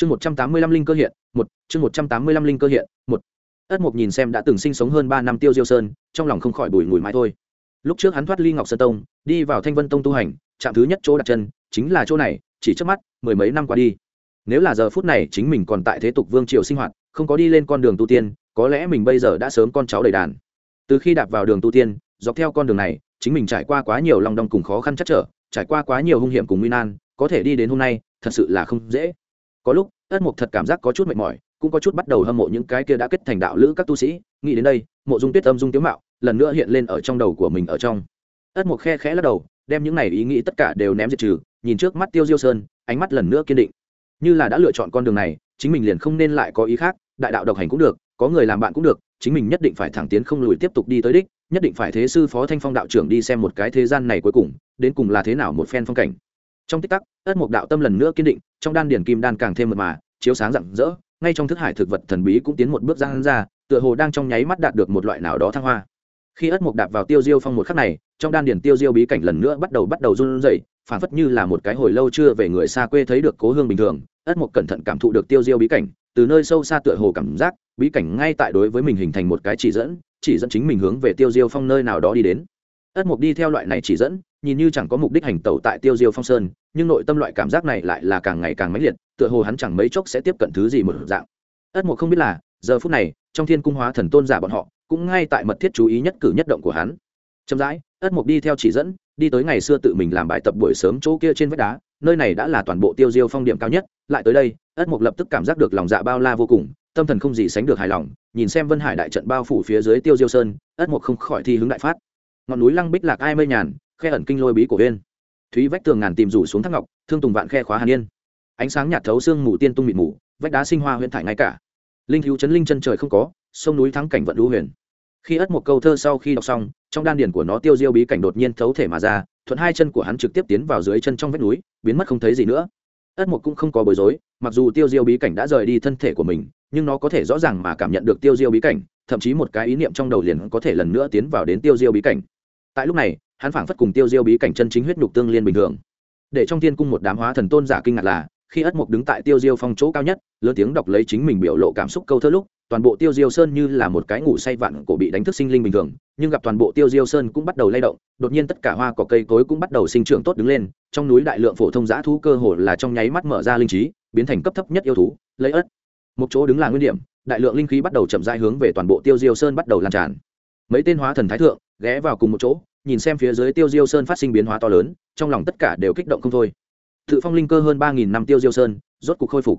chương một trăm tám mươi lăm linh cơ hiện, một, chương một trăm tám mươi lăm linh cơ hiện, một. Ất mục nhìn xem đã từng sinh sống hơn ba năm tiêu diêu sơn, trong lòng không khỏi bùi ngùi mãi thôi. Lúc trước hắn thoát ly ngọc sơn tông, đi vào thanh vân tông tu hành trạm thứ nhất chỗ đặt chân, chính là chỗ này, chỉ trước mắt, mười mấy năm qua đi. Nếu là giờ phút này chính mình còn tại thế tục vương triều sinh hoạt, không có đi lên con đường tu tiên, có lẽ mình bây giờ đã sớm con cháu đầy đàn. Từ khi đạp vào đường tu tiên, dọc theo con đường này, chính mình trải qua quá nhiều lòng đong cùng khó khăn chắc trở, trải qua quá nhiều hung hiểm cùng nguy nan, có thể đi đến hôm nay, thật sự là không dễ có lúc, ất mục thật cảm giác có chút mệt mỏi, cũng có chút bắt đầu hâm mộ những cái kia đã kết thành đạo lữ các tu sĩ. Nghĩ đến đây, mộ dung tuyết âm dung tiếu mạo, lần nữa hiện lên ở trong đầu của mình ở trong. Ất mục khe khẽ lắc đầu, đem những này ý nghĩ tất cả đều ném diệt trừ, nhìn trước mắt tiêu diêu sơn, ánh mắt lần nữa kiên định. Như là đã lựa chọn con đường này, chính mình liền không nên lại có ý khác, đại đạo độc hành cũng được, có người làm bạn cũng được, chính mình nhất định phải thẳng tiến không lùi tiếp tục đi tới đích, nhất định phải thế sư phó thanh phong đạo trưởng đi xem một cái thế gian này cuối cùng, đến cùng là thế nào một phen phong cảnh trong tích tắc, ất mục đạo tâm lần nữa kiên định, trong đan điển kim đan càng thêm mật mà, chiếu sáng rạng rỡ, ngay trong thức hải thực vật thần bí cũng tiến một bước ra hắn ra, tựa hồ đang trong nháy mắt đạt được một loại nào đó thăng hoa. Khi ất mục đạp vào tiêu diêu phong một khắc này, trong đan điển tiêu diêu bí cảnh lần nữa bắt đầu bắt đầu run rẩy phản phất như là một cái hồi lâu chưa về người xa quê thấy được cố hương bình thường, ất mục cẩn thận cảm thụ được tiêu diêu bí cảnh, từ nơi sâu xa tựa hồ cảm giác, bí cảnh ngay tại đối với mình hình thành một cái chỉ dẫn chỉ dẫn chính mình hướng về tiêu diêu phong nơi nào đó đi đến. Ất mục đi theo loại này chỉ dẫn nhìn như chẳng có mục đích hành tẩu tại tiêu diêu phong sơn, nhưng nội tâm loại cảm giác này lại là càng ngày càng mãnh liệt, tựa hồ hắn chẳng mấy chốc sẽ tiếp cận thứ gì một dạng. Ất mục không biết là, giờ phút này, trong thiên cung hóa thần tôn giả bọn họ, cũng ngay tại mật thiết chú ý nhất cử nhất động của hắn. Chậm rãi, ất mục đi theo chỉ dẫn, đi tới ngày xưa tự mình làm bài tập buổi sớm chỗ kia trên vách đá, nơi này đã là toàn bộ tiêu diêu phong điểm cao nhất. Lại tới đây, ất mục lập tức cảm giác được lòng dạ bao la vô cùng, tâm thần không gì sánh được hài lòng, nhìn xem vân hải đại trận bao phủ phía dưới tiêu diêu sơn, ất mục không khỏi thi hướng đại phát. Ngọn núi lăng bích lạc ai mây nhàn khe ẩn kinh lôi bí của viên thúy vách tường ngàn tìm rủ xuống thác ngọc, thương tùng vạn khe khóa hàn yên. Ánh sáng nhạt thấu xương mù tiên tung mịt mù, vách đá sinh hoa huyện thải ngay cả. Linh thiếu chấn linh chân trời không có, sông núi thắng cảnh vận lưu huyền. Khi ất một câu thơ sau khi đọc xong, trong đan điển của nó tiêu diêu bí cảnh đột nhiên thấu thể mà ra, thuận hai chân của hắn trực tiếp tiến vào dưới chân trong vách núi, biến mất không thấy gì nữa. Ất một cũng không có bối rối, mặc dù tiêu diêu bí cảnh đã rời đi thân thể của mình, nhưng nó có thể rõ ràng mà cảm nhận được tiêu diêu bí cảnh, thậm chí một cái ý niệm trong đầu liền có thể lần nữa tiến vào đến tiêu diêu bí cảnh. Tại lúc này hắn phảng phất cùng tiêu diêu bí cảnh chân chính huyết nhục tương liên bình thường. Để trong thiên cung một đám hóa thần tôn giả kinh ngạc là, khi ất mục đứng tại tiêu diêu phong chỗ cao nhất, lớn tiếng đọc lấy chính mình biểu lộ cảm xúc câu thơ lúc, toàn bộ tiêu diêu sơn như là một cái ngủ say vặn cổ bị đánh thức sinh linh bình thường, nhưng gặp toàn bộ tiêu diêu sơn cũng bắt đầu lay động, đột nhiên tất cả hoa cỏ cây cối cũng bắt đầu sinh trưởng tốt đứng lên, trong núi đại lượng phổ thông giã thú cơ hồ là trong nháy mắt mở ra linh trí, biến thành cấp thấp nhất yêu thú, lấy ất. Một chỗ đứng là nguyên điểm, đại lượng linh khí bắt đầu chậm rãi hướng về toàn bộ tiêu diêu sơn bắt đầu lan tràn. Mấy tên hóa thần thái thượng, ghé vào cùng một chỗ nhìn xem phía dưới tiêu diêu sơn phát sinh biến hóa to lớn, trong lòng tất cả đều kích động không thôi. Tự phong linh cơ hơn ba nghìn năm tiêu diêu sơn, rốt cuộc khôi phục.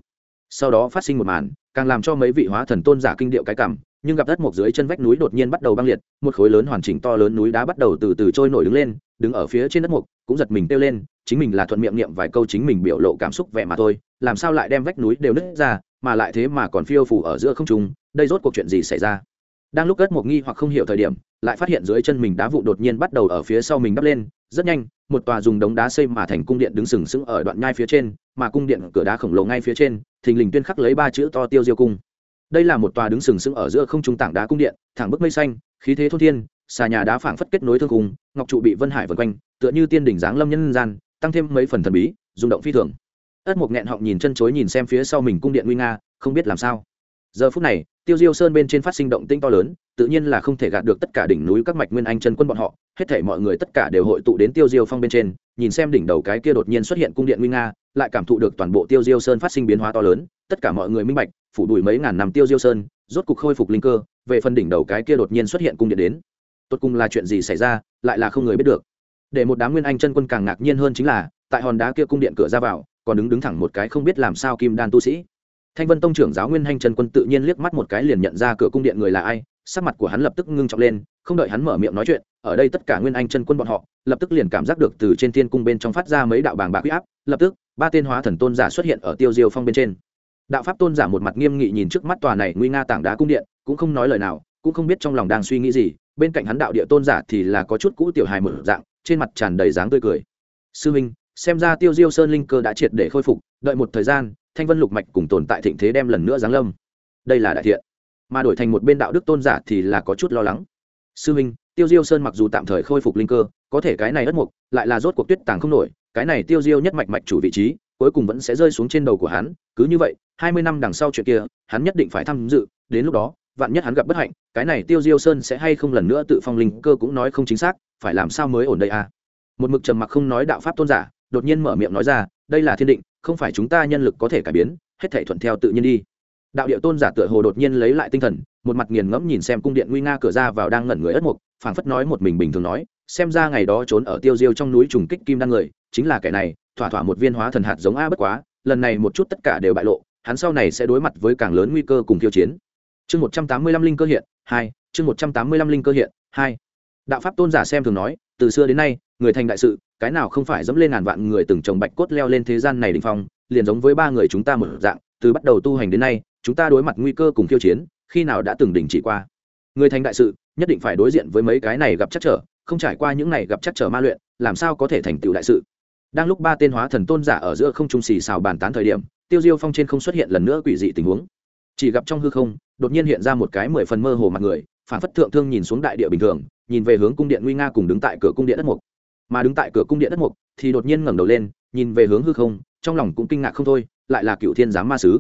Sau đó phát sinh một màn, càng làm cho mấy vị hóa thần tôn giả kinh điệu cái cảm, nhưng gặp đất mộc dưới chân vách núi đột nhiên bắt đầu băng liệt, một khối lớn hoàn chỉnh to lớn núi đá bắt đầu từ từ trôi nổi đứng lên, đứng ở phía trên đất mộc cũng giật mình kêu lên, chính mình là thuận miệng niệm vài câu chính mình biểu lộ cảm xúc vẻ mà thôi, làm sao lại đem vách núi đều nứt ra, mà lại thế mà còn phiêu phủ ở giữa không trung, đây rốt cuộc chuyện gì xảy ra? Đang lúc đất mộc nghi hoặc không hiểu thời điểm, lại phát hiện dưới chân mình đá vụ đột nhiên bắt đầu ở phía sau mình đắp lên, rất nhanh, một tòa dùng đống đá xây mà thành cung điện đứng sừng sững ở đoạn nhai phía trên, mà cung điện cửa đá khổng lồ ngay phía trên, thình lình tuyên khắc lấy ba chữ to tiêu diêu cung. Đây là một tòa đứng sừng sững ở giữa không trung tảng đá cung điện, thẳng bức mây xanh, khí thế thôn thiên, xà nhà đá phảng phất kết nối thương cùng ngọc trụ bị vân hải vân quanh, tựa như tiên đỉnh giáng lâm nhân gian, tăng thêm mấy phần thần bí, rung động phi thường. Ất mục nghẹn họng nhìn chân chối nhìn xem phía sau mình cung điện nguy nga, không biết làm sao. Giờ phút này tiêu diêu sơn bên trên phát sinh động tinh to lớn, tự nhiên là không thể gạt được tất cả đỉnh núi các mạch nguyên anh chân quân bọn họ, hết thể mọi người tất cả đều hội tụ đến tiêu diêu phong bên trên, nhìn xem đỉnh đầu cái kia đột nhiên xuất hiện cung điện nguy nga, lại cảm thụ được toàn bộ tiêu diêu sơn phát sinh biến hóa to lớn, tất cả mọi người minh bạch, phủ đuổi mấy ngàn năm tiêu diêu sơn, rốt cục khôi phục linh cơ, về phần đỉnh đầu cái kia đột nhiên xuất hiện cung điện đến. Tốt cùng là chuyện gì xảy ra, lại là không người biết được. Để một đám nguyên anh chân quân càng ngạc nhiên hơn chính là, tại hòn đá kia cung điện cửa ra vào, còn đứng đứng thẳng một cái không biết làm sao kim đan tu sĩ thanh vân tông trưởng giáo nguyên hanh chân quân tự nhiên liếc mắt một cái liền nhận ra cửa cung điện người là ai, sắc mặt của hắn lập tức ngưng trọng lên, không đợi hắn mở miệng nói chuyện, ở đây tất cả nguyên anh chân quân bọn họ, lập tức liền cảm giác được từ trên thiên cung bên trong phát ra mấy đạo bàng bạc huy áp, lập tức, ba tên hóa thần tôn giả xuất hiện ở tiêu diêu phong bên trên. Đạo pháp tôn giả một mặt nghiêm nghị nhìn trước mắt tòa này nguy nga tảng đá cung điện, cũng không nói lời nào, cũng không biết trong lòng đang suy nghĩ gì, bên cạnh hắn đạo địa tôn giả thì là có chút cũ tiểu hài mở dạng, trên mặt tràn đầy dáng tươi cười. Sư minh, xem ra tiêu diêu sơn linh cơ đã triệt để khôi phục, đợi một thời gian thanh vân lục mạch cùng tồn tại thịnh thế đem lần nữa giáng lâm. Đây là đại thiện. Mà đổi thành một bên đạo đức tôn giả thì là có chút lo lắng. Sư minh, tiêu diêu sơn mặc dù tạm thời khôi phục linh cơ, có thể cái này đất mục, lại là rốt cuộc tuyết tàng không nổi, cái này tiêu diêu nhất mạch mạch chủ vị trí, cuối cùng vẫn sẽ rơi xuống trên đầu của hắn, cứ như vậy, hai mươi năm đằng sau chuyện kia, hắn nhất định phải tham dự, đến lúc đó, vạn nhất hắn gặp bất hạnh, cái này tiêu diêu sơn sẽ hay không lần nữa tự phong linh cơ cũng nói không chính xác, phải làm sao mới ổn đây à? Một mực trầm mặc không nói đạo pháp tôn giả, đột nhiên mở miệng nói ra, đây là thiên định không phải chúng ta nhân lực có thể cải biến, hết thể thuận theo tự nhiên đi. Đạo địa tôn giả tựa hồ đột nhiên lấy lại tinh thần, một mặt nghiền ngẫm nhìn xem cung điện nguy nga cửa ra vào đang ngẩn người ất mục, phảng phất nói một mình bình thường nói, xem ra ngày đó trốn ở tiêu diêu trong núi trùng kích kim đan người, chính là kẻ này, thỏa thỏa một viên hóa thần hạt giống a bất quá, lần này một chút tất cả đều bại lộ, hắn sau này sẽ đối mặt với càng lớn nguy cơ cùng tiêu chiến. Chương một trăm tám mươi lăm linh cơ hiện, hai, chương một trăm tám mươi lăm linh cơ hiện, hai. Đạo pháp tôn giả xem thường nói, từ xưa đến nay, người thành đại sự cái nào không phải dẫm lên ngàn vạn người từng trồng bạch cốt leo lên thế gian này đình phong, liền giống với ba người chúng ta một dạng, từ bắt đầu tu hành đến nay, chúng ta đối mặt nguy cơ cùng tiêu chiến, khi nào đã từng đình chỉ qua. Người thành đại sự, nhất định phải đối diện với mấy cái này gặp chắc trở, không trải qua những này gặp chắc trở ma luyện, làm sao có thể thành tựu đại sự? Đang lúc ba tên hóa thần tôn giả ở giữa không trung xì xào bàn tán thời điểm, tiêu diêu phong trên không xuất hiện lần nữa quỷ dị tình huống. Chỉ gặp trong hư không, đột nhiên hiện ra một cái mười phần mơ hồ mặt người, phản phất thượng thương nhìn xuống đại địa bình thường, nhìn về hướng cung điện nguy nga cùng đứng tại cửa cung điện đất mục mà đứng tại cửa cung điện đất mục, thì đột nhiên ngẩng đầu lên, nhìn về hướng hư không, trong lòng cũng kinh ngạc không thôi, lại là cựu thiên giám ma sứ.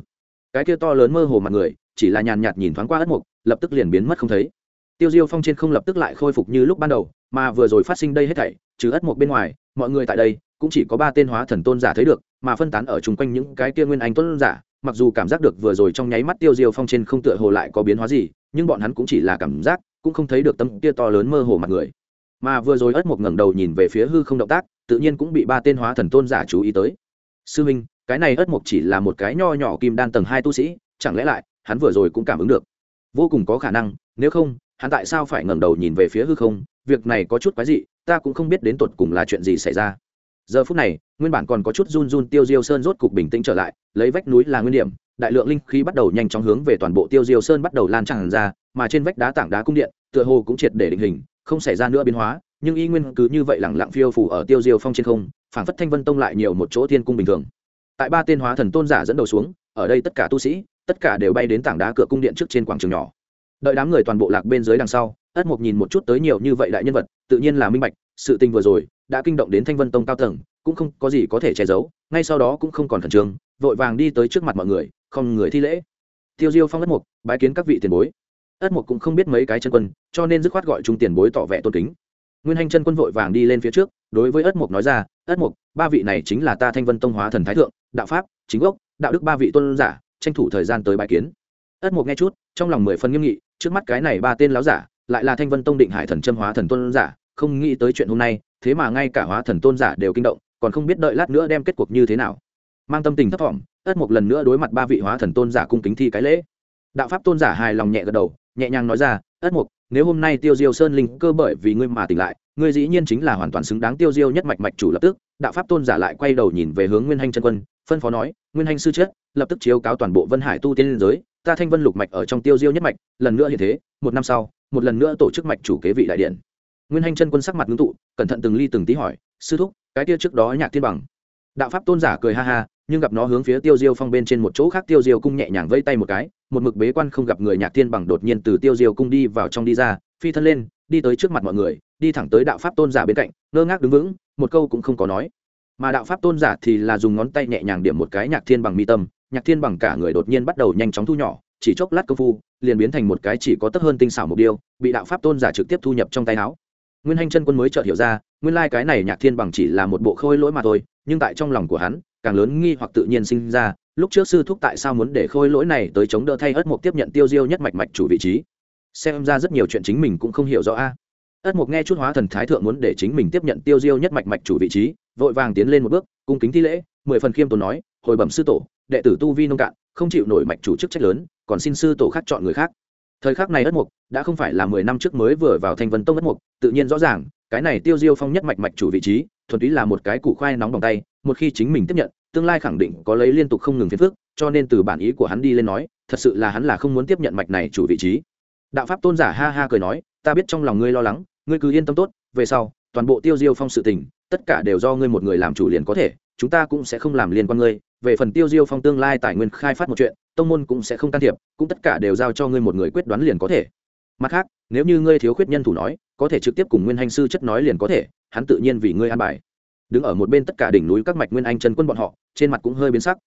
Cái kia to lớn mơ hồ mặt người, chỉ là nhàn nhạt nhìn thoáng qua đất mục, lập tức liền biến mất không thấy. Tiêu diêu phong trên không lập tức lại khôi phục như lúc ban đầu, mà vừa rồi phát sinh đây hết thảy, trừ ất mục bên ngoài, mọi người tại đây, cũng chỉ có ba tên hóa thần tôn giả thấy được, mà phân tán ở chung quanh những cái kia nguyên anh tôn giả, mặc dù cảm giác được vừa rồi trong nháy mắt tiêu diêu phong trên không tựa hồ lại có biến hóa gì, nhưng bọn hắn cũng chỉ là cảm giác, cũng không thấy được tâm kia to lớn mơ hồ mặt người mà vừa rồi ất mục ngẩng đầu nhìn về phía hư không động tác, tự nhiên cũng bị ba tên hóa thần tôn giả chú ý tới. Sư minh cái này ất mục chỉ là một cái nho nhỏ kim đan tầng hai tu sĩ, chẳng lẽ lại, hắn vừa rồi cũng cảm ứng được? Vô cùng có khả năng, nếu không, hắn tại sao phải ngẩng đầu nhìn về phía hư không? Việc này có chút quái dị, ta cũng không biết đến tột cùng là chuyện gì xảy ra. Giờ phút này, nguyên bản còn có chút run run tiêu diêu sơn rốt cục bình tĩnh trở lại, lấy vách núi là nguyên điểm, đại lượng linh khí bắt đầu nhanh chóng hướng về toàn bộ tiêu diêu sơn bắt đầu lan tràn ra, mà trên vách đá tảng đá cung điện, tựa hồ cũng triệt để định hình không xảy ra nữa biến hóa, nhưng y nguyên cứ như vậy lẳng lặng phiêu phủ ở tiêu diêu phong trên không, phảng phất thanh vân tông lại nhiều một chỗ thiên cung bình thường. Tại ba tên hóa thần tôn giả dẫn đầu xuống, ở đây tất cả tu sĩ, tất cả đều bay đến tảng đá cửa cung điện trước trên quảng trường nhỏ. Đợi đám người toàn bộ lạc bên dưới đằng sau, ất mục nhìn một chút tới nhiều như vậy đại nhân vật, tự nhiên là minh bạch, sự tình vừa rồi đã kinh động đến thanh vân tông cao tầng, cũng không có gì có thể che giấu, ngay sau đó cũng không còn khẩn trương, vội vàng đi tới trước mặt mọi người, không người thi lễ. Tiêu diêu phong ất mục bái kiến các vị tiền bối ất mục cũng không biết mấy cái chân quân, cho nên dứt khoát gọi chúng tiền bối tỏ vẻ tôn kính. Nguyên hành chân quân vội vàng đi lên phía trước, đối với ất mục nói ra, ất mục, ba vị này chính là ta thanh vân tông hóa thần thái thượng, đạo pháp, chính gốc, đạo đức ba vị tôn giả, tranh thủ thời gian tới bài kiến. Ất mục nghe chút, trong lòng mười phần nghiêm nghị, trước mắt cái này ba tên láo giả, lại là thanh vân tông định hải thần châm hóa thần tôn giả, không nghĩ tới chuyện hôm nay, thế mà ngay cả hóa thần tôn giả đều kinh động, còn không biết đợi lát nữa đem kết cuộc như thế nào. Mang tâm tình thấp thỏm, ất Mục lần nữa đối mặt ba vị hóa thần tôn giả cung kính thi cái lễ. Đạo pháp tôn giả hài lòng nhẹ gật đầu nhẹ nhàng nói ra, ất mục, nếu hôm nay tiêu diêu sơn linh cơ bởi vì ngươi mà tỉnh lại, ngươi dĩ nhiên chính là hoàn toàn xứng đáng tiêu diêu nhất mạch mạch chủ lập tức. Đạo pháp tôn giả lại quay đầu nhìn về hướng nguyên hanh chân quân, phân phó nói, nguyên hanh sư chết, lập tức chiếu cáo toàn bộ vân hải tu tiên liên giới, ta thanh vân lục mạch ở trong tiêu diêu nhất mạch, lần nữa hiện thế, một năm sau, một lần nữa tổ chức mạch chủ kế vị đại điện. Nguyên hanh chân quân sắc mặt ngưng tụ, cẩn thận từng ly từng tí hỏi, sư thúc, cái kia trước đó nhạc thiên bằng? Đạo pháp tôn giả cười ha ha, nhưng gặp nó hướng phía tiêu diêu phong bên trên một chỗ khác, tiêu diêu cung nhẹ nhàng vây tay một cái một mực bế quan không gặp người nhạc thiên bằng đột nhiên từ tiêu diêu cung đi vào trong đi ra, phi thân lên, đi tới trước mặt mọi người, đi thẳng tới đạo pháp tôn giả bên cạnh, ngơ ngác đứng vững, một câu cũng không có nói. Mà đạo pháp tôn giả thì là dùng ngón tay nhẹ nhàng điểm một cái nhạc thiên bằng mi tâm, nhạc thiên bằng cả người đột nhiên bắt đầu nhanh chóng thu nhỏ, chỉ chốc lát công phu, liền biến thành một cái chỉ có tấp hơn tinh xảo một điều bị đạo pháp tôn giả trực tiếp thu nhập trong tay áo. Nguyên hành chân quân mới chợt hiểu ra, nguyên lai cái này nhạc thiên bằng chỉ là một bộ khôi lỗi mà thôi, nhưng tại trong lòng của hắn, càng lớn nghi hoặc tự nhiên sinh ra lúc trước sư thúc tại sao muốn để khôi lỗi này tới chống đỡ thay ất mục tiếp nhận tiêu diêu nhất mạch mạch chủ vị trí? Xem ra rất nhiều chuyện chính mình cũng không hiểu rõ a. Ất mục nghe chút hóa thần thái thượng muốn để chính mình tiếp nhận tiêu diêu nhất mạch mạch chủ vị trí, vội vàng tiến lên một bước, cung kính thi lễ, mười phần khiêm tốn nói, hồi bẩm sư tổ, đệ tử tu vi nông cạn, không chịu nổi mạch chủ chức trách lớn, còn xin sư tổ khác chọn người khác. Thời khắc này ất mục đã không phải là mười năm trước mới vừa vào thanh vân tông ất mục tự nhiên rõ ràng cái này tiêu diêu phong nhất mạch mạch chủ vị trí, thuần túy là một cái củ khoai nóng bằng tay, một khi chính mình tiếp nhận, tương lai khẳng định có lấy liên tục không ngừng phiền phức, cho nên từ bản ý của hắn đi lên nói, thật sự là hắn là không muốn tiếp nhận mạch này chủ vị trí. Đạo pháp tôn giả ha ha cười nói, ta biết trong lòng ngươi lo lắng, ngươi cứ yên tâm tốt, về sau, toàn bộ tiêu diêu phong sự tình, tất cả đều do ngươi một người làm chủ liền có thể, chúng ta cũng sẽ không làm liên quan ngươi. Về phần tiêu diêu phong tương lai tài nguyên khai phát một chuyện, tông môn cũng sẽ không can thiệp, cũng tất cả đều giao cho ngươi một người quyết đoán liền có thể mặt khác, nếu như ngươi thiếu khuyết nhân thủ nói, có thể trực tiếp cùng nguyên hành sư chất nói liền có thể, hắn tự nhiên vì ngươi an bài. Đứng ở một bên tất cả đỉnh núi các mạch nguyên anh chân quân bọn họ, trên mặt cũng hơi biến sắc.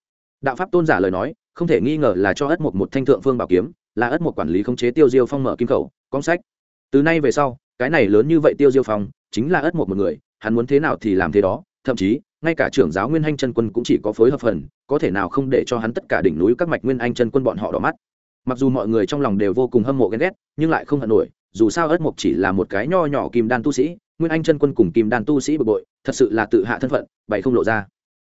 Đạo pháp tôn giả lời nói, không thể nghi ngờ là cho ất một một thanh thượng phương bảo kiếm, là ất một quản lý khống chế tiêu diêu phong mở kim khẩu con sách. Từ nay về sau, cái này lớn như vậy tiêu diêu phong, chính là ất một một người, hắn muốn thế nào thì làm thế đó, thậm chí, ngay cả trưởng giáo nguyên anh chân quân cũng chỉ có phối hợp phần, có thể nào không để cho hắn tất cả đỉnh núi các mạch nguyên anh chân quân bọn họ đỏ mắt mặc dù mọi người trong lòng đều vô cùng hâm mộ ghen ghét, nhưng lại không hận nổi, dù sao ất mục chỉ là một cái nho nhỏ kim đan tu sĩ, nguyên anh chân quân cùng kim đan tu sĩ bực bội, thật sự là tự hạ thân phận, bày không lộ ra.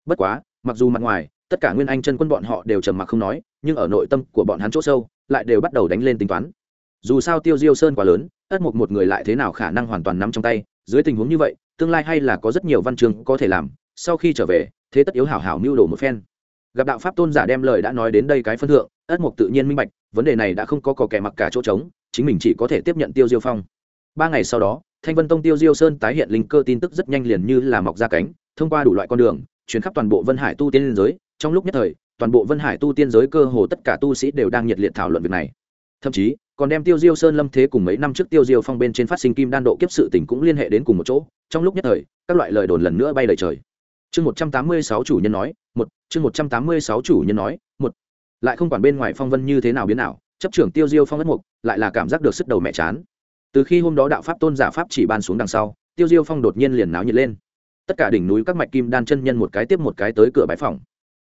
Bất quá, mặc dù mặt ngoài, tất cả nguyên anh chân quân bọn họ đều trầm mặc không nói, nhưng ở nội tâm của bọn hắn chỗ sâu, lại đều bắt đầu đánh lên tính toán. Dù sao tiêu diêu sơn quá lớn ất mục một người lại thế nào khả năng hoàn toàn nắm trong tay, dưới tình huống như vậy, tương lai hay là có rất nhiều văn chương có thể làm, sau khi trở về, thế tất yếu hảo hảo mưu đồ một phen. Gặp đạo pháp tôn giả đem lời đã nói đến đây cái phân thượng ất mục tự nhiên minh bạch vấn đề này đã không có cò kẻ mặc cả chỗ trống, chính mình chỉ có thể tiếp nhận tiêu diêu phong. Ba ngày sau đó, thanh vân tông tiêu diêu sơn tái hiện linh cơ tin tức rất nhanh liền như là mọc ra cánh, thông qua đủ loại con đường chuyến khắp toàn bộ vân hải tu tiên liên giới. Trong lúc nhất thời, toàn bộ vân hải tu tiên giới cơ hồ tất cả tu sĩ đều đang nhiệt liệt thảo luận việc này. Thậm chí, còn đem tiêu diêu sơn lâm thế cùng mấy năm trước tiêu diêu phong bên trên phát sinh kim đan độ kiếp sự tỉnh cũng liên hệ đến cùng một chỗ. Trong lúc nhất thời, các loại lời đồn lần nữa bay lời trời. Chương một trăm tám mươi sáu chủ nhân nói, một, chương một trăm tám mươi sáu chủ nhân nói, một lại không quản bên ngoài phong vân như thế nào biến nào chấp trưởng tiêu diêu phong ất mục, lại là cảm giác được sức đầu mẹ chán. Từ khi hôm đó đạo pháp tôn giả pháp chỉ ban xuống đằng sau, tiêu diêu phong đột nhiên liền náo nhiệt lên. Tất cả đỉnh núi các mạch kim đan chân nhân một cái tiếp một cái tới cửa bãi phòng.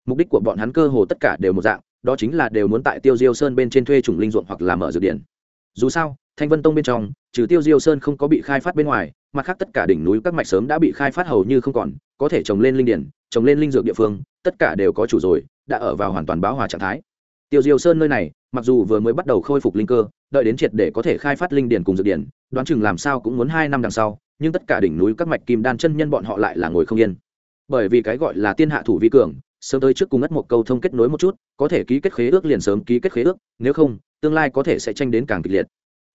Mục đích của bọn hắn cơ hồ tất cả đều một dạng, đó chính là đều muốn tại tiêu diêu sơn bên trên thuê chủng linh ruộng hoặc là mở dược điển dù sao, thanh vân tông bên trong, trừ tiêu diêu sơn không có bị khai phát bên ngoài, mặt khác tất cả đỉnh núi các mạch sớm đã bị khai phát hầu như không còn, có thể trồng lên linh điển, trồng lên linh dược địa phương, tất cả đều có chủ rồi đã ở vào hoàn toàn báo hòa trạng thái. Tiêu diêu sơn nơi này, mặc dù vừa mới bắt đầu khôi phục linh cơ, đợi đến triệt để có thể khai phát linh điển cùng dược điển, đoán chừng làm sao cũng muốn hai năm đằng sau, nhưng tất cả đỉnh núi các mạch kim đan chân nhân bọn họ lại là ngồi không yên. Bởi vì cái gọi là tiên hạ thủ vi cường, sớm tới trước cùng ất một câu thông kết nối một chút, có thể ký kết khế ước liền sớm ký kết khế ước, nếu không, tương lai có thể sẽ tranh đến càng kịch liệt.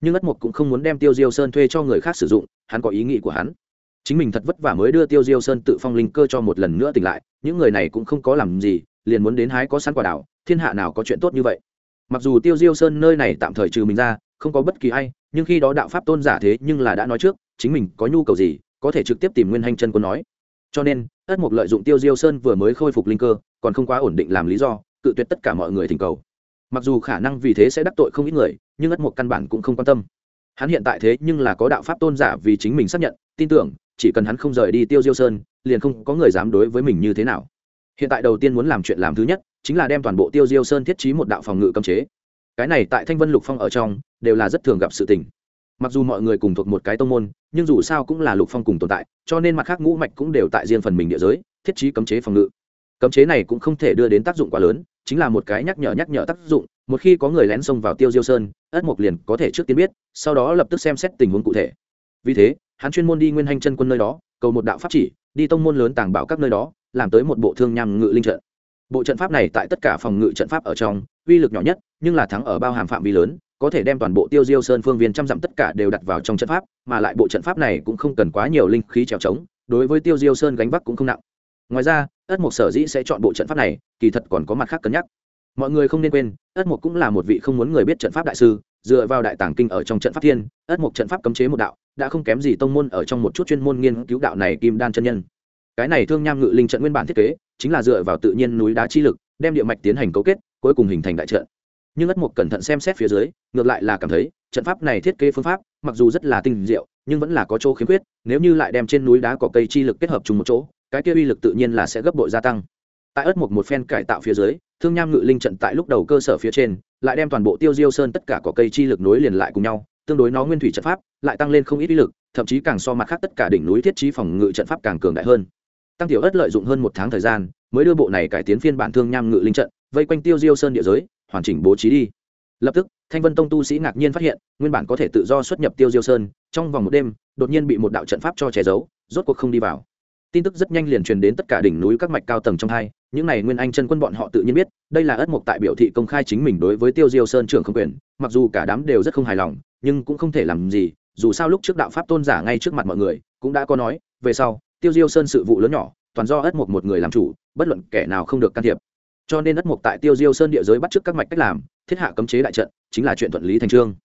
Nhưng ất một cũng không muốn đem tiêu diêu sơn thuê cho người khác sử dụng, hắn có ý nghĩ của hắn. Chính mình thật vất vả mới đưa tiêu diêu sơn tự phong linh cơ cho một lần nữa tỉnh lại, những người này cũng không có làm gì liền muốn đến hái có sẵn quả đảo thiên hạ nào có chuyện tốt như vậy? Mặc dù tiêu diêu sơn nơi này tạm thời trừ mình ra, không có bất kỳ ai, nhưng khi đó đạo pháp tôn giả thế nhưng là đã nói trước, chính mình có nhu cầu gì, có thể trực tiếp tìm nguyên hành chân quân nói. Cho nên, ất mục lợi dụng tiêu diêu sơn vừa mới khôi phục linh cơ, còn không quá ổn định làm lý do, cự tuyệt tất cả mọi người thỉnh cầu. Mặc dù khả năng vì thế sẽ đắc tội không ít người, nhưng ất mục căn bản cũng không quan tâm. Hắn hiện tại thế nhưng là có đạo pháp tôn giả vì chính mình xác nhận, tin tưởng, chỉ cần hắn không rời đi tiêu diêu sơn, liền không có người dám đối với mình như thế nào hiện tại đầu tiên muốn làm chuyện làm thứ nhất, chính là đem toàn bộ tiêu diêu sơn thiết trí một đạo phòng ngự cấm chế. Cái này tại thanh vân lục phong ở trong, đều là rất thường gặp sự tình. Mặc dù mọi người cùng thuộc một cái tông môn, nhưng dù sao cũng là lục phong cùng tồn tại, cho nên mặt khác ngũ mạch cũng đều tại riêng phần mình địa giới, thiết trí cấm chế phòng ngự. Cấm chế này cũng không thể đưa đến tác dụng quá lớn, chính là một cái nhắc nhở nhắc nhở tác dụng, một khi có người lén xông vào tiêu diêu sơn, ất mộc liền có thể trước tiên biết, sau đó lập tức xem xét tình huống cụ thể. Vì thế, hắn chuyên môn đi nguyên hành chân quân nơi đó, cầu một đạo pháp chỉ, đi tông môn lớn tàng bảo các nơi đó làm tới một bộ thương nham ngự linh trận. Bộ trận pháp này tại tất cả phòng ngự trận pháp ở trong, uy lực nhỏ nhất, nhưng là thắng ở bao hàm phạm vi lớn, có thể đem toàn bộ tiêu diêu sơn phương viên trăm dặm tất cả đều đặt vào trong trận pháp, mà lại bộ trận pháp này cũng không cần quá nhiều linh khí trèo trống, đối với tiêu diêu sơn gánh vác cũng không nặng. Ngoài ra, ất mộc sở dĩ sẽ chọn bộ trận pháp này, kỳ thật còn có mặt khác cân nhắc. Mọi người không nên quên, ất mộc cũng là một vị không muốn người biết trận pháp đại sư, dựa vào đại tàng kinh ở trong trận pháp thiên, ất mộc trận pháp cấm chế một đạo, đã không kém gì tông môn ở trong một chút chuyên môn nghiên cứu đạo này kim đan chân nhân cái này thương nham ngự linh trận nguyên bản thiết kế, chính là dựa vào tự nhiên núi đá chi lực, đem địa mạch tiến hành cấu kết, cuối cùng hình thành đại trận. Nhưng ất mục cẩn thận xem xét phía dưới, ngược lại là cảm thấy, trận pháp này thiết kế phương pháp, mặc dù rất là tinh diệu, nhưng vẫn là có chỗ khiếm khuyết, nếu như lại đem trên núi đá cỏ cây chi lực kết hợp chung một chỗ, cái kia uy lực tự nhiên là sẽ gấp bội gia tăng. Tại ất mục một phen cải tạo phía dưới, thương nham ngự linh trận tại lúc đầu cơ sở phía trên, lại đem toàn bộ tiêu diêu sơn tất cả cỏ cây chi lực nối liền lại cùng nhau, tương đối nó nguyên thủy trận pháp, lại tăng lên không ít uy lực, thậm chí càng so mặt khác tất cả đỉnh núi thiết trí phòng ngự trận pháp càng cường đại hơn tăng tiểu ất lợi dụng hơn một tháng thời gian, mới đưa bộ này cải tiến phiên bản thương nham ngự linh trận, vây quanh tiêu diêu sơn địa giới, hoàn chỉnh bố trí đi. Lập tức, thanh vân tông tu sĩ ngạc nhiên phát hiện, nguyên bản có thể tự do xuất nhập tiêu diêu sơn, trong vòng một đêm, đột nhiên bị một đạo trận pháp cho che giấu, rốt cuộc không đi vào. Tin tức rất nhanh liền truyền đến tất cả đỉnh núi các mạch cao tầng trong hai, những này nguyên anh chân quân bọn họ tự nhiên biết, đây là ất mục tại biểu thị công khai chính mình đối với tiêu diêu sơn trưởng không quyền, mặc dù cả đám đều rất không hài lòng, nhưng cũng không thể làm gì, dù sao lúc trước đạo pháp tôn giả ngay trước mặt mọi người, cũng đã có nói, về sau tiêu diêu sơn sự vụ lớn nhỏ, toàn do ất mục một người làm chủ, bất luận kẻ nào không được can thiệp. Cho nên ất mục tại tiêu diêu sơn địa giới bắt trước các mạch cách làm, thiết hạ cấm chế đại trận, chính là chuyện thuận lý thành trương.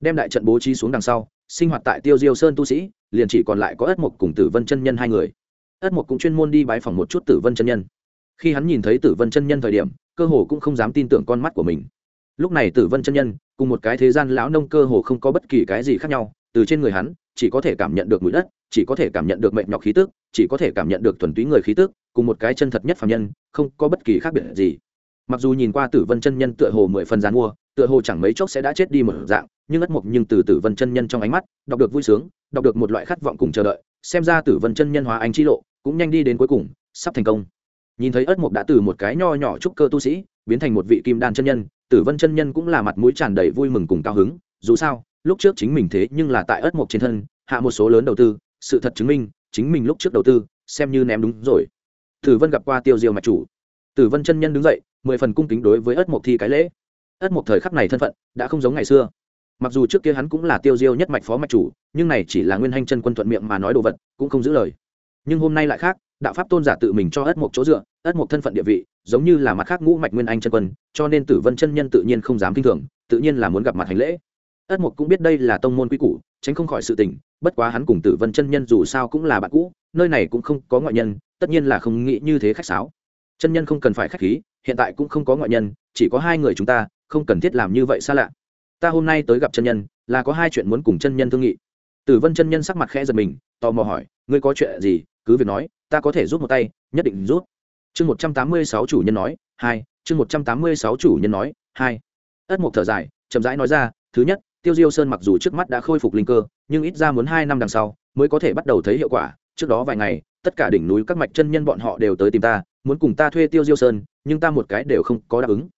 Đem đại trận bố trí xuống đằng sau, sinh hoạt tại tiêu diêu sơn tu sĩ, liền chỉ còn lại có ất mục cùng tử vân chân nhân hai người. Ất mục cũng chuyên môn đi bái phòng một chút tử vân chân nhân. Khi hắn nhìn thấy tử vân chân nhân thời điểm, cơ hồ cũng không dám tin tưởng con mắt của mình. Lúc này tử vân chân nhân, cùng một cái thế gian lão nông cơ hồ không có bất kỳ cái gì khác nhau, từ trên người hắn, chỉ có thể cảm nhận được mũi đất, chỉ có thể cảm nhận được mệnh nhọc khí tức chỉ có thể cảm nhận được thuần túy người khí tức, cùng một cái chân thật nhất phạm nhân, không có bất kỳ khác biệt gì. Mặc dù nhìn qua tử vân chân nhân tựa hồ mười phần gian mua, tựa hồ chẳng mấy chốc sẽ đã chết đi một dạng, nhưng ất mục nhưng từ tử vân chân nhân trong ánh mắt, đọc được vui sướng, đọc được một loại khát vọng cùng chờ đợi, xem ra tử vân chân nhân hóa anh chi lộ, cũng nhanh đi đến cuối cùng, sắp thành công. Nhìn thấy ất mục đã từ một cái nho nhỏ trúc cơ tu sĩ, biến thành một vị kim đan chân nhân, tử vân chân nhân cũng là mặt mũi tràn đầy vui mừng cùng cao hứng. Dù sao, lúc trước chính mình thế nhưng là tại ất mục trên thân, hạ một số lớn đầu tư, sự thật chứng minh chính mình lúc trước đầu tư, xem như ném đúng rồi. Tử vân gặp qua tiêu diêu mạch chủ. Tử vân chân nhân đứng dậy, mười phần cung kính đối với ất mộc thi cái lễ. Ất mộc thời khắc này thân phận đã không giống ngày xưa. Mặc dù trước kia hắn cũng là tiêu diêu nhất mạch phó mạch chủ, nhưng này chỉ là nguyên hanh chân quân thuận miệng mà nói đồ vật, cũng không giữ lời. Nhưng hôm nay lại khác, đạo pháp tôn giả tự mình cho ất mộc chỗ dựa, ất mộc thân phận địa vị, giống như là mặt khác ngũ mạch nguyên anh chân quân, cho nên tử vân chân nhân tự nhiên không dám kinh thường, tự nhiên là muốn gặp mặt hành lễ. Ất mộc cũng biết đây là tông môn quy củ tránh không khỏi sự tình, bất quá hắn cùng tử vân chân nhân dù sao cũng là bạn cũ, nơi này cũng không có ngoại nhân, tất nhiên là không nghĩ như thế khách sáo. Chân nhân không cần phải khách khí, hiện tại cũng không có ngoại nhân, chỉ có hai người chúng ta, không cần thiết làm như vậy xa lạ. Ta hôm nay tới gặp chân nhân, là có hai chuyện muốn cùng chân nhân thương nghị. Tử vân chân nhân sắc mặt khẽ giật mình, tò mò hỏi, ngươi có chuyện gì? Cứ việc nói, ta có thể rút một tay, nhất định rút chương một trăm tám mươi sáu chủ nhân nói, hai, chương một trăm tám mươi sáu chủ nhân nói, hai. Ất mục thở dài, chậm rãi nói ra, thứ nhất tiêu diêu sơn mặc dù trước mắt đã khôi phục linh cơ, nhưng ít ra muốn hai năm đằng sau mới có thể bắt đầu thấy hiệu quả. Trước đó vài ngày, tất cả đỉnh núi các mạch chân nhân bọn họ đều tới tìm ta, muốn cùng ta thuê tiêu diêu sơn, nhưng ta một cái đều không có đáp ứng.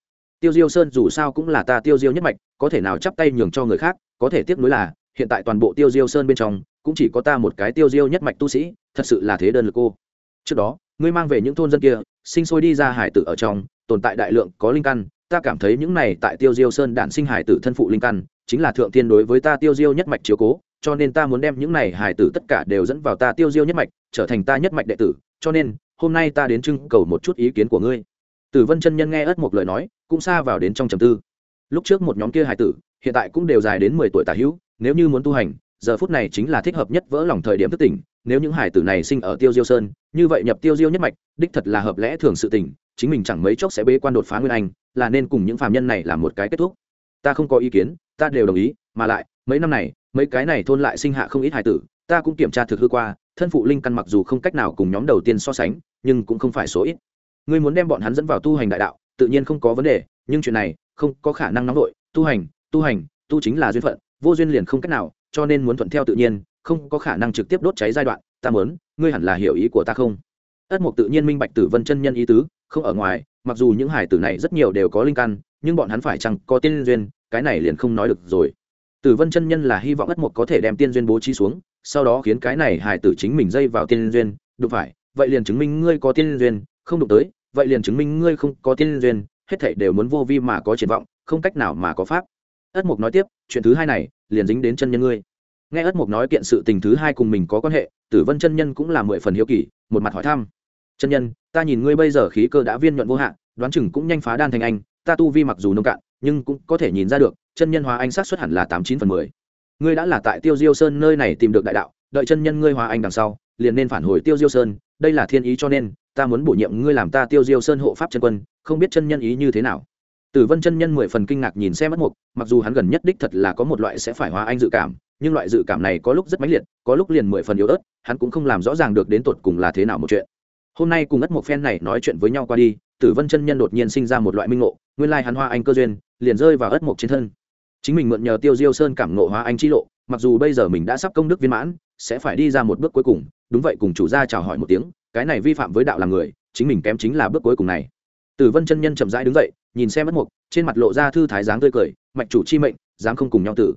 Tiêu diêu sơn dù sao cũng là ta tiêu diêu nhất mạch, có thể nào chắp tay nhường cho người khác, có thể tiếc nuối là, hiện tại toàn bộ tiêu diêu sơn bên trong, cũng chỉ có ta một cái tiêu diêu nhất mạch tu sĩ, thật sự là thế đơn lực cô trước đó, ngươi mang về những thôn dân kia, sinh sôi đi ra hải tử ở trong, tồn tại đại lượng có linh căn ta cảm thấy những này tại tiêu diêu sơn đản sinh hải tử thân phụ linh căn, chính là thượng tiên đối với ta tiêu diêu nhất mạch chiếu cố, cho nên ta muốn đem những này hải tử tất cả đều dẫn vào ta tiêu diêu nhất mạch, trở thành ta nhất mạch đệ tử, cho nên, hôm nay ta đến trưng cầu một chút ý kiến của ngươi. Tử vân chân nhân nghe ất một lời nói, cũng xa vào đến trong trầm tư. Lúc trước một nhóm kia hải tử, hiện tại cũng đều dài đến mười tuổi tả hữu, nếu như muốn tu hành, giờ phút này chính là thích hợp nhất vỡ lòng thời điểm thức tỉnh, nếu những hải tử này sinh ở tiêu diêu sơn, như vậy nhập tiêu diêu nhất mạch, đích thật là hợp lẽ thường sự tỉnh chính mình chẳng mấy chốc sẽ bế quan đột phá nguyên anh, là nên cùng những phạm nhân này làm một cái kết thúc. Ta không có ý kiến, ta đều đồng ý, mà lại, mấy năm này, mấy cái này thôn lại sinh hạ không ít hải tử, ta cũng kiểm tra thực hư qua, thân phụ linh căn mặc dù không cách nào cùng nhóm đầu tiên so sánh, nhưng cũng không phải số ít. Ngươi muốn đem bọn hắn dẫn vào tu hành đại đạo, tự nhiên không có vấn đề, nhưng chuyện này, không có khả năng nóng vội. Tu hành tu hành, tu chính là duyên phận, vô duyên liền không cách nào, cho nên muốn thuận theo tự nhiên, không có khả năng trực tiếp đốt cháy giai đoạn, ta muốn, ngươi hẳn là hiểu ý của ta không? Ất mục tự nhiên minh bạch tử vân chân nhân ý tứ không ở ngoài, mặc dù những hải tử này rất nhiều đều có linh căn, nhưng bọn hắn phải chăng có tiên duyên, cái này liền không nói được rồi. Tử vân chân nhân là hy vọng ất mục có thể đem tiên duyên bố trí xuống, sau đó khiến cái này hải tử chính mình dây vào tiên duyên đụng phải, vậy liền chứng minh ngươi có tiên duyên, không đụng tới, vậy liền chứng minh ngươi không có tiên duyên, hết thảy đều muốn vô vi mà có triển vọng, không cách nào mà có pháp. Ất mục nói tiếp, chuyện thứ hai này, liền dính đến chân nhân ngươi. Nghe ất mục nói kiện sự tình thứ hai cùng mình có quan hệ, tử vân chân nhân cũng là mười phần hiếu kỳ, một mặt hỏi thăm chân nhân, ta nhìn ngươi bây giờ khí cơ đã viên nhuận vô hạn, đoán chừng cũng nhanh phá đan thành anh, ta tu vi mặc dù nông cạn, nhưng cũng có thể nhìn ra được, chân nhân hóa anh sát xuất hẳn là tám chín phần mười. Ngươi đã là tại tiêu diêu sơn nơi này tìm được đại đạo, đợi chân nhân ngươi hóa anh đằng sau, liền nên phản hồi tiêu diêu sơn, đây là thiên ý cho nên, ta muốn bổ nhiệm ngươi làm ta tiêu diêu sơn hộ pháp chân quân, không biết chân nhân ý như thế nào. Tử vân chân nhân mười phần kinh ngạc nhìn xem mất mục, mặc dù hắn gần nhất đích thật là có một loại sẽ phải hóa anh dự cảm, nhưng loại dự cảm này có lúc rất mãnh liệt, có lúc liền mười phần yếu ớt, hắn cũng không làm rõ ràng được đến tột cùng là thế nào một chuyện hôm nay cùng ất một phen này nói chuyện với nhau qua đi, tử vân chân nhân đột nhiên sinh ra một loại minh ngộ, nguyên lai hắn hoa anh cơ duyên, liền rơi vào ất một trên thân. Chính mình mượn nhờ tiêu diêu sơn cảm ngộ hoa anh chi lộ, mặc dù bây giờ mình đã sắp công đức viên mãn, sẽ phải đi ra một bước cuối cùng, đúng vậy cùng chủ gia chào hỏi một tiếng, cái này vi phạm với đạo làm người, chính mình kém chính là bước cuối cùng này. Tử vân chân nhân chậm rãi đứng dậy, nhìn xem ất mục trên mặt lộ ra thư thái dáng tươi cười, mạch chủ chi mệnh, dám không cùng nhau tử.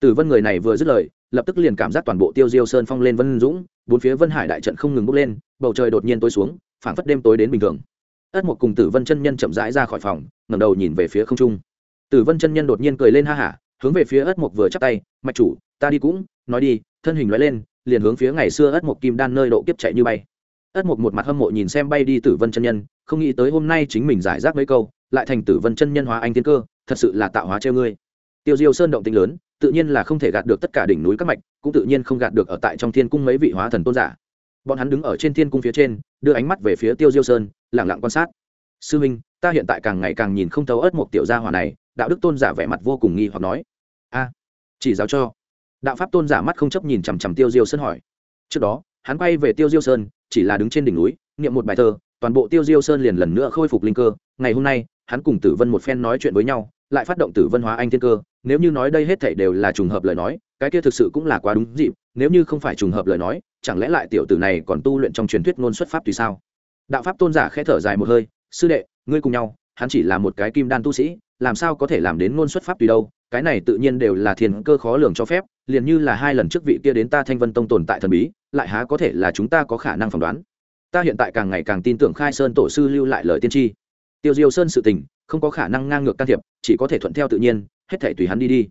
Tử vân người này vừa dứt lời lập tức liền cảm giác toàn bộ tiêu diêu sơn phong lên vân dũng, bốn phía vân hải đại trận không ngừng bốc lên, bầu trời đột nhiên tối xuống, phảng phất đêm tối đến bình thường. Ất mục cùng tử vân chân nhân chậm rãi ra khỏi phòng, ngẩng đầu nhìn về phía không trung. Tử vân chân nhân đột nhiên cười lên ha hả, hướng về phía ất mục vừa chắp tay, mạch chủ, ta đi cũng, nói đi. Thân hình nói lên, liền hướng phía ngày xưa ất mục kim đan nơi độ kiếp chạy như bay. Ất mục một mặt hâm mộ nhìn xem bay đi tử vân chân nhân, không nghĩ tới hôm nay chính mình giải rác mấy câu, lại thành tử vân chân nhân hóa anh tiên cơ, thật sự là tạo hóa treo ngươi. Tiêu diêu sơn động tinh lớn tự nhiên là không thể gạt được tất cả đỉnh núi các mạch, cũng tự nhiên không gạt được ở tại trong thiên cung mấy vị hóa thần tôn giả. Bọn hắn đứng ở trên thiên cung phía trên, đưa ánh mắt về phía tiêu diêu sơn lẳng lặng quan sát. Sư minh ta hiện tại càng ngày càng nhìn không thấu ớt một tiểu gia hỏa này. Đạo đức tôn giả vẻ mặt vô cùng nghi hoặc nói. A, chỉ giáo cho. Đạo pháp tôn giả mắt không chấp nhìn chằm chằm tiêu diêu sơn hỏi. Trước đó, hắn quay về tiêu diêu sơn, chỉ là đứng trên đỉnh núi, niệm một bài thơ, toàn bộ tiêu diêu sơn liền lần nữa khôi phục linh cơ. Ngày hôm nay, hắn cùng tử vân một phen nói chuyện với nhau, lại phát động tử vân hóa anh thiên cơ nếu như nói đây hết thảy đều là trùng hợp lời nói, cái kia thực sự cũng là quá đúng dịp, nếu như không phải trùng hợp lời nói, chẳng lẽ lại tiểu tử này còn tu luyện trong truyền thuyết ngôn xuất pháp tùy sao? Đạo pháp tôn giả khẽ thở dài một hơi, sư đệ, ngươi cùng nhau, hắn chỉ là một cái kim đan tu sĩ, làm sao có thể làm đến ngôn xuất pháp tùy đâu, cái này tự nhiên đều là thiên cơ khó lường cho phép, liền như là hai lần trước vị kia đến ta thanh vân tông tồn tại thần bí, lại há có thể là chúng ta có khả năng phỏng đoán? Ta hiện tại càng ngày càng tin tưởng khai sơn tổ sư lưu lại lời tiên tri. Tiêu diêu sơn sự tình, không có khả năng ngang ngược can thiệp, chỉ có thể thuận theo tự nhiên hết thể tùy hắn đi đi.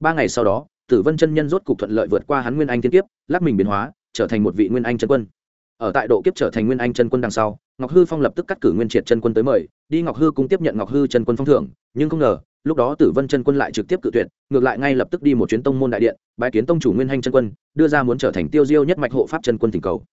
Ba ngày sau đó, tử vân chân nhân rốt cục thuận lợi vượt qua hắn nguyên anh tiên kiếp, lắc mình biến hóa, trở thành một vị nguyên anh chân quân. Ở tại độ kiếp trở thành nguyên anh chân quân đằng sau, ngọc hư phong lập tức cắt cử nguyên triệt chân quân tới mời, đi ngọc hư cung tiếp nhận ngọc hư chân quân phong thưởng, nhưng không ngờ, lúc đó tử vân chân quân lại trực tiếp cự tuyệt, ngược lại ngay lập tức đi một chuyến tông môn đại điện, bái kiến tông chủ nguyên hành chân quân, đưa ra muốn trở thành tiêu diêu nhất mạch hộ pháp chân quân thỉnh cầu.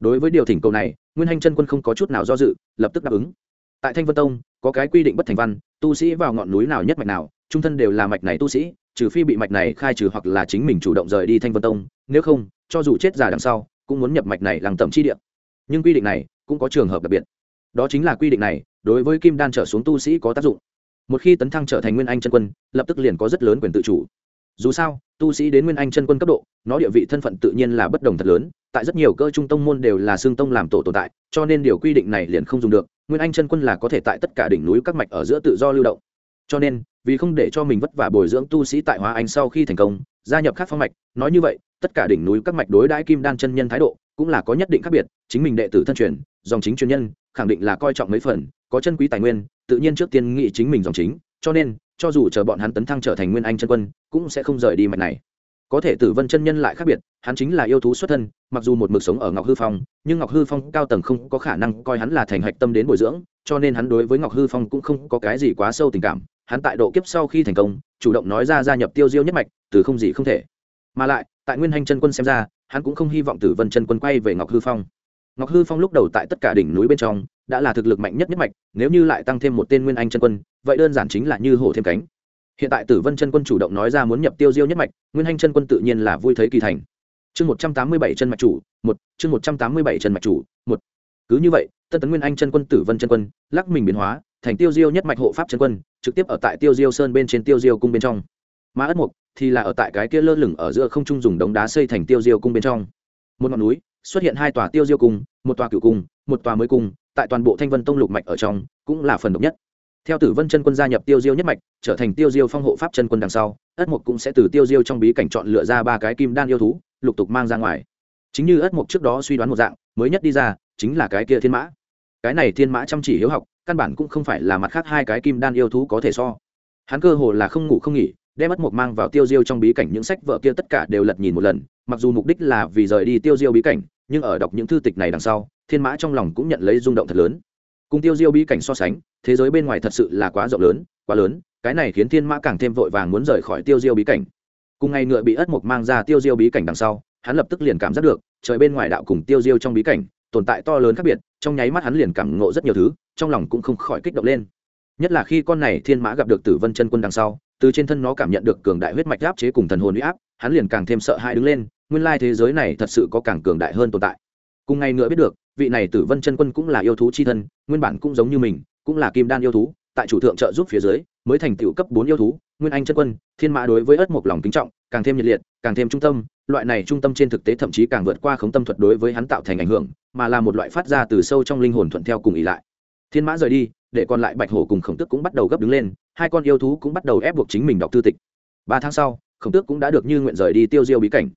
Đối với điều thỉnh cầu này, nguyên hành chân quân không có chút nào do dự, lập tức đáp ứng. Tại thanh vân tông, có cái quy định bất thành văn, tu sĩ vào ngọn núi nào nhất mạch nào trung thân đều là mạch này tu sĩ, trừ phi bị mạch này khai trừ hoặc là chính mình chủ động rời đi thanh vân tông, nếu không, cho dù chết già đằng sau, cũng muốn nhập mạch này làng tầm chi địa. Nhưng quy định này cũng có trường hợp đặc biệt. Đó chính là quy định này, đối với kim đan trở xuống tu sĩ có tác dụng. Một khi tấn thăng trở thành nguyên anh chân quân, lập tức liền có rất lớn quyền tự chủ. Dù sao, tu sĩ đến nguyên anh chân quân cấp độ, nó địa vị thân phận tự nhiên là bất đồng thật lớn, tại rất nhiều cơ trung tông môn đều là xương tông làm tổ tồn tại, cho nên điều quy định này liền không dùng được, nguyên anh chân quân là có thể tại tất cả đỉnh núi các mạch ở giữa tự do lưu động. Cho nên vì không để cho mình vất vả bồi dưỡng tu sĩ tại hóa anh sau khi thành công, gia nhập các phong mạch, nói như vậy, tất cả đỉnh núi các mạch đối đãi kim đan chân nhân thái độ cũng là có nhất định khác biệt, chính mình đệ tử thân truyền, dòng chính truyền nhân, khẳng định là coi trọng mấy phần, có chân quý tài nguyên, tự nhiên trước tiên nghĩ chính mình dòng chính, cho nên, cho dù chờ bọn hắn tấn thăng trở thành nguyên anh chân quân, cũng sẽ không rời đi mạch này. Có thể tử vân chân nhân lại khác biệt, hắn chính là yêu thú xuất thân, mặc dù một mực sống ở ngọc hư phong, nhưng ngọc hư phong cao tầng không có khả năng coi hắn là thành hạch tâm đến bồi dưỡng, cho nên hắn đối với ngọc hư phong cũng không có cái gì quá sâu tình cảm hắn tại độ kiếp sau khi thành công, chủ động nói ra gia nhập tiêu diêu nhất mạch, từ không gì không thể. Mà lại, tại nguyên hành chân quân xem ra, hắn cũng không hy vọng tử vân chân quân quay về ngọc hư phong. Ngọc hư phong lúc đầu tại tất cả đỉnh núi bên trong, đã là thực lực mạnh nhất nhất mạch, nếu như lại tăng thêm một tên nguyên anh chân quân, vậy đơn giản chính là như hổ thêm cánh. Hiện tại tử vân chân quân chủ động nói ra muốn nhập tiêu diêu nhất mạch, nguyên anh chân quân tự nhiên là vui thấy kỳ thành. Chương một trăm tám mươi bảy chân mạch chủ, một, chương một trăm tám mươi bảy chân mạch chủ, một. Cứ như vậy, tân tấn nguyên anh chân quân, tử vân chân quân, lắc mình biến hóa thành tiêu diêu nhất mạch hộ pháp chân quân, trực tiếp ở tại tiêu diêu sơn bên trên tiêu diêu cung bên trong. Mà ất mục thì là ở tại cái kia lơ lửng ở giữa không trung dùng đống đá xây thành tiêu diêu cung bên trong. Một ngọn núi, xuất hiện hai tòa tiêu diêu cung, một tòa cựu cung, một tòa mới cung, tại toàn bộ thanh vân tông lục mạch ở trong, cũng là phần độc nhất. Theo tử vân chân quân gia nhập tiêu diêu nhất mạch, trở thành tiêu diêu phong hộ pháp chân quân đằng sau, ất mục cũng sẽ từ tiêu diêu trong bí cảnh chọn lựa ra ba cái kim đan yêu thú, lục tục mang ra ngoài. Chính như ất mục trước đó suy đoán một dạng, mới nhất đi ra, chính là cái kia thiên mã. Cái này thiên mã chăm chỉ hiếu học căn bản cũng không phải là mặt khác hai cái kim đan yêu thú có thể so. Hắn cơ hồ là không ngủ không nghỉ, đem ất một mang vào tiêu diêu trong bí cảnh những sách vợ kia tất cả đều lật nhìn một lần, mặc dù mục đích là vì rời đi tiêu diêu bí cảnh, nhưng ở đọc những thư tịch này đằng sau, thiên mã trong lòng cũng nhận lấy rung động thật lớn. Cùng tiêu diêu bí cảnh so sánh, thế giới bên ngoài thật sự là quá rộng lớn, quá lớn, cái này khiến thiên mã càng thêm vội vàng muốn rời khỏi tiêu diêu bí cảnh. Cùng ngày ngựa bị ất mục mang ra tiêu diêu bí cảnh đằng sau, hắn lập tức liền cảm giác được, trời bên ngoài đạo cùng tiêu diêu trong bí cảnh tồn tại to lớn khác biệt, trong nháy mắt hắn liền cảm ngộ rất nhiều thứ, trong lòng cũng không khỏi kích động lên. Nhất là khi con này thiên mã gặp được tử vân chân quân đằng sau, từ trên thân nó cảm nhận được cường đại huyết mạch áp chế cùng thần hồn huy áp, hắn liền càng thêm sợ hãi đứng lên, nguyên lai thế giới này thật sự có càng cường đại hơn tồn tại. Cùng ngày nữa biết được, vị này tử vân chân quân cũng là yêu thú c h i thân, nguyên bản cũng giống như mình, cũng là kim đan yêu thú, tại chủ thượng trợ giúp phía dưới, mới thành tựu cấp bốn yêu thú, nguyên anh chân quân, thiên mã đối với ớt một lòng kính trọng, càng thêm nhiệt liệt càng thêm trung tâm, loại này trung tâm trên thực tế thậm chí càng vượt qua khống tâm thuật đối với hắn tạo thành ảnh hưởng, mà là một loại phát ra từ sâu trong linh hồn thuận theo cùng ý lại. Thiên mã rời đi, để còn lại bạch hổ cùng khổng tước cũng bắt đầu gấp đứng lên, hai con yêu thú cũng bắt đầu ép buộc chính mình đọc tư tịch. Ba tháng sau, khổng tước cũng đã được như nguyện rời đi tiêu diêu bí cảnh.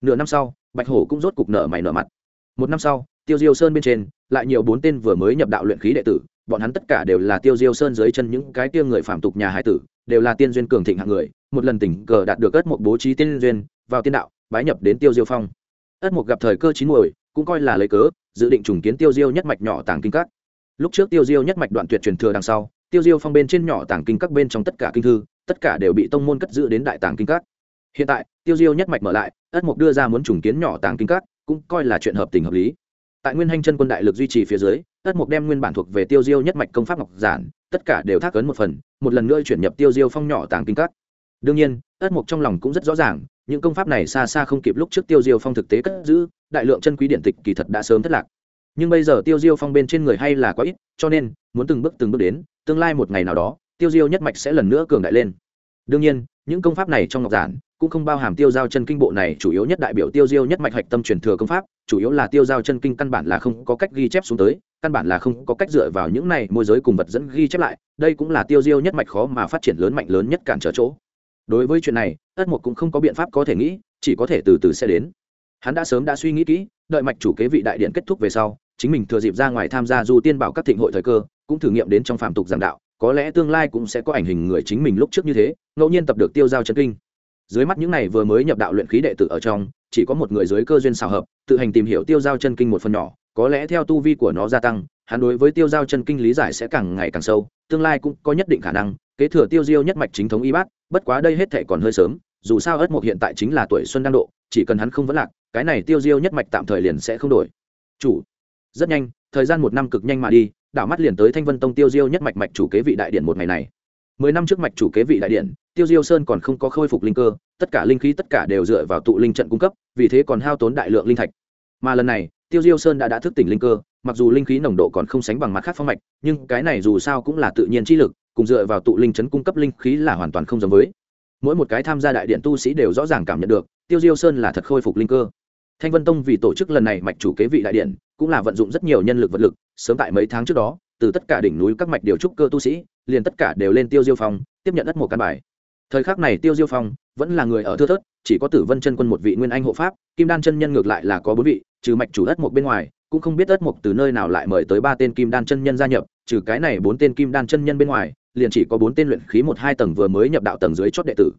Nửa năm sau, bạch hổ cũng rốt cục nợ mày nợ mặt. Một năm sau, tiêu diêu sơn bên trên, lại nhiều bốn tên vừa mới nhập đạo luyện khí đệ tử, bọn hắn tất cả đều là tiêu diêu sơn dưới chân những cái tiêu người phạm tục nhà hải tử, đều là tiên duyên cường thịnh hạng người một lần tình cờ đạt được ất một bố trí tiên duyên, vào tiên đạo, bái nhập đến tiêu diêu phong. Ất một gặp thời cơ chín muồi, cũng coi là lấy cớ, dự định trùng kiến tiêu diêu nhất mạch nhỏ tàng kinh các. Lúc trước tiêu diêu nhất mạch đoạn tuyệt truyền thừa đằng sau, tiêu diêu phong bên trên nhỏ tàng kinh các bên trong tất cả kinh thư, tất cả đều bị tông môn cất giữ đến đại tàng kinh các. Hiện tại, tiêu diêu nhất mạch mở lại, ất mục đưa ra muốn trùng kiến nhỏ tàng kinh các, cũng coi là chuyện hợp tình hợp lý. Tại nguyên hành chân quân đại lực duy trì phía dưới, ất mục đem nguyên bản thuộc về tiêu diêu nhất mạch công pháp ngọc giản, tất cả đều thác ấn một phần, một lần nữa chuyển nhập tiêu diêu phong nhỏ tàng kinh các đương nhiên, ất mục trong lòng cũng rất rõ ràng, những công pháp này xa xa không kịp lúc trước tiêu diêu phong thực tế cất giữ, đại lượng chân quý điện tịch kỳ thật đã sớm thất lạc. Nhưng bây giờ tiêu diêu phong bên trên người hay là quá ít, cho nên, muốn từng bước từng bước đến, tương lai một ngày nào đó, tiêu diêu nhất mạch sẽ lần nữa cường đại lên. Đương nhiên, những công pháp này trong ngọc giản cũng không bao hàm tiêu giao chân kinh bộ này chủ yếu nhất đại biểu tiêu diêu nhất mạch hạch tâm truyền thừa công pháp, chủ yếu là tiêu giao chân kinh căn bản là không có cách ghi chép xuống tới, căn bản là không có cách dựa vào những này môi giới cùng vật dẫn ghi chép lại, đây cũng là tiêu diêu nhất mạch khó mà phát triển lớn mạnh lớn nhất cản trở chỗ đối với chuyện này, ất mục cũng không có biện pháp có thể nghĩ, chỉ có thể từ từ sẽ đến. Hắn đã sớm đã suy nghĩ kỹ, đợi mạch chủ kế vị đại điện kết thúc về sau, chính mình thừa dịp ra ngoài tham gia du tiên bảo các thịnh hội thời cơ, cũng thử nghiệm đến trong phạm tục giảng đạo, có lẽ tương lai cũng sẽ có ảnh hình người chính mình lúc trước như thế, ngẫu nhiên tập được tiêu giao chân kinh. Dưới mắt những này vừa mới nhập đạo luyện khí đệ tử ở trong, chỉ có một người dưới cơ duyên xào hợp, tự hành tìm hiểu tiêu giao chân kinh một phần nhỏ, có lẽ theo tu vi của nó gia tăng, hắn đối với tiêu giao chân kinh lý giải sẽ càng ngày càng sâu, tương lai cũng có nhất định khả năng, kế thừa tiêu diêu nhất mạch chính thống y bát bất quá đây hết thể còn hơi sớm, dù sao ất mộc hiện tại chính là tuổi xuân đang độ, chỉ cần hắn không vấn lạc, cái này tiêu diêu nhất mạch tạm thời liền sẽ không đổi. Chủ. Rất nhanh, thời gian một năm cực nhanh mà đi, đảo mắt liền tới thanh vân tông tiêu diêu nhất mạch mạch chủ kế vị đại điện một ngày này. Mười năm trước mạch chủ kế vị đại điện, tiêu diêu sơn còn không có khôi phục linh cơ, tất cả linh khí tất cả đều dựa vào tụ linh trận cung cấp, vì thế còn hao tốn đại lượng linh thạch. Mà lần này, tiêu diêu sơn đã đã thức tỉnh linh cơ, mặc dù linh khí nồng độ còn không sánh bằng mặt khác phong mạch, nhưng cái này dù sao cũng là tự nhiên chi lực cùng dựa vào tụ linh chấn cung cấp linh khí là hoàn toàn không giống với. Mỗi một cái tham gia đại điện tu sĩ đều rõ ràng cảm nhận được, tiêu diêu sơn là thật khôi phục linh cơ. Thanh vân tông vì tổ chức lần này mạch chủ kế vị đại điện, cũng là vận dụng rất nhiều nhân lực vật lực, sớm tại mấy tháng trước đó, từ tất cả đỉnh núi các mạch điều trúc cơ tu sĩ, liền tất cả đều lên tiêu diêu phong, tiếp nhận đất một căn bài. Thời khắc này tiêu diêu phong vẫn là người ở thưa thớt, chỉ có tử vân chân quân một vị nguyên anh hộ pháp, kim đan chân nhân ngược lại là có bốn vị, trừ mạch chủ đất một bên ngoài, cũng không biết đất một từ nơi nào lại mời tới ba tên kim đan chân nhân gia nhập, trừ cái này bốn tên kim đan chân nhân bên ngoài liền chỉ có bốn tên luyện khí một hai tầng vừa mới nhập đạo tầng dưới chót đệ tử.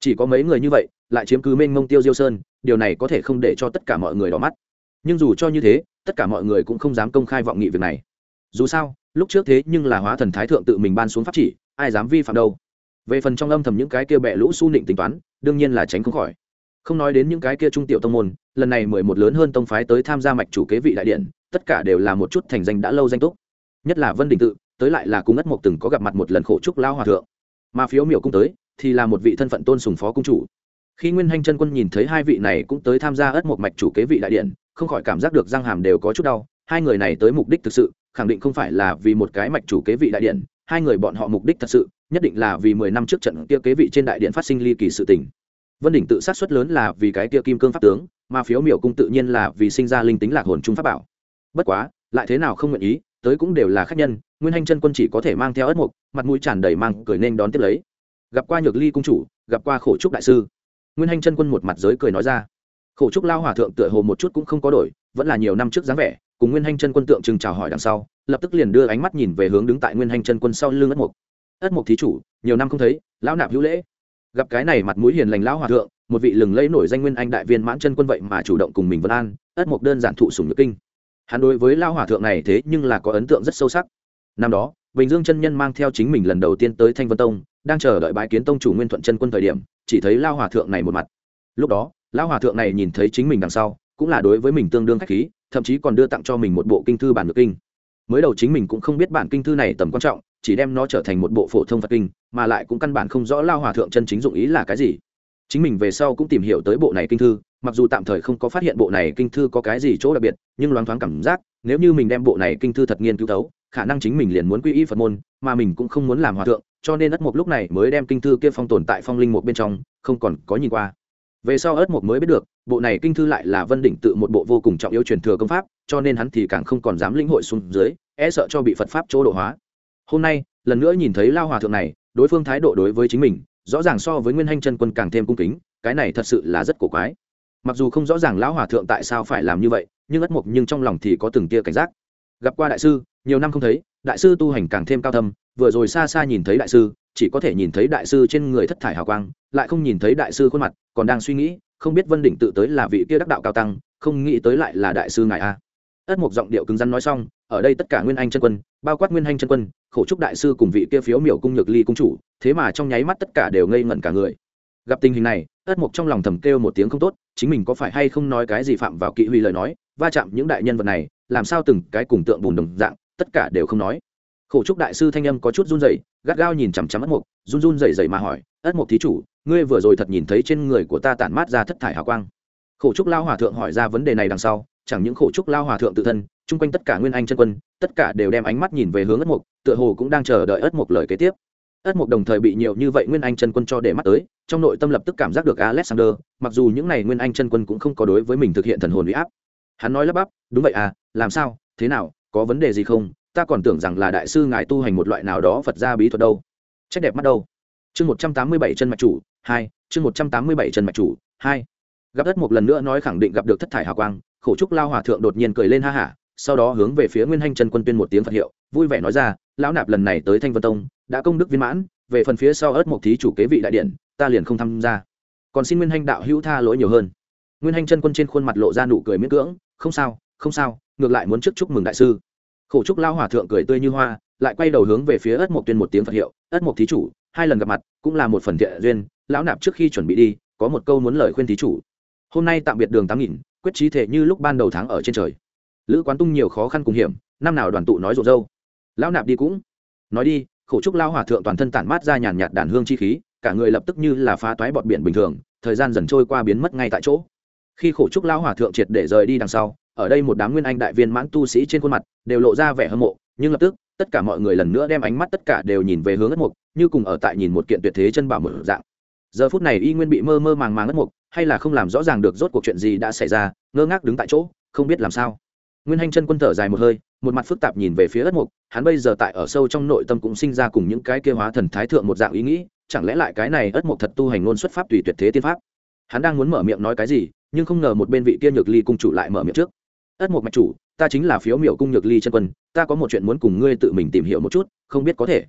Chỉ có mấy người như vậy, lại chiếm cứ mênh mông tiêu diêu sơn, điều này có thể không để cho tất cả mọi người đỏ mắt. Nhưng dù cho như thế, tất cả mọi người cũng không dám công khai vọng nghị việc này. Dù sao, lúc trước thế nhưng là hóa thần thái thượng tự mình ban xuống pháp chỉ, ai dám vi phạm đâu. Về phần trong âm thầm những cái kia bẹ lũ su nịnh tính toán, đương nhiên là tránh không khỏi. Không nói đến những cái kia trung tiểu tông môn, lần này mười một lớn hơn tông phái tới tham gia mạch chủ kế vị đại điện, tất cả đều là một chút thành danh đã lâu danh túc. Nhất là vân đình tự tới lại là cung ất mộc từng có gặp mặt một lần khổ trúc lao hòa thượng. Mà phiếu miểu cung tới, thì là một vị thân phận tôn sùng phó cung chủ. Khi nguyên hanh chân quân nhìn thấy hai vị này cũng tới tham gia ất mộc mạch chủ kế vị đại điện, không khỏi cảm giác được răng hàm đều có chút đau. Hai người này tới mục đích thực sự, khẳng định không phải là vì một cái mạch chủ kế vị đại điện. Hai người bọn họ mục đích thật sự, nhất định là vì mười năm trước trận kia kế vị trên đại điện phát sinh ly kỳ sự tình. Vân đỉnh tự sát xuất lớn là vì cái kia kim cương pháp tướng, mà phiếu miểu cung tự nhiên là vì sinh ra linh tính lạc hồn trung pháp bảo. Bất quá, lại thế nào không nguyện ý tới cũng đều là khách nhân, nguyên hành chân quân chỉ có thể mang theo ất mục, mặt mũi tràn đầy mang cười nên đón tiếp lấy. Gặp qua nhược ly cung chủ, gặp qua khổ trúc đại sư. Nguyên hành chân quân một mặt giới cười nói ra. Khổ trúc lao hòa thượng tựa hồ một chút cũng không có đổi, vẫn là nhiều năm trước dáng vẻ, cùng nguyên hành chân quân tượng trưng chào hỏi đằng sau, lập tức liền đưa ánh mắt nhìn về hướng đứng tại nguyên hành chân quân sau lưng ất mục. Ất mục thí chủ, nhiều năm không thấy, lão nạp hữu lễ. Gặp cái này mặt mũi hiền lành lão hòa thượng, một vị lừng lẫy nổi danh nguyên anh đại viên mãn chân quân vậy mà chủ động cùng mình vân an, ất mục đơn giản thụ sùng nhược kinh hắn đối với lao hòa thượng này thế nhưng là có ấn tượng rất sâu sắc. Năm đó, bình dương chân nhân mang theo chính mình lần đầu tiên tới thanh vân tông, đang chờ đợi bãi kiến tông chủ nguyên thuận chân quân thời điểm, chỉ thấy lao hòa thượng này một mặt. Lúc đó lao hòa thượng này nhìn thấy chính mình đằng sau, cũng là đối với mình tương đương khách khí, thậm chí còn đưa tặng cho mình một bộ kinh thư bản ngược kinh. Mới đầu chính mình cũng không biết bản kinh thư này tầm quan trọng, chỉ đem nó trở thành một bộ phổ thông phật kinh, mà lại cũng căn bản không rõ lao hòa thượng chân chính dụng ý là cái gì. Chính mình về sau cũng tìm hiểu tới bộ này kinh thư mặc dù tạm thời không có phát hiện bộ này kinh thư có cái gì chỗ đặc biệt, nhưng loáng thoáng cảm giác, nếu như mình đem bộ này kinh thư thật nghiên cứu thấu, khả năng chính mình liền muốn quy y phật môn, mà mình cũng không muốn làm hòa thượng, cho nên ất mục lúc này mới đem kinh thư kia phong tồn tại phong linh một bên trong, không còn có nhìn qua. Về sau ất mục mới biết được, bộ này kinh thư lại là vân đỉnh tự một bộ vô cùng trọng yếu truyền thừa công pháp, cho nên hắn thì càng không còn dám lĩnh hội xuống dưới e sợ cho bị phật pháp chỗ độ hóa. Hôm nay, lần nữa nhìn thấy lao hòa thượng này, đối phương thái độ đối với chính mình, rõ ràng so với nguyên hanh chân quân càng thêm cung kính, cái này thật sự là rất cổ quái mặc dù không rõ ràng lão hòa thượng tại sao phải làm như vậy, nhưng ất mục nhưng trong lòng thì có từng tia cảnh giác. Gặp qua đại sư, nhiều năm không thấy, đại sư tu hành càng thêm cao thâm, vừa rồi xa xa nhìn thấy đại sư, chỉ có thể nhìn thấy đại sư trên người thất thải hào quang, lại không nhìn thấy đại sư khuôn mặt, còn đang suy nghĩ, không biết vân đỉnh tự tới là vị kia đắc đạo cao tăng, không nghĩ tới lại là đại sư ngài a. Ất mục giọng điệu cứng rắn nói xong, ở đây tất cả nguyên anh chân quân, bao quát nguyên anh chân quân, khổ trúc đại sư cùng vị kia phiếu miểu cung nhược ly cung chủ, thế mà trong nháy mắt tất cả đều ngây ngẩn cả người. Gặp tình hình này ất mục trong lòng thầm kêu một tiếng không tốt, chính mình có phải hay không nói cái gì phạm vào kỵ huy lời nói, va chạm những đại nhân vật này, làm sao từng cái cùng tượng bùn đồng dạng, tất cả đều không nói. Khổ trúc đại sư thanh âm có chút run rẩy, gắt gao nhìn chằm chằm ất mục run run rẩy rẩy mà hỏi, ất mục thí chủ, ngươi vừa rồi thật nhìn thấy trên người của ta tản mát ra thất thải hào quang? Khổ trúc lao hòa thượng hỏi ra vấn đề này đằng sau, chẳng những khổ trúc lao hòa thượng tự thân, chung quanh tất cả nguyên anh chân quân, tất cả đều đem ánh mắt nhìn về hướng ất mục tựa hồ cũng đang chờ đợi ất mục lời kế tiếp ất mục đồng thời bị nhiều như vậy nguyên anh chân quân cho để mắt tới, trong nội tâm lập tức cảm giác được alexander, mặc dù những này nguyên anh chân quân cũng không có đối với mình thực hiện thần hồn uy áp. Hắn nói lắp bắp, đúng vậy à làm sao, thế nào, có vấn đề gì không? Ta còn tưởng rằng là đại sư ngài tu hành một loại nào đó phật gia bí thuật đâu. Trách đẹp mắt đâu. Chương một trăm tám mươi bảy chân mạch chủ, hai, chương một trăm tám mươi bảy chân mạch chủ, hai. Gặp đất một lần nữa nói khẳng định gặp được thất thải hào quang, khổ trúc lao hòa thượng đột nhiên cười lên ha hả, sau đó hướng về phía nguyên hanh chân quân tuyên một tiếng phật hiệu vui vẻ nói ra, lão nạp lần này tới thanh vân tông, đã công đức viên mãn, về phần phía sau ớt một thí chủ kế vị đại điện, ta liền không tham gia. Còn xin nguyên hanh đạo hữu tha lỗi nhiều hơn. Nguyên hanh chân quân trên khuôn mặt lộ ra nụ cười miễn cưỡng, không sao không sao, ngược lại muốn trước chúc mừng đại sư. Khổ trúc lao hòa thượng cười tươi như hoa, lại quay đầu hướng về phía ất mộc tuyên một tiếng phật hiệu ất mộc thí chủ, hai lần gặp mặt, cũng là một phần thiện duyên, lão nạp trước khi chuẩn bị đi, có một câu muốn lời khuyên thí chủ. Hôm nay tạm biệt đường tám nghìn, quyết trí thể như lúc ban đầu tháng ở trên trời. Lữ quán tung nhiều khó khăn cùng hiểm, năm nào đoàn tụ nói rộ râu lão nạp đi cũng. Nói đi, khổ trúc lao hòa thượng toàn thân tản mát ra nhàn nhạt đàn hương chi khí, cả người lập tức như là phá toái bọt biển bình thường, thời gian dần trôi qua biến mất ngay tại chỗ. Khi khổ trúc lao hòa thượng triệt để rời đi đằng sau, ở đây một đám nguyên anh đại viên mãn tu sĩ trên khuôn mặt đều lộ ra vẻ hâm mộ, nhưng lập tức, tất cả mọi người lần nữa đem ánh mắt tất cả đều nhìn về hướng ất mục, như cùng ở tại nhìn một kiện tuyệt thế chân bảo mở dạng. Giờ phút này y nguyên bị mơ mơ màng màng ất mục, hay là không làm rõ ràng được rốt cuộc chuyện gì đã xảy ra, ngơ ngác đứng tại chỗ, không biết làm sao. Nguyên hanh chân quân thở dài một hơi một mặt phức tạp nhìn về phía ất mục, hắn bây giờ tại ở sâu trong nội tâm cũng sinh ra cùng những cái kia hóa thần thái thượng một dạng ý nghĩ, chẳng lẽ lại cái này ất mục thật tu hành ngôn xuất pháp tùy tuyệt thế tiên pháp? Hắn đang muốn mở miệng nói cái gì, nhưng không ngờ một bên vị kia nhược ly cung chủ lại mở miệng trước. Ất mục mạch chủ, ta chính là phiếu miểu cung nhược ly chân quân, ta có một chuyện muốn cùng ngươi tự mình tìm hiểu một chút, không biết có thể.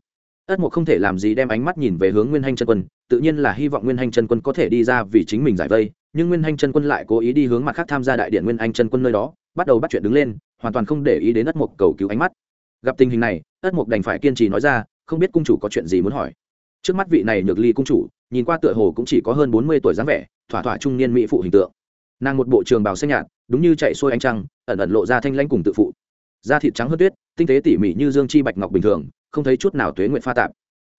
Ất mục không thể làm gì đem ánh mắt nhìn về hướng nguyên hanh chân quân, tự nhiên là hy vọng nguyên hanh chân quân có thể đi ra vì chính mình giải vây, nhưng nguyên hanh chân quân lại cố ý đi hướng mặt khác tham gia đại điện nguyên anh chân quân nơi đó, bắt đầu bắt chuyện đứng lên hoàn toàn không để ý đến ất mục cầu cứu ánh mắt. Gặp tình hình này, ất mục đành phải kiên trì nói ra, không biết cung chủ có chuyện gì muốn hỏi. Trước mắt vị này nhược ly cung chủ, nhìn qua tựa hồ cũng chỉ có hơn bốn mươi tuổi dáng vẻ, thỏa thỏa trung niên mỹ phụ hình tượng. Nàng một bộ trường bào xanh nhạt, đúng như chạy xuôi ánh trăng, ẩn ẩn lộ ra thanh lãnh cùng tự phụ. Da thịt trắng hơn tuyết, tinh tế tỉ mỉ như dương chi bạch ngọc bình thường, không thấy chút nào tuế nguyện pha tạp.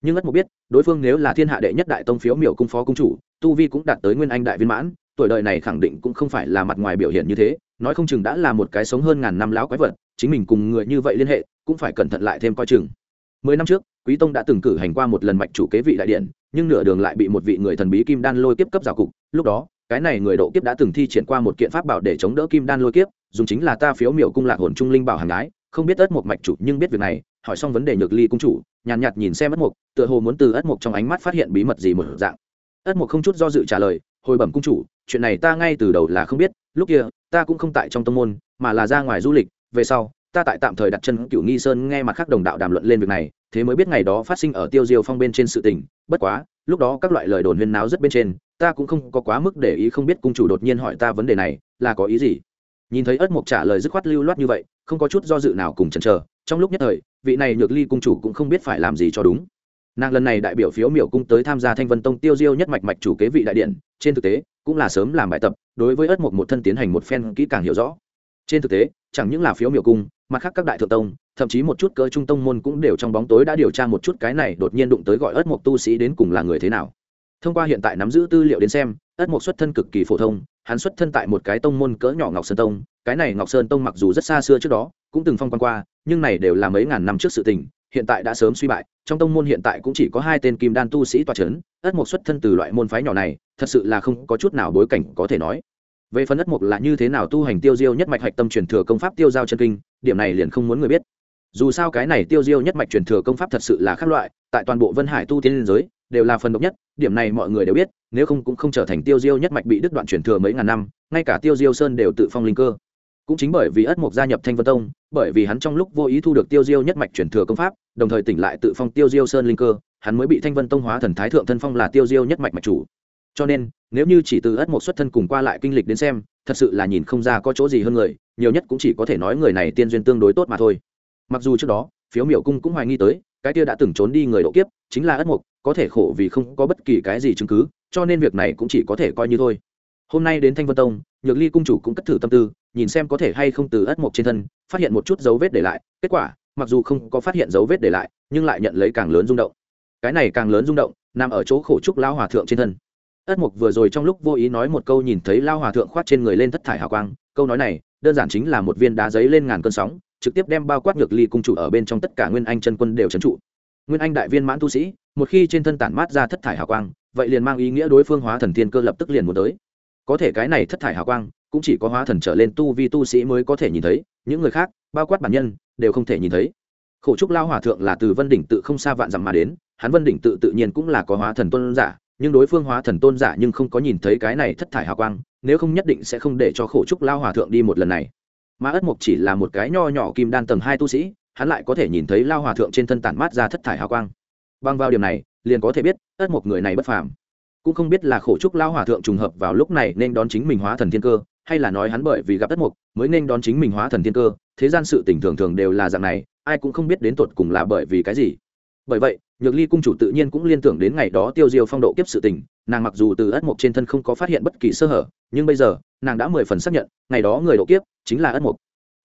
Nhưng ất mục biết, đối phương nếu là thiên hạ đệ nhất đại tông phiếu miểu cung phó cung chủ, tu vi cũng đạt tới nguyên anh đại viên mãn, tuổi đời này khẳng định cũng không phải là mặt ngoài biểu hiện như thế nói không chừng đã là một cái sống hơn ngàn năm lão quái vật chính mình cùng người như vậy liên hệ cũng phải cẩn thận lại thêm coi chừng. Mười năm trước quý tông đã từng cử hành qua một lần mạch chủ kế vị đại điện nhưng nửa đường lại bị một vị người thần bí kim đan lôi tiếp cấp rào cục. Lúc đó cái này người độ kiếp đã từng thi triển qua một kiện pháp bảo để chống đỡ kim đan lôi kiếp dùng chính là ta phiếu miểu cung lạc hồn trung linh bảo hàng ái không biết ất một mạch chủ nhưng biết việc này hỏi xong vấn đề nhược ly cung chủ nhàn nhạt, nhạt nhìn xem ất mục tựa hồ muốn từ ất mục trong ánh mắt phát hiện bí mật gì một dạng. Ất mục không chút do dự trả lời hồi bẩm cung chủ chuyện này ta ngay từ đầu là không biết lúc kia, ta cũng không tại trong tông môn, mà là ra ngoài du lịch, về sau, ta tại tạm thời đặt chân cựu nghi sơn nghe mặt khác đồng đạo đàm luận lên việc này, thế mới biết ngày đó phát sinh ở tiêu diêu phong bên trên sự tình, bất quá, lúc đó các loại lời đồn huyên náo rất bên trên, ta cũng không có quá mức để ý không biết cung chủ đột nhiên hỏi ta vấn đề này, là có ý gì. Nhìn thấy ất mục trả lời dứt khoát lưu loát như vậy, không có chút do dự nào cùng chần chờ, trong lúc nhất thời, vị này nhược ly cung chủ cũng không biết phải làm gì cho đúng nàng lần này đại biểu phiếu miểu cung tới tham gia thanh vân tông tiêu diêu nhất mạch mạch chủ kế vị đại điện, trên thực tế, cũng là sớm làm bài tập, đối với ất mục một thân tiến hành một phen kỹ càng hiểu rõ. Trên thực tế, chẳng những là phiếu miểu cung mà khác các đại thượng tông, thậm chí một chút cỡ trung tông môn cũng đều trong bóng tối đã điều tra một chút cái này đột nhiên đụng tới gọi ất mục tu sĩ đến cùng là người thế nào. Thông qua hiện tại nắm giữ tư liệu đến xem ất mục xuất thân cực kỳ phổ thông, hắn xuất thân tại một cái tông môn cỡ nhỏ ngọc sơn tông, cái này ngọc sơn tông mặc dù rất xa xưa trước đó, cũng từng phong quan qua, nhưng này đều là mấy ngàn năm trước sự tình, hiện tại đã sớm suy bại trong tông môn hiện tại cũng chỉ có hai tên kim đan tu sĩ tòa c h ấ n ất mục xuất thân từ loại môn phái nhỏ này, thật sự là không có chút nào bối cảnh có thể nói. Về phần ất mục là như thế nào tu hành tiêu diêu nhất mạch hạch tâm truyền thừa công pháp tiêu giao chân kinh, điểm này liền không muốn người biết. Dù sao cái này tiêu diêu nhất mạch truyền thừa công pháp thật sự là khác loại, tại toàn bộ vân hải tu tiên liên giới, đều là phần độc nhất, điểm này mọi người đều biết, nếu không cũng không trở thành tiêu diêu nhất mạch bị đứt đoạn truyền thừa mấy ngàn năm, ngay cả tiêu diêu sơn đều tự phong linh cơ. Cũng chính bởi vì ất mục gia nhập thanh vân tông, bởi vì hắn trong lúc vô ý thu được tiêu diêu nhất mạch truyền thừa công pháp đồng thời tỉnh lại tự phong tiêu diêu sơn linh cơ, hắn mới bị thanh vân tông hóa thần thái thượng thân phong là tiêu diêu nhất mạch mạch chủ. Cho nên, nếu như chỉ từ ất một xuất thân cùng qua lại kinh lịch đến xem, thật sự là nhìn không ra có chỗ gì hơn người, nhiều nhất cũng chỉ có thể nói người này tiên duyên tương đối tốt mà thôi. Mặc dù trước đó, phiếu miểu cung cũng hoài nghi tới, cái kia đã từng trốn đi người độ kiếp, chính là ất mục có thể khổ vì không có bất kỳ cái gì chứng cứ, cho nên việc này cũng chỉ có thể coi như thôi. Hôm nay đến thanh vân tông, nhược ly cung chủ cũng cất thử tâm tư, nhìn xem có thể hay không từ ất mục trên thân, phát hiện một chút dấu vết để lại, kết quả mặc dù không có phát hiện dấu vết để lại, nhưng lại nhận lấy càng lớn rung động. Cái này càng lớn rung động, nằm ở chỗ khổ trúc lao hòa thượng trên thân. Ất mục vừa rồi trong lúc vô ý nói một câu nhìn thấy lao hòa thượng khoát trên người lên thất thải hào quang, câu nói này, đơn giản chính là một viên đá giấy lên ngàn cơn sóng, trực tiếp đem bao quát ngược ly cung chủ ở bên trong tất cả nguyên anh chân quân đều trấn trụ. Nguyên anh đại viên mãn tu sĩ, một khi trên thân tản mát ra thất thải hào quang, vậy liền mang ý nghĩa đối phương hóa thần thiên cơ lập tức liền muốn tới. Có thể cái này thất thải hào quang cũng chỉ có hóa thần trở lên tu vi tu sĩ mới có thể nhìn thấy, những người khác, bao quát bản nhân, đều không thể nhìn thấy. Khổ trúc lao hòa thượng là từ vân đỉnh tự không xa vạn dặm mà đến, hắn vân đỉnh tự tự nhiên cũng là có hóa thần tôn giả, nhưng đối phương hóa thần tôn giả nhưng không có nhìn thấy cái này thất thải hào quang, nếu không nhất định sẽ không để cho khổ trúc lao hòa thượng đi một lần này. Mà ất mục chỉ là một cái nho nhỏ kim đan tầng hai tu sĩ, hắn lại có thể nhìn thấy lao hòa thượng trên thân tản mát ra thất thải hào quang. Bằng vào điểm này, liền có thể biết, ất mục người này bất phàm. Cũng không biết là khổ trúc lao hòa thượng trùng hợp vào lúc này nên đón chính mình hóa thần thiên cơ hay là nói hắn bởi vì gặp đất mục mới nên đón chính mình hóa thần thiên cơ, thế gian sự tình thường thường đều là dạng này, ai cũng không biết đến tột cùng là bởi vì cái gì. Bởi vậy, nhược ly cung chủ tự nhiên cũng liên tưởng đến ngày đó tiêu diêu phong độ kiếp sự tình, nàng mặc dù từ ất mộc trên thân không có phát hiện bất kỳ sơ hở, nhưng bây giờ, nàng đã mười phần xác nhận, ngày đó người độ kiếp chính là ất mộc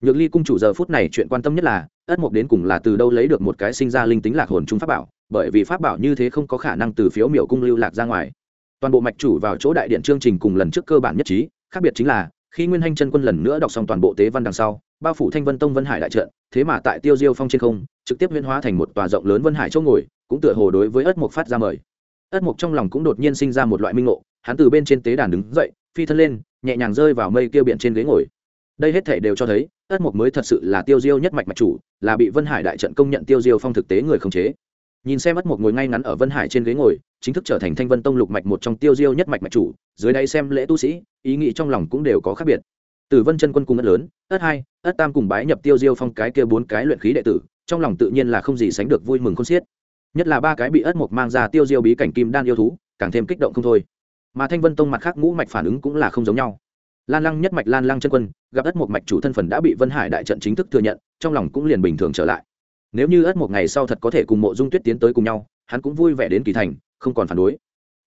nhược ly cung chủ giờ phút này chuyện quan tâm nhất là, ất mộc đến cùng là từ đâu lấy được một cái sinh ra linh tính lạc hồn trung pháp bảo, bởi vì pháp bảo như thế không có khả năng từ phiếu miểu cung lưu lạc ra ngoài. Toàn bộ mạch chủ vào chỗ đại điện chương trình cùng lần trước cơ bản nhất trí khác biệt chính là, khi nguyên hanh chân quân lần nữa đọc xong toàn bộ tế văn đằng sau, bao phủ thanh vân tông vân hải đại trận, thế mà tại tiêu diêu phong trên không, trực tiếp huyên hóa thành một tòa rộng lớn vân hải chỗ ngồi, cũng tựa hồ đối với ất mục phát ra mời. Ất mục trong lòng cũng đột nhiên sinh ra một loại minh ngộ, hắn từ bên trên tế đàn đứng dậy, phi thân lên, nhẹ nhàng rơi vào mây kia biển trên ghế ngồi. Đây hết thể đều cho thấy, ất mục mới thật sự là tiêu diêu nhất mạch mạch chủ, là bị vân hải đại trận công nhận tiêu diêu phong thực tế người khống chế. Nhìn xem ất mục ngồi ngay ngắn ở vân hải trên ghế ngồi chính thức trở thành thanh vân tông lục mạch một trong tiêu diêu nhất mạch mạch chủ, dưới đây xem lễ tu sĩ, ý nghĩ trong lòng cũng đều có khác biệt. Từ vân chân quân cùng ất lớn, ất hai, ất tam cùng bái nhập tiêu diêu phong cái kia bốn cái luyện khí đệ tử, trong lòng tự nhiên là không gì sánh được vui mừng khôn xiết. Nhất là ba cái bị ất mộc mang ra tiêu diêu bí cảnh kim đan yêu thú, càng thêm kích động không thôi. Mà thanh vân tông mặt khác ngũ mạch phản ứng cũng là không giống nhau. Lan lăng nhất mạch lan lăng chân quân, gặp ất mộc mạch chủ thân phần đã bị vân hải đại trận chính thức thừa nhận, trong lòng cũng liền bình thường trở lại. Nếu như ất mộc ngày sau thật có thể cùng mộ dung tuyết tiến tới cùng nhau, hắn cũng vui vẻ đến kỳ thành không còn phản đối.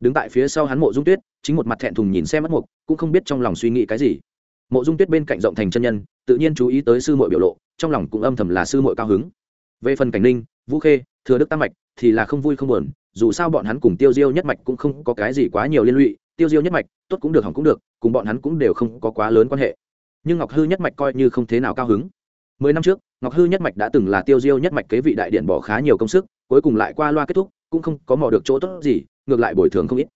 Đứng tại phía sau hắn mộ dung tuyết, chính một mặt thẹn thùng nhìn xem mất mục, cũng không biết trong lòng suy nghĩ cái gì. Mộ dung tuyết bên cạnh rộng thành chân nhân, tự nhiên chú ý tới sư mội biểu lộ, trong lòng cũng âm thầm là sư mội cao hứng. Về phần cảnh ninh, vũ khê, thừa đức tam mạch thì là không vui không buồn, dù sao bọn hắn cùng tiêu diêu nhất mạch cũng không có cái gì quá nhiều liên lụy, tiêu diêu nhất mạch tốt cũng được, hỏng cũng được, cùng bọn hắn cũng đều không có quá lớn quan hệ. Nhưng ngọc hư nhất mạch coi như không thế nào cao hứng. Mười năm trước, ngọc hư nhất mạch đã từng là tiêu diêu nhất mạch kế vị đại điện bỏ khá nhiều công sức, cuối cùng lại qua loa kết thúc cũng không có mò được chỗ tốt gì, ngược lại bồi thường không ít.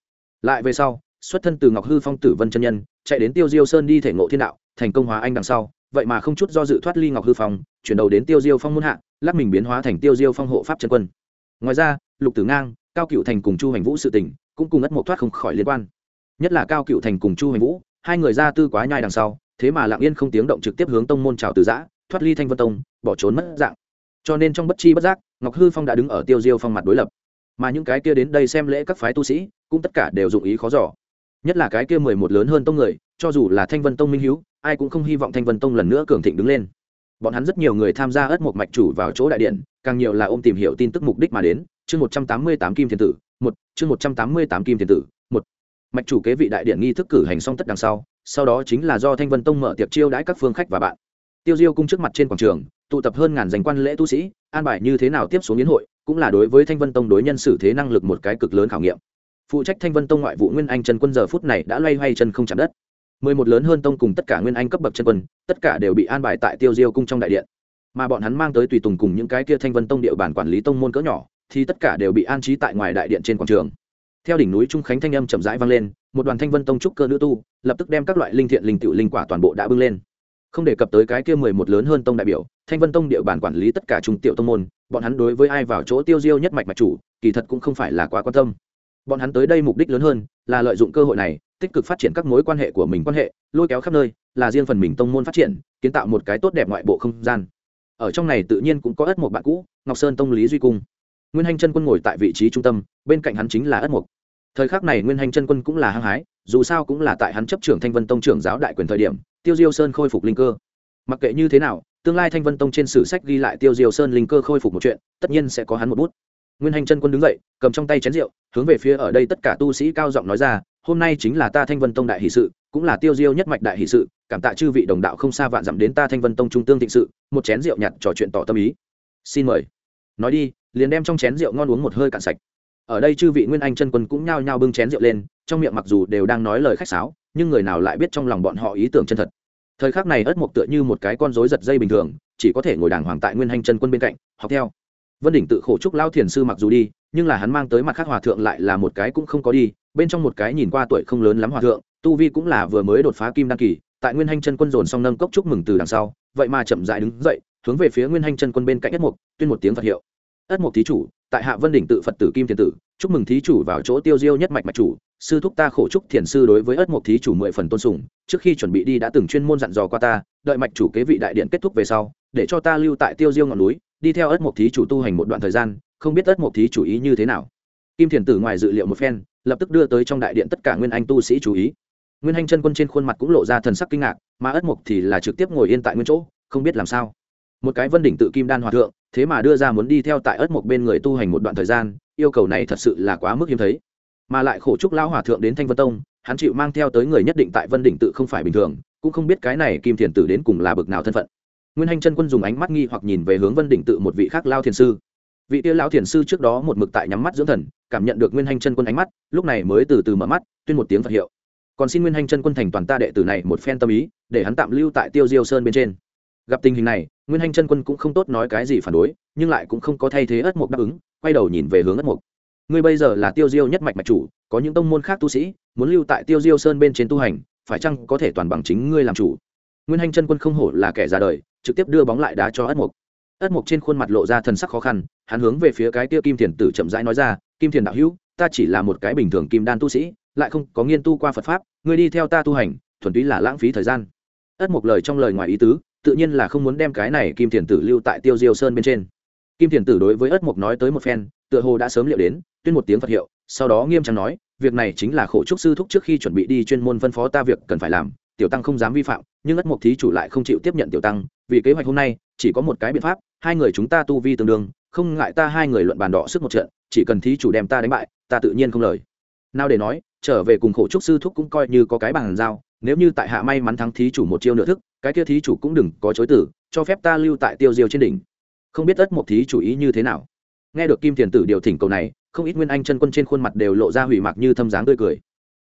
Lại về sau, xuất thân từ ngọc hư phong tử vân chân nhân, chạy đến tiêu diêu sơn đi thể ngộ thiên đạo, thành công hóa anh đằng sau, vậy mà không chút do dự thoát ly ngọc hư phong, chuyển đầu đến tiêu diêu phong muôn hạ, lắc mình biến hóa thành tiêu diêu phong hộ pháp chân quân. Ngoài ra, lục tử ngang, cao cựu thành cùng chu hành vũ sự tình cũng cùng ất mộc thoát không khỏi liên quan. Nhất là cao cựu thành cùng chu hành vũ, hai người ra tư quá nhai đằng sau, thế mà lặng yên không tiếng động trực tiếp hướng tông môn trào từ giã, thoát ly thanh vân tông, bỏ trốn mất dạng. Cho nên trong bất chi bất giác, ngọc hư phong đã đứng ở tiêu diêu phong mặt đối lập mà những cái kia đến đây xem lễ các phái tu sĩ, cũng tất cả đều dụng ý khó giỏ nhất là cái kia mười một lớn hơn tông người, cho dù là thanh vân tông minh hữu ai cũng không hy vọng thanh vân tông lần nữa cường thịnh đứng lên. Bọn hắn rất nhiều người tham gia ất một mạch chủ vào chỗ đại điện, càng nhiều là ôm tìm hiểu tin tức mục đích mà đến. Chương một trăm tám mươi tám kim thiên tử, một, chương một trăm tám mươi tám kim thiên tử, một. Mạch chủ kế vị đại điện nghi thức cử hành xong tất đằng sau sau đó chính là do thanh vân tông mở tiệc chiêu đãi các phương khách và bạn. Tiêu diêu cung trước mặt trên quảng trường, tụ tập hơn ngàn danh quan lễ tu sĩ, an bài như thế nào tiếp xuống yến hội cũng là đối với thanh vân tông đối nhân xử thế năng lực một cái cực lớn khảo nghiệm. Phụ trách thanh vân tông ngoại vụ nguyên anh trần quân giờ phút này đã loay hoay chân không chạm đất. Mười một lớn hơn tông cùng tất cả nguyên anh cấp bậc chân quân, tất cả đều bị an bài tại tiêu diêu cung trong đại điện. Mà bọn hắn mang tới tùy tùng cùng những cái kia thanh vân tông địa bàn quản lý tông môn cỡ nhỏ, thì tất cả đều bị an trí tại ngoài đại điện trên quảng trường. Theo đỉnh núi trung khánh thanh âm chậm rãi vang lên, một đoàn thanh vân tông trúc cơ nữ tu, lập tức đem các loại linh thiện linh tiểu linh quả toàn bộ đã bưng lên không đề cập tới cái kia mười một lớn hơn tông đại biểu, thanh vân tông địa bàn quản lý tất cả trung tiểu tông môn, bọn hắn đối với ai vào chỗ tiêu diêu nhất mạch mạch chủ, kỳ thật cũng không phải là quá quan tâm. Bọn hắn tới đây mục đích lớn hơn, là lợi dụng cơ hội này, tích cực phát triển các mối quan hệ của mình quan hệ, lôi kéo khắp nơi, là riêng phần mình tông môn phát triển, kiến tạo một cái tốt đẹp ngoại bộ không gian. Ở trong này tự nhiên cũng có ất một bạn cũ, ngọc sơn tông lý duy cung. Nguyên hành chân quân ngồi tại vị trí trung tâm, bên cạnh hắn chính là ất mục thời khắc này nguyên hành chân quân cũng là hăng hái, dù sao cũng là tại hắn chấp trưởng thanh vân tông trưởng giáo đại quyền thời điểm, tiêu diêu sơn khôi phục linh cơ. Mặc kệ như thế nào, tương lai thanh vân tông trên sử sách ghi lại tiêu diêu sơn linh cơ khôi phục một chuyện, tất nhiên sẽ có hắn một bút. Nguyên hành chân quân đứng dậy, cầm trong tay chén rượu, hướng về phía ở đây tất cả tu sĩ cao giọng nói ra, hôm nay chính là ta thanh vân tông đại hỷ sự, cũng là tiêu diêu nhất mạch đại hỷ sự, cảm tạ chư vị đồng đạo không xa vạn dặm đến ta thanh vân tông trung tương thịnh sự, một chén rượu nhặt trò chuyện tỏ tâm ý. Xin mời. Nói đi, liền đem trong chén rượu ngon uống một hơi cạn sạch ở đây chư vị nguyên anh chân quân cũng nhao nhao bưng chén rượu lên, trong miệng mặc dù đều đang nói lời khách sáo, nhưng người nào lại biết trong lòng bọn họ ý tưởng chân thật. Thời khắc này ất mộc tựa như một cái con rối giật dây bình thường, chỉ có thể ngồi đàng hoàng tại nguyên hành chân quân bên cạnh, học theo. Vân đỉnh tự khổ trúc lao thiền sư mặc dù đi, nhưng là hắn mang tới mặt khác hòa thượng lại là một cái cũng không có đi, bên trong một cái nhìn qua tuổi không lớn lắm hòa thượng, tu vi cũng là vừa mới đột phá kim đăng kỳ, tại nguyên hành chân quân dồn xong nâng cốc chúc mừng từ đằng sau, vậy mà chậm dại đứng dậy, hướng về phía nguyên hành chân quân bên cạnh ất mục, tuyên một tiếng phật hiệu ất mục thí chủ, tại hạ vân đỉnh tự phật tử kim thiền tử, chúc mừng thí chủ vào chỗ tiêu diêu nhất mạch mạch chủ, sư thúc ta khổ chúc thiền sư đối với ất mục thí chủ mười phần tôn sùng, trước khi chuẩn bị đi đã từng chuyên môn dặn dò qua ta, đợi mạch chủ kế vị đại điện kết thúc về sau, để cho ta lưu tại tiêu diêu ngọn núi, đi theo ất mục thí chủ tu hành một đoạn thời gian, không biết ất mục thí chủ ý như thế nào. Kim thiền tử ngoài dự liệu một phen, lập tức đưa tới trong đại điện tất cả nguyên anh tu sĩ chú ý. Nguyên anh chân quân trên khuôn mặt cũng lộ ra thần sắc kinh ngạc, mà ất mục thì là trực tiếp ngồi yên tại nguyên chỗ, không biết làm sao. Một cái vân đỉnh tự kim đan hòa thượng thế mà đưa ra muốn đi theo tại ất một bên người tu hành một đoạn thời gian, yêu cầu này thật sự là quá mức hiếm thấy. Mà lại khổ trúc lão hòa thượng đến thanh vân tông, hắn chịu mang theo tới người nhất định tại vân đỉnh tự không phải bình thường, cũng không biết cái này kim thiền tử đến cùng là bực nào thân phận. Nguyên hành chân quân dùng ánh mắt nghi hoặc nhìn về hướng vân đỉnh tự một vị khác lao thiền sư. Vị tiêu lão thiền sư trước đó một mực tại nhắm mắt dưỡng thần, cảm nhận được nguyên hành chân quân ánh mắt, lúc này mới từ từ mở mắt, tuyên một tiếng phật hiệu. Còn xin nguyên hành chân quân thành toàn ta đệ tử này một phen tâm ý, để hắn tạm lưu tại tiêu diêu sơn bên trên gặp tình hình này, nguyên hành chân quân cũng không tốt nói cái gì phản đối, nhưng lại cũng không có thay thế ất mục đáp ứng, quay đầu nhìn về hướng ất mục. Ngươi bây giờ là tiêu diêu nhất mạch mạch chủ, có những tông môn khác tu sĩ, muốn lưu tại tiêu diêu sơn bên trên tu hành, phải chăng có thể toàn bằng chính ngươi làm chủ? Nguyên hành chân quân không hổ là kẻ ra đời, trực tiếp đưa bóng lại đá cho ất mục. Ất mục trên khuôn mặt lộ ra thần sắc khó khăn, hắn hướng về phía cái tiêu kim thiền tử chậm rãi nói ra, kim thiền đạo hữu, ta chỉ là một cái bình thường kim đan tu sĩ, lại không có nghiên tu qua phật pháp, ngươi đi theo ta tu hành, thuần túy là lãng phí thời gian. Ất mục lời trong lời ngoài ý tứ tự nhiên là không muốn đem cái này kim thiền tử lưu tại tiêu diêu sơn bên trên. Kim thiền tử đối với ất mục nói tới một phen, tựa hồ đã sớm liệu đến, tuyên một tiếng phật hiệu, sau đó nghiêm trang nói, việc này chính là khổ trúc sư thúc trước khi chuẩn bị đi chuyên môn phân phó ta việc cần phải làm, tiểu tăng không dám vi phạm, nhưng ất mục thí chủ lại không chịu tiếp nhận tiểu tăng, vì kế hoạch hôm nay, chỉ có một cái biện pháp, hai người chúng ta tu vi tương đương, không ngại ta hai người luận bàn đỏ sức một trận, chỉ cần thí chủ đem ta đánh bại, ta tự nhiên không lời. Nào để nói, trở về cùng khổ trúc sư thúc cũng coi như có cái bàn giao nếu như tại hạ may mắn thắng thí chủ một chiêu nửa thức, cái kia thí chủ cũng đừng có chối tử cho phép ta lưu tại tiêu diêu trên đỉnh. Không biết ất một thí chủ ý như thế nào? Nghe được kim thiền tử điều thỉnh cầu này, không ít nguyên anh chân quân trên khuôn mặt đều lộ ra hủy mạc như thâm dáng tươi cười.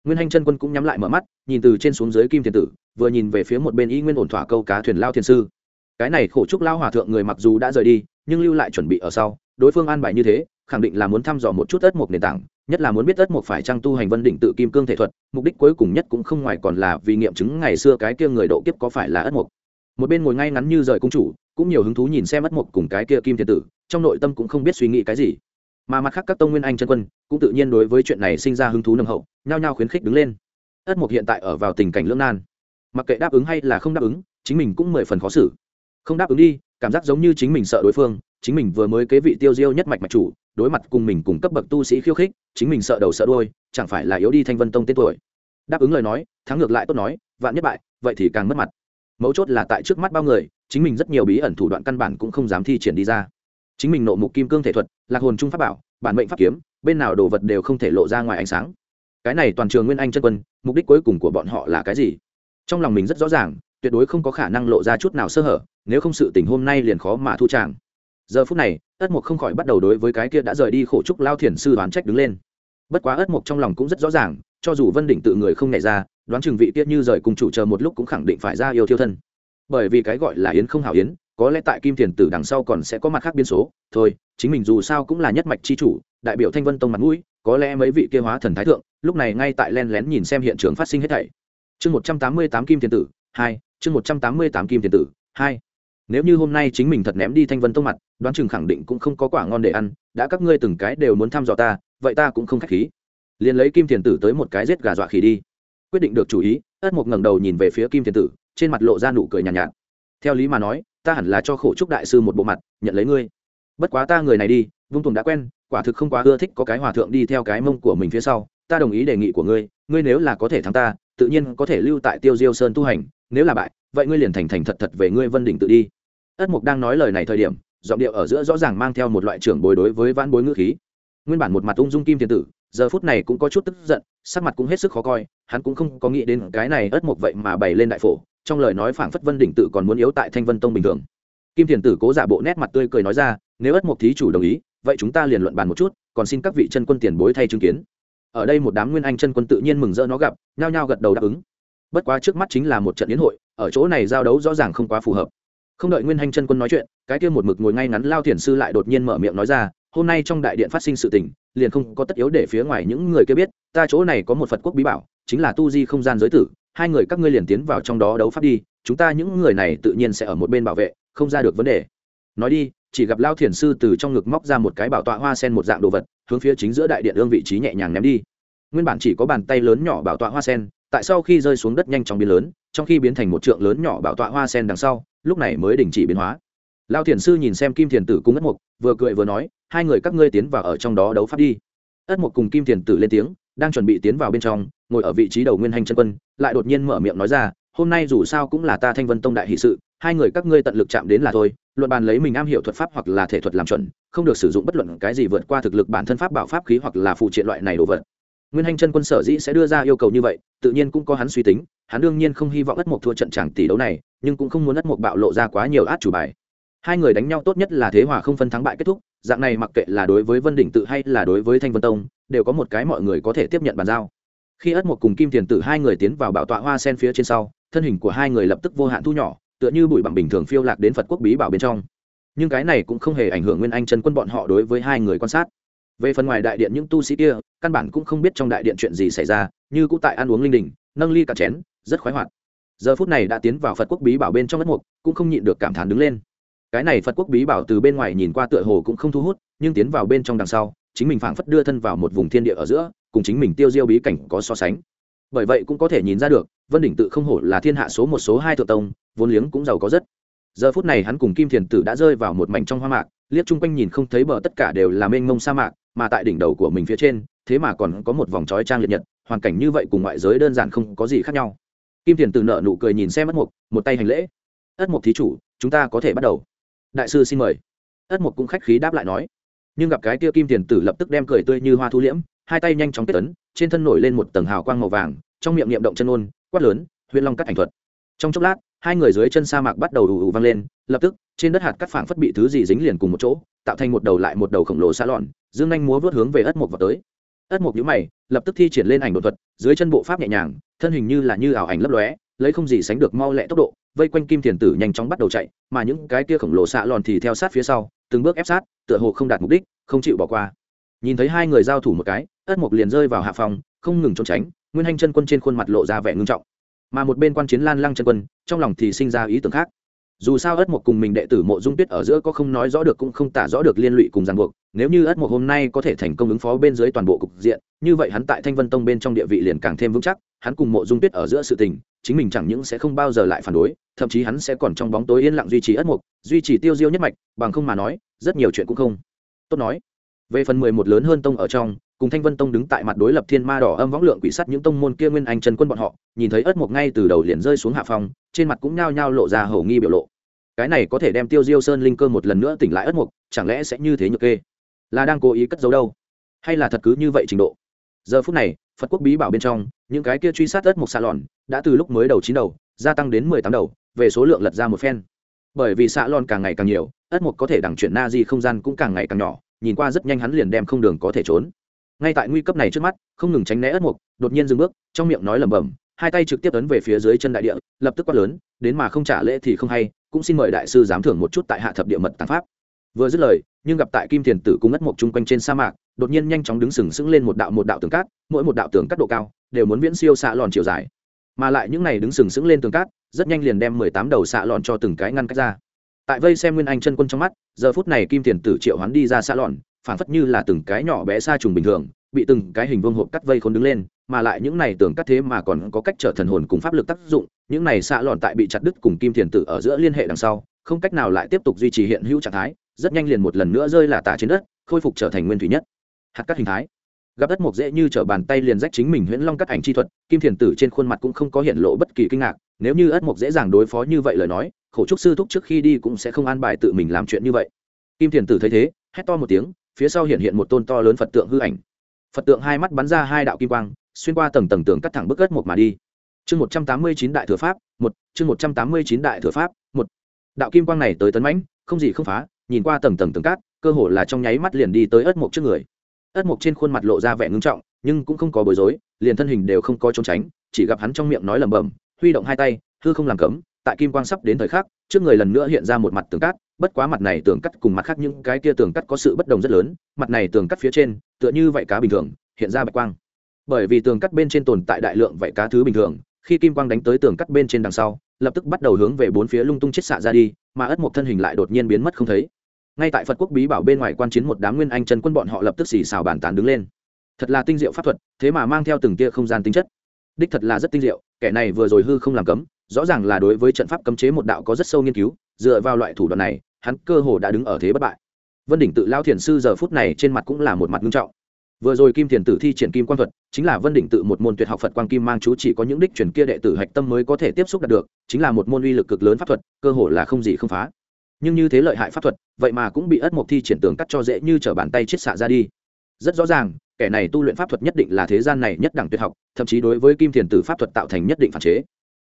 Nguyên anh chân quân cũng nhắm lại mở mắt, nhìn từ trên xuống dưới kim thiền tử, vừa nhìn về phía một bên y nguyên ổn thỏa câu cá thuyền lao thiền sư. Cái này khổ trúc lao hòa thượng người mặc dù đã rời đi, nhưng lưu lại chuẩn bị ở sau, đối phương an bài như thế, khẳng định là muốn thăm dò một chút ất một nền tảng nhất là muốn biết ất mục phải trang tu hành vân định tự kim cương thể thuật, mục đích cuối cùng nhất cũng không ngoài còn là vì nghiệm chứng ngày xưa cái kia người độ kiếp có phải là ất mục một bên ngồi ngay ngắn như rời cung chủ, cũng nhiều hứng thú nhìn xem ất mục cùng cái kia kim thiên tử, trong nội tâm cũng không biết suy nghĩ cái gì. Mà mặt khác các tông nguyên anh chân quân, cũng tự nhiên đối với chuyện này sinh ra hứng thú nâng hậu, nhao nhao khuyến khích đứng lên. Ất mục hiện tại ở vào tình cảnh lưỡng nan. Mặc kệ đáp ứng hay là không đáp ứng, chính mình cũng mười phần khó xử. Không đáp ứng đi, cảm giác giống như chính mình sợ đối phương, chính mình vừa mới kế vị tiêu diêu nhất mạch mạch chủ đối mặt cùng mình cùng cấp bậc tu sĩ khiêu khích, chính mình sợ đầu sợ đôi chẳng phải là yếu đi thanh vân tông tên tuổi. Đáp ứng lời nói, thắng ngược lại tốt nói, vạn nhất bại, vậy thì càng mất mặt. Mấu chốt là tại trước mắt bao người, chính mình rất nhiều bí ẩn thủ đoạn căn bản cũng không dám thi triển đi ra. Chính mình nộ mục kim cương thể thuật, lạc hồn trung pháp bảo, bản mệnh pháp kiếm, bên nào đồ vật đều không thể lộ ra ngoài ánh sáng. Cái này toàn trường nguyên anh chân quân, mục đích cuối cùng của bọn họ là cái gì? Trong lòng mình rất rõ ràng, tuyệt đối không có khả năng lộ ra chút nào sơ hở, nếu không sự tình hôm nay liền khó mà thu tràng giờ phút này, ất mục không khỏi bắt đầu đối với cái kia đã rời đi khổ trúc lao thiền sư đoán trách đứng lên. Bất quá ất mục trong lòng cũng rất rõ ràng, cho dù vân đỉnh tự người không nhảy ra, đoán chừng vị tiết như rời cùng chủ chờ một lúc cũng khẳng định phải ra yêu thiêu thân. Bởi vì cái gọi là yến không hảo yến, có lẽ tại kim thiền tử đằng sau còn sẽ có mặt khác biên số, thôi, chính mình dù sao cũng là nhất mạch c h i chủ, đại biểu thanh vân tông mặt mũi, có lẽ mấy vị kia hóa thần thái thượng, lúc này ngay tại len lén nhìn xem hiện trường phát sinh hết thảy. Chương một trăm tám mươi tám kim thiền tử, hai, chương một trăm tám mươi tám kim thiền tử, hai nếu như hôm nay chính mình thật ném đi thanh vân tông mặt đoán chừng khẳng định cũng không có quả ngon để ăn đã các ngươi từng cái đều muốn thăm dò ta vậy ta cũng không k h á c h khí. Liền lấy kim thiền tử tới một cái rết gà dọa khỉ đi. Quyết định được chủ ý ất mục ngẩng đầu nhìn về phía kim thiền tử trên mặt lộ ra nụ cười nhàn nhạt, nhạt. Theo lý mà nói ta hẳn là cho khổ trúc đại sư một bộ mặt nhận lấy ngươi. Bất quá ta người này đi vung tùng đã quen quả thực không quá ưa thích có cái hòa thượng đi theo cái mông của mình phía sau ta đồng ý đề nghị của ngươi ngươi nếu là có thể thắng ta tự nhiên có thể lưu tại tiêu diêu sơn tu hành nếu là bại vậy ngươi liền thành thành thật thật về ngươi vân đỉnh tự đi ất mục đang nói lời này thời điểm, giọng điệu ở giữa rõ ràng mang theo một loại trưởng bối đối với vãn bối ngữ khí. Nguyên bản một mặt ung dung kim thiên tử, giờ phút này cũng có chút tức giận, sắc mặt cũng hết sức khó coi, hắn cũng không có nghĩ đến cái này ất mục vậy mà bày lên đại phổ, trong lời nói phảng phất vân đỉnh tự còn muốn yếu tại thanh vân tông bình thường. Kim thiền tử cố giả bộ nét mặt tươi cười nói ra, nếu ất mục thí chủ đồng ý, vậy chúng ta liền luận bàn một chút, còn xin các vị chân quân tiền bối thay chứng kiến. Ở đây một đám nguyên anh chân quân tự nhiên mừng rỡ nó gặp, nhao nhao gật đầu đáp ứng. Bất quá trước mắt chính là một trận yến hội, ở chỗ này giao đấu rõ ràng không quá phù hợp không đợi nguyên hanh chân quân nói chuyện, cái kia một mực ngồi ngay ngắn lao thiền sư lại đột nhiên mở miệng nói ra, hôm nay trong đại điện phát sinh sự tình, liền không có tất yếu để phía ngoài những người kia biết, ta chỗ này có một phật quốc bí bảo, chính là tu di không gian giới tử, hai người các ngươi liền tiến vào trong đó đấu pháp đi, chúng ta những người này tự nhiên sẽ ở một bên bảo vệ, không ra được vấn đề. Nói đi, chỉ gặp lao thiền sư từ trong ngực móc ra một cái bảo tọa hoa sen một dạng đồ vật, hướng phía chính giữa đại điện ương vị trí nhẹ nhàng ném đi. Nguyên bản chỉ có bàn tay lớn nhỏ bảo tọa hoa sen tại sau khi rơi xuống đất nhanh chóng biến lớn, trong khi biến thành một trượng lớn nhỏ bảo tọa hoa sen đằng sau, lúc này mới đình chỉ biến hóa. Lao thiền sư nhìn xem kim thiền tử cung ất mục, vừa cười vừa nói, hai người các ngươi tiến vào ở trong đó đấu pháp đi. Ất mục cùng kim thiền tử lên tiếng, đang chuẩn bị tiến vào bên trong, ngồi ở vị trí đầu nguyên hành chân quân, lại đột nhiên mở miệng nói ra, hôm nay dù sao cũng là ta thanh vân tông đại hỷ sự, hai người các ngươi tận lực chạm đến là thôi, luận bàn lấy mình am hiểu thuật pháp hoặc là thể thuật làm chuẩn, không được sử dụng bất luận cái gì vượt qua thực lực bản thân pháp bảo pháp khí hoặc là phụ triện loại này đồ vật nguyên hành chân quân sở dĩ sẽ đưa ra yêu cầu như vậy, tự nhiên cũng có hắn suy tính, hắn đương nhiên không hy vọng ất mộc thua trận chẳng tỷ đấu này, nhưng cũng không muốn ất mộc bạo lộ ra quá nhiều át chủ bài. Hai người đánh nhau tốt nhất là thế hòa không phân thắng bại kết thúc, dạng này mặc kệ là đối với vân đỉnh tự hay là đối với thanh vân tông, đều có một cái mọi người có thể tiếp nhận bàn giao. Khi ất mộc cùng kim thiền tử hai người tiến vào bảo tọa hoa sen phía trên sau, thân hình của hai người lập tức vô hạn thu nhỏ, tựa như bụi bằng bình thường phiêu lạc đến phật quốc bí bảo bên trong. Nhưng cái này cũng không hề ảnh hưởng nguyên anh chân quân bọn họ đối với hai người quan sát về phần ngoài đại điện những tu sĩ kia, căn bản cũng không biết trong đại điện chuyện gì xảy ra, như cũng tại ăn uống linh đình, nâng ly cả chén, rất khoái hoạt. Giờ phút này đã tiến vào phật quốc bí bảo bên trong đất mục, cũng không nhịn được cảm thán đứng lên. Cái này phật quốc bí bảo từ bên ngoài nhìn qua tựa hồ cũng không thu hút, nhưng tiến vào bên trong đằng sau, chính mình phảng phất đưa thân vào một vùng thiên địa ở giữa, cùng chính mình tiêu diêu bí cảnh có so sánh. Bởi vậy cũng có thể nhìn ra được, vân đỉnh tự không hổ là thiên hạ số một số hai thượng tông, vốn liếng cũng giàu có rất. Giờ phút này hắn cùng kim thiền tử đã rơi vào một mảnh trong hoa mạc, liếc chung quanh nhìn không thấy bờ tất cả đều là mênh mông sa mạc mà tại đỉnh đầu của mình phía trên, thế mà còn có một vòng trói trang liệt nhật, hoàn cảnh như vậy cùng ngoại giới đơn giản không có gì khác nhau. Kim thiền tử nợ nụ cười nhìn xem ất mục, một tay hành lễ. Ất mục thí chủ, chúng ta có thể bắt đầu. Đại sư xin mời. Ất mục cũng khách khí đáp lại nói. Nhưng gặp cái kia kim thiền tử lập tức đem cười tươi như hoa thu liễm, hai tay nhanh chóng kết tấn trên thân nổi lên một tầng hào quang màu vàng, trong miệng niệm động chân ôn, quát lớn huyện long cắt ảnh thuật. Trong chốc lát, hai người dưới chân sa mạc bắt đầu ù ù vang lên, lập tức, trên đất hạt cắt phảng phất bị thứ gì dính liền cùng một chỗ, tạo thành một đầu lại một đầu khổng lồ xa lọn dương anh múa vớt hướng về ất mục vào tới. ất mục nhíu mày, lập tức thi triển lên ảnh đột thuật, dưới chân bộ pháp nhẹ nhàng, thân hình như là như ảo ảnh lấp lóe, lấy không gì sánh được mau lẹ tốc độ, vây quanh kim thiền tử nhanh chóng bắt đầu chạy, mà những cái kia khổng lồ xạ lòn thì theo sát phía sau, từng bước ép sát, tựa hồ không đạt mục đích, không chịu bỏ qua. Nhìn thấy hai người giao thủ một cái, ất mục liền rơi vào hạ phòng, không ngừng trốn tránh, nguyên hành chân quân trên khuôn mặt lộ ra vẻ ngưng trọng. Mà một bên quan chiến lan lăng chân quân, trong lòng thì sinh ra ý tưởng khác. Dù sao ất mục cùng mình đệ tử mộ dung tuyết ở giữa có không nói rõ được cũng không tả rõ được liên lụy cùng ràng buộc nếu như ất mộc hôm nay có thể thành công ứng phó bên dưới toàn bộ cục diện, như vậy hắn tại thanh vân tông bên trong địa vị liền càng thêm vững chắc, hắn cùng mộ dung tuyết ở giữa sự tình, chính mình chẳng những sẽ không bao giờ lại phản đối, thậm chí hắn sẽ còn trong bóng tối yên lặng duy trì ất mộc duy trì tiêu diêu nhất mạch, bằng không mà nói, rất nhiều chuyện cũng không tốt nói. Về phần mười một lớn hơn tông ở trong, cùng thanh vân tông đứng tại mặt đối lập thiên ma đỏ âm võng lượng quỷ sắt những tông môn kia nguyên anh trần quân bọn họ, nhìn thấy ất mộc ngay từ đầu liền rơi xuống hạ phòng trên mặt cũng nhao nhao lộ ra hổ nghi biểu lộ. Cái này có thể đem tiêu diêu sơn linh cơ một lần nữa tỉnh lại ất mục chẳng lẽ sẽ như thế nhược kê? Là đang cố ý cất giấu đâu? Hay là thật cứ như vậy trình độ? Giờ phút này, phật quốc bí bảo bên trong, những cái kia truy sát đất một xạ lòn đã từ lúc mới đầu chín đầu, gia tăng đến mười tám đầu, về số lượng lật ra một phen. Bởi vì xạ lòn càng ngày càng nhiều ất mộc có thể đằng chuyển na di không gian cũng càng ngày càng nhỏ, nhìn qua rất nhanh hắn liền đem không đường có thể trốn. Ngay tại nguy cấp này trước mắt, không ngừng tránh né ất mộc đột nhiên dừng bước, trong miệng nói lẩm bẩm, hai tay trực tiếp ấn về phía dưới chân đại địa, lập tức quát lớn, đến mà không trả lễ thì không hay, cũng xin mời đại sư giám thưởng một chút tại hạ thập địa mật tàng pháp vừa dứt lời, nhưng gặp tại kim thiền tử cung ngất mộc chung quanh trên sa mạc, đột nhiên nhanh chóng đứng sừng sững lên một đạo một đạo tường cát, mỗi một đạo tường cát độ cao, đều muốn viễn siêu xạ lòn chiều dài. Mà lại những này đứng sừng sững lên tường cát, rất nhanh liền đem mười tám đầu xạ lòn cho từng cái ngăn cách ra. Tại vây xem nguyên anh chân quân trong mắt, giờ phút này kim thiền tử triệu hoán đi ra xạ lòn, phản phất như là từng cái nhỏ bé xa trùng bình thường, bị từng cái hình vương hộp cắt vây khốn đứng lên, mà lại những này tưởng cắt thế mà còn có cách trở thần hồn cùng pháp lực tác dụng, những này xạ lòn tại bị chặt đứt cùng kim thiền tử ở giữa liên hệ đằng sau, không cách nào lại tiếp tục duy trì hiện hữu trạng thái rất nhanh liền một lần nữa rơi là tả trên đất, khôi phục trở thành nguyên thủy nhất. Hạt cắt hình thái. Gặp đất mộc dễ như t bàn tay liền rách chính mình huyễn long cắt ảnh chi thuật, kim thiền tử trên khuôn mặt cũng không có hiện lộ bất kỳ kinh ngạc, nếu như ất mộc dễ dàng đối phó như vậy lời nói, khổ trúc sư thúc trước khi đi cũng sẽ không an bài tự mình làm chuyện như vậy. Kim thiền tử thấy thế, hét to một tiếng, phía sau hiện hiện một tôn to lớn phật tượng hư ảnh. Phật tượng hai mắt bắn ra hai đạo kim quang, xuyên qua tầng tầng tường cắt thẳng bức ất một mà đi. Chương một trăm tám mươi chín đại thừa pháp, một, chương một trăm tám mươi chín đại thừa pháp, một. Đạo kim quang này tới tấn mãnh, không gì không phá nhìn qua tầng tầng tường cát, cơ hồ là trong nháy mắt liền đi tới ất mục trước người. ất mục trên khuôn mặt lộ ra vẻ ngưng trọng, nhưng cũng không có bối rối, liền thân hình đều không có trốn tránh, chỉ gặp hắn trong miệng nói lẩm bẩm, huy động hai tay, hư không làm cấm, tại kim quang sắp đến thời khắc, trước người lần nữa hiện ra một mặt tường cát, bất quá mặt này tường cắt cùng mặt khác những cái kia tường cắt có sự bất đồng rất lớn, mặt này tường cắt phía trên, tựa như vậy cá bình thường, hiện ra bạch quang. Bởi vì tường cắt bên trên tồn tại đại lượng vậy cá thứ bình thường, khi kim quang đánh tới tường cắt bên trên đằng sau, lập tức bắt đầu hướng về bốn phía lung tung chết xạ ra đi, mà ất một thân hình lại đột nhiên biến mất không thấy ngay tại phật quốc bí bảo bên ngoài quan chiến một đám nguyên anh chân quân bọn họ lập tức xì xào bàn tán đứng lên. Thật là tinh diệu pháp thuật, thế mà mang theo từng tia không gian tính chất. Đích thật là rất tinh diệu, kẻ này vừa rồi hư không làm cấm, rõ ràng là đối với trận pháp cấm chế một đạo có rất sâu nghiên cứu, dựa vào loại thủ đoạn này, hắn cơ hồ đã đứng ở thế bất bại. Vân đỉnh tự lao thiền sư giờ phút này trên mặt cũng là một mặt nghiêm trọng. Vừa rồi kim thiền tử thi triển kim quan thuật, chính là vân đỉnh tự một môn tuyệt học phật quang kim mang chú chỉ có những đích truyền kia đệ tử hạch tâm mới có thể tiếp xúc đạt được, chính là một môn uy lực cực lớn pháp thuật, cơ hồ là không gì không phá nhưng như thế lợi hại pháp thuật, vậy mà cũng bị ất mộc thi triển tường cắt cho dễ như t bàn tay chết xạ ra đi. Rất rõ ràng, kẻ này tu luyện pháp thuật nhất định là thế gian này nhất đẳng tuyệt học, thậm chí đối với kim thiền tử pháp thuật tạo thành nhất định phản chế.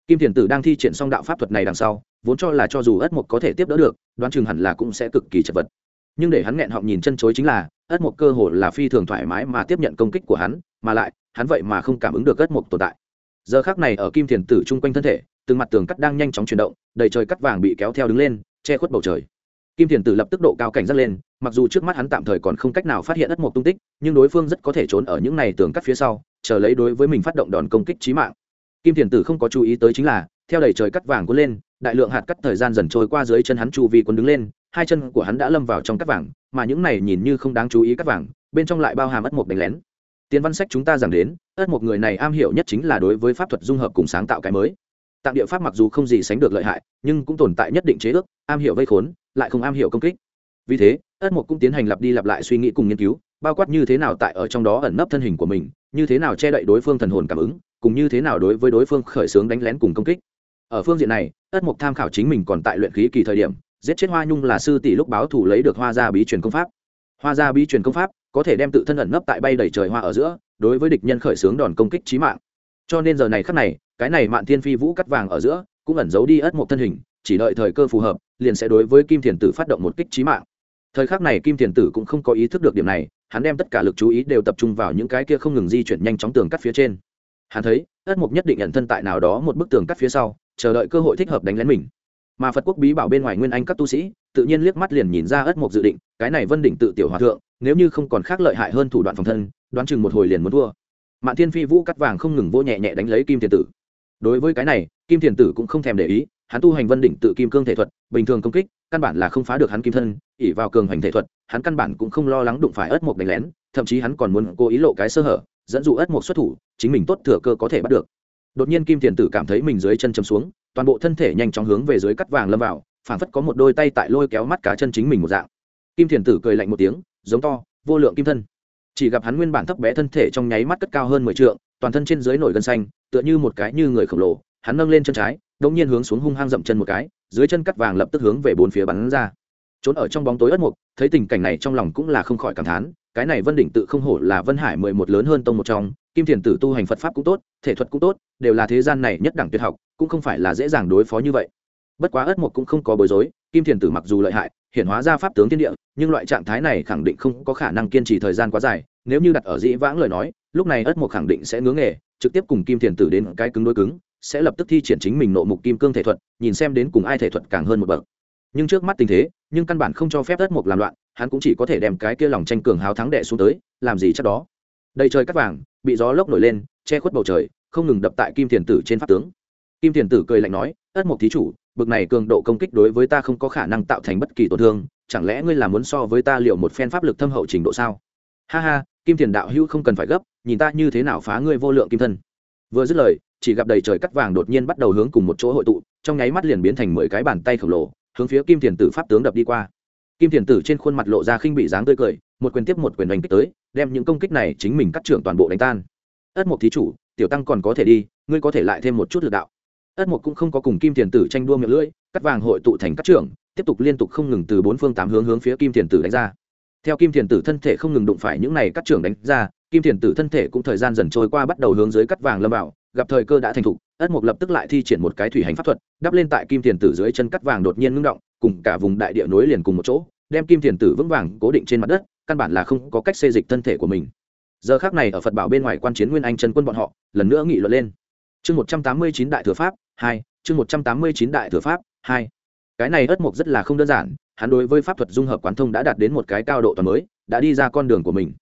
Kim thiền tử đang thi triển xong đạo pháp thuật này đằng sau, vốn cho là cho dù ất mộc có thể tiếp đỡ được, đoán chừng hẳn là cũng sẽ cực kỳ chật vật. Nhưng để hắn nghẹn họng nhìn chân chối chính là, ất mộc cơ hồ là phi thường thoải mái mà tiếp nhận công kích của hắn, mà lại, hắn vậy mà không cảm ứng được ất mộc tồn tại. Giờ khác này ở kim thiền tử chung quanh thân thể, từng mặt tường cắt đang nhanh chóng chuyển động, đầy trời cắt vàng bị kéo theo đứng lên che khuất bầu trời. Kim thiền tử lập tức độ cao cảnh giác lên, mặc dù trước mắt hắn tạm thời còn không cách nào phát hiện ất mộc tung tích, nhưng đối phương rất có thể trốn ở những này tường cắt phía sau, chờ lấy đối với mình phát động đòn công kích trí mạng. Kim thiền tử không có chú ý tới chính là, theo đầy trời cắt vàng cuốn lên, đại lượng hạt cắt thời gian dần trôi qua dưới chân hắn chu vi quân đứng lên, hai chân của hắn đã lâm vào trong cắt vàng, mà những này nhìn như không đáng chú ý cắt vàng, bên trong lại bao hàm ất mộc đánh lén. Tiến văn sách chúng ta giảng đến, ất mộc người này am hiểu nhất chính là đối với pháp thuật dung hợp cùng sáng tạo cái mới tạng địa pháp mặc dù không gì sánh được lợi hại, nhưng cũng tồn tại nhất định chế ước, am hiểu vây khốn, lại không am hiểu công kích. Vì thế, ất mộc cũng tiến hành lặp đi lặp lại suy nghĩ cùng nghiên cứu, bao quát như thế nào tại ở trong đó ẩn nấp thân hình của mình, như thế nào che đậy đối phương thần hồn cảm ứng, cùng như thế nào đối với đối phương khởi xướng đánh lén cùng công kích. Ở phương diện này, ất mộc tham khảo chính mình còn tại luyện khí kỳ thời điểm, giết chết hoa nhung là sư tỷ lúc báo thủ lấy được hoa gia bí truyền công pháp. Hoa gia bí truyền công pháp có thể đem tự thân ẩn nấp tại bay đầy trời hoa ở giữa, đối với địch nhân khởi xướng đòn công kích trí mạng. Cho nên giờ này khắc này cái này mạn thiên phi vũ cắt vàng ở giữa, cũng ẩn giấu đi ất một thân hình, chỉ đợi thời cơ phù hợp, liền sẽ đối với kim thiền tử phát động một kích trí mạng. Thời khắc này kim thiền tử cũng không có ý thức được điểm này, hắn đem tất cả lực chú ý đều tập trung vào những cái kia không ngừng di chuyển nhanh chóng tường cắt phía trên. Hắn thấy, ất mục nhất định nhận thân tại nào đó một bức tường cắt phía sau, chờ đợi cơ hội thích hợp đánh lén mình. Mà phật quốc bí bảo bên ngoài nguyên anh các tu sĩ, tự nhiên liếc mắt liền nhìn ra ất mục dự định, cái này vân đỉnh tự tiểu hòa thượng, nếu như không còn khác lợi hại hơn thủ đoạn phòng thân, đoán chừng một hồi liền muốn thua. Mạn thiên phi vũ cắt vàng không ngừng vô nhẹ nhẹ đánh lấy kim thiền tử đối với cái này, kim thiền tử cũng không thèm để ý, hắn tu hành vân đỉnh tự kim cương thể thuật, bình thường công kích, căn bản là không phá được hắn kim thân ỉ vào cường hành thể thuật, hắn căn bản cũng không lo lắng đụng phải ớt mộc đánh lén, thậm chí hắn còn muốn cố ý lộ cái sơ hở, dẫn dụ ớt mộc xuất thủ, chính mình tốt thừa cơ có thể bắt được. Đột nhiên kim thiền tử cảm thấy mình dưới chân chấm xuống, toàn bộ thân thể nhanh chóng hướng về dưới cắt vàng lâm vào, phảng phất có một đôi tay tại lôi kéo mắt cá chân chính mình một dạng. Kim thiền tử cười lạnh một tiếng, giống to, vô lượng kim thân. Chỉ gặp hắn nguyên bản thấp bé thân thể trong nháy mắt cất cao hơn mười trượng, toàn thân trên dưới nổi gân xanh tựa như một cái như người khổng lồ, hắn nâng lên chân trái, đột nhiên hướng xuống hung hăng dậm chân một cái, dưới chân cắt vàng lập tức hướng về bốn phía bắn ra. Trốn ở trong bóng tối ất mục, thấy tình cảnh này trong lòng cũng là không khỏi cảm thán, cái này vân đỉnh tự không hổ là vân hải mười một lớn hơn tông một trong, kim thiền tử tu hành phật pháp cũng tốt, thể thuật cũng tốt, đều là thế gian này nhất đẳng tuyệt học, cũng không phải là dễ dàng đối phó như vậy. Bất quá ất mục cũng không có bối rối, kim thiền tử mặc dù lợi hại hiện hóa ra pháp tướng thiên địa, nhưng loại trạng thái này khẳng định không có khả năng kiên trì thời gian quá dài, nếu như đặt ở dĩ vãng lời nói, lúc này ất mục khẳng định sẽ ngưỡng nghề trực tiếp cùng kim thiền tử đến cái cứng đối cứng, sẽ lập tức thi triển chính mình nộ mục kim cương thể thuật, nhìn xem đến cùng ai thể thuật càng hơn một bậc. Nhưng trước mắt tình thế, nhưng căn bản không cho phép đất mục làm loạn, hắn cũng chỉ có thể đem cái kia lòng tranh cường háo thắng đệ xuống tới, làm gì chắc đó. Đầy trời cắt vàng, bị gió lốc nổi lên, che khuất bầu trời, không ngừng đập tại kim thiền tử trên pháp tướng. Kim thiền tử cười lạnh nói ất mục thí chủ, bực này cường độ công kích đối với ta không có khả năng tạo thành bất kỳ tổn thương, chẳng lẽ ngươi là muốn so với ta liệu một phen pháp lực thâm hậu trình độ sao? Ha ha kim thiền đạo hữu không cần phải gấp, nhìn ta như thế nào phá ngươi vô lượng kim thân. Vừa dứt lời, chỉ gặp đầy trời cắt vàng đột nhiên bắt đầu hướng cùng một chỗ hội tụ, trong nháy mắt liền biến thành mười cái bàn tay khổng lồ, hướng phía kim thiền tử pháp tướng đập đi qua. Kim thiền tử trên khuôn mặt lộ ra khinh bị dáng tươi cười, một quyền tiếp một quyền đánh kích tới, đem những công kích này chính mình cắt trưởng toàn bộ đánh tan. Ất mục thí chủ, tiểu tăng còn có thể đi, ngươi có thể lại thêm một chút lực đạo. Ất mục cũng không có cùng kim thiền tử tranh đua miệng lưỡi, cắt vàng hội tụ thành cắt trưởng, tiếp tục liên tục không ngừng từ bốn phương tám hướng hướng phía kim thiền tử đánh ra theo kim thiền tử thân thể không ngừng đụng phải những này cắt trưởng đánh ra, kim thiền tử thân thể cũng thời gian dần trôi qua bắt đầu hướng dưới cắt vàng lâm vào, gặp thời cơ đã thành thục, ất mục lập tức lại thi triển một cái thủy hành pháp thuật, đắp lên tại kim thiền tử dưới chân cắt vàng đột nhiên ngưng động, cùng cả vùng đại địa nối liền cùng một chỗ, đem kim thiền tử vững vàng cố định trên mặt đất, căn bản là không có cách xê dịch thân thể của mình. Giờ khác này ở phật bảo bên ngoài quan chiến nguyên anh chân quân bọn họ, lần nữa nghị luận lên. Chương một trăm tám mươi chín đại thừa pháp hai, chương một trăm tám mươi chín đại thừa pháp hai. Cái này ất mục rất là không đơn giản hắn đối với pháp thuật dung hợp quán thông đã đạt đến một cái cao độ toàn mới, đã đi ra con đường của mình.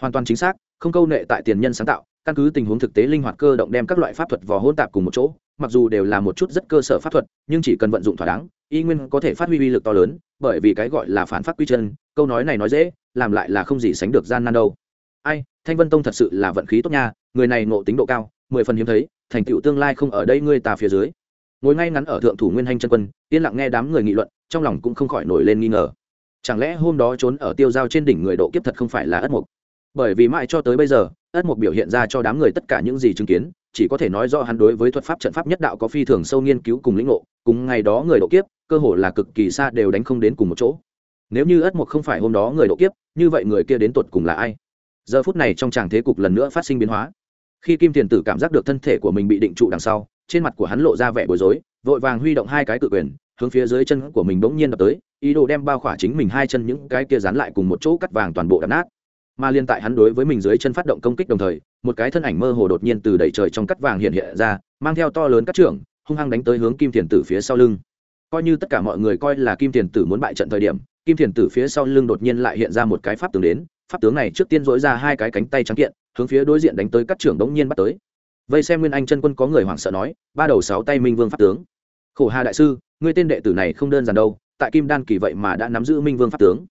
Hoàn toàn chính xác, không câu nệ tại tiền nhân sáng tạo, căn cứ tình huống thực tế linh hoạt cơ động đem các loại pháp thuật vò hôn tạp cùng một chỗ, mặc dù đều là một chút rất cơ sở pháp thuật, nhưng chỉ cần vận dụng thỏa đáng, y nguyên có thể phát huy uy lực to lớn, bởi vì cái gọi là phản phát quy chân, câu nói này nói dễ, làm lại là không gì sánh được gian nan đâu. Ai, thanh vân tông thật sự là vận khí tốt nha, người này ngộ tính độ cao, mười phần hiếm thấy, thành tựu tương lai không ở đây ngươi ta phía dưới ngồi ngay ngắn ở thượng thủ nguyên hanh chân quân, yên lặng nghe đám người nghị luận, trong lòng cũng không khỏi nổi lên nghi ngờ. Chẳng lẽ hôm đó trốn ở tiêu giao trên đỉnh người độ kiếp thật không phải là ất mục? Bởi vì mãi cho tới bây giờ, ất mục biểu hiện ra cho đám người tất cả những gì chứng kiến, chỉ có thể nói rõ hắn đối với thuật pháp trận pháp nhất đạo có phi thường sâu nghiên cứu cùng lĩnh ngộ, cùng ngày đó người độ kiếp, cơ hồ là cực kỳ xa đều đánh không đến cùng một chỗ. Nếu như ất mục không phải hôm đó người độ kiếp, như vậy người kia đến tột cùng là ai? Giờ phút này trong tràng thế cục lần nữa phát sinh biến hóa. Khi kim tiền tử cảm giác được thân thể của mình bị định trụ đằng sau trên mặt của hắn lộ ra vẻ bối rối, vội vàng huy động hai cái cự quyền, hướng phía dưới chân của mình bỗng nhiên đập tới, ý đồ đem bao khỏa chính mình hai chân những cái kia dán lại cùng một chỗ cắt vàng toàn bộ đập nát. Mà liên tại hắn đối với mình dưới chân phát động công kích đồng thời, một cái thân ảnh mơ hồ đột nhiên từ đẩy trời trong cắt vàng hiện hiện ra, mang theo to lớn cắt trưởng, hung hăng đánh tới hướng kim thiền tử phía sau lưng. Coi như tất cả mọi người coi là kim thiền tử muốn bại trận thời điểm, kim thiền tử phía sau lưng đột nhiên lại hiện ra một cái pháp tướng đến, pháp tướng này trước tiên dối ra hai cái cánh tay trắng kiện, hướng phía đối diện đánh tới các trưởng đống nhiên bắt tới vây xem nguyên anh chân quân có người hoảng sợ nói, ba đầu sáu tay minh vương pháp tướng. Khổ hà đại sư, ngươi tên đệ tử này không đơn giản đâu, tại kim đan kỳ vậy mà đã nắm giữ minh vương pháp tướng.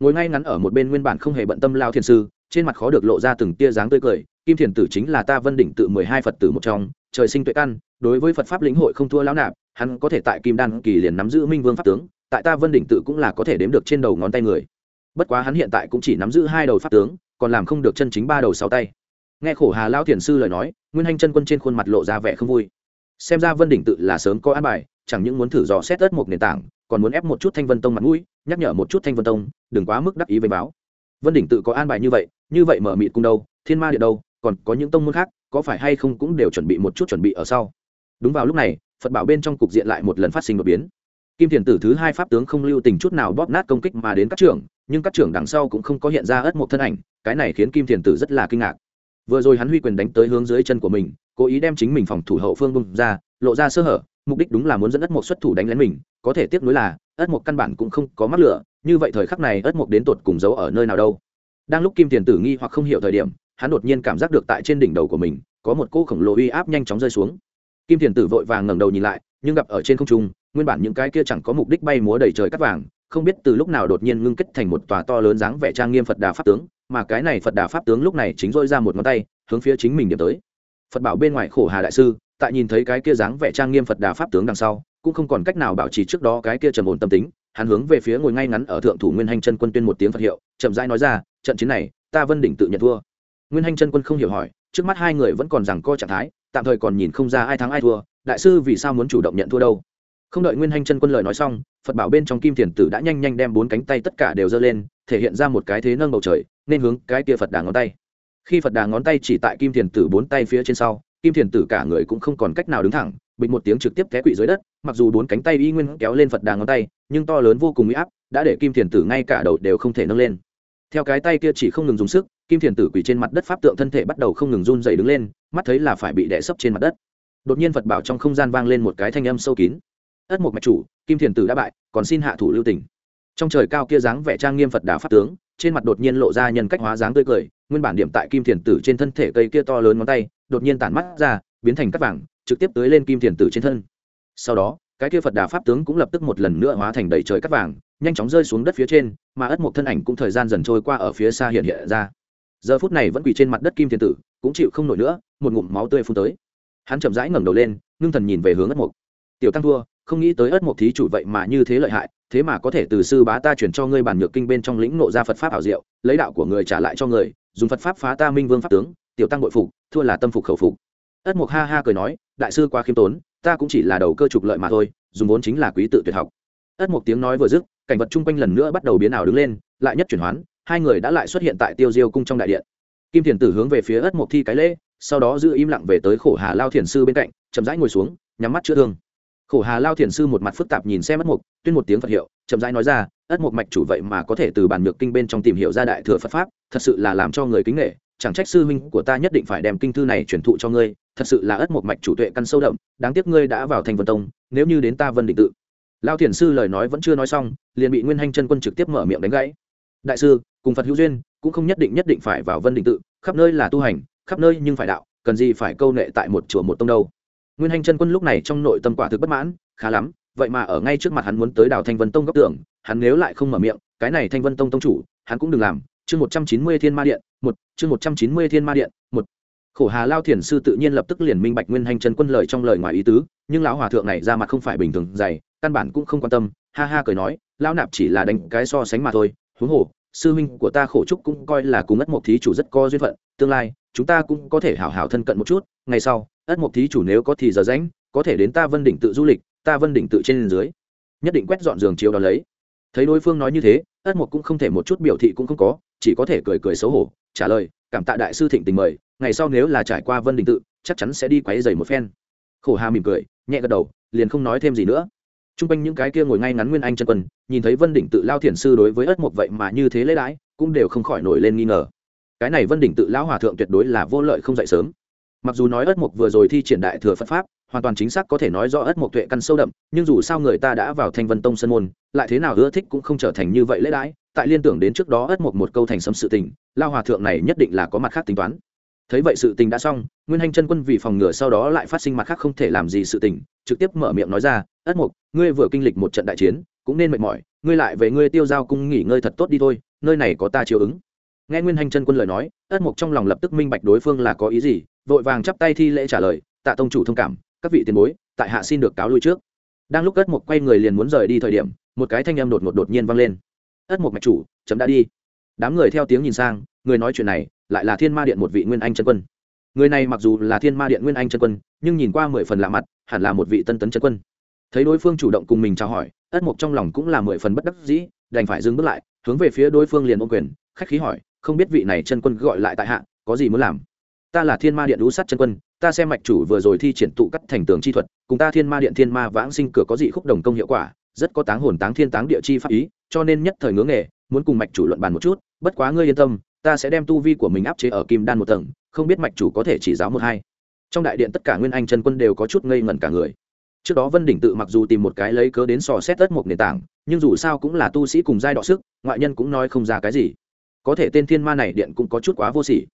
Ngồi ngay ngắn ở một bên nguyên bản không hề bận tâm lao thiền sư, trên mặt khó được lộ ra từng tia dáng tươi cười, kim thiền tử chính là ta vân đỉnh tự mười hai phật tử một trong, trời sinh tuệ căn, đối với phật pháp lĩnh hội không thua lão nạp, hắn có thể tại kim đan kỳ liền nắm giữ minh vương pháp tướng, tại ta vân đỉnh tự cũng là có thể đếm được trên đầu ngón tay người. Bất quá hắn hiện tại cũng chỉ nắm giữ hai đầu pháp tướng, còn làm không được chân chính ba đầu sáu tay. Nghe khổ hà lao thiền sư lời nói nguyên hành chân quân trên khuôn mặt lộ ra vẻ không vui. Xem ra vân đỉnh tự là sớm có an bài, chẳng những muốn thử dò xét ớt một nền tảng, còn muốn ép một chút thanh vân tông mặt mũi, nhắc nhở một chút thanh vân tông, đừng quá mức đắc ý với báo. Vân đỉnh tự có an bài như vậy như vậy mở mịt cung đâu, thiên ma địa đâu, còn có những tông môn khác, có phải hay không cũng đều chuẩn bị một chút chuẩn bị ở sau. Đúng vào lúc này, phật bảo bên trong cục diện lại một lần phát sinh đột biến. Kim thiền tử thứ hai pháp tướng không lưu tình chút nào bóp nát công kích mà đến các trưởng, nhưng các trưởng đằng sau cũng không có hiện ra ớt một thân ảnh, cái này khiến kim thiền tử rất là kinh ngạc vừa rồi hắn huy quyền đánh tới hướng dưới chân của mình, cố ý đem chính mình phòng thủ hậu phương bung ra, lộ ra sơ hở, mục đích đúng là muốn dẫn ất mộc xuất thủ đánh lén mình, có thể tiếc nuối là, ất mộc căn bản cũng không có mắc lửa, như vậy thời khắc này ất mộc đến tột cùng giấu ở nơi nào đâu. Đang lúc kim tiền tử nghi hoặc không hiểu thời điểm, hắn đột nhiên cảm giác được tại trên đỉnh đầu của mình, có một cỗ khổng lồ uy áp nhanh chóng rơi xuống. Kim tiền tử vội vàng ngẩng đầu nhìn lại, nhưng gặp ở trên không trung, nguyên bản những cái kia chẳng có mục đích bay múa đầy trời cắt vàng không biết từ lúc nào đột nhiên ngưng kết thành một tòa to lớn dáng vẻ trang nghiêm phật đà pháp tướng, mà cái này phật đà pháp tướng lúc này chính dôi ra một ngón tay, hướng phía chính mình điểm tới. Phật bảo bên ngoài khổ hà đại sư, tại nhìn thấy cái kia dáng vẻ trang nghiêm phật đà pháp tướng đằng sau, cũng không còn cách nào bảo trì trước đó cái kia trầm ổn tâm tính, hắn hướng về phía ngồi ngay ngắn ở thượng thủ nguyên hành chân quân tuyên một tiếng phật hiệu, chậm rãi nói ra, trận chiến này, ta vân đỉnh tự nhận thua. Nguyên hành chân quân không hiểu hỏi, trước mắt hai người vẫn còn rằng co trạng thái, tạm thời còn nhìn không ra ai thắng ai thua, đại sư vì sao muốn chủ động nhận thua đâu? Không đợi nguyên hành chân quân lời nói xong phật bảo bên trong kim thiền tử đã nhanh nhanh đem bốn cánh tay tất cả đều giơ lên, thể hiện ra một cái thế nâng bầu trời, nên hướng cái kia phật đà ngón tay. Khi phật đà ngón tay chỉ tại kim thiền tử bốn tay phía trên sau, kim thiền tử cả người cũng không còn cách nào đứng thẳng, bịch một tiếng trực tiếp té quỵ dưới đất, mặc dù bốn cánh tay y nguyên kéo lên phật đà ngón tay, nhưng to lớn vô cùng uy áp đã để kim thiền tử ngay cả đầu đều không thể nâng lên. Theo cái tay kia chỉ không ngừng dùng sức, kim thiền tử quỳ trên mặt đất pháp tượng thân thể bắt đầu không ngừng run dày đứng lên, mắt thấy là phải bị đẻ sấp trên mặt đất. Đột nhiên phật bảo trong không gian vang lên một cái thanh âm sâu kín ất một mạch chủ, kim thiền tử đã bại, còn xin hạ thủ lưu tỉnh trong trời cao kia dáng vẻ trang nghiêm phật đà pháp tướng, trên mặt đột nhiên lộ ra nhân cách hóa dáng tươi cười, nguyên bản điểm tại kim thiền tử trên thân thể cây kia to lớn ngón tay, đột nhiên tản mắt ra, biến thành cắt vàng, trực tiếp tới lên kim thiền tử trên thân. Sau đó, cái kia phật đà pháp tướng cũng lập tức một lần nữa hóa thành đầy trời cắt vàng, nhanh chóng rơi xuống đất phía trên, mà ất một thân ảnh cũng thời gian dần trôi qua ở phía xa hiện hiện ra. Giờ phút này vẫn quỳ trên mặt đất kim thiền tử, cũng chịu không nổi nữa, một ngụm máu tươi phun tới. Hắn chậm rãi ngẩng đầu lên, ngưng thần nhìn về hướng ất mục. Tiểu tăng thua không nghĩ tới ất mục thí chủ vậy mà như thế lợi hại, thế mà có thể từ sư bá ta chuyển cho ngươi bản nhược kinh bên trong lĩnh nộ ra phật pháp ảo diệu, lấy đạo của người trả lại cho người, dùng phật pháp phá ta minh vương pháp tướng, tiểu tăng bội phục, thua là tâm phục khẩu phục. Ất mục ha ha cười nói, đại sư quá khiêm tốn, ta cũng chỉ là đầu cơ trục lợi mà thôi, dùng vốn chính là quý tự tuyệt học. Ất mục tiếng nói vừa dứt, cảnh vật chung quanh lần nữa bắt đầu biến ảo đứng lên, lại nhất chuyển hoán, hai người đã lại xuất hiện tại tiêu diêu cung trong đại điện. Kim thiền tử hướng về phía ất mộc thi cái lễ, sau đó giữ im lặng về tới khổ hà lao thiền sư bên cạnh, chậm rãi ngồi xuống, nhắm mắt chữa thương khổ hà lao thiền sư một mặt phức tạp nhìn xem ất mục, tuyên một tiếng phật hiệu, chậm rãi nói ra, ất mục mạch chủ vậy mà có thể từ bản nhược kinh bên trong tìm hiểu ra đại thừa phật pháp, thật sự là làm cho người kính nghệ chẳng trách sư huynh của ta nhất định phải đem kinh thư này truyền thụ cho ngươi, thật sự là ất một mạch chủ tuệ căn sâu đậm, đáng tiếc ngươi đã vào thành vân tông, nếu như đến ta vân định tự. Lao thiền sư lời nói vẫn chưa nói xong, liền bị nguyên hanh chân quân trực tiếp mở miệng đánh gãy. Đại sư, cùng phật hữu duyên, cũng không nhất định nhất định phải vào vân định tự, khắp nơi là tu hành, khắp nơi nhưng phải đạo, cần gì phải câu nệ tại một chùa một tông đâu? Nguyên hanh chân quân lúc này trong nội tâm quả thực bất mãn, khá lắm, vậy mà ở ngay trước mặt hắn muốn tới đào thanh vân tông góc tưởng hắn nếu lại không mở miệng, cái này thanh vân tông tông chủ, hắn cũng đừng làm. Chương một trăm chín mươi thiên ma điện, một, chương một trăm chín mươi thiên ma điện, một. Khổ hà lao thiền sư tự nhiên lập tức liền minh bạch nguyên hành chân quân lời trong lời ngoài ý tứ, nhưng lão hòa thượng này ra mặt không phải bình thường dày, căn bản cũng không quan tâm, ha ha cười nói, lão nạp chỉ là đánh cái so sánh mà thôi, huống hồ, sư huynh của ta khổ trúc cũng coi là cùng ất một thí chủ rất có duyên phận, tương lai, chúng ta cũng có thể hảo hảo thân cận một chút, ngày sau ất mục thí chủ nếu có thì giờ rảnh, có thể đến ta vân đỉnh tự du lịch ta vân đỉnh tự trên dưới. Nhất định quét dọn giường chiếu đó lấy. Thấy đối phương nói như thế ất mục cũng không thể một chút biểu thị cũng không có chỉ có thể cười cười xấu hổ trả lời cảm tạ đại sư thịnh tình mời ngày sau nếu là trải qua vân đỉnh tự chắc chắn sẽ đi quấy rầy một phen. Khổ hà mỉm cười nhẹ gật đầu liền không nói thêm gì nữa. Trung quanh những cái kia ngồi ngay ngắn nguyên anh chân quân nhìn thấy vân đỉnh tự lao thiền sư đối với ất mục vậy mà như thế lễ đãi cũng đều không khỏi nổi lên nghi ngờ. Cái này vân đỉnh tự lão hòa thượng tuyệt đối là vô lợi không dậy sớm mặc dù nói ất mục vừa rồi thi triển đại thừa phật pháp, hoàn toàn chính xác có thể nói rõ ất mục tuệ căn sâu đậm, nhưng dù sao người ta đã vào thanh vân tông sân môn, lại thế nào ưa thích cũng không trở thành như vậy lễ đãi, tại liên tưởng đến trước đó ất mục một câu thành sấm sự tình, lao hòa thượng này nhất định là có mặt khác tính toán. Thấy vậy sự tình đã xong, nguyên hành chân quân vì phòng ngừa sau đó lại phát sinh mặt khác không thể làm gì sự tình, trực tiếp mở miệng nói ra, ất mục ngươi vừa kinh lịch một trận đại chiến, cũng nên mệt mỏi, ngươi lại về ngươi tiêu giao cung nghỉ ngơi thật tốt đi thôi, nơi này có ta chiều ứng. Nghe nguyên hành chân quân lời nói ất mục trong lòng lập tức minh bạch đối phương là có ý gì, vội vàng chắp tay thi lễ trả lời, tạ tông chủ thông cảm, các vị tiền bối, tại hạ xin được cáo lui trước. Đang lúc ất mục quay người liền muốn rời đi thời điểm, một cái thanh âm đột ngột đột nhiên vang lên. Ất mục mạch chủ, chấm đã đi. Đám người theo tiếng nhìn sang, người nói chuyện này lại là thiên ma điện một vị nguyên anh chân quân. Người này mặc dù là thiên ma điện nguyên anh chân quân, nhưng nhìn qua mười phần lạ mặt, hẳn là một vị tân tấn chân quân. Thấy đối phương chủ động cùng mình chào hỏi, ất mục trong lòng cũng là mười phần bất đắc dĩ, đành phải dừng bước lại, hướng về phía đối phương liền ôm quyền, khách khí hỏi không biết vị này chân quân gọi lại tại hạ, có gì muốn làm? Ta là thiên ma điện đũ sắt chân quân, ta xem mạch chủ vừa rồi thi triển tụ cắt thành tường chi thuật, cùng ta thiên ma điện thiên ma vãng sinh cửa có dị khúc đồng công hiệu quả, rất có táng hồn táng thiên táng địa chi pháp ý, cho nên nhất thời ngưỡng nghề, muốn cùng mạch chủ luận bàn một chút, bất quá ngươi yên tâm, ta sẽ đem tu vi của mình áp chế ở kim đan một tầng, không biết mạch chủ có thể chỉ giáo một hai. Trong đại điện tất cả nguyên anh chân quân đều có chút ngây ngẩn cả người. Trước đó vân đỉnh tự mặc dù tìm một cái lấy cớ đến sò xét tất một nền tảng, nhưng dù sao cũng là tu sĩ cùng giai đọ sức, ngoại nhân cũng nói không ra cái gì có thể tên thiên ma này điện cũng có chút quá vô sỉ.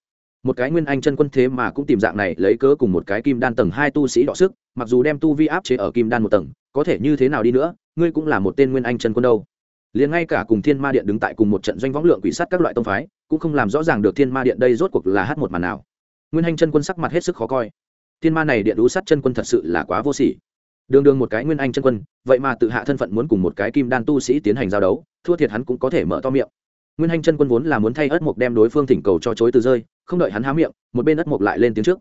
Một cái nguyên anh chân quân thế mà cũng tìm dạng này lấy cớ cùng một cái kim đan tầng hai tu sĩ đọ sức, mặc dù đem tu vi áp chế ở kim đan một tầng, có thể như thế nào đi nữa, ngươi cũng là một tên nguyên anh chân quân đâu. Liền ngay cả cùng thiên ma điện đứng tại cùng một trận doanh võng lượng quỷ sát các loại tông phái, cũng không làm rõ ràng được thiên ma điện đây rốt cuộc là hát một màn nào. Nguyên anh chân quân sắc mặt hết sức khó coi. Thiên ma này điện đú sát chân quân thật sự là quá vô sỉ. Đường đường một cái nguyên anh chân quân, vậy mà tự hạ thân phận muốn cùng một cái kim đan tu sĩ tiến hành giao đấu, thua thiệt hắn cũng có thể mở to miệng nguyên hành chân quân vốn là muốn thay ất mục đem đối phương thỉnh cầu cho chối từ rơi, không đợi hắn há miệng, một bên ất mục lại lên tiếng trước.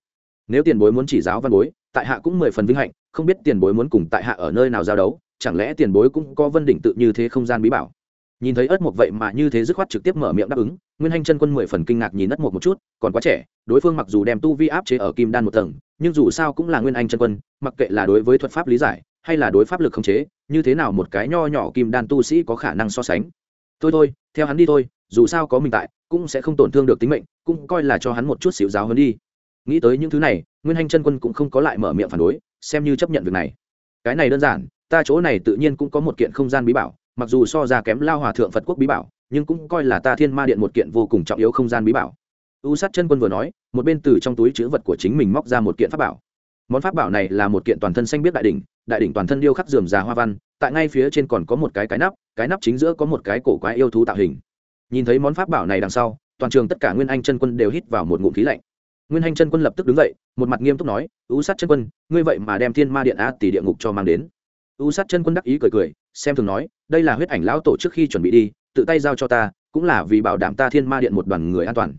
Nếu tiền bối muốn chỉ giáo văn bối, tại hạ cũng mười phần vinh hạnh, không biết tiền bối muốn cùng tại hạ ở nơi nào giao đấu, chẳng lẽ tiền bối cũng có vân đỉnh tự như thế không gian bí bảo? Nhìn thấy ất mục vậy mà như thế dứt khoát trực tiếp mở miệng đáp ứng, nguyên hành chân quân mười phần kinh ngạc nhìn ất mục một chút, còn quá trẻ, đối phương mặc dù đem tu vi áp chế ở kim đan một tầng, nhưng dù sao cũng là nguyên anh chân quân, mặc kệ là đối với thuật pháp lý giải, hay là đối pháp lực khống chế, như thế nào một cái nho nhỏ kim đan tu sĩ có khả năng so sánh thôi thôi, theo hắn đi thôi, dù sao có mình tại, cũng sẽ không tổn thương được tính mệnh, cũng coi là cho hắn một chút xíu giáo hơn đi. Nghĩ tới những thứ này, nguyên hành chân quân cũng không có lại mở miệng phản đối, xem như chấp nhận việc này. Cái này đơn giản, ta chỗ này tự nhiên cũng có một kiện không gian bí bảo, mặc dù so ra kém lao hòa thượng phật quốc bí bảo, nhưng cũng coi là ta thiên ma điện một kiện vô cùng trọng yếu không gian bí bảo. U sát chân quân vừa nói, một bên từ trong túi chữ vật của chính mình móc ra một kiện pháp bảo. Món pháp bảo này là một kiện toàn thân xanh biết đại đỉnh đại đỉnh toàn thân điêu khắc dườm già hoa văn, tại ngay phía trên còn có một cái cái nắp cái nắp chính giữa có một cái cổ quái yêu thú tạo hình. Nhìn thấy món pháp bảo này đằng sau, toàn trường tất cả nguyên anh chân quân đều hít vào một ngụm khí lạnh. Nguyên anh chân quân lập tức đứng dậy, một mặt nghiêm túc nói u sát chân quân, ngươi vậy mà đem thiên ma điện a tỷ địa ngục cho mang đến. U sát chân quân đắc ý cười cười, xem thường nói, đây là huyết ảnh lão tổ trước khi chuẩn bị đi, tự tay giao cho ta, cũng là vì bảo đảm ta thiên ma điện một đoàn người an toàn.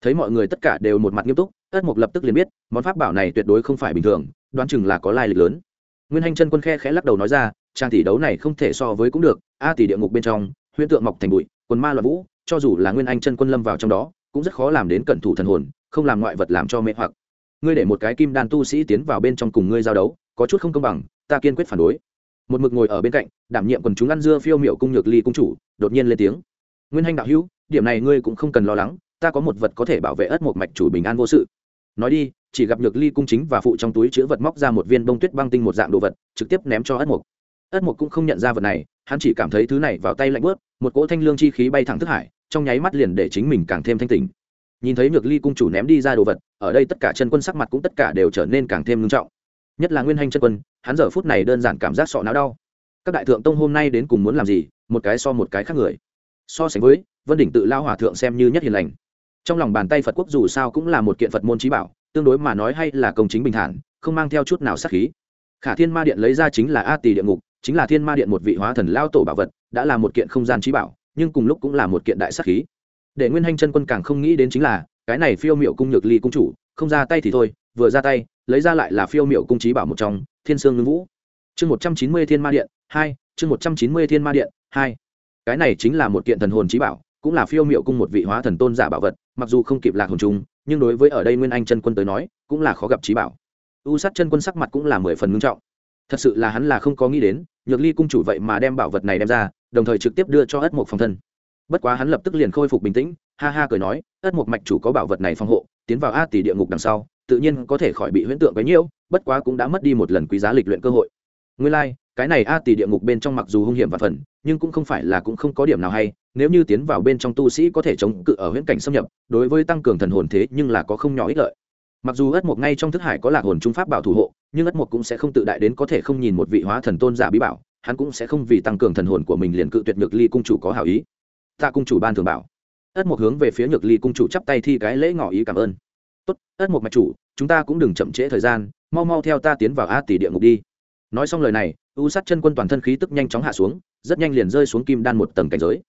Thấy mọi người tất cả đều một mặt nghiêm túc ất mục lập tức liền biết, món pháp bảo này tuyệt đối không phải bình thường, đoán chừng là có lai lịch lớn. Nguyên hành chân quân khe khẽ lắc đầu nói ra trang tỷ đấu này không thể so với cũng được, a tỷ địa ngục bên trong, huyễn tượng mọc thành bụi, quần ma loạn vũ, cho dù là nguyên anh chân quân lâm vào trong đó, cũng rất khó làm đến cẩn thủ thần hồn, không làm ngoại vật làm cho mê hoặc. Ngươi để một cái kim đan tu sĩ tiến vào bên trong cùng ngươi giao đấu, có chút không công bằng, ta kiên quyết phản đối. Một mực ngồi ở bên cạnh, đảm nhiệm quần chúng ăn dưa phiêu miệu cung nhược ly cung chủ, đột nhiên lên tiếng. Nguyên hanh đạo hữu, điểm này ngươi cũng không cần lo lắng, ta có một vật có thể bảo vệ ất một mạch chủ bình an vô sự. Nói đi, chỉ gặp nhược ly cung chính và phụ trong túi chứa vật móc ra một viên bông tuyết băng tinh một dạng đồ vật, trực tiếp ném cho ất mục ất mục cũng không nhận ra vật này, hắn chỉ cảm thấy thứ này vào tay lạnh bớt một cỗ thanh lương chi khí bay thẳng thức hải, trong nháy mắt liền để chính mình càng thêm thanh tình nhìn thấy nhược ly cung chủ ném đi ra đồ vật, ở đây tất cả chân quân sắc mặt cũng tất cả đều trở nên càng thêm ngưng trọng. Nhất là nguyên hành chân quân, hắn giờ phút này đơn giản cảm giác sọ não đau. Các đại thượng tông hôm nay đến cùng muốn làm gì, một cái so một cái khác người. So sánh với, vân đỉnh tự lao hòa thượng xem như nhất hiền lành. Trong lòng bàn tay phật quốc dù sao cũng là một kiện phật môn trí bảo, tương đối mà nói hay là công chính bình thản, không mang theo chút nào sát khí. Khả thiên ma điện lấy ra chính là a tỳ địa ngục chính là thiên ma điện một vị hóa thần lao tổ bảo vật, đã là một kiện không gian trí bảo, nhưng cùng lúc cũng là một kiện đại sát khí. Để nguyên hanh chân quân càng không nghĩ đến chính là, cái này phiêu miệu cung nhược ly cung chủ, không ra tay thì thôi, vừa ra tay, lấy ra lại là phiêu miệu cung trí bảo một trong, thiên sương ngưng vũ. Chương một trăm chín mươi thiên ma điện hai, chương một trăm chín mươi thiên ma điện hai. Cái này chính là một kiện thần hồn trí bảo, cũng là phiêu miệu cung một vị hóa thần tôn giả bảo vật, mặc dù không kịp lạc hồn trung nhưng đối với ở đây nguyên anh chân quân tới nói, cũng là khó gặp trí bảo. U sát chân quân sắc mặt cũng là mười phần ngưng trọng thật sự là hắn là không có nghĩ đến nhược ly cung chủ vậy mà đem bảo vật này đem ra đồng thời trực tiếp đưa cho ất mộc phòng thân. Bất quá hắn lập tức liền khôi phục bình tĩnh ha ha cười nói ất mộc mạch chủ có bảo vật này phòng hộ tiến vào a tỷ địa ngục đằng sau tự nhiên có thể khỏi bị huyễn tượng bấy nhiễu bất quá cũng đã mất đi một lần quý giá lịch luyện cơ hội. Nguyên lai、like, cái này a tỷ địa ngục bên trong mặc dù hung hiểm và phần nhưng cũng không phải là cũng không có điểm nào hay nếu như tiến vào bên trong tu sĩ có thể chống cự ở huyễn cảnh xâm nhập đối với tăng cường thần hồn thế nhưng là có không nhỏ ích lợi. Mặc dù ất mộc ngay trong thức hải có lạc hồn trung pháp bảo thủ hộ nhưng ất mục cũng sẽ không tự đại đến có thể không nhìn một vị hóa thần tôn giả bí bảo, hắn cũng sẽ không vì tăng cường thần hồn của mình liền cự tuyệt nhược ly cung chủ có hảo ý. Ta cung chủ ban thường bảo. Ất mục hướng về phía nhược ly cung chủ chắp tay thi cái lễ ngỏ ý cảm ơn. Tốt, ất mục mạch chủ, chúng ta cũng đừng chậm trễ thời gian, mau mau theo ta tiến vào a tỷ địa ngục đi. Nói xong lời này, u sát chân quân toàn thân khí tức nhanh chóng hạ xuống, rất nhanh liền rơi xuống kim đan một tầng cảnh giới.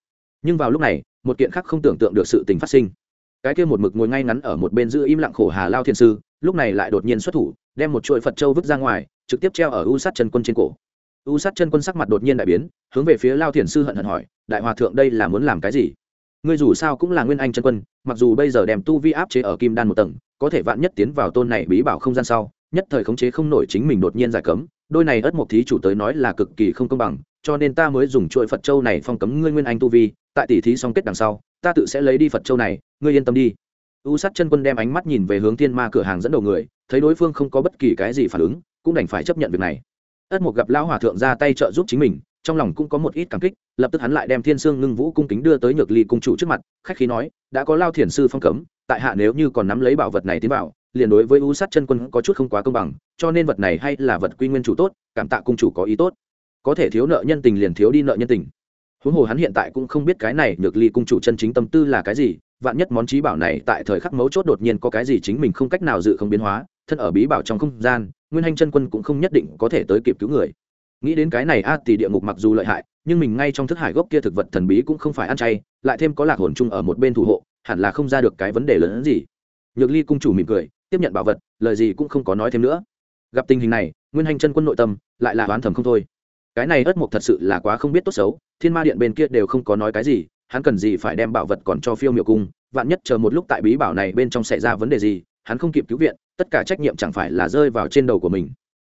Nhưng vào lúc này, một kiện khác không tưởng tượng được sự tình phát sinh. Cái kia một mực ngồi ngay ngắn ở một bên giữ im lặng khổ hà lao thiên sư, lúc này lại đột nhiên xuất thủ đem một chuỗi phật châu vứt ra ngoài, trực tiếp treo ở u sát chân quân trên cổ. U sát chân quân sắc mặt đột nhiên đại biến, hướng về phía lao thiền sư hận hận hỏi, đại hòa thượng đây là muốn làm cái gì? Ngươi dù sao cũng là nguyên anh chân quân, mặc dù bây giờ đem tu vi áp chế ở kim đan một tầng, có thể vạn nhất tiến vào tôn này bí bảo không gian sau, nhất thời khống chế không nổi chính mình đột nhiên giải cấm, đôi này ất mộc thí chủ tới nói là cực kỳ không công bằng, cho nên ta mới dùng chuỗi phật châu này phong cấm ngươi nguyên anh tu vi, tại tỷ thí song kết đằng sau, ta tự sẽ lấy đi phật châu này, ngươi yên tâm đi u sát chân quân đem ánh mắt nhìn về hướng thiên ma cửa hàng dẫn đầu người, thấy đối phương không có bất kỳ cái gì phản ứng, cũng đành phải chấp nhận việc này. Ất một gặp lão hòa thượng ra tay trợ giúp chính mình, trong lòng cũng có một ít cảm kích, lập tức hắn lại đem thiên sương ngưng vũ cung kính đưa tới nhược ly cung chủ trước mặt, khách khí nói, đã có lao thiền sư phong cấm, tại hạ nếu như còn nắm lấy bảo vật này tiến vào, liền đối với u sát chân quân có chút không quá công bằng, cho nên vật này hay là vật quy nguyên chủ tốt, cảm tạ cung chủ có ý tốt. Có thể thiếu nợ nhân tình liền thiếu đi nợ nhân tình. Huống hồ hắn hiện tại cũng không biết cái này nhược ly cung chủ chân chính tâm tư là cái gì vạn nhất món trí bảo này tại thời khắc mấu chốt đột nhiên có cái gì chính mình không cách nào dự không biến hóa, thân ở bí bảo trong không gian, nguyên hành chân quân cũng không nhất định có thể tới kịp cứu người. Nghĩ đến cái này, a thì địa ngục mặc dù lợi hại, nhưng mình ngay trong thức hải gốc kia thực vật thần bí cũng không phải ăn chay, lại thêm có lạc hồn chung ở một bên thủ hộ, hẳn là không ra được cái vấn đề lớn hơn gì. Nhược ly cung chủ mỉm cười, tiếp nhận bảo vật, lời gì cũng không có nói thêm nữa. Gặp tình hình này, nguyên hành chân quân nội tâm lại là oán thầm không thôi. Cái này ất mục thật sự là quá không biết tốt xấu, thiên ma điện bên kia đều không có nói cái gì hắn cần gì phải đem bảo vật còn cho phiêu miệu cung, vạn nhất chờ một lúc tại bí bảo này bên trong xảy ra vấn đề gì, hắn không kịp cứu viện, tất cả trách nhiệm chẳng phải là rơi vào trên đầu của mình.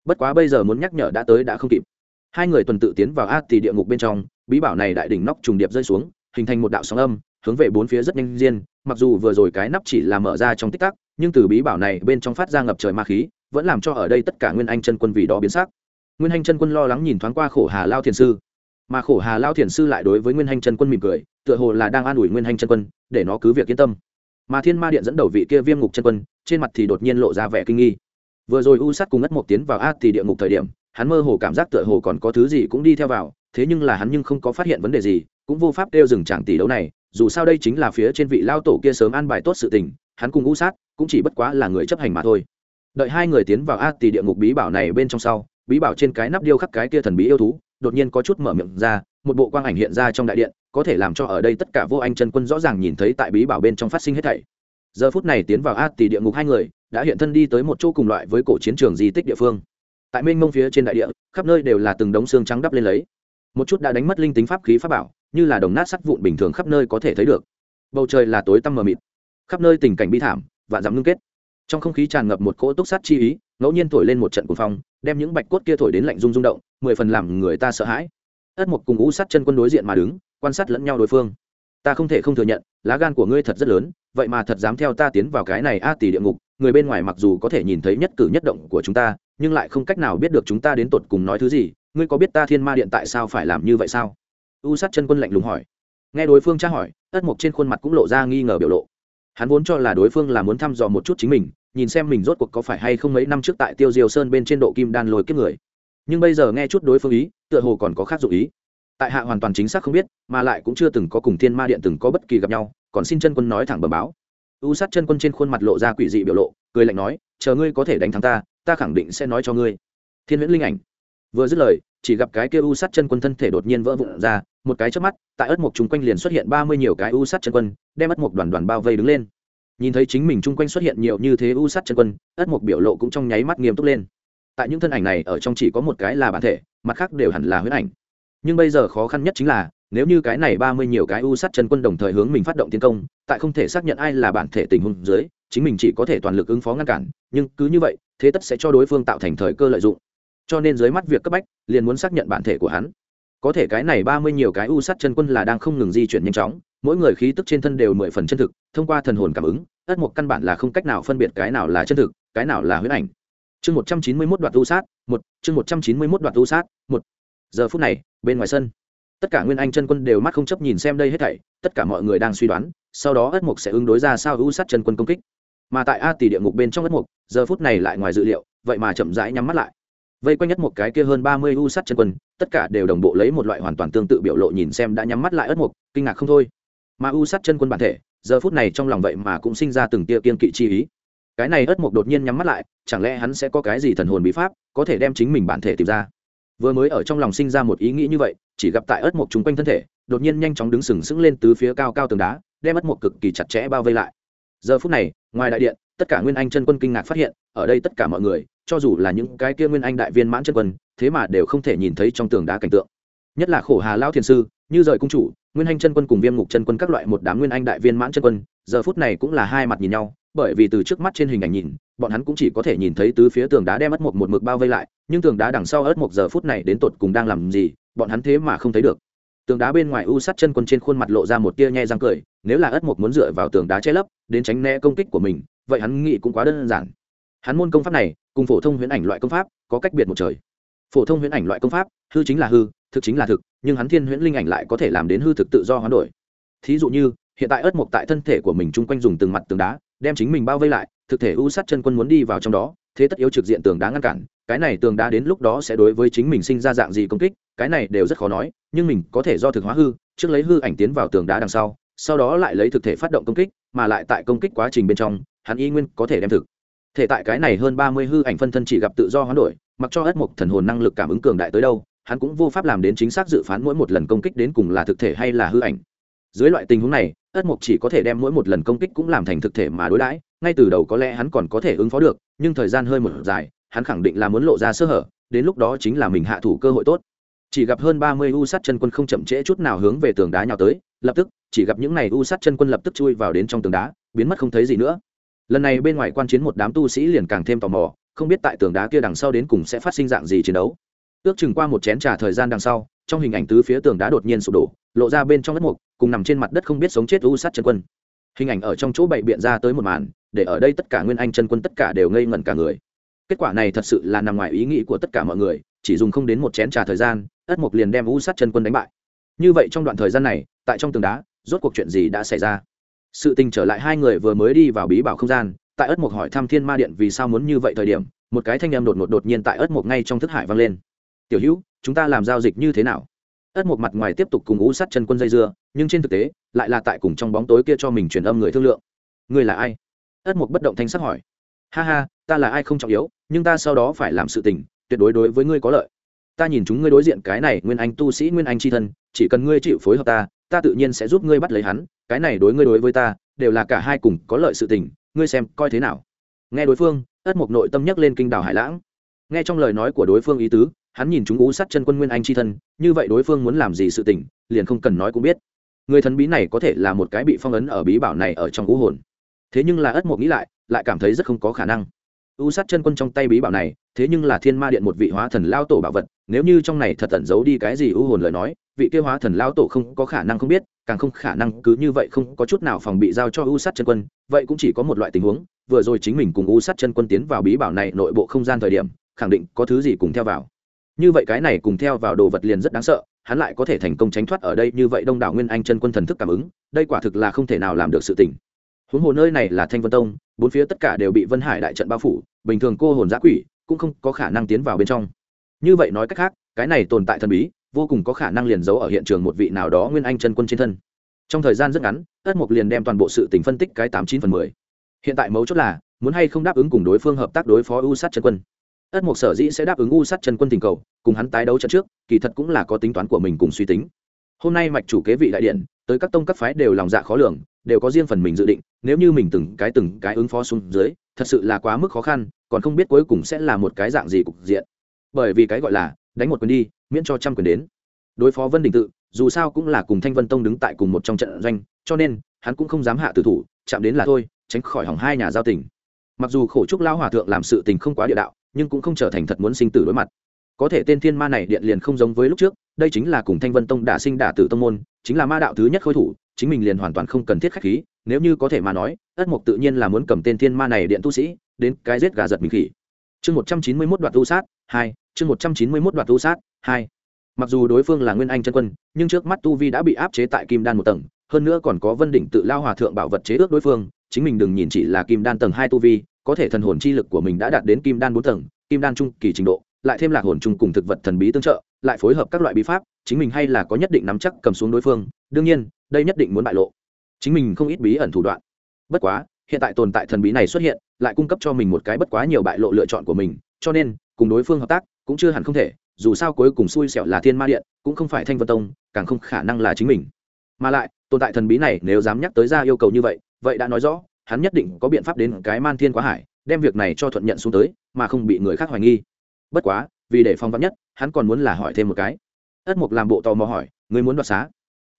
Bất quá bây giờ muốn nhắc nhở đã tới đã không kịp. Hai người tuần tự tiến vào a thì địa ngục bên trong, bí bảo này đại đỉnh nóc trùng điệp rơi xuống, hình thành một đạo sóng âm, hướng về bốn phía rất nhanh diên mặc dù vừa rồi cái nắp chỉ là mở ra trong tích tắc, nhưng từ bí bảo này bên trong phát ra ngập trời ma khí, vẫn làm cho ở đây tất cả nguyên anh chân quân vì đó biến sắc. Nguyên anh chân quân lo lắng nhìn thoáng qua khổ hà lao thiền sư mà khổ hà lao thiền sư lại đối với nguyên hành chân quân mỉm cười, tựa hồ là đang an ủi nguyên hành chân quân, để nó cứ việc yên tâm. Mà thiên ma điện dẫn đầu vị kia viêm ngục chân quân, trên mặt thì đột nhiên lộ ra vẻ kinh nghi. Vừa rồi u sát cùng ngất một tiến vào a thì địa ngục thời điểm, hắn mơ hồ cảm giác tựa hồ còn có thứ gì cũng đi theo vào, thế nhưng là hắn nhưng không có phát hiện vấn đề gì, cũng vô pháp đeo dừng chẳng tỷ đấu này, dù sao đây chính là phía trên vị lao tổ kia sớm an bài tốt sự tình, hắn cùng u sát cũng chỉ bất quá là người chấp hành mà thôi. Đợi hai người tiến vào a tỷ địa ngục bí bảo này bên trong sau, bí bảo trên cái nắp điêu khắc cái kia thần bí yêu thú đột nhiên có chút mở miệng ra, một bộ quang ảnh hiện ra trong đại điện, có thể làm cho ở đây tất cả vô anh chân quân rõ ràng nhìn thấy tại bí bảo bên trong phát sinh hết thảy. Giờ phút này tiến vào a tỷ địa ngục hai người, đã hiện thân đi tới một chỗ cùng loại với cổ chiến trường di tích địa phương. Tại mênh mông phía trên đại địa, khắp nơi đều là từng đống xương trắng đắp lên lấy. Một chút đã đánh mất linh tính pháp khí pháp bảo, như là đồng nát sắt vụn bình thường khắp nơi có thể thấy được. Bầu trời là tối tăm mờ mịt. Khắp nơi tình cảnh bi thảm và dám ngưng kết. Trong không khí tràn ngập một cỗ túc sát chi ý, ngẫu nhiên thổi lên một trận cuồng phong, đem những bạch cốt kia thổi đến lạnh rung rung động mười phần làm người ta sợ hãi. Ất mục cùng ngũ sát chân quân đối diện mà đứng, quan sát lẫn nhau đối phương. Ta không thể không thừa nhận, lá gan của ngươi thật rất lớn, vậy mà thật dám theo ta tiến vào cái này a tỷ địa ngục, người bên ngoài mặc dù có thể nhìn thấy nhất cử nhất động của chúng ta, nhưng lại không cách nào biết được chúng ta đến tột cùng nói thứ gì, ngươi có biết ta thiên ma điện tại sao phải làm như vậy sao? U sát chân quân lạnh lùng hỏi. Nghe đối phương tra hỏi, ất mục trên khuôn mặt cũng lộ ra nghi ngờ biểu lộ. Hắn vốn cho là đối phương là muốn thăm dò một chút chính mình, nhìn xem mình rốt cuộc có phải hay không mấy năm trước tại tiêu diêu sơn bên trên độ kim đan lồi kiếp người nhưng bây giờ nghe chút đối phương ý, tựa hồ còn có khác dụ ý. Tại hạ hoàn toàn chính xác không biết, mà lại cũng chưa từng có cùng thiên ma điện từng có bất kỳ gặp nhau, còn xin chân quân nói thẳng bờ báo. U sát chân quân trên khuôn mặt lộ ra quỷ dị biểu lộ, cười lạnh nói, chờ ngươi có thể đánh thắng ta ta khẳng định sẽ nói cho ngươi. Thiên huyễn linh ảnh. Vừa dứt lời, chỉ gặp cái kia u sát chân quân thân thể đột nhiên vỡ vụn ra, một cái trước mắt, tại ớt mộc chung quanh liền xuất hiện ba mươi nhiều cái u sát chân quân, đem ớt mộc đoàn đoàn bao vây đứng lên. Nhìn thấy chính mình chung quanh xuất hiện nhiều như thế u sát chân quân ớt mộc biểu lộ cũng trong nháy mắt nghiêm túc lên tại những thân ảnh này ở trong chỉ có một cái là bản thể, mặt khác đều hẳn là huyết ảnh. Nhưng bây giờ khó khăn nhất chính là, nếu như cái này ba mươi nhiều cái u sát chân quân đồng thời hướng mình phát động tiến công, tại không thể xác nhận ai là bản thể tình huống dưới, chính mình chỉ có thể toàn lực ứng phó ngăn cản, nhưng cứ như vậy, thế tất sẽ cho đối phương tạo thành thời cơ lợi dụng. Cho nên dưới mắt việc cấp bách, liền muốn xác nhận bản thể của hắn. Có thể cái này ba mươi nhiều cái u sát chân quân là đang không ngừng di chuyển nhanh chóng, mỗi người khí tức trên thân đều mười phần chân thực, thông qua thần hồn cảm ứng, ất một căn bản là không cách nào phân biệt cái nào là chân thực, cái nào là huyết ảnh chương một trăm chín mươi mốt đoạt tu sát, một, chương một trăm chín mươi mốt đoạt tu sát, một. Giờ phút này, bên ngoài sân, tất cả nguyên anh chân quân đều mắt không chấp nhìn xem đây hết thảy, tất cả mọi người đang suy đoán, sau đó ất mục sẽ ứng đối ra sao u sát chân quân công kích. Mà tại a tỷ địa ngục bên trong ất mục, giờ phút này lại ngoài dự liệu, vậy mà chậm rãi nhắm mắt lại. Vây quanh nhất một cái kia hơn ba mươi u sát chân quân, tất cả đều đồng bộ lấy một loại hoàn toàn tương tự biểu lộ nhìn xem đã nhắm mắt lại ất mục, kinh ngạc không thôi. Mà u sát chân quân bản thể, giờ phút này trong lòng vậy mà cũng sinh ra từng tia kiên kỵ chi ý cái này ất mục đột nhiên nhắm mắt lại, chẳng lẽ hắn sẽ có cái gì thần hồn bí pháp, có thể đem chính mình bản thể tìm ra? Vừa mới ở trong lòng sinh ra một ý nghĩ như vậy, chỉ gặp tại ất mục chung quanh thân thể, đột nhiên nhanh chóng đứng sừng sững lên từ phía cao cao tường đá, đem ất mục cực kỳ chặt chẽ bao vây lại. Giờ phút này, ngoài đại điện, tất cả nguyên anh chân quân kinh ngạc phát hiện, ở đây tất cả mọi người, cho dù là những cái kia nguyên anh đại viên mãn chân quân, thế mà đều không thể nhìn thấy trong tường đá cảnh tượng. Nhất là khổ hà lao thiền sư, như rời cung chủ, nguyên anh chân quân cùng viêm ngục chân quân các loại một đám nguyên anh đại viên mãn chân quân, giờ phút này cũng là hai mặt nhìn nhau bởi vì từ trước mắt trên hình ảnh nhìn, bọn hắn cũng chỉ có thể nhìn thấy tứ phía tường đá đem ất mộc một mực bao vây lại, nhưng tường đá đằng sau ất mộc giờ phút này đến tột cùng đang làm gì, bọn hắn thế mà không thấy được. Tường đá bên ngoài u sắt chân quân trên khuôn mặt lộ ra một tia nhe răng cười, nếu là ất mộc muốn dựa vào tường đá che lấp, đến tránh né công kích của mình, vậy hắn nghĩ cũng quá đơn giản. Hắn môn công pháp này, cùng phổ thông huyễn ảnh loại công pháp, có cách biệt một trời. Phổ thông huyễn ảnh loại công pháp, hư chính là hư, thực chính là thực, nhưng hắn thiên huyễn linh ảnh lại có thể làm đến hư thực tự do hoán đổi. Thí dụ như, hiện tại ớt mộc tại thân thể của mình chung quanh dùng từng mặt tường đá đem chính mình bao vây lại, thực thể u sát chân quân muốn đi vào trong đó, thế tất yếu trực diện tường đá ngăn cản, cái này tường đá đến lúc đó sẽ đối với chính mình sinh ra dạng gì công kích, cái này đều rất khó nói, nhưng mình có thể do thực hóa hư, trước lấy hư ảnh tiến vào tường đá đằng sau sau đó lại lấy thực thể phát động công kích, mà lại tại công kích quá trình bên trong, hắn y nguyên có thể đem thực. Thể tại cái này hơn ba mươi hư ảnh phân thân chỉ gặp tự do hoán đổi, mặc cho ất mộc thần hồn năng lực cảm ứng cường đại tới đâu, hắn cũng vô pháp làm đến chính xác dự phán mỗi một lần công kích đến cùng là thực thể hay là hư ảnh dưới loại tình huống này, ất mộc chỉ có thể đem mỗi một lần công kích cũng làm thành thực thể mà đối đãi, ngay từ đầu có lẽ hắn còn có thể ứng phó được, nhưng thời gian hơi một dài, hắn khẳng định là muốn lộ ra sơ hở, đến lúc đó chính là mình hạ thủ cơ hội tốt. Chỉ gặp hơn ba mươi u sát chân quân không chậm trễ chút nào hướng về tường đá nhào tới, lập tức, chỉ gặp những này u sát chân quân lập tức chui vào đến trong tường đá, biến mất không thấy gì nữa. Lần này bên ngoài quan chiến một đám tu sĩ liền càng thêm tò mò, không biết tại tường đá kia đằng sau đến cùng sẽ phát sinh dạng gì chiến đấu. Ước chừng qua một chén trà thời gian đằng sau, trong hình ảnh tứ phía tường đá đột nhiên sụp đổ, lộ ra bên trong đất mục cùng nằm trên mặt đất không biết sống chết u sát chân quân. Hình ảnh ở trong chỗ bậy biện ra tới một màn, để ở đây tất cả nguyên anh chân quân tất cả đều ngây ngẩn cả người. Kết quả này thật sự là nằm ngoài ý nghĩ của tất cả mọi người, chỉ dùng không đến một chén trà thời gian, ất mục liền đem u sát chân quân đánh bại. Như vậy trong đoạn thời gian này, tại trong tường đá, rốt cuộc chuyện gì đã xảy ra? Sự tình trở lại hai người vừa mới đi vào bí bảo không gian, tại ất mục hỏi thăm thiên ma điện vì sao muốn như vậy thời điểm, một cái thanh em đột ngột đột nhiên tại ất mục ngay trong thức hải vang lên. Tiểu hữu, chúng ta làm giao dịch như thế nào? Ất mục mặt ngoài tiếp tục cùng u sát chân quân dây dưa, nhưng trên thực tế, lại là tại cùng trong bóng tối kia cho mình truyền âm người thương lượng. Người là ai? Ất mục bất động thanh sắc hỏi. Ha ha, ta là ai không trọng yếu, nhưng ta sau đó phải làm sự tình, tuyệt đối đối với ngươi có lợi. Ta nhìn chúng ngươi đối diện cái này nguyên anh tu sĩ, nguyên anh c h i thân, chỉ cần ngươi chịu phối hợp ta ta tự nhiên sẽ giúp ngươi bắt lấy hắn, cái này đối ngươi đối với ta, đều là cả hai cùng có lợi sự tình, ngươi xem coi thế nào. Nghe đối phương, ất mục nội tâm nhắc lên kinh đảo hải lãng. Nghe trong lời nói của đối phương ý tứ hắn nhìn chúng ú sát chân quân nguyên anh c h i thân, như vậy đối phương muốn làm gì sự tình, liền không cần nói cũng biết. Người thần bí này có thể là một cái bị phong ấn ở bí bảo này ở trong ú hồn. Thế nhưng là ất mộc nghĩ lại lại cảm thấy rất không có khả năng. U sát chân quân trong tay bí bảo này, thế nhưng là thiên ma điện một vị hóa thần lao tổ bảo vật, nếu như trong này thật tẩn giấu đi cái gì u hồn lời nói, vị kia hóa thần lao tổ không có khả năng không biết, càng không khả năng cứ như vậy không có chút nào phòng bị giao cho u sát chân quân, vậy cũng chỉ có một loại tình huống, vừa rồi chính mình cùng u sát chân quân tiến vào bí bảo này nội bộ không gian thời điểm, khẳng định có thứ gì cùng theo vào như vậy cái này cùng theo vào đồ vật liền rất đáng sợ, hắn lại có thể thành công tránh thoát ở đây. Như vậy đông đảo nguyên anh chân quân thần thức cảm ứng, đây quả thực là không thể nào làm được sự tình. Huống hồ nơi này là thanh vân tông, bốn phía tất cả đều bị vân hải đại trận bao phủ, bình thường cô hồn giã quỷ cũng không có khả năng tiến vào bên trong. Như vậy nói cách khác, cái này tồn tại thần bí, vô cùng có khả năng liền giấu ở hiện trường một vị nào đó nguyên anh chân quân trên thân. Trong thời gian rất ngắn ất mục liền đem toàn bộ sự tình phân tích cái tám chín phần mười. Hiện tại mấu chốt là, muốn hay không đáp ứng cùng đối phương hợp tác đối phó u sát chân quân ất mục sở dĩ sẽ đáp ứng u sát chân quân tình cầu, cùng hắn tái đấu trận trước, kỳ thật cũng là có tính toán của mình cùng suy tính. Hôm nay mạch chủ kế vị đại điện, tới các tông các phái đều lòng dạ khó lường, đều có riêng phần mình dự định, nếu như mình từng cái từng cái ứng phó xuống dưới, thật sự là quá mức khó khăn, còn không biết cuối cùng sẽ là một cái dạng gì cục diện. Bởi vì cái gọi là, đánh một quyền đi, miễn cho trăm quyền đến. Đối phó vân đình tự, dù sao cũng là cùng thanh vân tông đứng tại cùng một trong trận doanh, cho nên, hắn cũng không dám hạ tử thủ, chạm đến là thôi, tránh khỏi hỏng hai nhà giao tình. Mặc dù khổ trúc lao hòa thượng làm sự tình không quá địa đạo nhưng cũng không trở thành thật muốn sinh tử đối mặt. Có thể tên thiên ma này điện liền không giống với lúc trước, đây chính là cùng thanh vân tông đả sinh đả tử tông môn, chính là ma đạo thứ nhất khôi thủ, chính mình liền hoàn toàn không cần thiết khách khí, nếu như có thể mà nói, ất mục tự nhiên là muốn cầm tên thiên ma này điện tu sĩ, đến cái giết gà giật mình khỉ. Chương một trăm chín mươi mốt đoạn tu sát, hai, chương một trăm chín mươi mốt đoạn tu sát, hai. Mặc dù đối phương là nguyên anh chân quân, nhưng trước mắt tu vi đã bị áp chế tại kim đan một tầng hơn nữa còn có vân đỉnh tự lao hòa thượng bảo vật chế ước đối phương, chính mình đừng nhìn chỉ là kim đan tầng hai tu vi, có thể thần hồn chi lực của mình đã đạt đến kim đan bốn tầng, kim đan trung kỳ trình độ, lại thêm lạc hồn chung cùng thực vật thần bí tương trợ, lại phối hợp các loại bí pháp, chính mình hay là có nhất định nắm chắc cầm xuống đối phương, đương nhiên, đây nhất định muốn bại lộ. Chính mình không ít bí ẩn thủ đoạn. Bất quá, hiện tại tồn tại thần bí này xuất hiện, lại cung cấp cho mình một cái bất quá nhiều bại lộ lựa chọn của mình, cho nên, cùng đối phương hợp tác cũng chưa hẳn không thể, dù sao cuối cùng xui xẻo là thiên ma điện, cũng không phải thanh vân tông, càng không khả năng là chính mình. Mà lại tồn tại thần bí này nếu dám nhắc tới ra yêu cầu như vậy vậy đã nói rõ, hắn nhất định có biện pháp đến cái man thiên quá hải, đem việc này cho thuận nhận xuống tới, mà không bị người khác hoài nghi. Bất quá, vì để phong vắn nhất, hắn còn muốn là hỏi thêm một cái. Ất mục làm bộ tò mò hỏi, ngươi muốn đoạt xá?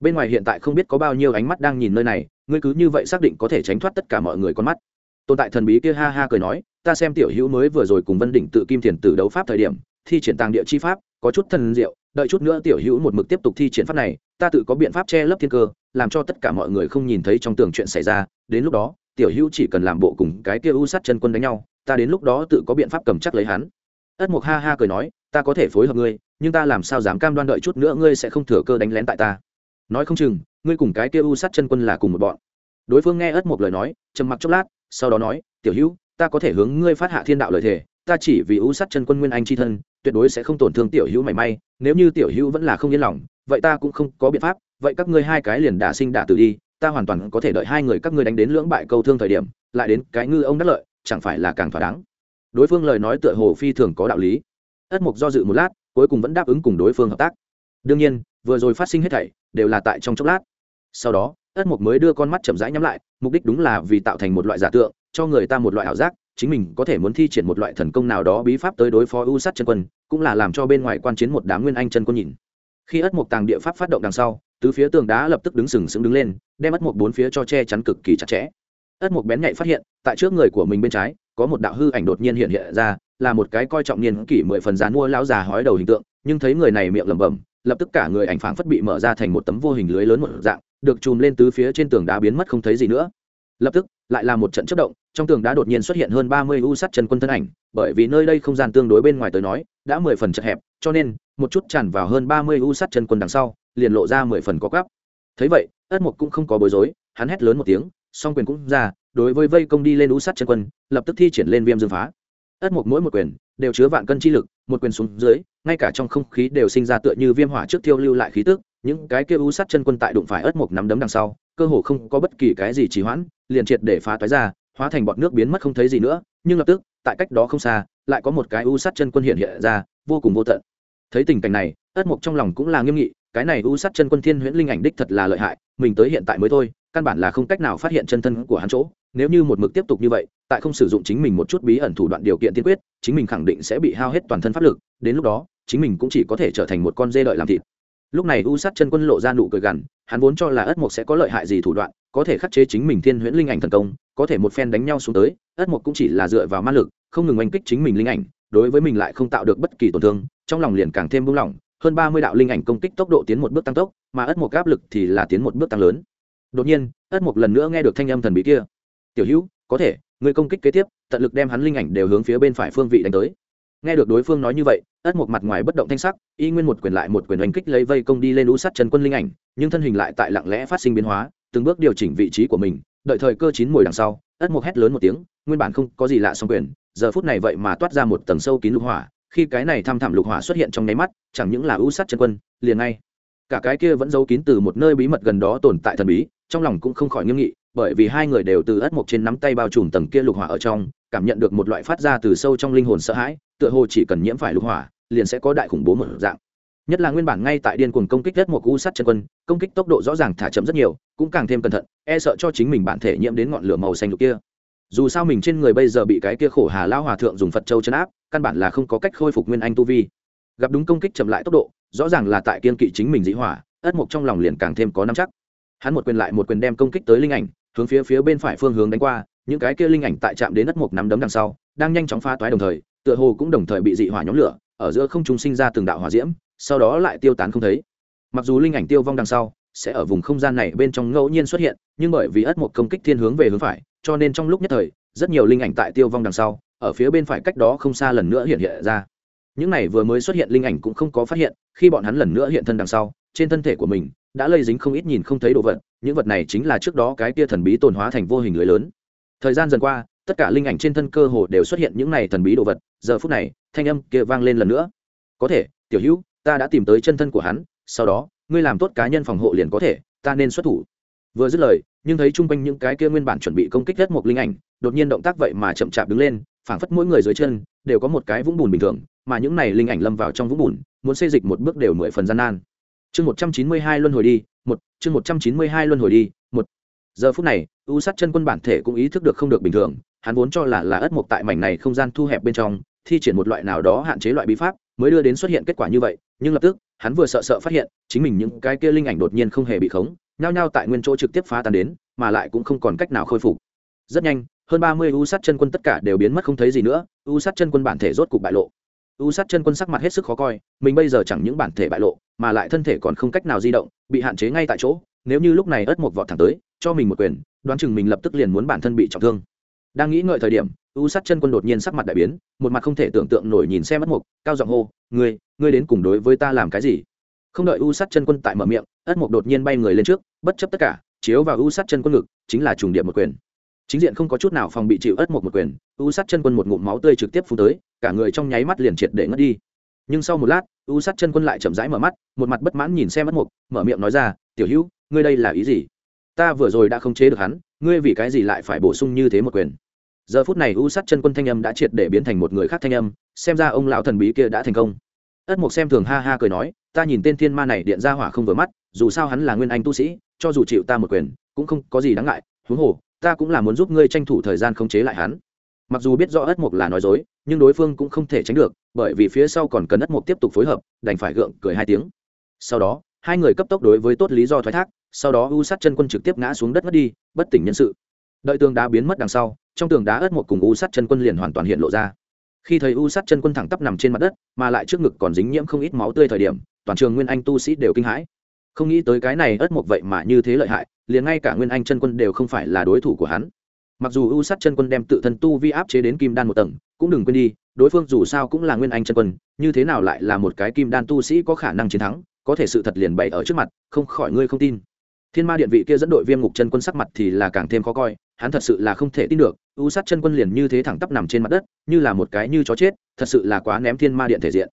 Bên ngoài hiện tại không biết có bao nhiêu ánh mắt đang nhìn nơi này, ngươi cứ như vậy xác định có thể tránh thoát tất cả mọi người con mắt. Tồn tại thần bí kia ha ha cười nói, ta xem tiểu hữu mới vừa rồi cùng vân đỉnh tự kim thiền tử đấu pháp thời điểm, thi triển tàng địa chi pháp, có chút thần diệu, đợi chút nữa tiểu hữu một mực tiếp tục thi triển pháp này, ta tự có biện pháp che lấp thiên cơ làm cho tất cả mọi người không nhìn thấy trong tường chuyện xảy ra. Đến lúc đó, tiểu hữu chỉ cần làm bộ cùng cái kia u sát chân quân đánh nhau, ta đến lúc đó tự có biện pháp cầm chắc lấy hắn. Ất mục ha ha cười nói, ta có thể phối hợp ngươi, nhưng ta làm sao dám cam đoan đợi chút nữa ngươi sẽ không thừa cơ đánh lén tại ta? Nói không chừng, ngươi cùng cái kia u sát chân quân là cùng một bọn. Đối phương nghe ất mục lời nói, trầm mặc chốc lát, sau đó nói, tiểu hữu, ta có thể hướng ngươi phát hạ thiên đạo lời thề, ta chỉ vì u sát chân quân nguyên anh c h i thân, tuyệt đối sẽ không tổn thương tiểu hữu mảy may, nếu như tiểu hữu vẫn là không yên lòng, vậy ta cũng không có biện pháp vậy các ngươi hai cái liền đả sinh đả tử đi, ta hoàn toàn có thể đợi hai người các ngươi đánh đến lưỡng bại câu thương thời điểm, lại đến cái ngư ông đắc lợi, chẳng phải là càng thỏa đáng. Đối phương lời nói tựa hồ phi thường có đạo lý. Ất mục do dự một lát, cuối cùng vẫn đáp ứng cùng đối phương hợp tác. Đương nhiên, vừa rồi phát sinh hết thảy, đều là tại trong chốc lát. Sau đó, ất mục mới đưa con mắt chậm rãi nhắm lại, mục đích đúng là vì tạo thành một loại giả tượng, cho người ta một loại ảo giác, chính mình có thể muốn thi triển một loại thần công nào đó bí pháp tới đối phó u sát chân quân, cũng là làm cho bên ngoài quan chiến một đám nguyên anh chân quân nhìn khi ất mục tàng địa pháp phát động đằng sau, tứ phía tường đá lập tức đứng sừng sững đứng lên, đem ất mục bốn phía cho che chắn cực kỳ chặt chẽ. Ất mục bén nhạy phát hiện, tại trước người của mình bên trái, có một đạo hư ảnh đột nhiên hiện hiện ra, là một cái coi trọng niên kỷ mười phần dán mua lão già hói đầu hình tượng, nhưng thấy người này miệng lẩm bẩm, lập tức cả người ảnh phảng phất bị mở ra thành một tấm vô hình lưới lớn một dạng, được chùm lên tứ phía trên tường đá biến mất không thấy gì nữa. Lập tức, lại là một trận chất động, trong tường đá đột nhiên xuất hiện hơn ba mươi u sắt chân quân thân ảnh, bởi vì nơi đây không gian tương đối bên ngoài tới nói, đã mười phần chật hẹp, cho nên một chút tràn vào hơn ba mươi u sắt chân quân đằng sau, liền lộ ra mười phần có gắp thấy vậy, ất mục cũng không có bối rối, hắn hét lớn một tiếng, song quyền cũng ra, đối với vây công đi lên u sắt chân quân, lập tức thi triển lên viêm dương phá. Ất mục mỗi một quyền đều chứa vạn cân chi lực, một quyền xuống dưới, ngay cả trong không khí đều sinh ra tựa như viêm hỏa trước thiêu lưu lại khí tức, những cái kia u sắt chân quân tại đụng phải ất mục nắm đấm đằng sau, cơ hồ không có bất kỳ cái gì trì hoãn, liền triệt để phá toái ra, hóa thành bọt nước biến mất không thấy gì nữa, nhưng lập tức, tại cách đó không xa, lại có một cái u sắt chân quân hiện hiện ra, vô cùng vô tận thấy tình cảnh này, ất mục trong lòng cũng là nghiêm nghị, cái này u sắt chân quân thiên huyễn linh ảnh đích thật là lợi hại, mình tới hiện tại mới thôi, căn bản là không cách nào phát hiện chân thân của hắn chỗ. Nếu như một mực tiếp tục như vậy, tại không sử dụng chính mình một chút bí ẩn thủ đoạn điều kiện tiên quyết, chính mình khẳng định sẽ bị hao hết toàn thân pháp lực, đến lúc đó, chính mình cũng chỉ có thể trở thành một con dê đợi làm thịt. Lúc này u sát chân quân lộ ra nụ cười gằn, hắn vốn cho là ất mộc sẽ có lợi hại gì thủ đoạn, có thể khắc chế chính mình thiên huyễn linh ảnh thần công, có thể một phen đánh nhau xuống tới, ất mộc cũng chỉ là dựa vào ma lực, không ngừng oanh kích chính mình linh ảnh, đối với mình lại không tạo được bất kỳ tổn thương trong lòng liền càng thêm buông lỏng, hơn ba mươi đạo linh ảnh công kích tốc độ tiến một bước tăng tốc, mà ất mục áp lực thì là tiến một bước tăng lớn. Đột nhiên, ất mục lần nữa nghe được thanh âm thần bí kia. Tiểu hữu, có thể, người công kích kế tiếp, tận lực đem hắn linh ảnh đều hướng phía bên phải phương vị đánh tới. Nghe được đối phương nói như vậy, ất một mặt ngoài bất động thanh sắc, y nguyên một quyền lại một quyền đánh kích lấy vây công đi lên lũ sắt trần quân linh ảnh, nhưng thân hình lại tại lặng lẽ phát sinh biến hóa, từng bước điều chỉnh vị trí của mình, đợi thời cơ chín mùi đằng sau, ất một hét lớn một tiếng, nguyên bản không có gì lạ song quyền, giờ phút này vậy mà toát ra một tầng sâu kín lục hỏa khi cái này tham thảm lục hỏa xuất hiện trong nháy mắt, chẳng những là ưu sắt chân quân, liền ngay cả cái kia vẫn giấu kín từ một nơi bí mật gần đó tồn tại thần bí, trong lòng cũng không khỏi nghiêm nghị, bởi vì hai người đều từ ất mộc trên nắm tay bao trùm tầng kia lục hỏa ở trong, cảm nhận được một loại phát ra từ sâu trong linh hồn sợ hãi, tựa hồ chỉ cần nhiễm phải lục hỏa, liền sẽ có đại khủng bố một dạng. Nhất là nguyên bản ngay tại điên cuồng công kích đất một cú sắt chân quân, công kích tốc độ rõ ràng thả chậm rất nhiều, cũng càng thêm cẩn thận e sợ cho chính mình bản thể nhiễm đến ngọn lửa màu xanh lục kia dù sao mình trên người bây giờ bị cái kia khổ hà lao hòa thượng dùng phật châu chấn áp, căn bản là không có cách khôi phục nguyên anh tu vi. Gặp đúng công kích chậm lại tốc độ, rõ ràng là tại kiên kỵ chính mình dĩ hỏa, ất mộc trong lòng liền càng thêm có nắm chắc. Hắn một quyền lại một quyền đem công kích tới linh ảnh, hướng phía phía bên phải phương hướng đánh qua, những cái kia linh ảnh tại chạm đến ất mộc nắm đấm đằng sau, đang nhanh chóng pha toái đồng thời, tựa hồ cũng đồng thời bị dị hỏa nhóm lửa, ở giữa không trung sinh ra từng đạo hỏa diễm, sau đó lại tiêu tán không thấy. Mặc dù linh ảnh tiêu vong đằng sau, sẽ ở vùng không gian này bên trong ngẫu nhiên xuất hiện, nhưng bởi vì ất mộc công kích thiên hướng về hướng phải cho nên trong lúc nhất thời, rất nhiều linh ảnh tại tiêu vong đằng sau, ở phía bên phải cách đó không xa lần nữa hiện hiện ra. Những này vừa mới xuất hiện linh ảnh cũng không có phát hiện, khi bọn hắn lần nữa hiện thân đằng sau, trên thân thể của mình đã lây dính không ít nhìn không thấy đồ vật, những vật này chính là trước đó cái tia thần bí tồn hóa thành vô hình lưới lớn. Thời gian dần qua, tất cả linh ảnh trên thân cơ hồ đều xuất hiện những này thần bí đồ vật, giờ phút này, thanh âm kia vang lên lần nữa. Có thể, tiểu hữu, ta đã tìm tới chân thân của hắn, sau đó, ngươi làm tốt cá nhân phòng hộ liền có thể, ta nên xuất thủ vừa dứt lời, nhưng thấy chung quanh những cái kia nguyên bản chuẩn bị công kích đất một linh ảnh, đột nhiên động tác vậy mà chậm chạp đứng lên, phảng phất mỗi người dưới chân đều có một cái vũng bùn bình thường, mà những này linh ảnh lâm vào trong vũng bùn, muốn xây dịch một bước đều mười phần gian nan. Chương một trăm chín mươi hai luân hồi đi, một, chương một trăm chín mươi hai luân hồi đi, một. Giờ phút này, u sát chân quân bản thể cũng ý thức được không được bình thường, hắn vốn cho là là ất mộc tại mảnh này không gian thu hẹp bên trong, thi triển một loại nào đó hạn chế loại bí pháp mới đưa đến xuất hiện kết quả như vậy, nhưng lập tức, hắn vừa sợ sợ phát hiện, chính mình những cái kia linh ảnh đột nhiên không hề bị khống nhao nhao tại nguyên chỗ trực tiếp phá tan đến, mà lại cũng không còn cách nào khôi phục. Rất nhanh, hơn ba mươi u sát chân quân tất cả đều biến mất không thấy gì nữa, u sát chân quân bản thể rốt cục bại lộ. U sát chân quân sắc mặt hết sức khó coi, mình bây giờ chẳng những bản thể bại lộ, mà lại thân thể còn không cách nào di động, bị hạn chế ngay tại chỗ, nếu như lúc này ớt một vọt thẳng tới, cho mình một quyền, đoán chừng mình lập tức liền muốn bản thân bị trọng thương. Đang nghĩ ngợi thời điểm, u sát chân quân đột nhiên sắc mặt đại biến, một mặt không thể tưởng tượng nổi nhìn xem ớt mục cao giọng hô, ngươi ngươi đến cùng đối với ta làm cái gì? Không đợi u sát chân quân tại mở miệng ất mục đột nhiên bay người lên trước, bất chấp tất cả, chiếu vào u sát chân quân ngực, chính là trùng điểm một quyền. Chính diện không có chút nào phòng bị chịu ất mục một quyền u sát chân quân một ngụm máu tươi trực tiếp phun tới, cả người trong nháy mắt liền triệt để ngất đi. Nhưng sau một lát u sát chân quân lại chậm rãi mở mắt, một mặt bất mãn nhìn xem ất mục mở miệng nói ra, tiểu hữu, ngươi đây là ý gì? Ta vừa rồi đã không chế được hắn, ngươi vì cái gì lại phải bổ sung như thế một quyền? Giờ phút này u sát chân quân thanh âm đã triệt để biến thành một người khác thanh âm, xem ra ông lão thần bí kia đã thành công ất mục xem thường ha ha cười nói, ta nhìn tên thiên ma này điện ra hỏa không vừa mắt, dù sao hắn là nguyên anh tu sĩ, cho dù chịu ta một quyền, cũng không có gì đáng ngại. Huống hồ, ta cũng là muốn giúp ngươi tranh thủ thời gian khống chế lại hắn. Mặc dù biết rõ ất mục là nói dối, nhưng đối phương cũng không thể tránh được, bởi vì phía sau còn cần ất mục tiếp tục phối hợp, đành phải gượng cười hai tiếng. Sau đó, hai người cấp tốc đối với tốt lý do thoái thác, sau đó u sát chân quân trực tiếp ngã xuống đất ngất đi, bất tỉnh nhân sự. Đợi tường đá biến mất đằng sau, trong tường đá ất một cùng u sát chân quân liền hoàn toàn hiện lộ ra khi thấy u sát chân quân thẳng tắp nằm trên mặt đất, mà lại trước ngực còn dính nhiễm không ít máu tươi thời điểm, toàn trường nguyên anh tu sĩ đều kinh hãi. Không nghĩ tới cái này ớt một vậy mà như thế lợi hại, liền ngay cả nguyên anh chân quân đều không phải là đối thủ của hắn. Mặc dù u sát chân quân đem tự thân tu vi áp chế đến kim đan một tầng, cũng đừng quên đi, đối phương dù sao cũng là nguyên anh chân quân, như thế nào lại là một cái kim đan tu sĩ có khả năng chiến thắng, có thể sự thật liền bày ở trước mặt, không khỏi ngươi không tin thiên ma điện vị kia dẫn đội viêm ngục chân quân sắc mặt thì là càng thêm khó coi, hắn thật sự là không thể tin được, u sát chân quân liền như thế thẳng tắp nằm trên mặt đất, như là một cái như chó chết, thật sự là quá ném thiên ma điện thể diện.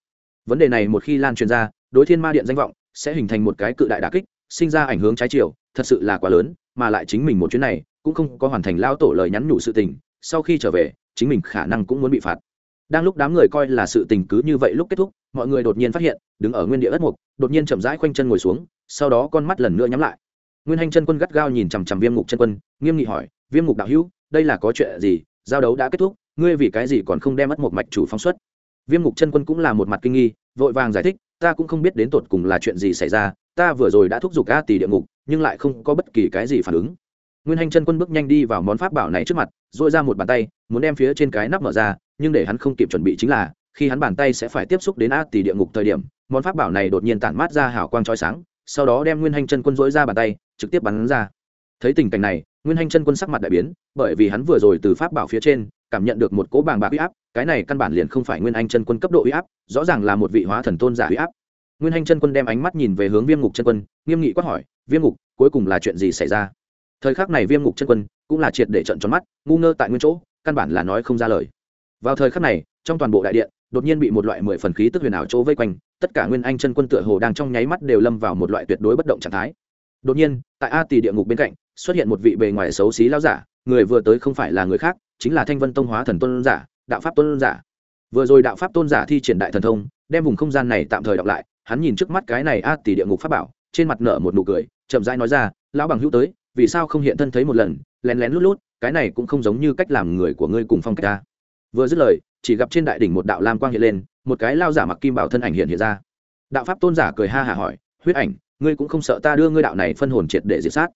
Vấn đề này một khi lan truyền ra, đối thiên ma điện danh vọng sẽ hình thành một cái cự đại đà kích, sinh ra ảnh hướng trái chiều, thật sự là quá lớn, mà lại chính mình một chuyến này cũng không có hoàn thành lao tổ lời nhắn nhủ sự tình, sau khi trở về, chính mình khả năng cũng muốn bị phạt. Đang lúc đám người coi là sự tình cứ như vậy lúc kết thúc, mọi người đột nhiên phát hiện, đứng ở nguyên địa ất mục, đột nhiên chậm rãi khoanh chân ngồi xuống, sau đó con mắt lần nữa nhắm lại nguyên hành chân quân gắt gao nhìn chằm chằm viêm ngục chân quân, nghiêm nghị hỏi, viêm ngục đạo hữu, đây là có chuyện gì? Giao đấu đã kết thúc, ngươi vì cái gì còn không đem mất một mạch chủ phóng xuất? Viêm ngục chân quân cũng là một mặt kinh nghi, vội vàng giải thích, ta cũng không biết đến tột cùng là chuyện gì xảy ra, ta vừa rồi đã thúc giục a tỷ địa ngục, nhưng lại không có bất kỳ cái gì phản ứng. Nguyên hành chân quân bước nhanh đi vào món pháp bảo này trước mặt dội ra một bàn tay, muốn đem phía trên cái nắp mở ra, nhưng để hắn không kịp chuẩn bị chính là, khi hắn bàn tay sẽ phải tiếp xúc đến a tỷ địa ngục thời điểm, món pháp bảo này đột nhiên tản mát ra hào quang trói sáng, sau đó đem nguyên hành chân quân dỗi ra bàn tay trực tiếp bắn ra. Thấy tình cảnh này, nguyên hành chân quân sắc mặt đại biến, bởi vì hắn vừa rồi từ pháp bảo phía trên, cảm nhận được một cỗ bàng bạc uy áp, cái này căn bản liền không phải nguyên anh chân quân cấp độ uy áp, rõ ràng là một vị hóa thần tôn giả uy áp. Nguyên hành chân quân đem ánh mắt nhìn về hướng viêm ngục chân quân, nghiêm nghị quát hỏi, viêm ngục, cuối cùng là chuyện gì xảy ra? Thời khắc này viêm ngục chân quân cũng là triệt để trận tròn mắt, ngu ngơ tại nguyên chỗ, căn bản là nói không ra lời. Vào thời khắc này, trong toàn bộ đại điện, đột nhiên bị một loại mười phần khí tức huyền ảo chỗ vây quanh, tất cả nguyên anh chân quân tựa hồ đang trong nháy mắt đều lâm vào một loại tuyệt đối bất động trạng thái đột nhiên, tại a tỷ địa ngục bên cạnh, xuất hiện một vị bề ngoài xấu xí lao giả, người vừa tới không phải là người khác, chính là thanh vân tông hóa thần tôn giả, đạo pháp tôn giả. Vừa rồi đạo pháp tôn giả thi triển đại thần thông, đem vùng không gian này tạm thời đọc lại, hắn nhìn trước mắt cái này a tỷ địa ngục pháp bảo, trên mặt nở một nụ cười, chậm rãi nói ra, lão bằng hữu tới, vì sao không hiện thân thấy một lần, lén lén lút lút, cái này cũng không giống như cách làm người của ngươi cùng phong cách ta. Vừa dứt lời, chỉ gặp trên đại đỉnh một đạo lam quang hiện lên, một cái lao giả mặc kim bảo thân ảnh hiện hiện ra. Đạo pháp tôn giả cười ha hả hỏi, huyết ảnh ngươi cũng không sợ ta đưa ngươi đạo này phân hồn triệt để diệt sát.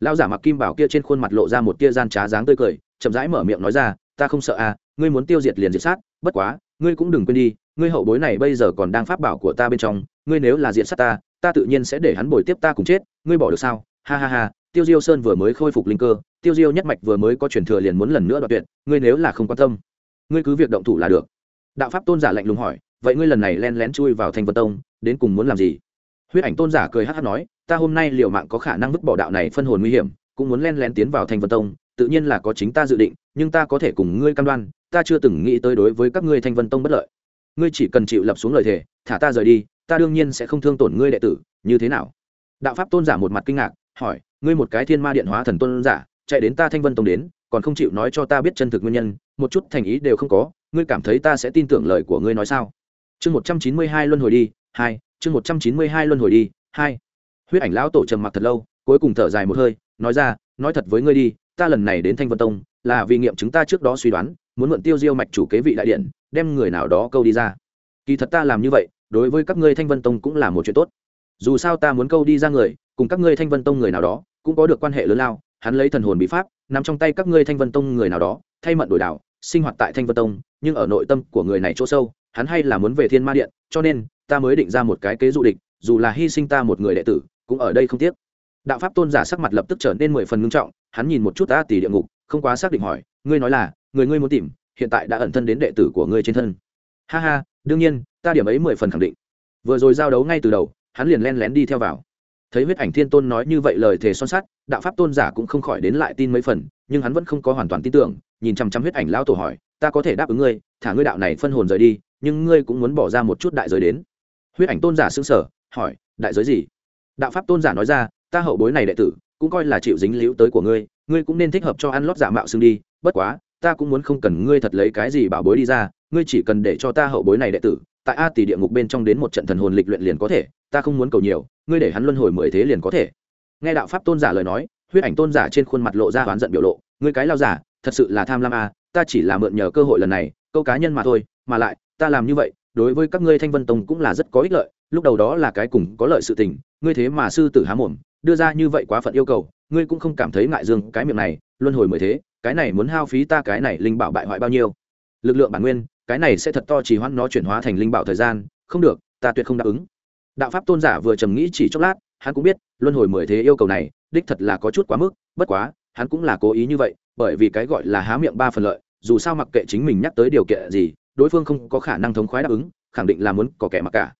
Lao giả mặc kim bảo kia trên khuôn mặt lộ ra một tia gian trá dáng tươi cười, chậm rãi mở miệng nói ra, ta không sợ à ngươi muốn tiêu diệt liền diệt sát, bất quá, ngươi cũng đừng quên đi, ngươi hậu bối này bây giờ còn đang pháp bảo của ta bên trong, ngươi nếu là diệt sát ta ta tự nhiên sẽ để hắn bồi tiếp ta cùng chết, ngươi bỏ được sao? Ha ha ha, tiêu diêu sơn vừa mới khôi phục linh cơ, tiêu diêu nhất mạch vừa mới có truyền thừa liền muốn lần nữa đoạt tuyệt, ngươi nếu là không quan tâm, ngươi cứ việc động thủ là được. Đạo pháp tôn giả lạnh lùng hỏi, vậy ngươi lần này len lén chui vào thanh vân tông, đến cùng muốn làm gì? Huyết ảnh tôn giả cười hát hát nói, ta hôm nay liệu mạng có khả năng vứt bỏ đạo này phân hồn nguy hiểm, cũng muốn len lén tiến vào thanh vân tông, tự nhiên là có chính ta dự định, nhưng ta có thể cùng ngươi cam đoan, ta chưa từng nghĩ tới đối với các ngươi thanh vân tông bất lợi. Ngươi chỉ cần chịu lập xuống lời thề, thả ta rời đi, ta đương nhiên sẽ không thương tổn ngươi đệ tử, như thế nào? Đạo pháp tôn giả một mặt kinh ngạc, hỏi, ngươi một cái thiên ma điện hóa thần tôn giả, chạy đến ta thanh vân tông đến, còn không chịu nói cho ta biết chân thực nguyên nhân, một chút thành ý đều không có, ngươi cảm thấy ta sẽ tin tưởng lời của ngươi nói sao? Chương một trăm chín mươi hai luân hồi đi, hai chương một trăm chín mươi hai luân hồi đi, hai. Huyết ảnh lão tổ trầm mặc thật lâu, cuối cùng thở dài một hơi, nói ra, nói thật với ngươi đi, ta lần này đến thanh vân tông, là vì nghiệm chứng ta trước đó suy đoán, muốn mượn tiêu diêu mạch chủ kế vị đại điện, đem người nào đó câu đi ra. Kỳ thật ta làm như vậy, đối với các ngươi thanh vân tông cũng là một chuyện tốt. Dù sao ta muốn câu đi ra người, cùng các ngươi thanh vân tông người nào đó, cũng có được quan hệ lớn lao, hắn lấy thần hồn bí pháp nằm trong tay các ngươi thanh vân tông người nào đó, thay mận đổi đảo sinh hoạt tại thanh vân tông, nhưng ở nội tâm của người này chỗ sâu, hắn hay là muốn về thiên ma điện, cho nên ta mới định ra một cái kế dụ địch, dù là hy sinh ta một người đệ tử, cũng ở đây không tiếc. Đạo pháp tôn giả sắc mặt lập tức trở nên mười phần ngưng trọng, hắn nhìn một chút ta tỷ địa ngục, không quá xác định hỏi, ngươi nói là, người ngươi muốn tìm, hiện tại đã ẩn thân đến đệ tử của ngươi trên thân. Ha ha, đương nhiên, ta điểm ấy mười phần khẳng định. Vừa rồi giao đấu ngay từ đầu, hắn liền len lén đi theo vào. Thấy huyết ảnh thiên tôn nói như vậy lời thề son sắt, đạo pháp tôn giả cũng không khỏi đến lại tin mấy phần, nhưng hắn vẫn không có hoàn toàn tin tưởng, nhìn chăm chăm huyết ảnh lão tổ hỏi, ta có thể đáp ứng ngươi, thả ngươi đạo này phân hồn rời đi, nhưng ngươi cũng muốn bỏ ra một chút đại giới đến huyết ảnh tôn giả xưng sở hỏi, đại giới gì? Đạo pháp tôn giả nói ra, ta hậu bối này đệ tử, cũng coi là chịu dính liễu tới của ngươi ngươi cũng nên thích hợp cho ăn lót giả mạo xưng đi, bất quá, ta cũng muốn không cần ngươi thật lấy cái gì bảo bối đi ra, ngươi chỉ cần để cho ta hậu bối này đệ tử, tại a tỷ địa ngục bên trong đến một trận thần hồn lịch luyện liền có thể, ta không muốn cầu nhiều, ngươi để hắn luân hồi mười thế liền có thể. Nghe đạo pháp tôn giả lời nói, huyết ảnh tôn giả trên khuôn mặt lộ ra oán giận biểu lộ, ngươi cái lao giả, thật sự là tham lam à ta chỉ là mượn nhờ cơ hội lần này, câu cá nhân mà thôi, mà lại, ta làm như vậy đối với các ngươi thanh vân tông cũng là rất có ích lợi, lúc đầu đó là cái cùng có lợi sự tình, ngươi thế mà sư tử há mồm, đưa ra như vậy quá phận yêu cầu, ngươi cũng không cảm thấy ngại dương cái miệng này, luân hồi mười thế, cái này muốn hao phí ta cái này linh bảo bại hoại bao nhiêu? Lực lượng bản nguyên, cái này sẽ thật to chỉ hoãn nó chuyển hóa thành linh bảo thời gian, không được, ta tuyệt không đáp ứng. Đạo pháp tôn giả vừa trầm nghĩ chỉ chốc lát, hắn cũng biết, luân hồi mười thế yêu cầu này, đích thật là có chút quá mức, bất quá, hắn cũng là cố ý như vậy, bởi vì cái gọi là há miệng ba phần lợi, dù sao mặc kệ chính mình nhắc tới điều kiện gì đối phương không có khả năng thống khoái đáp ứng, khẳng định là muốn có kẻ mặc cả.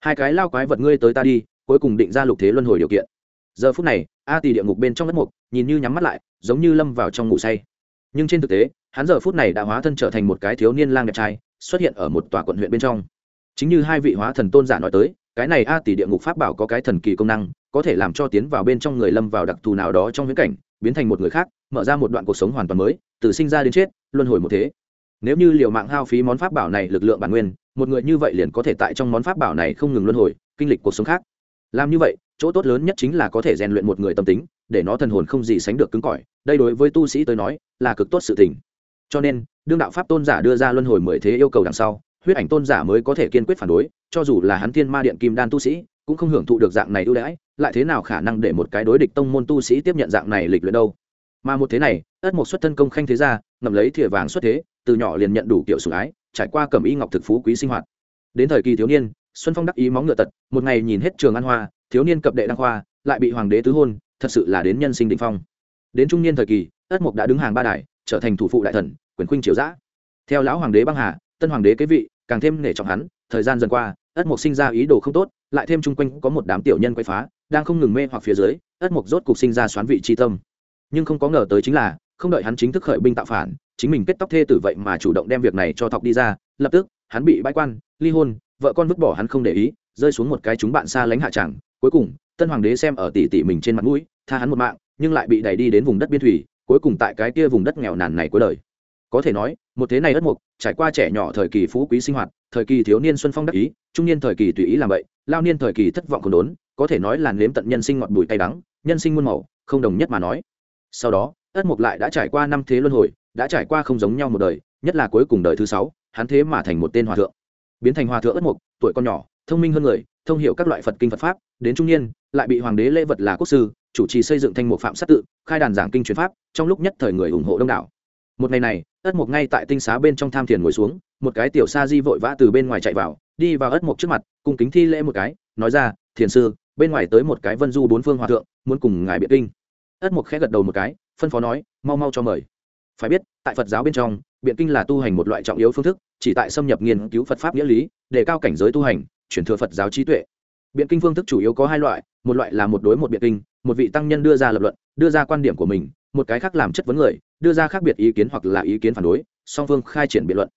Hai cái lao quái vật ngươi tới ta đi, cuối cùng định ra lục thế luân hồi điều kiện. Giờ phút này, a tỳ địa ngục bên trong đất mục, nhìn như nhắm mắt lại, giống như lâm vào trong ngủ say. Nhưng trên thực tế, hắn giờ phút này đã hóa thân trở thành một cái thiếu niên lang đẹp trai, xuất hiện ở một tòa quận huyện bên trong. Chính như hai vị hóa thần tôn giả nói tới, cái này a tỷ địa ngục pháp bảo có cái thần kỳ công năng, có thể làm cho tiến vào bên trong người lâm vào đặc thù nào đó trong viễn cảnh, biến thành một người khác, mở ra một đoạn cuộc sống hoàn toàn mới, từ sinh ra đến chết, luân hồi một thế nếu như liều mạng hao phí món pháp bảo này lực lượng bản nguyên, một người như vậy liền có thể tại trong món pháp bảo này không ngừng luân hồi, kinh lịch cuộc sống khác. Làm như vậy, chỗ tốt lớn nhất chính là có thể rèn luyện một người tâm tính, để nó thần hồn không gì sánh được cứng cỏi. Đây đối với tu sĩ tới nói, là cực tốt sự tình. Cho nên, đương đạo pháp tôn giả đưa ra luân hồi mười thế yêu cầu đằng sau, huyết ảnh tôn giả mới có thể kiên quyết phản đối, cho dù là hắn thiên ma điện kim đan tu sĩ, cũng không hưởng thụ được dạng này ưu đãi, lại thế nào khả năng để một cái đối địch tông môn tu sĩ tiếp nhận dạng này lịch luyện đâu? Mà một thế này, ất một xuất thân công khanh thế gia, ngậm lấy thìa vàng xuất thế từ nhỏ liền nhận đủ kiểu sủng ái, trải qua cẩm y ngọc thực phú quý sinh hoạt. Đến thời kỳ thiếu niên, xuân phong đắc ý móng ngựa tật, một ngày nhìn hết trường an hoa, thiếu niên cập đệ đăng khoa lại bị hoàng đế tứ hôn, thật sự là đến nhân sinh định phong. Đến trung niên thời kỳ, ất mục đã đứng hàng ba đài, trở thành thủ phụ đại thần, quyền khuynh triều giã theo lão hoàng đế băng hà, tân hoàng đế kế vị, càng thêm nể trọng hắn, thời gian dần qua, ất mục sinh ra ý đồ không tốt, lại thêm chung quanh có một đám tiểu nhân quay phá, đang không ngừng mê hoặc phía dưới, ất mục rốt cục sinh ra xoán vị tri tâm. Nhưng không có ngờ tới chính là, không đợi hắn chính thức khởi binh tạo phản chính mình kết tóc thê tử vậy mà chủ động đem việc này cho thọc đi ra, lập tức, hắn bị bãi quan, ly hôn, vợ con vứt bỏ hắn không để ý, rơi xuống một cái chúng bạn xa lánh hạ tràng, cuối cùng, tân hoàng đế xem ở tỷ tỷ mình trên mặt mũi, tha hắn một mạng, nhưng lại bị đẩy đi đến vùng đất biên thủy, cuối cùng tại cái kia vùng đất nghèo nàn này cuối đời. Có thể nói, một thế này đất mục, trải qua trẻ nhỏ thời kỳ phú quý sinh hoạt, thời kỳ thiếu niên xuân phong đắc ý, trung niên thời kỳ tùy ý làm vậy, lao niên thời kỳ thất vọng còn đốn, có thể nói là nếm tận nhân sinh ngọt bùi tay đắng, nhân sinh muôn màu, không đồng nhất mà nói. Sau đó, ất mục lại đã trải qua năm thế luân hồi đã trải qua không giống nhau một đời, nhất là cuối cùng đời thứ sáu, hắn thế mà thành một tên hòa thượng. Biến thành hòa thượng ất mục, tuổi con nhỏ, thông minh hơn người, thông hiểu các loại phật kinh phật pháp, đến trung niên, lại bị hoàng đế lễ vật là quốc sư, chủ trì xây dựng thanh mục phạm sát tự, khai đàn giảng kinh truyền pháp, trong lúc nhất thời người ủng hộ đông đảo. Một ngày này, ất mục ngay tại tinh xá bên trong tham thiền ngồi xuống, một cái tiểu sa di vội vã từ bên ngoài chạy vào, đi vào ất mục trước mặt cùng kính thi lễ một cái, nói ra, thiền sư, bên ngoài tới một cái vân du bốn phương hòa thượng, muốn cùng ngài biện kinh. Ất mục khẽ gật đầu một cái, phân phó nói, mau mau cho mời phải biết, tại phật giáo bên trong, biện kinh là tu hành một loại trọng yếu phương thức, chỉ tại xâm nhập nghiên cứu phật pháp nghĩa lý để cao cảnh giới tu hành, chuyển thừa phật giáo trí tuệ. Biện kinh phương thức chủ yếu có hai loại, một loại là một đối một biện kinh, một vị tăng nhân đưa ra lập luận, đưa ra quan điểm của mình, một cái khác làm chất vấn người, đưa ra khác biệt ý kiến hoặc là ý kiến phản đối, song phương khai triển biện luận.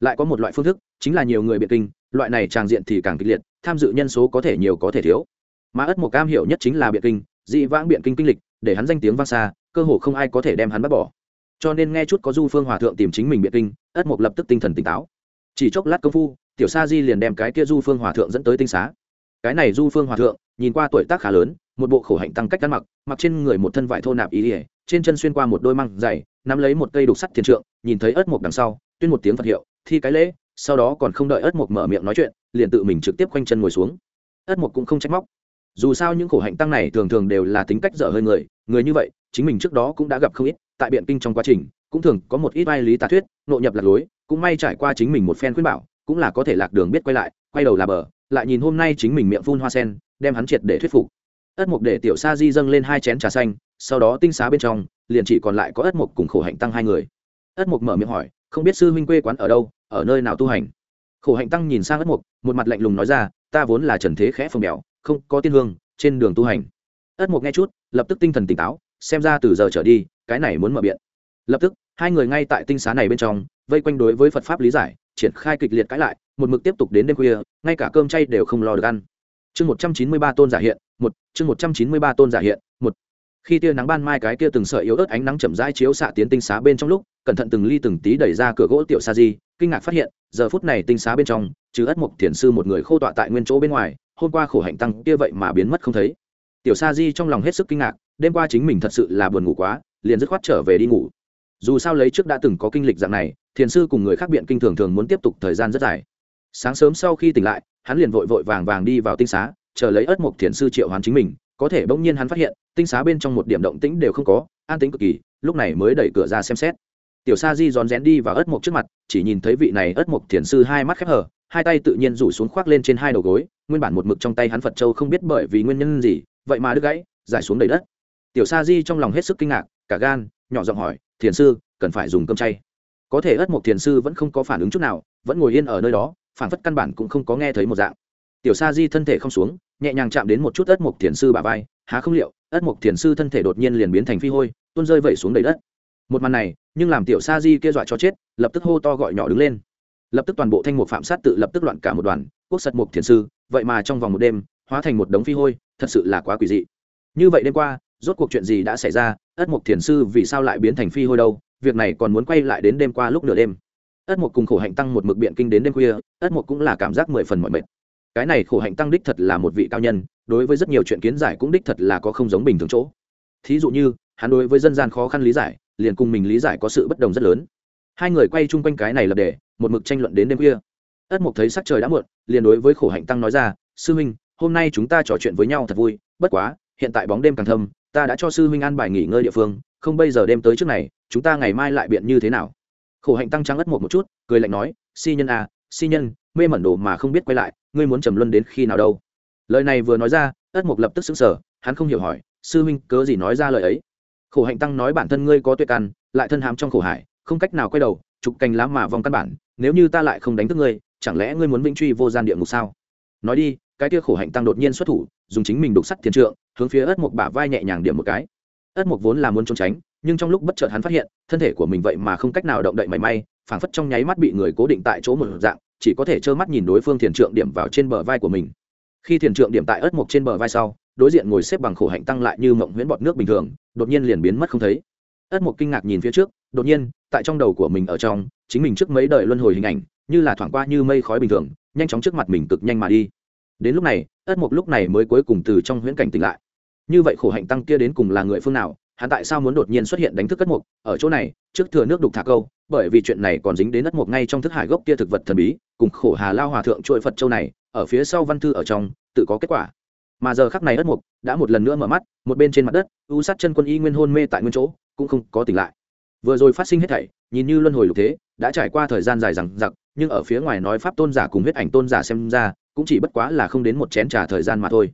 Lại có một loại phương thức, chính là nhiều người biện kinh, loại này tràng diện thì càng kịch liệt, tham dự nhân số có thể nhiều có thể thiếu. Mà ất một cam hiểu nhất chính là biện kinh, dị vãng biện kinh kinh lịch, để hắn danh tiếng vang xa, cơ hồ không ai có thể đem hắn bắt bỏ cho nên nghe chút có du phương hòa thượng tìm chính mình biện kinh, ất mục lập tức tinh thần tỉnh táo. Chỉ chốc lát công phu, tiểu sa di liền đem cái kia du phương hòa thượng dẫn tới tinh xá. Cái này du phương hòa thượng, nhìn qua tuổi tác khá lớn, một bộ khổ hạnh tăng cách ăn mặc mặc trên người một thân vải thô nạp ý ỉa trên chân xuyên qua một đôi măng dày, nắm lấy một cây đục sắt thiền trượng, nhìn thấy ớt mục đằng sau, tuyên một tiếng phật hiệu, thi cái lễ, sau đó còn không đợi ớt mục mở miệng nói chuyện, liền tự mình trực tiếp quanh chân ngồi xuống. Ớt mục cũng không trách móc. Dù sao những khổ hạnh tăng này thường thường đều là tính cách dở hơi người người như vậy, chính mình trước đó cũng đã gặp không ít tại biện kinh trong quá trình, cũng thường có một ít vai lý tà thuyết, nội nhập lạc lối, cũng may trải qua chính mình một phen khuyên bảo, cũng là có thể lạc đường biết quay lại, quay đầu là bờ, lại nhìn hôm nay chính mình miệng phun hoa sen, đem hắn triệt để thuyết phục. Ất mục để tiểu sa di dâng lên hai chén trà xanh, sau đó tinh xá bên trong, liền chỉ còn lại có ất mục cùng khổ hạnh tăng hai người. Ất mục mở miệng hỏi, không biết sư huynh quê quán ở đâu, ở nơi nào tu hành? Khổ hạnh tăng nhìn sang ất mục một mặt lạnh lùng nói ra, ta vốn là trần thế khẽ phồng bèo, không có tiên hương, trên đường tu hành. Ất mục nghe chút, lập tức tinh thần tỉnh táo xem ra từ giờ trở đi, cái này muốn mở biện lập tức, hai người ngay tại tinh xá này bên trong, vây quanh đối với phật pháp lý giải, triển khai kịch liệt cãi lại, một mực tiếp tục đến đêm khuya, ngay cả cơm chay đều không lo được ăn. Chương một trăm chín mươi ba tôn giả hiện, một, chương một trăm chín mươi ba tôn giả hiện, một. Khi tia nắng ban mai cái kia từng sợi yếu ớt ánh nắng chậm rãi chiếu xạ tiến tinh xá bên trong lúc, cẩn thận từng ly từng tí đẩy ra cửa gỗ tiểu sa di, kinh ngạc phát hiện, giờ phút này tinh xá bên trong chứ ất mục thiền sư một người khô tọa tại nguyên chỗ bên ngoài, hôm qua khổ hạnh tăng kia vậy mà biến mất không thấy tiểu sa di trong lòng hết sức kinh ngạc, đêm qua chính mình thật sự là buồn ngủ quá, liền dứt khoát trở về đi ngủ. Dù sao lấy trước đã từng có kinh lịch dạng này, thiền sư cùng người khác biện kinh thường thường muốn tiếp tục thời gian rất dài. Sáng sớm sau khi tỉnh lại, hắn liền vội vội vàng vàng đi vào tinh xá, chờ lấy ớt mộc thiền sư triệu hoán chính mình, có thể bỗng nhiên hắn phát hiện, tinh xá bên trong một điểm động tĩnh đều không có, an tính cực kỳ, lúc này mới đẩy cửa ra xem xét. Tiểu sa di rón rén đi vào ớt mộc trước mặt, chỉ nhìn thấy vị này ớt mộc thiền sư hai mắt khép hờ, hai tay tự nhiên rủ xuống khoác lên trên hai đầu gối, nguyên bản một mực trong tay hắn phật châu không biết bởi vì nguyên nhân gì vậy mà đứt gãy, giải xuống đầy đất. Tiểu sa di trong lòng hết sức kinh ngạc, cả gan, nhỏ giọng hỏi, thiền sư, cần phải dùng cơm chay? Có thể ất mộc thiền sư vẫn không có phản ứng chút nào, vẫn ngồi yên ở nơi đó, phản phất căn bản cũng không có nghe thấy một dạng. Tiểu sa di thân thể không xuống, nhẹ nhàng chạm đến một chút ất mộc thiền sư bà vai, há không liệu, ất mộc thiền sư thân thể đột nhiên liền biến thành phi hôi, tuôn rơi vẩy xuống đầy đất. Một màn này, nhưng làm tiểu sa di kia dọa cho chết, lập tức hô to gọi nhỏ đứng lên. Lập tức toàn bộ thanh mục phạm sát tự lập tức loạn cả một đoàn, quốc sật mục thiền sư, vậy mà trong vòng một đêm, hóa thành một đống phi hôi thật sự là quá quỷ dị. Như vậy đêm qua, rốt cuộc chuyện gì đã xảy ra, ất mục thiền sư vì sao lại biến thành phi hôi đâu, việc này còn muốn quay lại đến đêm qua lúc nửa đêm. Ất mục cùng khổ hạnh tăng một mực biện kinh đến đêm khuya, ất mục cũng là cảm giác mười phần mọi mệt. Cái này khổ hạnh tăng đích thật là một vị cao nhân, đối với rất nhiều chuyện kiến giải cũng đích thật là có không giống bình thường chỗ. Thí dụ như, hắn đối với dân gian khó khăn lý giải, liền cùng mình lý giải có sự bất đồng rất lớn. Hai người quay chung quanh cái này lập đề, một mực tranh luận đến đêm khuya. Ất mục thấy sắc trời đã muộn, liền đối với khổ hạnh tăng nói ra, sư huynh hôm nay chúng ta trò chuyện với nhau thật vui, bất quá, hiện tại bóng đêm càng thâm, ta đã cho sư huynh an bài nghỉ ngơi địa phương, không bây giờ đêm tới trước này, chúng ta ngày mai lại biện như thế nào? Khổ hạnh tăng trắng ất một một chút, cười lạnh nói, si nhân à si nhân, mê mẩn đồ mà không biết quay lại, ngươi muốn trầm luân đến khi nào đâu? Lời này vừa nói ra, ất mục lập tức xứng sở hắn không hiểu hỏi, sư huynh cớ gì nói ra lời ấy? Khổ hạnh tăng nói bản thân ngươi có tuyệt căn, lại thân hàm trong khổ hải, không cách nào quay đầu, trục cành lá mà vòng căn bản, nếu như ta lại không đánh thức ngươi, chẳng lẽ ngươi muốn vĩnh truy vô gian địa ngục sao? Nói đi cái kia khổ hạnh tăng đột nhiên xuất thủ, dùng chính mình đục sắt thiên trượng, hướng phía ất mục bả vai nhẹ nhàng điểm một cái. ất mục vốn là muốn trốn tránh, nhưng trong lúc bất chợt hắn phát hiện, thân thể của mình vậy mà không cách nào động đậy mảy may, phảng phất trong nháy mắt bị người cố định tại chỗ một dạng, chỉ có thể trơ mắt nhìn đối phương thiền trượng điểm vào trên bờ vai của mình. Khi thiền trượng điểm tại ất mục trên bờ vai sau, đối diện ngồi xếp bằng khổ hạnh tăng lại như mộng huyễn bọt nước bình thường, đột nhiên liền biến mất không thấy. ất mục kinh ngạc nhìn phía trước, đột nhiên, tại trong đầu của mình ở trong, chính mình trước mấy đời luân hồi hình ảnh, như là thoảng qua như mây khói bình thường, nhanh chóng trước mặt mình cực nhanh mà đi đến lúc này, ất mục lúc này mới cuối cùng từ trong huyễn cảnh tỉnh lại. Như vậy khổ hạnh tăng kia đến cùng là người phương nào, hắn tại sao muốn đột nhiên xuất hiện đánh thức ất mục ở chỗ này, trước thừa nước đục thả câu, bởi vì chuyện này còn dính đến ất mục ngay trong thức hải gốc kia thực vật thần bí, cùng khổ hà lao hòa thượng trội phật châu này, ở phía sau văn thư ở trong, tự có kết quả. Mà giờ khắc này ất mục đã một lần nữa mở mắt, một bên trên mặt đất, u sát chân quân y nguyên hôn mê tại nguyên chỗ, cũng không có tỉnh lại. Vừa rồi phát sinh hết thảy, nhìn như luân hồi lục thế, đã trải qua thời gian dài rằng giặc nhưng ở phía ngoài nói pháp tôn giả cùng huyết ảnh tôn giả xem ra cũng chỉ bất quá là không đến một chén trà thời gian mà thôi.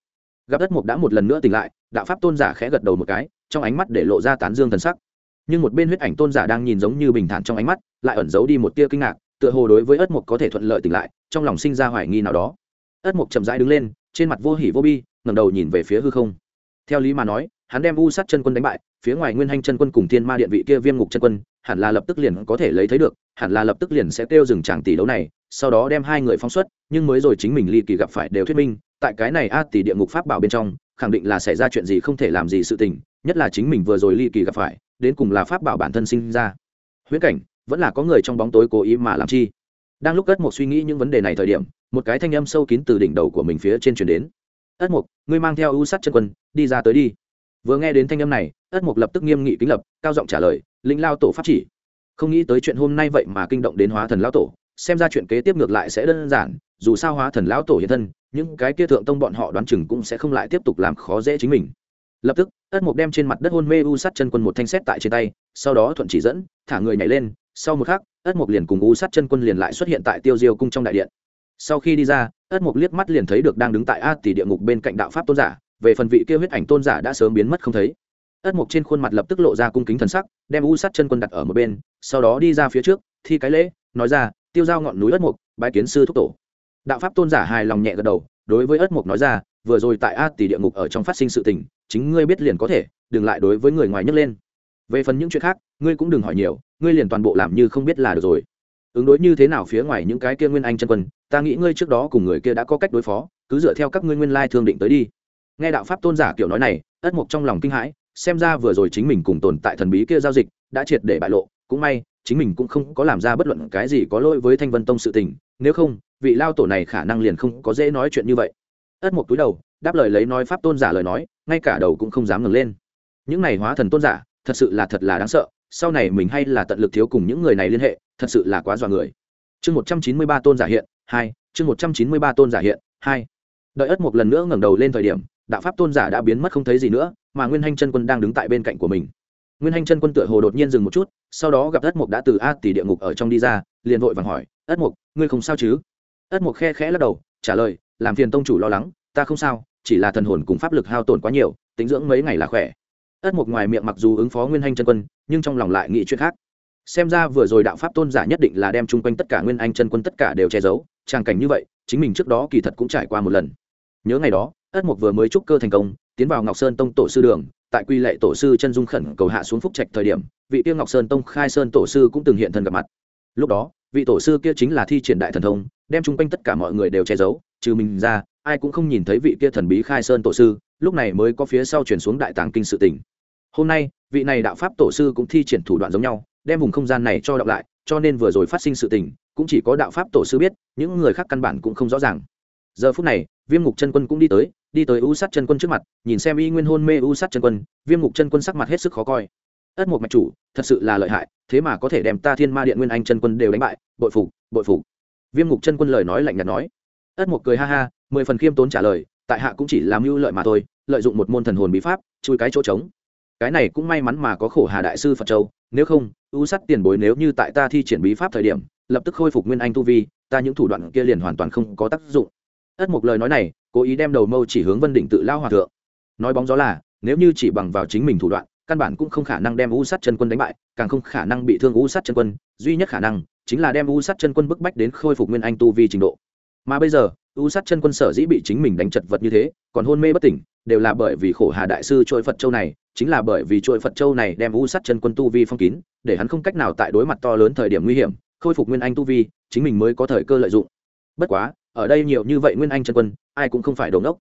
Gặp đất mục đã một lần nữa tỉnh lại, đạo pháp tôn giả khẽ gật đầu một cái, trong ánh mắt để lộ ra tán dương thần sắc. Nhưng một bên huyết ảnh tôn giả đang nhìn giống như bình thản trong ánh mắt, lại ẩn giấu đi một tia kinh ngạc, tựa hồ đối với ất mục có thể thuận lợi tỉnh lại, trong lòng sinh ra hoài nghi nào đó. Ất mục chậm rãi đứng lên, trên mặt vô hỉ vô bi, ngẩng đầu nhìn về phía hư không. Theo lý mà nói, hắn đem u sát chân quân đánh bại phía ngoài nguyên hanh chân quân cùng thiên ma điện vị kia viêm ngục chân quân, hẳn là lập tức liền có thể lấy thấy được, hẳn là lập tức liền sẽ kêu dừng tràng tỷ đấu này, sau đó đem hai người phóng xuất, nhưng mới rồi chính mình ly kỳ gặp phải đều thuyết minh, tại cái này a tỷ địa ngục pháp bảo bên trong, khẳng định là xảy ra chuyện gì không thể làm gì sự tình, nhất là chính mình vừa rồi ly kỳ gặp phải, đến cùng là pháp bảo bản thân sinh ra. Huyễn cảnh, vẫn là có người trong bóng tối cố ý mà làm chi. Đang lúc ất mục suy nghĩ những vấn đề này thời điểm, một cái thanh âm sâu kín từ đỉnh đầu của mình phía trên truyền đến. Ất mục, ngươi mang theo ưu sát chân quân, đi ra tới đi vừa nghe đến thanh âm này, ất mục lập tức nghiêm nghị kính lập, cao giọng trả lời, lĩnh lao tổ pháp chỉ. Không nghĩ tới chuyện hôm nay vậy mà kinh động đến hóa thần lão tổ, xem ra chuyện kế tiếp ngược lại sẽ đơn giản, dù sao hóa thần lão tổ hiện thân, những cái kia thượng tông bọn họ đoán chừng cũng sẽ không lại tiếp tục làm khó dễ chính mình. Lập tức, ất mục đem trên mặt đất hôn mê u sát chân quân một thanh xét tại trên tay, sau đó thuận chỉ dẫn, thả người nhảy lên, sau một khắc, ất mục liền cùng u sát chân quân liền lại xuất hiện tại tiêu diêu cung trong đại điện. Sau khi đi ra, ất mục liếc mắt liền thấy được đang đứng tại a tỷ địa ngục bên cạnh đạo pháp tôn giả về phần vị kia huyết ảnh tôn giả đã sớm biến mất không thấy. Ất mục trên khuôn mặt lập tức lộ ra cung kính thần sắc, đem u sát chân quân đặt ở một bên, sau đó đi ra phía trước, thi cái lễ, nói ra, tiêu giao ngọn núi ất mục bái kiến sư thúc tổ. Đạo pháp tôn giả hài lòng nhẹ gật đầu, đối với ất mục nói ra, vừa rồi tại a tỷ địa ngục ở trong phát sinh sự tình, chính ngươi biết liền có thể, đừng lại đối với người ngoài nhấc lên. Về phần những chuyện khác, ngươi cũng đừng hỏi nhiều, ngươi liền toàn bộ làm như không biết là được rồi. Ứng đối như thế nào phía ngoài những cái kia nguyên anh chân quân, ta nghĩ ngươi trước đó cùng người kia đã có cách đối phó, cứ dựa theo các ngươi nguyên lai thương định tới đi nghe đạo pháp tôn giả kiểu nói này, ất mục trong lòng kinh hãi, xem ra vừa rồi chính mình cùng tồn tại thần bí kia giao dịch đã triệt để bại lộ. Cũng may, chính mình cũng không có làm ra bất luận cái gì có lỗi với thanh vân tông sự tình. Nếu không, vị lao tổ này khả năng liền không có dễ nói chuyện như vậy. Ất mục túi đầu, đáp lời lấy nói pháp tôn giả lời nói, ngay cả đầu cũng không dám ngẩng lên. Những này hóa thần tôn giả, thật sự là thật là đáng sợ. Sau này mình hay là tận lực thiếu cùng những người này liên hệ, thật sự là quá dọa người. Chương một trăm chín mươi ba tôn giả hiện, hai, chương một trăm chín mươi ba tôn giả hiện, hai. Đợi ất mục lần nữa ngẩng đầu lên thời điểm đạo pháp tôn giả đã biến mất không thấy gì nữa, mà nguyên hanh chân quân đang đứng tại bên cạnh của mình. Nguyên hanh chân quân tựa hồ đột nhiên dừng một chút, sau đó gặp ất mục đã từ a tỷ địa ngục ở trong đi ra, liền vội vàng hỏi, ất mục, ngươi không sao chứ? Ất mục khe khẽ lắc đầu, trả lời, làm phiền tông chủ lo lắng, ta không sao, chỉ là thần hồn cùng pháp lực hao tổn quá nhiều, tính dưỡng mấy ngày là khỏe. Ất mục ngoài miệng mặc dù ứng phó nguyên hanh chân quân, nhưng trong lòng lại nghĩ chuyện khác. Xem ra vừa rồi đạo pháp tôn giả nhất định là đem chung quanh tất cả nguyên anh chân quân tất cả đều che giấu, tràng cảnh như vậy, chính mình trước đó kỳ thật cũng trải qua một lần. Nhớ ngày đó ất mục vừa mới trúc cơ thành công, tiến vào ngọc sơn tông tổ sư đường, tại quy lệ tổ sư chân dung khẩn cầu hạ xuống phúc trạch thời điểm, vị tiêu ngọc sơn tông khai sơn tổ sư cũng từng hiện thân gặp mặt. Lúc đó, vị tổ sư kia chính là thi triển đại thần thông, đem chung quanh tất cả mọi người đều che giấu, trừ mình ra, ai cũng không nhìn thấy vị kia thần bí khai sơn tổ sư, lúc này mới có phía sau chuyển xuống đại tàng kinh sự tỉnh hôm nay, vị này đạo pháp tổ sư cũng thi triển thủ đoạn giống nhau, đem vùng không gian này cho đọc lại, cho nên vừa rồi phát sinh sự tình, cũng chỉ có đạo pháp tổ sư biết, những người khác căn bản cũng không rõ ràng giờ phút này, viêm ngục chân quân cũng đi tới đi tới u sát chân quân trước mặt, nhìn xem y nguyên hôn mê u sát chân quân, viêm ngục chân quân sắc mặt hết sức khó coi. Ất một mạch chủ, thật sự là lợi hại, thế mà có thể đem ta thiên ma điện nguyên anh chân quân đều đánh bại, bội phục bội phục. Viêm ngục chân quân lời nói lạnh nhạt nói. Ất một cười ha ha, mười phần khiêm tốn trả lời, tại hạ cũng chỉ làm mưu lợi mà thôi, lợi dụng một môn thần hồn bí pháp, chui cái chỗ trống. Cái này cũng may mắn mà có khổ hà đại sư phật châu, nếu không, u sắt tiền bối nếu như tại ta thi triển bí pháp thời điểm, lập tức khôi phục nguyên anh tu vi, ta những thủ đoạn kia liền hoàn toàn không có tác dụng ất một lời nói này, cố ý đem đầu mâu chỉ hướng vân định tự lao hòa thượng. Nói bóng gió là, nếu như chỉ bằng vào chính mình thủ đoạn, căn bản cũng không khả năng đem u sắt chân quân đánh bại, càng không khả năng bị thương u sắt chân quân, duy nhất khả năng chính là đem u sắt chân quân bức bách đến khôi phục nguyên anh tu vi trình độ. Mà bây giờ, u sắt chân quân sở dĩ bị chính mình đánh chật vật như thế, còn hôn mê bất tỉnh, đều là bởi vì khổ hà đại sư trôi phật châu này, chính là bởi vì trôi phật châu này đem u sắt chân quân tu vi phong kín, để hắn không cách nào tại đối mặt to lớn thời điểm nguy hiểm, khôi phục nguyên anh tu vi, chính mình mới có thời cơ lợi dụng. Bất quá ở đây nhiều như vậy nguyên anh chân quân, ai cũng không phải đồ đốc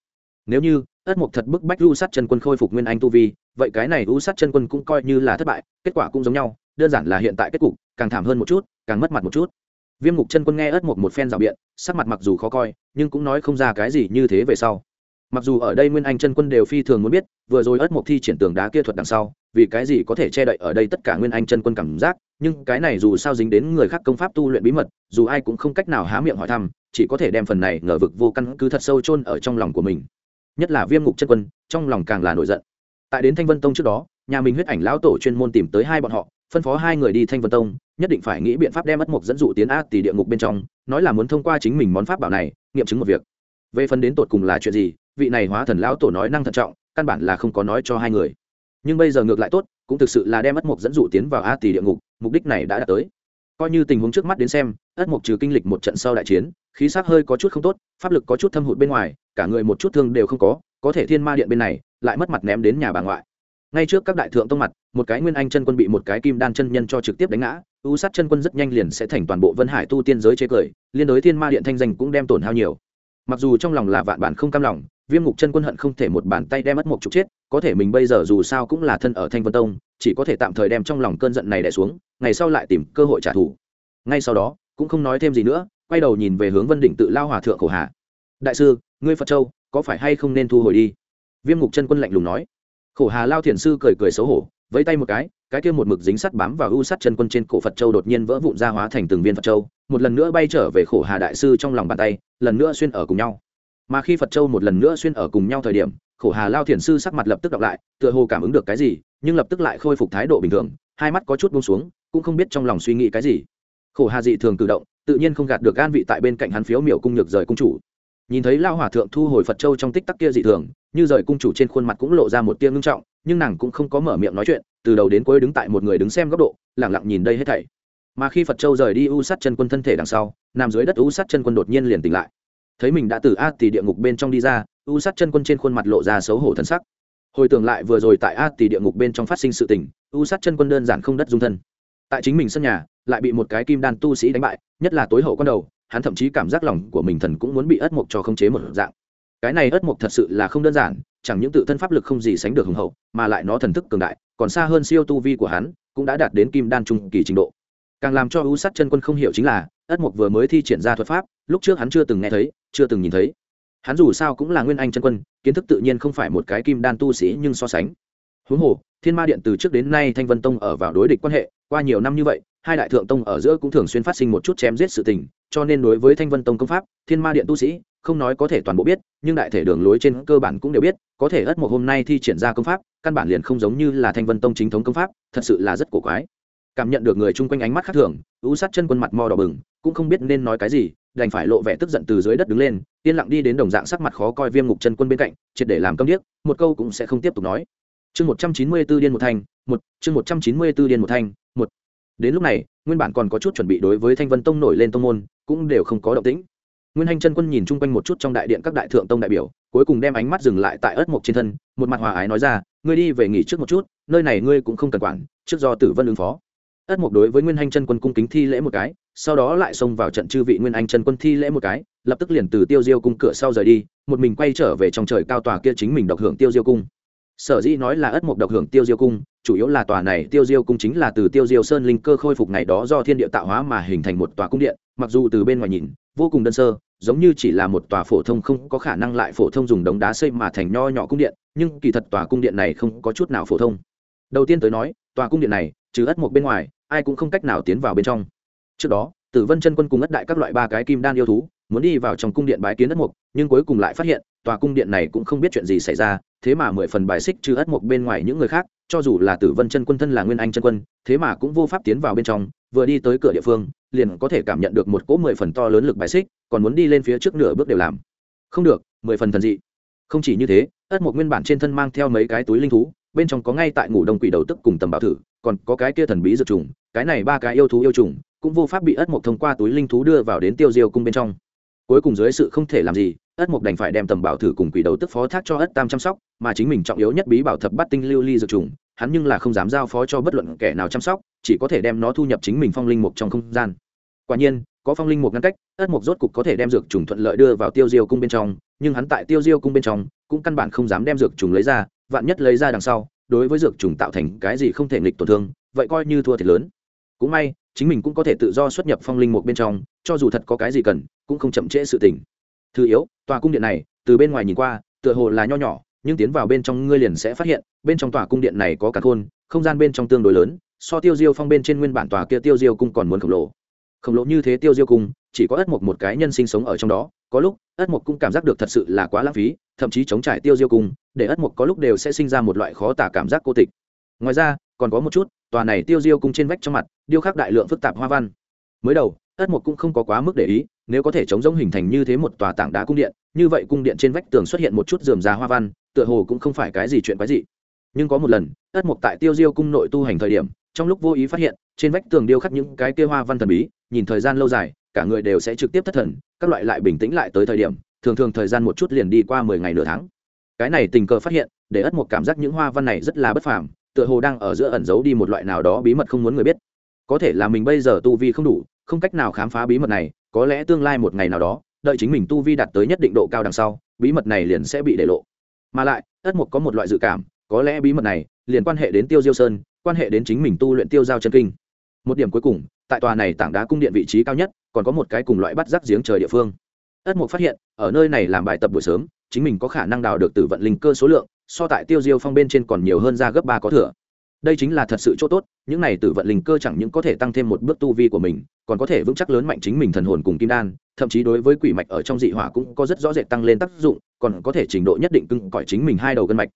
nếu như, ất mục thật bức bách u sát chân quân khôi phục nguyên anh tu vi, vậy cái này u sát chân quân cũng coi như là thất bại, kết quả cũng giống nhau, đơn giản là hiện tại kết cục, càng thảm hơn một chút, càng mất mặt một chút. Viêm ngục chân quân nghe ất mục một phen rào biện, sắc mặt mặc dù khó coi, nhưng cũng nói không ra cái gì như thế về sau. Mặc dù ở đây nguyên anh chân quân đều phi thường muốn biết, vừa rồi ất mục thi triển tường đá kia thuật đằng sau, vì cái gì có thể che đậy ở đây tất cả nguyên anh chân quân cảm giác, nhưng cái này dù sao dính đến người khác công pháp tu luyện bí mật, dù ai cũng không cách nào há miệng hỏi thăm chỉ có thể đem phần này ngờ vực vô căn cứ thật sâu chôn ở trong lòng của mình. Nhất là viêm ngục chân quân, trong lòng càng là nổi giận. Tại đến thanh vân tông trước đó, nhà mình huyết ảnh lão tổ chuyên môn tìm tới hai bọn họ, phân phó hai người đi thanh vân tông, nhất định phải nghĩ biện pháp đem mất mục dẫn dụ tiến a tỷ địa ngục bên trong, nói là muốn thông qua chính mình món pháp bảo này, nghiệm chứng một việc. Về phần đến tột cùng là chuyện gì, vị này hóa thần lão tổ nói năng thận trọng, căn bản là không có nói cho hai người. Nhưng bây giờ ngược lại tốt, cũng thực sự là đem mất mục dẫn dụ tiến vào a tỷ địa ngục, mục đích này đã đạt tới coi như tình huống trước mắt đến xem, ất mục trừ kinh lịch một trận sau đại chiến, khí sắc hơi có chút không tốt, pháp lực có chút thâm hụt bên ngoài, cả người một chút thương đều không có có thể thiên ma điện bên này, lại mất mặt ném đến nhà bà ngoại. Ngay trước các đại thượng tông mặt, một cái nguyên anh chân quân bị một cái kim đan chân nhân cho trực tiếp đánh ngã u sát chân quân rất nhanh liền sẽ thành toàn bộ vân hải tu tiên giới chế cười, liên đối thiên ma điện thanh danh cũng đem tổn hao nhiều. Mặc dù trong lòng là vạn bản không cam lòng viêm ngục chân quân hận không thể một bàn tay đem mất một chục chết, có thể mình bây giờ dù sao cũng là thân ở thanh vân tông, chỉ có thể tạm thời đem trong lòng cơn giận này đẻ xuống, ngày sau lại tìm cơ hội trả thù. Ngay sau đó, cũng không nói thêm gì nữa, quay đầu nhìn về hướng vân đỉnh tự lao hòa thượng khổ hạ đại sư, ngươi phật châu, có phải hay không nên thu hồi đi? Viêm ngục chân quân lạnh lùng nói. Khổ hà lao thiền sư cười cười xấu hổ, vẫy tay một cái cái kia một mực dính sắt bám vào u sắt chân quân trên cổ phật châu đột nhiên vỡ vụn ra hóa thành từng viên phật châu, một lần nữa bay trở về khổ hà đại sư trong lòng bàn tay, lần nữa xuyên ở cùng nhau mà khi phật châu một lần nữa xuyên ở cùng nhau thời điểm, khổ hà lao thiền sư sắc mặt lập tức đọc lại, tựa hồ cảm ứng được cái gì, nhưng lập tức lại khôi phục thái độ bình thường, hai mắt có chút buông xuống, cũng không biết trong lòng suy nghĩ cái gì. Khổ hà dị thường cử động, tự nhiên không gạt được an vị tại bên cạnh hắn phiếu miểu cung nhược rời cung chủ. Nhìn thấy lao hòa thượng thu hồi phật châu trong tích tắc kia dị thường, như rời cung chủ trên khuôn mặt cũng lộ ra một tiếng ngưng trọng, nhưng nàng cũng không có mở miệng nói chuyện, từ đầu đến cuối đứng tại một người đứng xem góc độ lẳng lặng nhìn đây hết thảy. Mà khi phật châu rời đi u sát chân quân thân thể đằng sau, nằm dưới đất u sát chân quân đột nhiên liền tỉnh lại thấy mình đã từ a tỷ địa ngục bên trong đi ra, u sát chân quân trên khuôn mặt lộ ra xấu hổ thân sắc. Hồi tưởng lại vừa rồi tại a tỷ địa ngục bên trong phát sinh sự tình, u sát chân quân đơn giản không đất dung thân. Tại chính mình sân nhà, lại bị một cái kim đan tu sĩ đánh bại, nhất là tối hậu con đầu, hắn thậm chí cảm giác lòng của mình thần cũng muốn bị ất mộc cho khống chế một dạng. Cái này ất mộc thật sự là không đơn giản, chẳng những tự thân pháp lực không gì sánh được hùng hậu, mà lại nó thần thức cường đại, còn xa hơn siêu tu vi của hắn, cũng đã đạt đến kim đan trung kỳ trình độ càng làm cho u sát chân quân không hiểu chính là, ất mục vừa mới thi triển ra thuật pháp, lúc trước hắn chưa từng nghe thấy, chưa từng nhìn thấy. Hắn dù sao cũng là nguyên anh chân quân, kiến thức tự nhiên không phải một cái kim đan tu sĩ nhưng so sánh. Huống hồ, thiên ma điện từ trước đến nay thanh vân tông ở vào đối địch quan hệ, qua nhiều năm như vậy, hai đại thượng tông ở giữa cũng thường xuyên phát sinh một chút chém giết sự tình, cho nên đối với thanh vân tông công pháp, thiên ma điện tu sĩ, không nói có thể toàn bộ biết, nhưng đại thể đường lối trên cơ bản cũng đều biết, có thể ất một hôm nay thi triển ra công pháp, căn bản liền không giống như là thanh vân tông chính thống công pháp, thật sự là rất cổ quái cảm nhận được người chung quanh ánh mắt khác thường, ú sát chân quân mặt mò đỏ bừng, cũng không biết nên nói cái gì, đành phải lộ vẻ tức giận từ dưới đất đứng lên, yên lặng đi đến đồng dạng sắc mặt khó coi viêm ngục chân quân bên cạnh, triệt để làm câm điếc, một câu cũng sẽ không tiếp tục nói. Chương một trăm chín mươi b ố điên một thanh, một, chương một trăm chín mươi b ố điên một thanh, một. Đến lúc này, nguyên bản còn có chút chuẩn bị đối với thanh vân tông nổi lên tông môn, cũng đều không có động tĩnh. Nguyên hanh chân quân nhìn chung quanh một chút trong đại điện các đại thượng tông đại biểu, cuối cùng đem ánh mắt dừng lại tại ớt mộc trên thân, một mặt hòa ái nói ra, ngươi đi về nghỉ trước một chút, nơi này ngươi cũng không cần quản, trước do tử vân ứng phó ất mục đối với nguyên anh chân quân cung kính thi lễ một cái, sau đó lại xông vào trận chư vị nguyên anh chân quân thi lễ một cái, lập tức liền từ tiêu diêu cung cửa sau rời đi, một mình quay trở về trong trời cao tòa kia chính mình độc hưởng tiêu diêu cung. Sở dĩ nói là ất mục độc hưởng tiêu diêu cung, chủ yếu là tòa này tiêu diêu cung chính là từ tiêu diêu sơn linh cơ khôi phục ngày đó do thiên địa tạo hóa mà hình thành một tòa cung điện, mặc dù từ bên ngoài nhìn, vô cùng đơn sơ, giống như chỉ là một tòa phổ thông không có khả năng lại phổ thông dùng đống đá xây mà thành nho nhỏ cung điện, nhưng kỳ thật tòa cung điện này không có chút nào phổ thông. Đầu tiên tới nói, tòa cung điện này, trừ ất mục bên ngoài ai cũng không cách nào tiến vào bên trong. Trước đó tử vân chân quân cùng ất đại các loại ba cái kim đan yêu thú muốn đi vào trong cung điện bái kiến ất mục, nhưng cuối cùng lại phát hiện tòa cung điện này cũng không biết chuyện gì xảy ra thế mà mười phần bài xích trừ ất mục bên ngoài những người khác cho dù là tử vân chân quân thân là nguyên anh chân quân thế mà cũng vô pháp tiến vào bên trong vừa đi tới cửa địa phương liền có thể cảm nhận được một cỗ mười phần to lớn lực bài xích còn muốn đi lên phía trước nửa bước đều làm. Không được mười phần thần dị. Không chỉ như thế ất mục nguyên bản trên thân mang theo mấy cái túi linh thú bên trong có ngay tại ngủ đông quỷ đầu tức cùng tầm bảo thử, còn có cái kia thần bí dược trùng, cái này ba cái yêu thú yêu trùng, cũng vô pháp bị ất mộc thông qua túi linh thú đưa vào đến tiêu diêu cung bên trong. Cuối cùng dưới sự không thể làm gì, ất mộc đành phải đem tầm bảo thử cùng quỷ đầu tức phó thác cho ất tam chăm sóc, mà chính mình trọng yếu nhất bí bảo thập bắt tinh lưu ly dược trùng, hắn nhưng là không dám giao phó cho bất luận kẻ nào chăm sóc, chỉ có thể đem nó thu nhập chính mình phong linh mục trong không gian. Quả nhiên, có phong linh mục ngăn cách, ất mục rốt cục có thể đem dược trùng thuận lợi đưa vào tiêu diêu cung bên trong, nhưng hắn tại tiêu diêu cung bên trong, cũng căn bản không dám đem dược trùng lấy ra vạn nhất lấy ra đằng sau, đối với dược trùng tạo thành cái gì không thể nghịch tổn thương, vậy coi như thua thiệt lớn. Cũng may, chính mình cũng có thể tự do xuất nhập phong linh mục bên trong, cho dù thật có cái gì cần, cũng không chậm trễ sự tình. Thứ yếu, tòa cung điện này, từ bên ngoài nhìn qua, tựa hồ là nho nhỏ, nhưng tiến vào bên trong ngươi liền sẽ phát hiện, bên trong tòa cung điện này có cả khôn không gian bên trong tương đối lớn, so tiêu diêu phong bên trên nguyên bản tòa kia tiêu diêu cung còn muốn khổng lồ. Khổng lồ như thế tiêu diêu cung, chỉ có ất mục một cái nhân sinh sống ở trong đó, có lúc, ất mục cũng cảm giác được thật sự là quá lãng phí thậm chí chống trải tiêu diêu cung để ất mục có lúc đều sẽ sinh ra một loại khó tả cảm giác cô tịch. Ngoài ra, còn có một chút, tòa này tiêu diêu cung trên vách trong mặt, điêu khắc đại lượng phức tạp hoa văn. Mới đầu, ất mục cũng không có quá mức để ý, nếu có thể chống giống hình thành như thế một tòa tảng đá cung điện, như vậy cung điện trên vách tường xuất hiện một chút dườm già hoa văn, tựa hồ cũng không phải cái gì chuyện quái dị. Nhưng có một lần, ất mục tại tiêu diêu cung nội tu hành thời điểm, trong lúc vô ý phát hiện, trên vách tường điêu khắc những cái kia hoa văn thần bí, nhìn thời gian lâu dài, cả người đều sẽ trực tiếp thất thần, các loại lại bình tĩnh lại tới thời điểm thường thường thời gian một chút liền đi qua mười ngày nửa tháng. Cái này tình cờ phát hiện, để ất một cảm giác những hoa văn này rất là bất phàm, tựa hồ đang ở giữa ẩn giấu đi một loại nào đó bí mật không muốn người biết. Có thể là mình bây giờ tu vi không đủ, không cách nào khám phá bí mật này, có lẽ tương lai một ngày nào đó, đợi chính mình tu vi đạt tới nhất định độ cao đằng sau, bí mật này liền sẽ bị để lộ. Mà lại, ất mục có một loại dự cảm, có lẽ bí mật này liền quan hệ đến tiêu diêu sơn, quan hệ đến chính mình tu luyện tiêu giao chân kinh. Một điểm cuối cùng, tại tòa này tảng đá cung điện vị trí cao nhất, còn có một cái cùng loại bắt rác giếng trời địa phương ất mục phát hiện, ở nơi này làm bài tập buổi sớm, chính mình có khả năng đào được tử vận linh cơ số lượng, so tại tiêu diêu phong bên trên còn nhiều hơn ra gấp ba có thừa. Đây chính là thật sự chỗ tốt, những này tử vận linh cơ chẳng những có thể tăng thêm một bước tu vi của mình, còn có thể vững chắc lớn mạnh chính mình thần hồn cùng kim đan, thậm chí đối với quỷ mạch ở trong dị hỏa cũng có rất rõ rệt tăng lên tác dụng, còn có thể trình độ nhất định cưng cõi chính mình hai đầu gân mạch.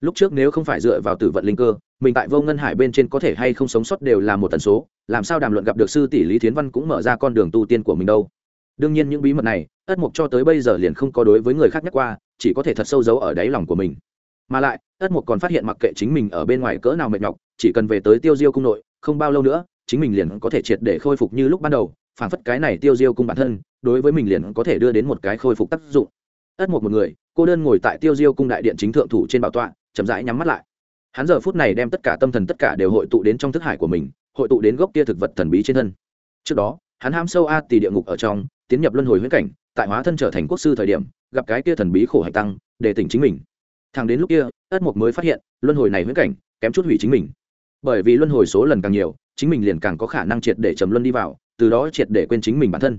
Lúc trước nếu không phải dựa vào tử vận linh cơ, mình tại vô ngân hải bên trên có thể hay không sống sót đều là một tần số, làm sao đàm luận gặp được sư tỷ lý thiến văn cũng mở ra con đường tu tiên của mình đâu đương nhiên những bí mật này, ất mục cho tới bây giờ liền không có đối với người khác nhắc qua, chỉ có thể thật sâu giấu ở đáy lòng của mình. Mà lại, ất mục còn phát hiện mặc kệ chính mình ở bên ngoài cỡ nào mệt nhọc, chỉ cần về tới tiêu diêu cung nội, không bao lâu nữa, chính mình liền có thể triệt để khôi phục như lúc ban đầu, phản phất cái này tiêu diêu cung bản thân, đối với mình liền có thể đưa đến một cái khôi phục tác dụng. Ất mục một người, cô đơn ngồi tại tiêu diêu cung đại điện chính thượng thủ trên bảo tọa, chậm rãi nhắm mắt lại. Hắn giờ phút này đem tất cả tâm thần tất cả đều hội tụ đến trong thức hải của mình, hội tụ đến gốc kia thực vật thần bí trên thân. Trước đó, hắn ham sâu a tì địa ngục ở trong tiến nhập luân hồi huyễn cảnh, tại hóa thân trở thành quốc sư thời điểm, gặp cái kia thần bí khổ hải tăng, để tỉnh chính mình. Thằng đến lúc kia, ất mục mới phát hiện, luân hồi này huyễn cảnh, kém chút hủy chính mình. Bởi vì luân hồi số lần càng nhiều, chính mình liền càng có khả năng triệt để trầm luân đi vào, từ đó triệt để quên chính mình bản thân.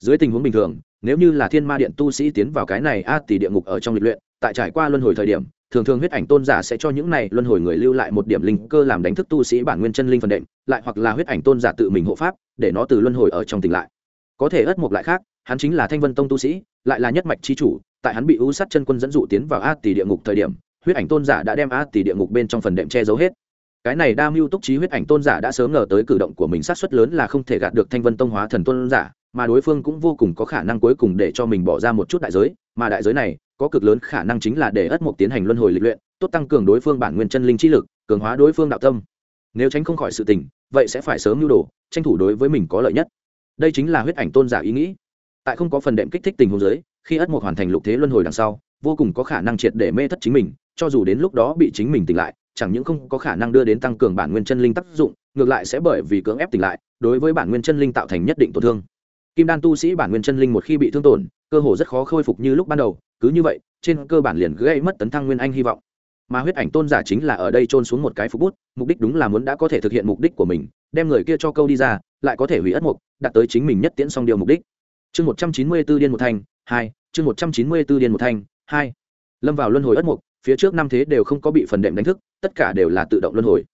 Dưới tình huống bình thường, nếu như là thiên ma điện tu sĩ tiến vào cái này a tỷ địa ngục ở trong lịch luyện, tại trải qua luân hồi thời điểm, thường thường huyết ảnh tôn giả sẽ cho những này luân hồi người lưu lại một điểm linh cơ làm đánh thức tu sĩ bản nguyên chân linh phần đệm, lại hoặc là huyết ảnh tôn giả tự mình hộ pháp, để nó từ luân hồi ở trong tỉnh lại có thể ất mục lại khác, hắn chính là thanh vân tông tu sĩ, lại là nhất mạch chi chủ, tại hắn bị ưu sát chân quân dẫn dụ tiến vào a tỷ địa ngục thời điểm, huyết ảnh tôn giả đã đem a tỷ địa ngục bên trong phần đệm che giấu hết. Cái này đa mưu túc trí huyết ảnh tôn giả đã sớm ngờ tới cử động của mình sát xuất lớn là không thể gạt được thanh vân tông hóa thần tôn giả, mà đối phương cũng vô cùng có khả năng cuối cùng để cho mình bỏ ra một chút đại giới, mà đại giới này, có cực lớn khả năng chính là để ất mục tiến hành luân hồi lịch luyện, tốt tăng cường đối phương bản nguyên chân linh trí lực, cường hóa đối phương đạo tâm. Nếu tránh không khỏi sự tình, vậy sẽ phải sớm nhu đồ, tranh thủ đối với mình có lợi nhất đây chính là huyết ảnh tôn giả ý nghĩ. Tại không có phần đệm kích thích tình huống giới khi ất mục hoàn thành lục thế luân hồi đằng sau, vô cùng có khả năng triệt để mê thất chính mình, cho dù đến lúc đó bị chính mình tỉnh lại, chẳng những không có khả năng đưa đến tăng cường bản nguyên chân linh tác dụng, ngược lại sẽ bởi vì cưỡng ép tỉnh lại, đối với bản nguyên chân linh tạo thành nhất định tổn thương. Kim đan tu sĩ bản nguyên chân linh một khi bị thương tổn, cơ hồ rất khó khôi phục như lúc ban đầu, cứ như vậy, trên cơ bản liền gây mất tấn thăng nguyên anh hy vọng. Mà huyết ảnh tôn giả chính là ở đây trôn xuống một cái phục bút, mục đích đúng là muốn đã có thể thực hiện mục đích của mình, đem người kia cho câu đi ra lại có thể hủy ất mục, đạt tới chính mình nhất tiễn xong điều mục đích. Chương một trăm chín mươi b ố điên một thanh hai, chương một trăm chín mươi b ố điên một thanh hai. Lâm vào luân hồi ất mục, phía trước năm thế đều không có bị phần đệm đánh thức, tất cả đều là tự động luân hồi.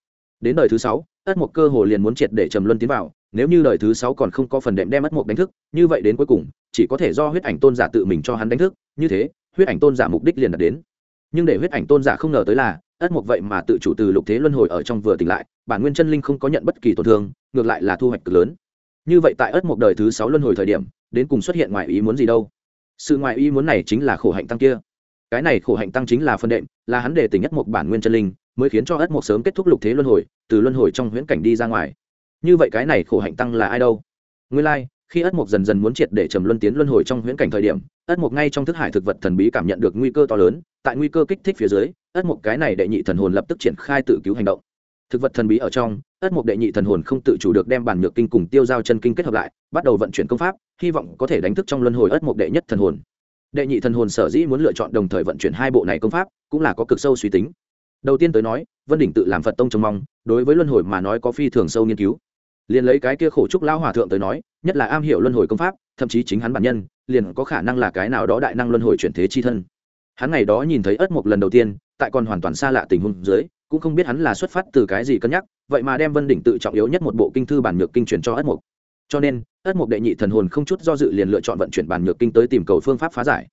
Đến đời thứ sáu, ất mục cơ hồ liền muốn triệt để trầm luân tiến vào, nếu như đời thứ sáu còn không có phần đệm đem ất mục đánh thức, như vậy đến cuối cùng, chỉ có thể do huyết ảnh tôn giả tự mình cho hắn đánh thức, như thế, huyết ảnh tôn giả mục đích liền đạt đến. Nhưng để huyết ảnh tôn giả không ngờ tới là, ất mục vậy mà tự chủ từ lục thế luân hồi ở trong vừa tỉnh lại bản nguyên chân linh không có nhận bất kỳ tổn thương ngược lại là thu hoạch cực lớn. Như vậy tại ất một đời thứ sáu luân hồi thời điểm đến cùng xuất hiện ngoài ý muốn gì đâu? Sự ngoài ý muốn này chính là khổ hạnh tăng kia. Cái này khổ hạnh tăng chính là phân đệm là hắn để tỉnh ất một bản nguyên chân linh mới khiến cho ất một sớm kết thúc lục thế luân hồi từ luân hồi trong huyễn cảnh đi ra ngoài. Như vậy cái này khổ hạnh tăng là ai đâu? Nguyên lai、like, khi ất một dần dần muốn triệt để trầm luân tiến luân hồi trong huyễn cảnh thời điểm ất một ngay trong thức hải thực vật thần bí cảm nhận được nguy cơ to lớn. Tại nguy cơ kích thích phía dưới ất một cái này đệ nhị thần hồn lập tức triển khai tự cứu hành động thực vật thần bí ở trong, ất mục đệ nhị thần hồn không tự chủ được đem bản nhược kinh cùng tiêu giao chân kinh kết hợp lại, bắt đầu vận chuyển công pháp, hy vọng có thể đánh thức trong luân hồi ất mục đệ nhất thần hồn. Đệ nhị thần hồn sở dĩ muốn lựa chọn đồng thời vận chuyển hai bộ này công pháp, cũng là có cực sâu suy tính. Đầu tiên tới nói, vân đỉnh tự làm phật tông trông mong, đối với luân hồi mà nói có phi thường sâu nghiên cứu. Liền lấy cái kia khổ trúc lão hòa thượng tới nói, nhất là am hiểu luân hồi công pháp, thậm chí chính hắn bản nhân, liền có khả năng là cái nào đó đại năng luân hồi chuyển thế chi thân. Hắn ngày đó nhìn thấy ất mục lần đầu tiên, tại còn hoàn toàn xa lạ tình huống dưới cũng không biết hắn là xuất phát từ cái gì cân nhắc, vậy mà đem vân đỉnh tự trọng yếu nhất một bộ kinh thư bản nhược kinh truyền cho ất mục cho nên, ất mục đệ nhị thần hồn không chút do dự liền lựa chọn vận chuyển bản nhược kinh tới tìm cầu phương pháp phá giải.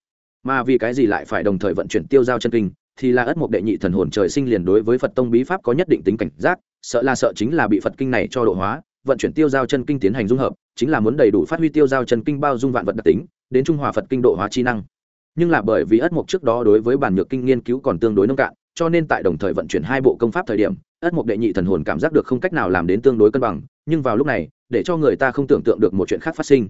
Mà vì cái gì lại phải đồng thời vận chuyển tiêu giao chân kinh, thì là ất mục đệ nhị thần hồn trời sinh liền đối với phật tông bí pháp có nhất định tính cảnh giác, sợ là sợ chính là bị phật kinh này cho độ hóa, vận chuyển tiêu giao chân kinh tiến hành dung hợp, chính là muốn đầy đủ phát huy tiêu giao chân kinh bao dung vạn vật đặc tính, đến trung hòa phật kinh độ hóa chi năng. Nhưng là bởi vì ất mục trước đó đối với bản nhược kinh nghiên cứu còn tương đối nông cạn cho nên tại đồng thời vận chuyển hai bộ công pháp thời điểm ất mục đệ nhị thần hồn cảm giác được không cách nào làm đến tương đối cân bằng nhưng vào lúc này để cho người ta không tưởng tượng được một chuyện khác phát sinh.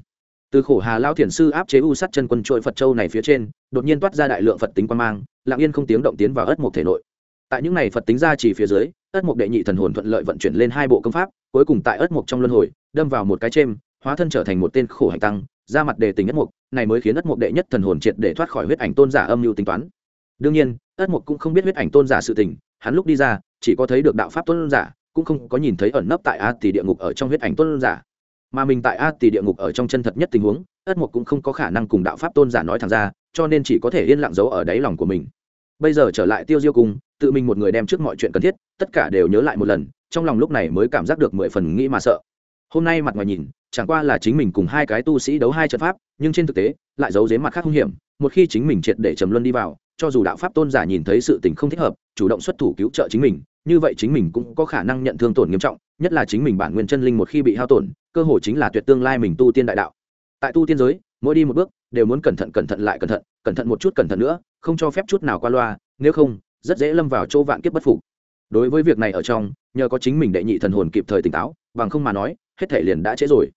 Từ khổ hà lao thiền sư áp chế u sắt chân quân trôi phật châu này phía trên đột nhiên toát ra đại lượng phật tính quan mang lặng yên không tiếng động tiến vào ất mục thể nội. Tại những này phật tính ra chỉ phía dưới ất mục đệ nhị thần hồn thuận lợi vận chuyển lên hai bộ công pháp cuối cùng tại ất mục trong luân hồi đâm vào một cái chêm hóa thân trở thành một tên khổ hành tăng ra mặt đề tình ất mục, này mới khiến ất mục đệ nhất thần hồn triệt để thoát khỏi huyết ảnh tôn giả âm mưu tính toán đương nhiên ất mục cũng không biết huyết ảnh tôn giả sự tình, hắn lúc đi ra, chỉ có thấy được đạo pháp tôn giả, cũng không có nhìn thấy ẩn nấp tại a tỷ địa ngục ở trong huyết ảnh tôn giả. Mà mình tại a tỷ địa ngục ở trong chân thật nhất tình huống ất mục cũng không có khả năng cùng đạo pháp tôn giả nói thẳng ra, cho nên chỉ có thể yên lặng giấu ở đáy lòng của mình. Bây giờ trở lại tiêu diêu cung, tự mình một người đem trước mọi chuyện cần thiết, tất cả đều nhớ lại một lần, trong lòng lúc này mới cảm giác được mười phần nghĩ mà sợ. Hôm nay mặt ngoài nhìn, chẳng qua là chính mình cùng hai cái tu sĩ đấu hai trận pháp, nhưng trên thực tế, lại giấu giếm mặt khác hung hiểm, một khi chính mình triệt để trầm luân đi vào cho dù đạo pháp tôn giả nhìn thấy sự tình không thích hợp, chủ động xuất thủ cứu trợ chính mình, như vậy chính mình cũng có khả năng nhận thương tổn nghiêm trọng, nhất là chính mình bản nguyên chân linh một khi bị hao tổn, cơ hội chính là tuyệt tương lai mình tu tiên đại đạo. Tại tu tiên giới, mỗi đi một bước, đều muốn cẩn thận cẩn thận lại cẩn thận cẩn thận một chút, cẩn thận nữa, không cho phép chút nào qua loa, nếu không, rất dễ lâm vào chỗ vạn kiếp bất phục. Đối với việc này ở trong, nhờ có chính mình đệ nhị thần hồn kịp thời tỉnh táo, bằng không mà nói, hết thể liền đã trễ rồi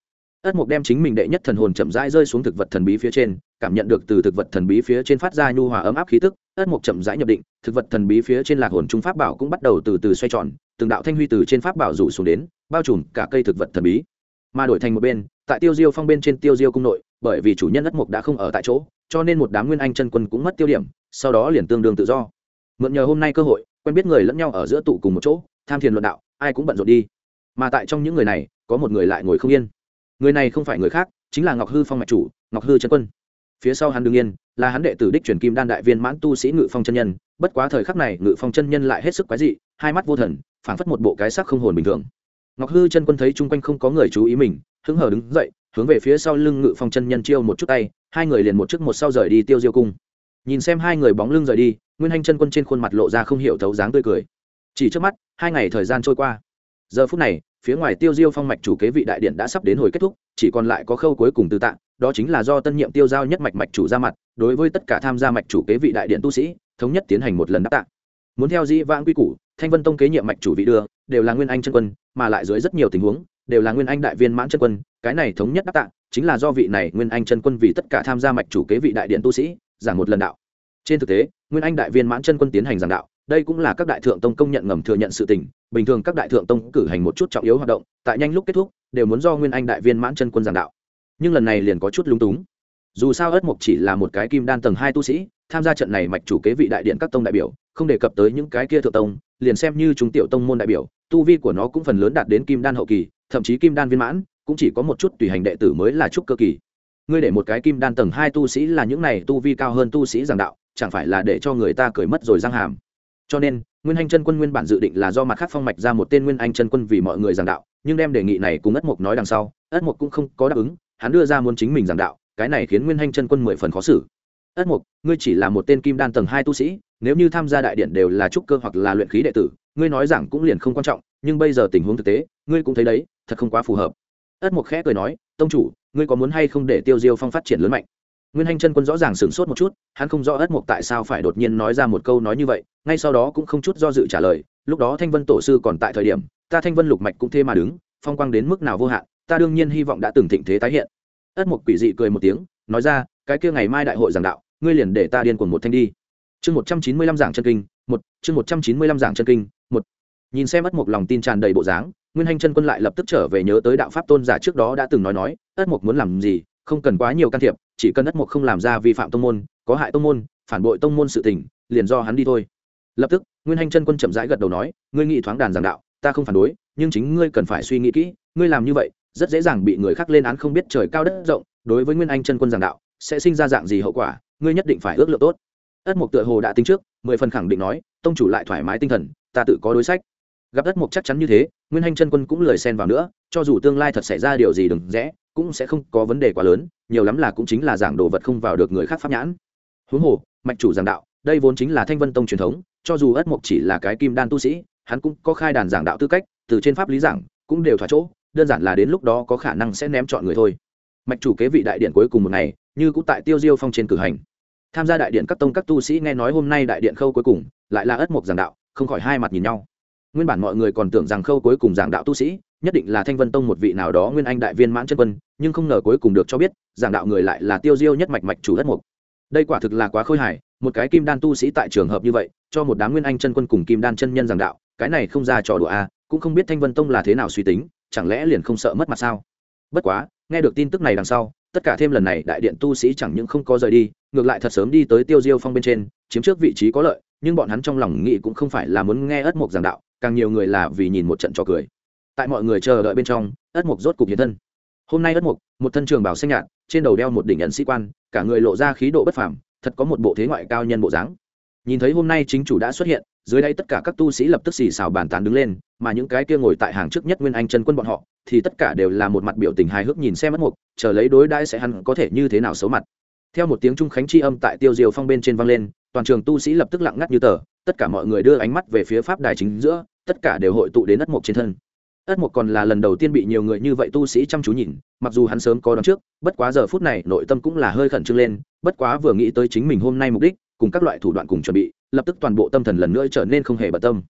ất mục đem chính mình đệ nhất thần hồn chậm rãi rơi xuống thực vật thần bí phía trên, cảm nhận được từ thực vật thần bí phía trên phát ra nhu hòa ấm áp khí tức, ất mục chậm rãi nhập định, thực vật thần bí phía trên lạc hồn trung pháp bảo cũng bắt đầu từ từ xoay tròn, từng đạo thanh huy từ trên pháp bảo rủ xuống đến, bao trùm cả cây thực vật thần bí. Mà đổi thành một bên, tại tiêu diêu phong bên trên tiêu diêu cung nội, bởi vì chủ nhân ất mục đã không ở tại chỗ, cho nên một đám nguyên anh chân quân cũng mất tiêu điểm, sau đó liền tương đương tự do. Mượn nhờ hôm nay cơ hội, quen biết người lẫn nhau ở giữa tụ cùng một chỗ, tham thiền luận đạo, ai cũng bận rộn đi. Mà tại trong những người này, có một người lại ngồi không yên người này không phải người khác, chính là ngọc hư phong mạch chủ, ngọc hư Trân quân. Phía sau hắn đương yên là hắn đệ tử đích truyền kim đan đại viên mãn tu sĩ ngự phong chân nhân. Bất quá thời khắc này, ngự phong chân nhân lại hết sức quái dị, hai mắt vô thần, phảng phất một bộ cái sắc không hồn bình thường. Ngọc hư chân quân thấy chung quanh không có người chú ý mình, hứng hờ đứng dậy, hướng về phía sau lưng ngự phong chân nhân chiêu một chút tay, hai người liền một trước một sau rời đi tiêu diêu cung. Nhìn xem hai người bóng lưng rời đi, nguyên hành chân quân trên khuôn mặt lộ ra không hiểu thấu dáng tươi cười. Chỉ trước mắt, hai ngày thời gian trôi qua. Giờ phút này phía ngoài tiêu diêu phong mạch chủ kế vị đại điện đã sắp đến hồi kết thúc, chỉ còn lại có khâu cuối cùng từ tạng, đó chính là do tân nhiệm tiêu giao nhất mạch mạch chủ ra mặt, đối với tất cả tham gia mạch chủ kế vị đại điện tu sĩ, thống nhất tiến hành một lần đáp tạng. Muốn theo dĩ vãng quy củ, thanh vân tông kế nhiệm mạch chủ vị đưa, đều là nguyên anh chân quân, mà lại dưới rất nhiều tình huống, đều là nguyên anh đại viên mãn chân quân, cái này thống nhất đáp tạng, chính là do vị này nguyên anh chân quân vì tất cả tham gia mạch chủ kế vị đại điện tu sĩ, giảng một lần đạo. Trên thực tế, nguyên anh đại viên mãn chân quân tiến hành giảng đạo đây cũng là các đại thượng tông công nhận ngầm thừa nhận sự tình, bình thường các đại thượng tông cử hành một chút trọng yếu hoạt động, tại nhanh lúc kết thúc, đều muốn do nguyên anh đại viên mãn chân quân giảng đạo. Nhưng lần này liền có chút lung túng. Dù sao ất mục chỉ là một cái kim đan tầng hai tu sĩ, tham gia trận này mạch chủ kế vị đại điện các tông đại biểu, không đề cập tới những cái kia thượng tông, liền xem như chúng tiểu tông môn đại biểu, tu vi của nó cũng phần lớn đạt đến kim đan hậu kỳ, thậm chí kim đan viên mãn, cũng chỉ có một chút tùy hành đệ tử mới là trúc cơ kỳ. Ngươi để một cái kim đan tầng hai tu sĩ là những này tu vi cao hơn tu sĩ giảng đạo, chẳng phải là để cho người ta cười mất rồi răng hàm? Cho nên, nguyên anh chân quân nguyên bản dự định là do mặt khác phong mạch ra một tên nguyên anh chân quân vì mọi người giảng đạo, nhưng đem đề nghị này cùng ất mục nói đằng sau, ất mục cũng không có đáp ứng, hắn đưa ra muốn chính mình giảng đạo, cái này khiến nguyên anh chân quân mười phần khó xử. Ất mục ngươi chỉ là một tên kim đan tầng hai tu sĩ, nếu như tham gia đại điện đều là trúc cơ hoặc là luyện khí đệ tử, ngươi nói rằng cũng liền không quan trọng, nhưng bây giờ tình huống thực tế, ngươi cũng thấy đấy, thật không quá phù hợp. Ất mục khẽ cười nói, tông chủ, ngươi có muốn hay không để tiêu diêu phong phát triển lớn mạnh? Nguyên hành chân quân rõ ràng sửng sốt một chút, hắn không rõ ất mục tại sao phải đột nhiên nói ra một câu nói như vậy ngay sau đó cũng không chút do dự trả lời, lúc đó thanh vân tổ sư còn tại thời điểm, ta thanh vân lục mạch cũng thê mà đứng, phong quang đến mức nào vô hạn, ta đương nhiên hy vọng đã từng thịnh thế tái hiện. Ất mục quỷ dị cười một tiếng, nói ra, cái kia ngày mai đại hội giảng đạo, ngươi liền để ta điên cuồng một thanh đi. Chương một trăm chín mươi lăm giảng chân kinh, một, chương một trăm chín mươi lăm giảng chân kinh, một. Nhìn xem ất mục lòng tin tràn đầy bộ dáng, nguyên hanh chân quân lại lập tức trở về nhớ tới đạo pháp tôn giả trước đó đã từng nói nói, ất mục muốn làm gì, không cần quá nhiều can thiệp, chỉ cần ất mục không làm ra vi phạm tông môn, có hại tông môn, phản bội tông môn sự tình, liền do hắn đi thôi lập tức, nguyên hành chân quân chậm rãi gật đầu nói, ngươi nghĩ thoáng đàn giảng đạo, ta không phản đối, nhưng chính ngươi cần phải suy nghĩ kỹ, ngươi làm như vậy, rất dễ dàng bị người khác lên án không biết trời cao đất rộng, đối với nguyên anh chân quân giảng đạo, sẽ sinh ra dạng gì hậu quả, ngươi nhất định phải ước lượng tốt. Ất mục tựa hồ đã tính trước, mười phần khẳng định nói, tông chủ lại thoải mái tinh thần, ta tự có đối sách. Gặp ất mục chắc chắn như thế, nguyên hành chân quân cũng lời xen vào nữa, cho dù tương lai thật xảy ra điều gì đừng rẽ, cũng sẽ không có vấn đề quá lớn, nhiều lắm là cũng chính là giảng đồ vật không vào được người khác pháp nhãn. Huống hồ, mạch chủ giảng đạo, đây vốn chính là thanh vân tông truyền thống cho dù ất mục chỉ là cái kim đan tu sĩ, hắn cũng có khai đàn giảng đạo tư cách, từ trên pháp lý giảng, cũng đều thỏa chỗ, đơn giản là đến lúc đó có khả năng sẽ ném chọn người thôi. Mạch chủ kế vị đại điện cuối cùng một ngày, như cũng tại tiêu diêu phong trên cử hành. Tham gia đại điện các tông các tu sĩ nghe nói hôm nay đại điện khâu cuối cùng, lại là ất mộc giảng đạo, không khỏi hai mặt nhìn nhau. Nguyên bản mọi người còn tưởng rằng khâu cuối cùng giảng đạo tu sĩ, nhất định là thanh vân tông một vị nào đó nguyên anh đại viên mãn chân quân, nhưng không ngờ cuối cùng được cho biết, giảng đạo người lại là tiêu diêu nhất mạch mạch chủ ất mộc. Đây quả thực là quá khôi hài một cái kim đan tu sĩ tại trường hợp như vậy, cho một đám nguyên anh chân quân cùng kim đan chân nhân giảng đạo, cái này không ra trò đùa a cũng không biết thanh vân tông là thế nào suy tính, chẳng lẽ liền không sợ mất mặt sao? Bất quá, nghe được tin tức này đằng sau, tất cả thêm lần này đại điện tu sĩ chẳng những không có rời đi, ngược lại thật sớm đi tới tiêu diêu phong bên trên, chiếm trước vị trí có lợi, nhưng bọn hắn trong lòng nghĩ cũng không phải là muốn nghe ất mục giảng đạo, càng nhiều người là vì nhìn một trận trò cười. Tại mọi người chờ đợi bên trong, ất mục rốt cục hiện thân. Hôm nay ất mục một thân trường bảo xanh nhạt, trên đầu đeo một đỉnh ẩn sĩ quan, cả người lộ ra khí độ bất phàm thật có một bộ thế ngoại cao nhân bộ dáng. Nhìn thấy hôm nay chính chủ đã xuất hiện, dưới đây tất cả các tu sĩ lập tức xì xào bàn tán đứng lên, mà những cái kia ngồi tại hàng trước nhất nguyên anh chân quân bọn họ, thì tất cả đều là một mặt biểu tình hài hước nhìn xem mất mục, chờ lấy đối đãi sẽ hắn có thể như thế nào xấu mặt. Theo một tiếng trung khánh chi âm tại tiêu diều phong bên trên vang lên, toàn trường tu sĩ lập tức lặng ngắt như tờ, tất cả mọi người đưa ánh mắt về phía pháp đài chính giữa, tất cả đều hội tụ đến đất mục trên thân ất mục còn là lần đầu tiên bị nhiều người như vậy tu sĩ chăm chú nhìn, mặc dù hắn sớm có đón trước, bất quá giờ phút này nội tâm cũng là hơi khẩn trương lên, bất quá vừa nghĩ tới chính mình hôm nay mục đích, cùng các loại thủ đoạn cùng chuẩn bị, lập tức toàn bộ tâm thần lần nữa trở nên không hề bận tâm.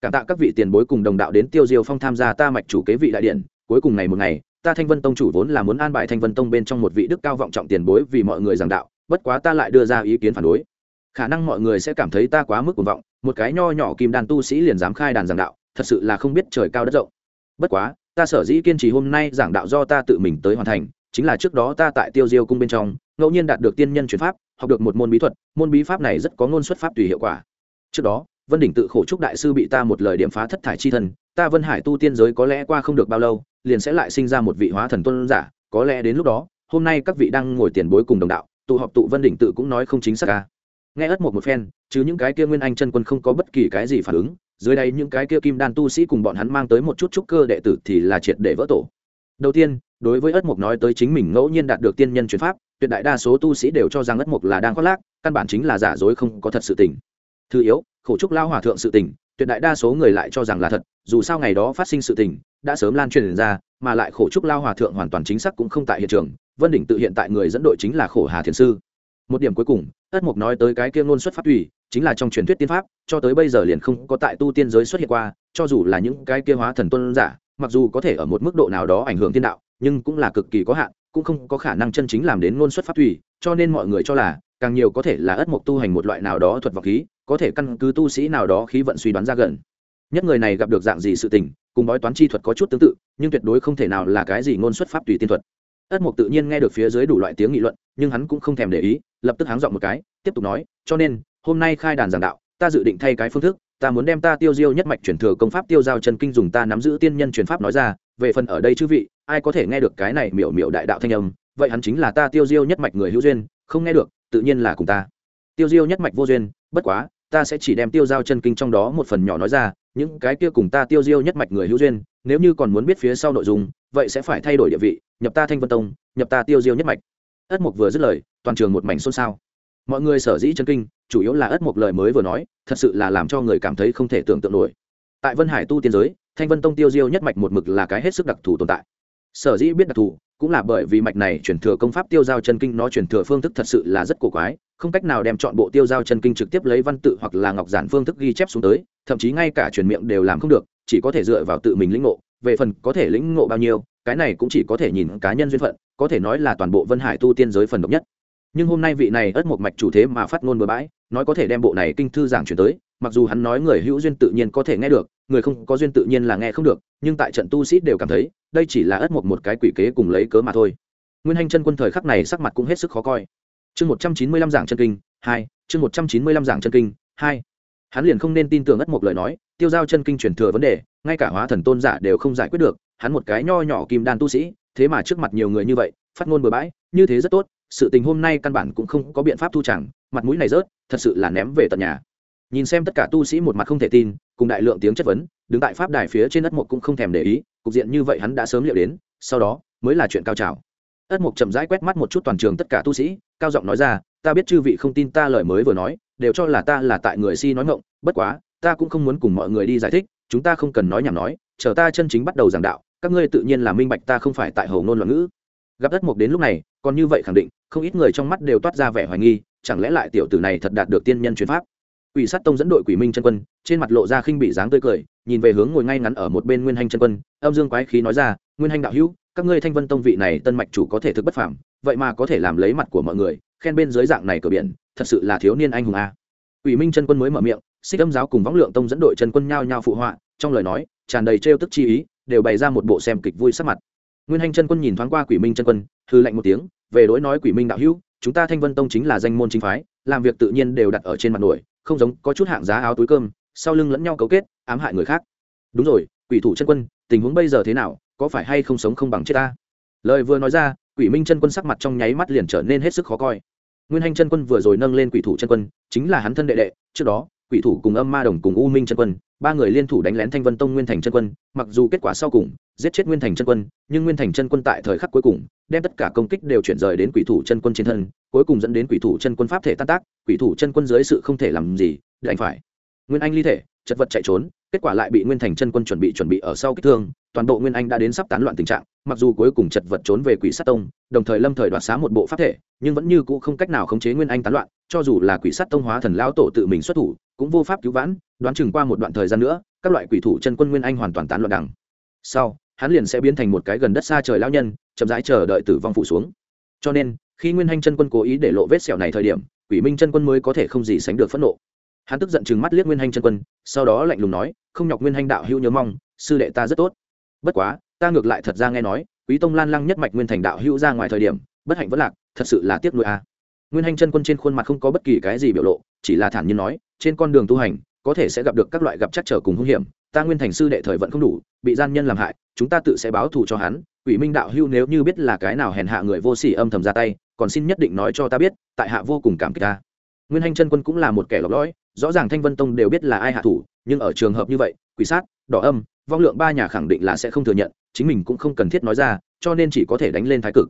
Cảm tạ các vị tiền bối cùng đồng đạo đến tiêu diêu phong tham gia ta mạch chủ kế vị đại điện, cuối cùng ngày một ngày, ta thanh vân tông chủ vốn là muốn an bài thanh vân tông bên trong một vị đức cao vọng trọng tiền bối vì mọi người giảng đạo, bất quá ta lại đưa ra ý kiến phản đối. Khả năng mọi người sẽ cảm thấy ta quá mức cuồng vọng, một cái nho nhỏ kim đàn tu sĩ liền dám khai đàn giảng đạo, thật sự là không biết trời cao đất rộng bất quá, ta sở dĩ kiên trì hôm nay giảng đạo do ta tự mình tới hoàn thành, chính là trước đó ta tại tiêu diêu cung bên trong, ngẫu nhiên đạt được tiên nhân chuyển pháp, học được một môn bí thuật, môn bí pháp này rất có ngôn xuất pháp tùy hiệu quả. Trước đó, vân đỉnh tự khổ trúc đại sư bị ta một lời điểm phá thất thải chi thần, ta vân hải tu tiên giới có lẽ qua không được bao lâu, liền sẽ lại sinh ra một vị hóa thần tôn giả, có lẽ đến lúc đó, hôm nay các vị đang ngồi tiền bối cùng đồng đạo, tụ họp tụ vân đỉnh tự cũng nói không chính xác ca nghe ất một một phen, chứ những cái kia nguyên anh chân quân không có bất kỳ cái gì phản ứng dưới đây những cái kia kim đan tu sĩ cùng bọn hắn mang tới một chút trúc cơ đệ tử thì là triệt để vỡ tổ. Đầu tiên, đối với ất mục nói tới chính mình ngẫu nhiên đạt được tiên nhân chuyển pháp, tuyệt đại đa số tu sĩ đều cho rằng ất mục là đang khoác lác, căn bản chính là giả dối không có thật sự tình. Thứ yếu, khổ trúc lao hòa thượng sự tình, tuyệt đại đa số người lại cho rằng là thật, dù sao ngày đó phát sinh sự tình, đã sớm lan truyền ra, mà lại khổ trúc lao hòa thượng hoàn toàn chính xác cũng không tại hiện trường, vân đỉnh tự hiện tại người dẫn đội chính là khổ hà thiền sư một điểm cuối cùng ất mục nói tới cái kia ngôn xuất pháp thủy, chính là trong truyền thuyết tiên pháp cho tới bây giờ liền không có tại tu tiên giới xuất hiện qua cho dù là những cái kia hóa thần tuân giả mặc dù có thể ở một mức độ nào đó ảnh hưởng thiên đạo nhưng cũng là cực kỳ có hạn cũng không có khả năng chân chính làm đến ngôn xuất pháp thủy, cho nên mọi người cho là càng nhiều có thể là ất mộc tu hành một loại nào đó thuật vọng khí có thể căn cứ tu sĩ nào đó khí vận suy đoán ra gần. Nhất người này gặp được dạng gì sự tình cùng bói toán chi thuật có chút tương tự nhưng tuyệt đối không thể nào là cái gì ngôn xuất pháp tùy tiên thuật. Ất mộc tự nhiên nghe được phía dưới đủ loại tiếng nghị luận nhưng hắn cũng không thèm để ý lập tức háng dọn một cái, tiếp tục nói, cho nên, hôm nay khai đàn giảng đạo, ta dự định thay cái phương thức, ta muốn đem ta tiêu diêu nhất mạch chuyển thừa công pháp tiêu giao chân kinh dùng ta nắm giữ tiên nhân truyền pháp nói ra, về phần ở đây chư vị, ai có thể nghe được cái này miểu miểu đại đạo thanh âm, vậy hắn chính là ta tiêu diêu nhất mạch người hữu duyên, không nghe được, tự nhiên là cùng ta. Tiêu diêu nhất mạch vô duyên, bất quá, ta sẽ chỉ đem tiêu giao chân kinh trong đó một phần nhỏ nói ra, những cái kia cùng ta tiêu diêu nhất mạch người hữu duyên, nếu như còn muốn biết phía sau nội dung, vậy sẽ phải thay đổi địa vị, nhập ta thanh vân tông, nhập ta tiêu diêu nhất mạch ất mục vừa dứt lời, toàn trường một mảnh xôn xao. Mọi người sở dĩ chân kinh, chủ yếu là ất mục lời mới vừa nói, thật sự là làm cho người cảm thấy không thể tưởng tượng nổi. Tại vân hải tu tiên giới, thanh vân tông tiêu diêu nhất mạch một mực là cái hết sức đặc thù tồn tại. Sở dĩ biết đặc thù, cũng là bởi vì mạch này chuyển thừa công pháp tiêu giao chân kinh nó chuyển thừa phương thức thật sự là rất cổ quái, không cách nào đem chọn bộ tiêu giao chân kinh trực tiếp lấy văn tự hoặc là ngọc giản phương thức ghi chép xuống tới, thậm chí ngay cả truyền miệng đều làm không được, chỉ có thể dựa vào tự mình lĩnh ngộ, về phần có thể lĩnh ngộ bao nhiêu, cái này cũng chỉ có thể nhìn cá nhân duyên phận có thể nói là toàn bộ vân hải tu tiên giới phần độc nhất. Nhưng hôm nay vị này ất một mạch chủ thế mà phát ngôn bừa bãi, nói có thể đem bộ này kinh thư giảng chuyển tới, mặc dù hắn nói người hữu duyên tự nhiên có thể nghe được, người không có duyên tự nhiên là nghe không được, nhưng tại trận tu sĩ đều cảm thấy, đây chỉ là ất một một cái quỷ kế cùng lấy cớ mà thôi. Nguyên hanh chân quân thời khắc này sắc mặt cũng hết sức khó coi. Chương một trăm chín mươi lăm giảng chân kinh, hai, chương một trăm chín mươi lăm giảng chân kinh, hai. Hắn liền không nên tin tưởng ất một lời nói, tiêu giao chân kinh truyền thừa vấn đề, ngay cả hóa thần tôn giả đều không giải quyết được, hắn một cái nho nhỏ kim đan tu sĩ thế mà trước mặt nhiều người như vậy, phát ngôn bừa bãi, như thế rất tốt, sự tình hôm nay căn bản cũng không có biện pháp thu chẳng, mặt mũi này rớt, thật sự là ném về tận nhà. Nhìn xem tất cả tu sĩ một mặt không thể tin, cùng đại lượng tiếng chất vấn, đứng tại pháp đài phía trên ất mục cũng không thèm để ý, cục diện như vậy hắn đã sớm liệu đến, sau đó mới là chuyện cao trào. Ất mục chậm rãi quét mắt một chút toàn trường tất cả tu sĩ, cao giọng nói ra, ta biết chư vị không tin ta lời mới vừa nói, đều cho là ta là tại người si nói ngộng bất quá, ta cũng không muốn cùng mọi người đi giải thích, chúng ta không cần nói nhảm nói, chờ ta chân chính bắt đầu giảng đạo các ngươi tự nhiên là minh bạch ta không phải tại hầu ngôn loạn ngữ. Gặp đất mục đến lúc này, còn như vậy khẳng định, không ít người trong mắt đều toát ra vẻ hoài nghi, chẳng lẽ lại tiểu tử này thật đạt được tiên nhân chuyển pháp? Quỷ sát tông dẫn đội quỷ minh chân quân, trên mặt lộ ra khinh bị dáng tươi cười, nhìn về hướng ngồi ngay ngắn ở một bên nguyên hành chân quân, âm dương quái khí nói ra, nguyên hành đạo hữu, các ngươi thanh vân tông vị này tân mạch chủ có thể thực bất phàm, vậy mà có thể làm lấy mặt của mọi người, khen bên dưới dạng này cửa biển, thật sự là thiếu niên anh hùng a. Quỷ minh chân quân mới mở miệng, xích âm giáo cùng võng lượng tông dẫn đội chân quân nhao nhao phụ họa, trong lời nói, tràn đầy trêu tức chi ý đều bày ra một bộ xem kịch vui sắc mặt. Nguyên hành chân quân nhìn thoáng qua quỷ minh chân quân hư lạnh một tiếng, về đối nói quỷ minh đạo hữu, chúng ta thanh vân tông chính là danh môn chính phái, làm việc tự nhiên đều đặt ở trên mặt nổi, không giống có chút hạng giá áo túi cơm, sau lưng lẫn nhau cấu kết, ám hại người khác. Đúng rồi, quỷ thủ chân quân, tình huống bây giờ thế nào, có phải hay không sống không bằng chết ta? Lời vừa nói ra, quỷ minh chân quân sắc mặt trong nháy mắt liền trở nên hết sức khó coi. Nguyên hành chân quân vừa rồi nâng lên quỷ thủ chân quân, chính là hắn thân đệ đệ, trước đó, quỷ thủ cùng âm ma đồng cùng u minh chân quân ba người liên thủ đánh lén thanh vân tông nguyên thành chân quân, mặc dù kết quả sau cùng, giết chết nguyên thành chân quân, nhưng nguyên thành chân quân tại thời khắc cuối cùng, đem tất cả công kích đều chuyển rời đến quỷ thủ chân quân trên thân, cuối cùng dẫn đến quỷ thủ chân quân pháp thể tan tác, quỷ thủ chân quân dưới sự không thể làm gì, đành phải. Nguyên anh ly thể, chật vật chạy trốn kết quả lại bị nguyên thành chân quân chuẩn bị chuẩn bị ở sau kích thương, toàn bộ nguyên anh đã đến sắp tán loạn tình trạng, mặc dù cuối cùng chật vật trốn về quỷ sát tông, đồng thời lâm thời đoạt xá một bộ pháp thể, nhưng vẫn như cũ không cách nào khống chế nguyên anh tán loạn, cho dù là quỷ sát tông hóa thần lão tổ tự mình xuất thủ, cũng vô pháp cứu vãn, đoán chừng qua một đoạn thời gian nữa, các loại quỷ thủ chân quân nguyên anh hoàn toàn tán loạn đằng. Sau, hắn liền sẽ biến thành một cái gần đất xa trời lão nhân, chậm rãi chờ đợi tử vong phụ xuống. Cho nên, khi nguyên anh chân quân cố ý để lộ vết sẹo này thời điểm, quỷ minh chân quân mới có thể không gì sánh được phẫn nộ hắn tức giận chừng mắt liếc nguyên hành chân quân, sau đó lạnh lùng nói, không nhọc nguyên hành đạo hữu nhớ mong, sư đệ ta rất tốt. Bất quá, ta ngược lại thật ra nghe nói, quý tông lan lăng nhất mạch nguyên thành đạo hữu ra ngoài thời điểm, bất hạnh vất lạc, thật sự là tiếc nuôi a. Nguyên hành chân quân trên khuôn mặt không có bất kỳ cái gì biểu lộ, chỉ là thản nhiên nói, trên con đường tu hành, có thể sẽ gặp được các loại gặp chắc trở cùng hung hiểm, ta nguyên thành sư đệ thời vận không đủ, bị gian nhân làm hại, chúng ta tự sẽ báo thù cho hắn, quỷ minh đạo hưu nếu như biết là cái nào hèn hạ người vô sỉ âm thầm ra tay, còn xin nhất định nói cho ta biết, tại hạ vô cùng cảm kích ta nguyên hành chân quân cũng là một kẻ lọc lõi, rõ ràng thanh vân tông đều biết là ai hạ thủ, nhưng ở trường hợp như vậy, quỷ sát, đỏ âm, vong lượng ba nhà khẳng định là sẽ không thừa nhận, chính mình cũng không cần thiết nói ra, cho nên chỉ có thể đánh lên thái cực.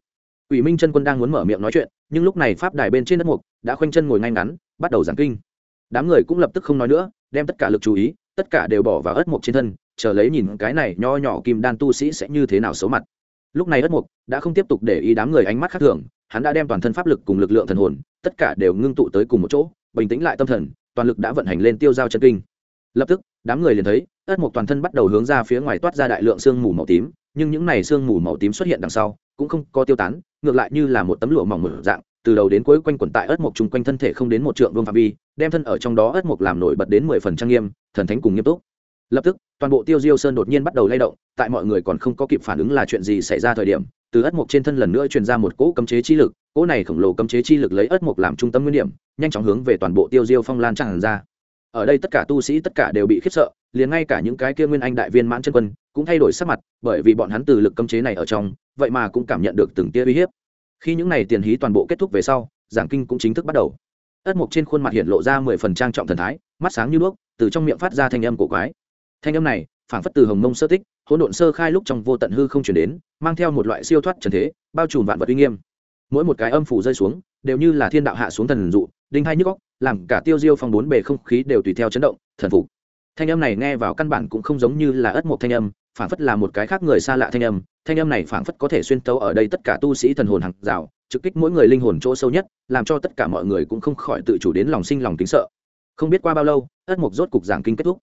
Quỷ minh chân quân đang muốn mở miệng nói chuyện, nhưng lúc này pháp đài bên trên đất mục đã khoanh chân ngồi ngay ngắn, bắt đầu giảng kinh. Đám người cũng lập tức không nói nữa, đem tất cả lực chú ý, tất cả đều bỏ vào ớt mục trên thân, chờ lấy nhìn cái này nho nhỏ kim đan tu sĩ sẽ như thế nào xấu mặt. Lúc này ớt mục đã không tiếp tục để ý đám người ánh mắt khác thường hắn đã đem toàn thân pháp lực cùng lực lượng thần hồn, tất cả đều ngưng tụ tới cùng một chỗ, bình tĩnh lại tâm thần, toàn lực đã vận hành lên tiêu giao chân kinh. Lập tức, đám người liền thấy, ất mộc toàn thân bắt đầu hướng ra phía ngoài toát ra đại lượng sương mù màu tím, nhưng những này sương mù màu tím xuất hiện đằng sau, cũng không có tiêu tán, ngược lại như là một tấm lụa mỏng mở dạng, từ đầu đến cuối quanh quẩn tại ất mộc chung quanh thân thể không đến một trượng vương phạm vi, đem thân ở trong đó ất mộc làm nổi bật đến mười phần trang nghiêm, thần thánh cùng nghiêm túc. Lập tức, toàn bộ tiêu diêu sơn đột nhiên bắt đầu lay động, tại mọi người còn không có kịp phản ứng là chuyện gì xảy ra thời điểm từ ất mục trên thân lần nữa truyền ra một cỗ cấm chế chi lực, cỗ này khổng lồ cấm chế chi lực lấy ất mục làm trung tâm nguyên điểm, nhanh chóng hướng về toàn bộ tiêu diêu phong lan tràn ra. Ở đây tất cả tu sĩ tất cả đều bị khiếp sợ, liền ngay cả những cái kia nguyên anh đại viên mãn chân quân cũng thay đổi sắc mặt, bởi vì bọn hắn từ lực cấm chế này ở trong, vậy mà cũng cảm nhận được từng tia uy hiếp. Khi những này tiền hí toàn bộ kết thúc về sau, giảng kinh cũng chính thức bắt đầu. Ất mục trên khuôn mặt hiện lộ ra mười phần trang trọng thần thái, mắt sáng như đuốc, từ trong miệng phát ra thanh âm cổ quái. Thanh âm này phảng phất từ hồng mông sơ tích, hỗn độn sơ khai lúc trong vô tận hư không chuyển đến, mang theo một loại siêu thoát trần thế, bao trùm vạn vật uy nghiêm. Mỗi một cái âm phủ rơi xuống, đều như là thiên đạo hạ xuống thần dụ, đinh hai nhức góc làm cả tiêu diêu phong bốn bề không khí đều tùy theo chấn động, thần phục. Thanh âm này nghe vào căn bản cũng không giống như là ất một thanh âm, phảng phất là một cái khác người xa lạ thanh âm thanh âm này phảng phất có thể xuyên tấu ở đây tất cả tu sĩ thần hồn hàng rào, trực kích mỗi người linh hồn chỗ sâu nhất, làm cho tất cả mọi người cũng không khỏi tự chủ đến lòng sinh lòng kính sợ. Không biết qua bao lâu, ất mục rốt cục giảng kinh kết thúc.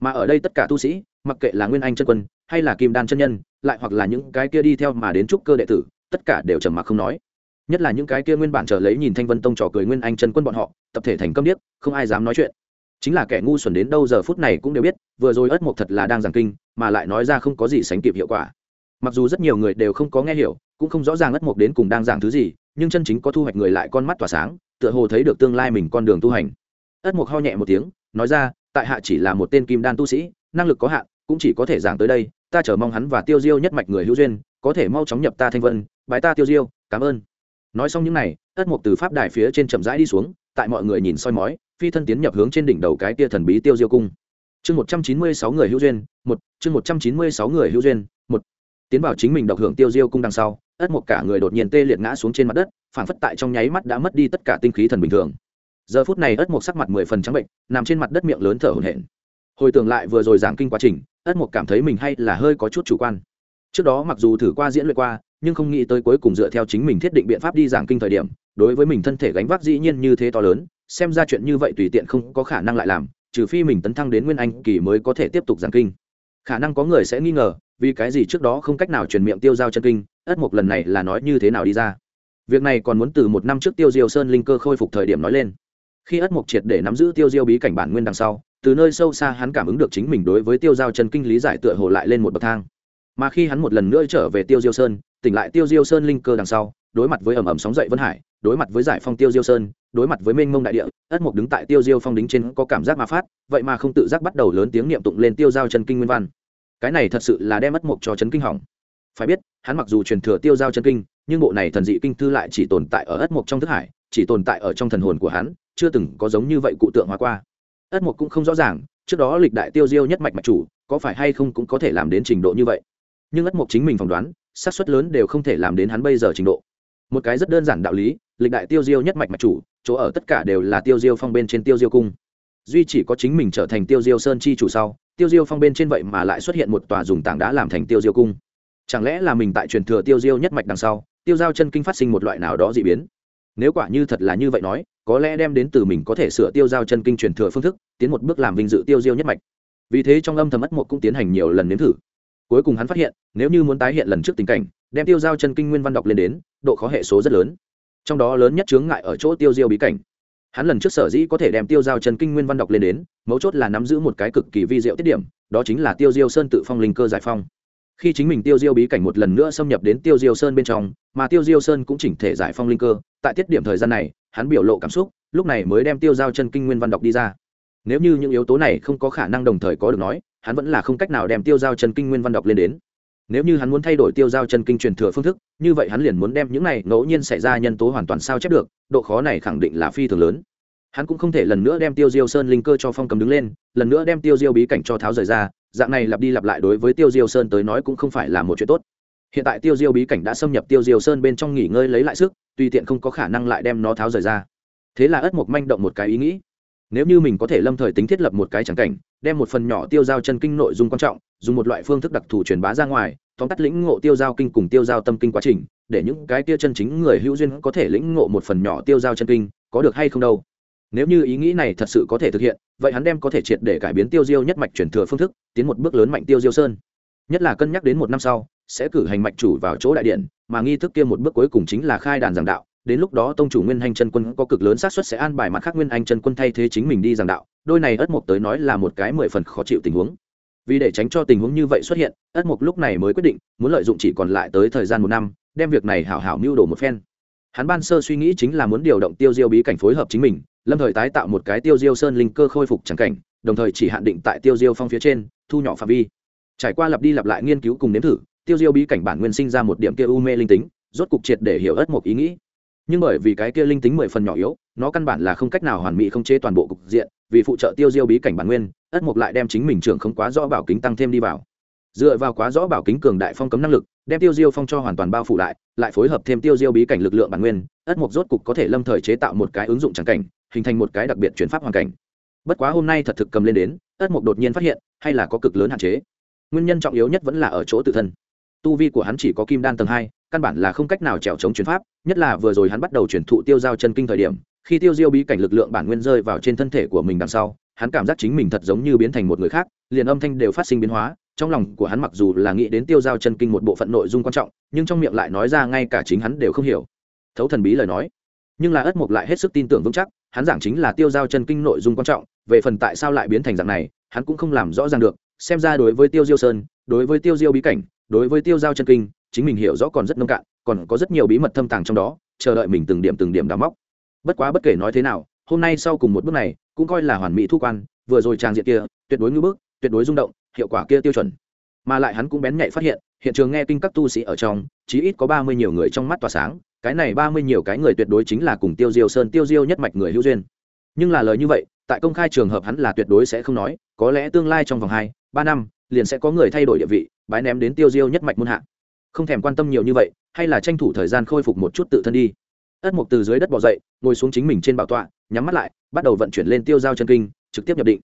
Mà ở đây tất cả tu sĩ mặc kệ là nguyên anh chân quân, hay là kim đan chân nhân, lại hoặc là những cái kia đi theo mà đến trúc cơ đệ tử, tất cả đều trầm mặc không nói. Nhất là những cái kia nguyên bản trở lấy nhìn thanh vân tông trò cười nguyên anh chân quân bọn họ, tập thể thành câm điếc, không ai dám nói chuyện. Chính là kẻ ngu xuẩn đến đâu giờ phút này cũng đều biết, vừa rồi ất mộc thật là đang giảng kinh, mà lại nói ra không có gì sánh kịp hiệu quả. Mặc dù rất nhiều người đều không có nghe hiểu, cũng không rõ ràng ất mộc đến cùng đang giảng thứ gì, nhưng chân chính có thu hoạch người lại con mắt tỏa sáng, tựa hồ thấy được tương lai mình con đường tu hành. Ất mộc ho nhẹ một tiếng, nói ra, tại hạ chỉ là một tên kim đan tu sĩ, năng lực có hạn cũng chỉ có thể giảng tới đây, ta chờ mong hắn và tiêu diêu nhất mạch người hữu duyên, có thể mau chóng nhập ta thanh vân, bái ta tiêu diêu, cảm ơn. Nói xong những này, ất mục từ pháp đài phía trên chậm rãi đi xuống, tại mọi người nhìn soi mói, phi thân tiến nhập hướng trên đỉnh đầu cái tia thần bí tiêu diêu cung. Chương một trăm chín mươi sáu người hữu duyên, một, chương một trăm chín mươi sáu người hữu duyên, một. Tiến vào chính mình độc hưởng tiêu diêu cung đằng sau, ất một cả người đột nhiên tê liệt ngã xuống trên mặt đất phản phất tại trong nháy mắt đã mất đi tất cả tinh khí thần bình thường. Giờ phút này ất một sắc mặt mười phần trắng bệnh, nằm trên mặt đất miệng lớn thở hổn hển. Hồi tưởng lại vừa rồi giảng kinh quá trình ất một cảm thấy mình hay là hơi có chút chủ quan. Trước đó mặc dù thử qua diễn luyện qua, nhưng không nghĩ tới cuối cùng dựa theo chính mình thiết định biện pháp đi giảng kinh thời điểm, đối với mình thân thể gánh vác dĩ nhiên như thế to lớn, xem ra chuyện như vậy tùy tiện không có khả năng lại làm, trừ phi mình tấn thăng đến nguyên anh kỳ mới có thể tiếp tục giảng kinh. Khả năng có người sẽ nghi ngờ, vì cái gì trước đó không cách nào truyền miệng tiêu giao chân kinh, ất mục lần này là nói như thế nào đi ra. Việc này còn muốn từ một năm trước tiêu diêu sơn linh cơ khôi phục thời điểm nói lên. Khi ất mục triệt để nắm giữ tiêu diêu bí cảnh bản nguyên đằng sau từ nơi sâu xa hắn cảm ứng được chính mình đối với tiêu giao chân kinh lý giải tựa hồ lại lên một bậc thang. Mà khi hắn một lần nữa trở về tiêu diêu sơn, tỉnh lại tiêu diêu sơn linh cơ đằng sau, đối mặt với ẩm ẩm sóng dậy vân hải, đối mặt với giải phong tiêu diêu sơn, đối mặt với mênh mông đại địa, ất mục đứng tại tiêu diêu phong đính trên có cảm giác mà phát, vậy mà không tự giác bắt đầu lớn tiếng niệm tụng lên tiêu giao chân kinh nguyên văn. Cái này thật sự là đem ất mục cho chân kinh hỏng. Phải biết, hắn mặc dù truyền thừa tiêu giao chân kinh, nhưng bộ này thần dị kinh thư lại chỉ tồn tại ở ất mục trong thức hải, chỉ tồn tại ở trong thần hồn của hắn, chưa từng có giống như vậy cụ tượng hóa qua ất mục cũng không rõ ràng, trước đó lịch đại tiêu diêu nhất mạch mạch chủ, có phải hay không cũng có thể làm đến trình độ như vậy. Nhưng ất mục chính mình phỏng đoán, xác suất lớn đều không thể làm đến hắn bây giờ trình độ. Một cái rất đơn giản đạo lý, lịch đại tiêu diêu nhất mạch mạch chủ, chỗ ở tất cả đều là tiêu diêu phong bên trên tiêu diêu cung. Duy chỉ có chính mình trở thành tiêu diêu sơn chi chủ sau, tiêu diêu phong bên trên vậy mà lại xuất hiện một tòa dùng tảng đá làm thành tiêu diêu cung. Chẳng lẽ là mình tại truyền thừa tiêu diêu nhất mạch đằng sau, tiêu giao chân kinh phát sinh một loại nào đó dị biến? Nếu quả như thật là như vậy nói, có lẽ đem đến từ mình có thể sửa tiêu giao chân kinh truyền thừa phương thức, tiến một bước làm vinh dự tiêu diêu nhất mạch. Vì thế trong âm thầm ất một cũng tiến hành nhiều lần nếm thử. Cuối cùng hắn phát hiện, nếu như muốn tái hiện lần trước tình cảnh, đem tiêu giao chân kinh nguyên văn đọc lên đến, độ khó hệ số rất lớn. Trong đó lớn nhất chướng ngại ở chỗ tiêu diêu bí cảnh. Hắn lần trước sở dĩ có thể đem tiêu giao chân kinh nguyên văn đọc lên đến, mấu chốt là nắm giữ một cái cực kỳ vi diệu tiết điểm, đó chính là tiêu diêu sơn tự phong linh cơ giải phong khi chính mình tiêu diêu bí cảnh một lần nữa xâm nhập đến tiêu diêu sơn bên trong, mà tiêu diêu sơn cũng chỉnh thể giải phong linh cơ, tại tiết điểm thời gian này, hắn biểu lộ cảm xúc, lúc này mới đem tiêu giao chân kinh nguyên văn đọc đi ra. Nếu như những yếu tố này không có khả năng đồng thời có được nói, hắn vẫn là không cách nào đem tiêu giao chân kinh nguyên văn đọc lên đến. Nếu như hắn muốn thay đổi tiêu giao chân kinh truyền thừa phương thức, như vậy hắn liền muốn đem những này ngẫu nhiên xảy ra nhân tố hoàn toàn sao chép được, độ khó này khẳng định là phi thường lớn hắn cũng không thể lần nữa đem tiêu diêu sơn linh cơ cho phong cầm đứng lên, lần nữa đem tiêu diêu bí cảnh cho tháo rời ra, dạng này lặp đi lặp lại đối với tiêu diêu sơn tới nói cũng không phải là một chuyện tốt. Hiện tại tiêu diêu bí cảnh đã xâm nhập tiêu diêu sơn bên trong nghỉ ngơi lấy lại sức, tùy tiện không có khả năng lại đem nó tháo rời ra. Thế là ất mộc manh động một cái ý nghĩ. Nếu như mình có thể lâm thời tính thiết lập một cái trắng cảnh, đem một phần nhỏ tiêu giao chân kinh nội dung quan trọng, dùng một loại phương thức đặc thù truyền bá ra ngoài, tóm tắt lĩnh ngộ tiêu giao kinh cùng tiêu giao tâm kinh quá trình, để những cái tia chân chính người hữu duyên có thể lĩnh ngộ một phần nhỏ tiêu giao chân kinh, có được hay không đâu? Nếu như ý nghĩ này thật sự có thể thực hiện, vậy hắn đem có thể triệt để cải biến tiêu diêu nhất mạch chuyển thừa phương thức, tiến một bước lớn mạnh tiêu diêu sơn. Nhất là cân nhắc đến một năm sau, sẽ cử hành mạch chủ vào chỗ đại điện, mà nghi thức kia một bước cuối cùng chính là khai đàn giảng đạo. Đến lúc đó tông chủ nguyên hành chân quân có cực lớn xác suất sẽ an bài mặt khác nguyên anh chân quân thay thế chính mình đi giảng đạo. Đôi này ất mục tới nói là một cái mười phần khó chịu tình huống. Vì để tránh cho tình huống như vậy xuất hiện, ất mục lúc này mới quyết định, muốn lợi dụng chỉ còn lại tới thời gian một năm, đem việc này hảo hảo mưu đồ một phen. Hắn ban sơ suy nghĩ chính là muốn điều động tiêu diêu bí cảnh phối hợp chính mình lâm thời tái tạo một cái tiêu diêu sơn linh cơ khôi phục c cảnh, đồng thời chỉ hạn định tại tiêu diêu phong phía trên, thu nhỏ phạm vi. Trải qua lặp đi lặp lại nghiên cứu cùng nếm thử, tiêu diêu bí cảnh bản nguyên sinh ra một điểm kia u mê linh tính, rốt cục triệt để hiểu ất một ý nghĩ. Nhưng bởi vì cái kia linh tính mười phần nhỏ yếu, nó căn bản là không cách nào hoàn mỹ không chế toàn bộ cục diện, vì phụ trợ tiêu diêu bí cảnh bản nguyên ất mục lại đem chính mình trưởng không quá rõ bảo kính tăng thêm đi vào. Dựa vào quá rõ bảo kính cường đại phong cấm năng lực, đem tiêu diêu phong cho hoàn toàn bao phủ lại lại phối hợp thêm tiêu diêu bí cảnh lực lượng bản nguyên ất mục rốt cục có thể lâm thời chế tạo một cái ứng dụng trắng cảnh hình thành một cái đặc biệt chuyển pháp hoàn cảnh. Bất quá hôm nay thật thực cầm lên đến, ất mục đột nhiên phát hiện, hay là có cực lớn hạn chế. Nguyên nhân trọng yếu nhất vẫn là ở chỗ tự thân. Tu vi của hắn chỉ có kim đan tầng hai, căn bản là không cách nào trèo chống chuyển pháp, nhất là vừa rồi hắn bắt đầu chuyển thụ tiêu giao chân kinh thời điểm, khi tiêu diêu bí cảnh lực lượng bản nguyên rơi vào trên thân thể của mình đằng sau, hắn cảm giác chính mình thật giống như biến thành một người khác, liền âm thanh đều phát sinh biến hóa, trong lòng của hắn mặc dù là nghĩ đến tiêu giao chân kinh một bộ phận nội dung quan trọng, nhưng trong miệng lại nói ra ngay cả chính hắn đều không hiểu. Thấu thần bí lời nói. Nhưng là ất mục lại hết sức tin tưởng vững chắc hắn giảng chính là tiêu giao chân kinh nội dung quan trọng, về phần tại sao lại biến thành dạng này, hắn cũng không làm rõ ràng được, xem ra đối với tiêu diêu sơn, đối với tiêu diêu bí cảnh, đối với tiêu giao chân kinh, chính mình hiểu rõ còn rất nông cạn, còn có rất nhiều bí mật thâm tàng trong đó, chờ đợi mình từng điểm từng điểm đào móc. Bất quá bất kể nói thế nào, hôm nay sau cùng một bước này, cũng coi là hoàn mỹ thu quan, vừa rồi trang diện kia, tuyệt đối ngưỡng bước tuyệt đối rung động, hiệu quả kia tiêu chuẩn. Mà lại hắn cũng bén nhạy phát hiện hiện trường nghe kinh các tu sĩ ở trong, chí ít có ba mươi nhiều người trong mắt tỏa sáng cái này ba mươi nhiều cái người tuyệt đối chính là cùng tiêu diêu sơn, tiêu diêu nhất mạch người hữu duyên. Nhưng là lời như vậy, tại công khai trường hợp hắn là tuyệt đối sẽ không nói, có lẽ tương lai trong vòng hai, ba năm, liền sẽ có người thay đổi địa vị, bái ném đến tiêu diêu nhất mạch muôn hạ. Không thèm quan tâm nhiều như vậy, hay là tranh thủ thời gian khôi phục một chút tự thân đi. Ất mục từ dưới đất bỏ dậy, ngồi xuống chính mình trên bảo tọa, nhắm mắt lại, bắt đầu vận chuyển lên tiêu giao chân kinh, trực tiếp nhập định.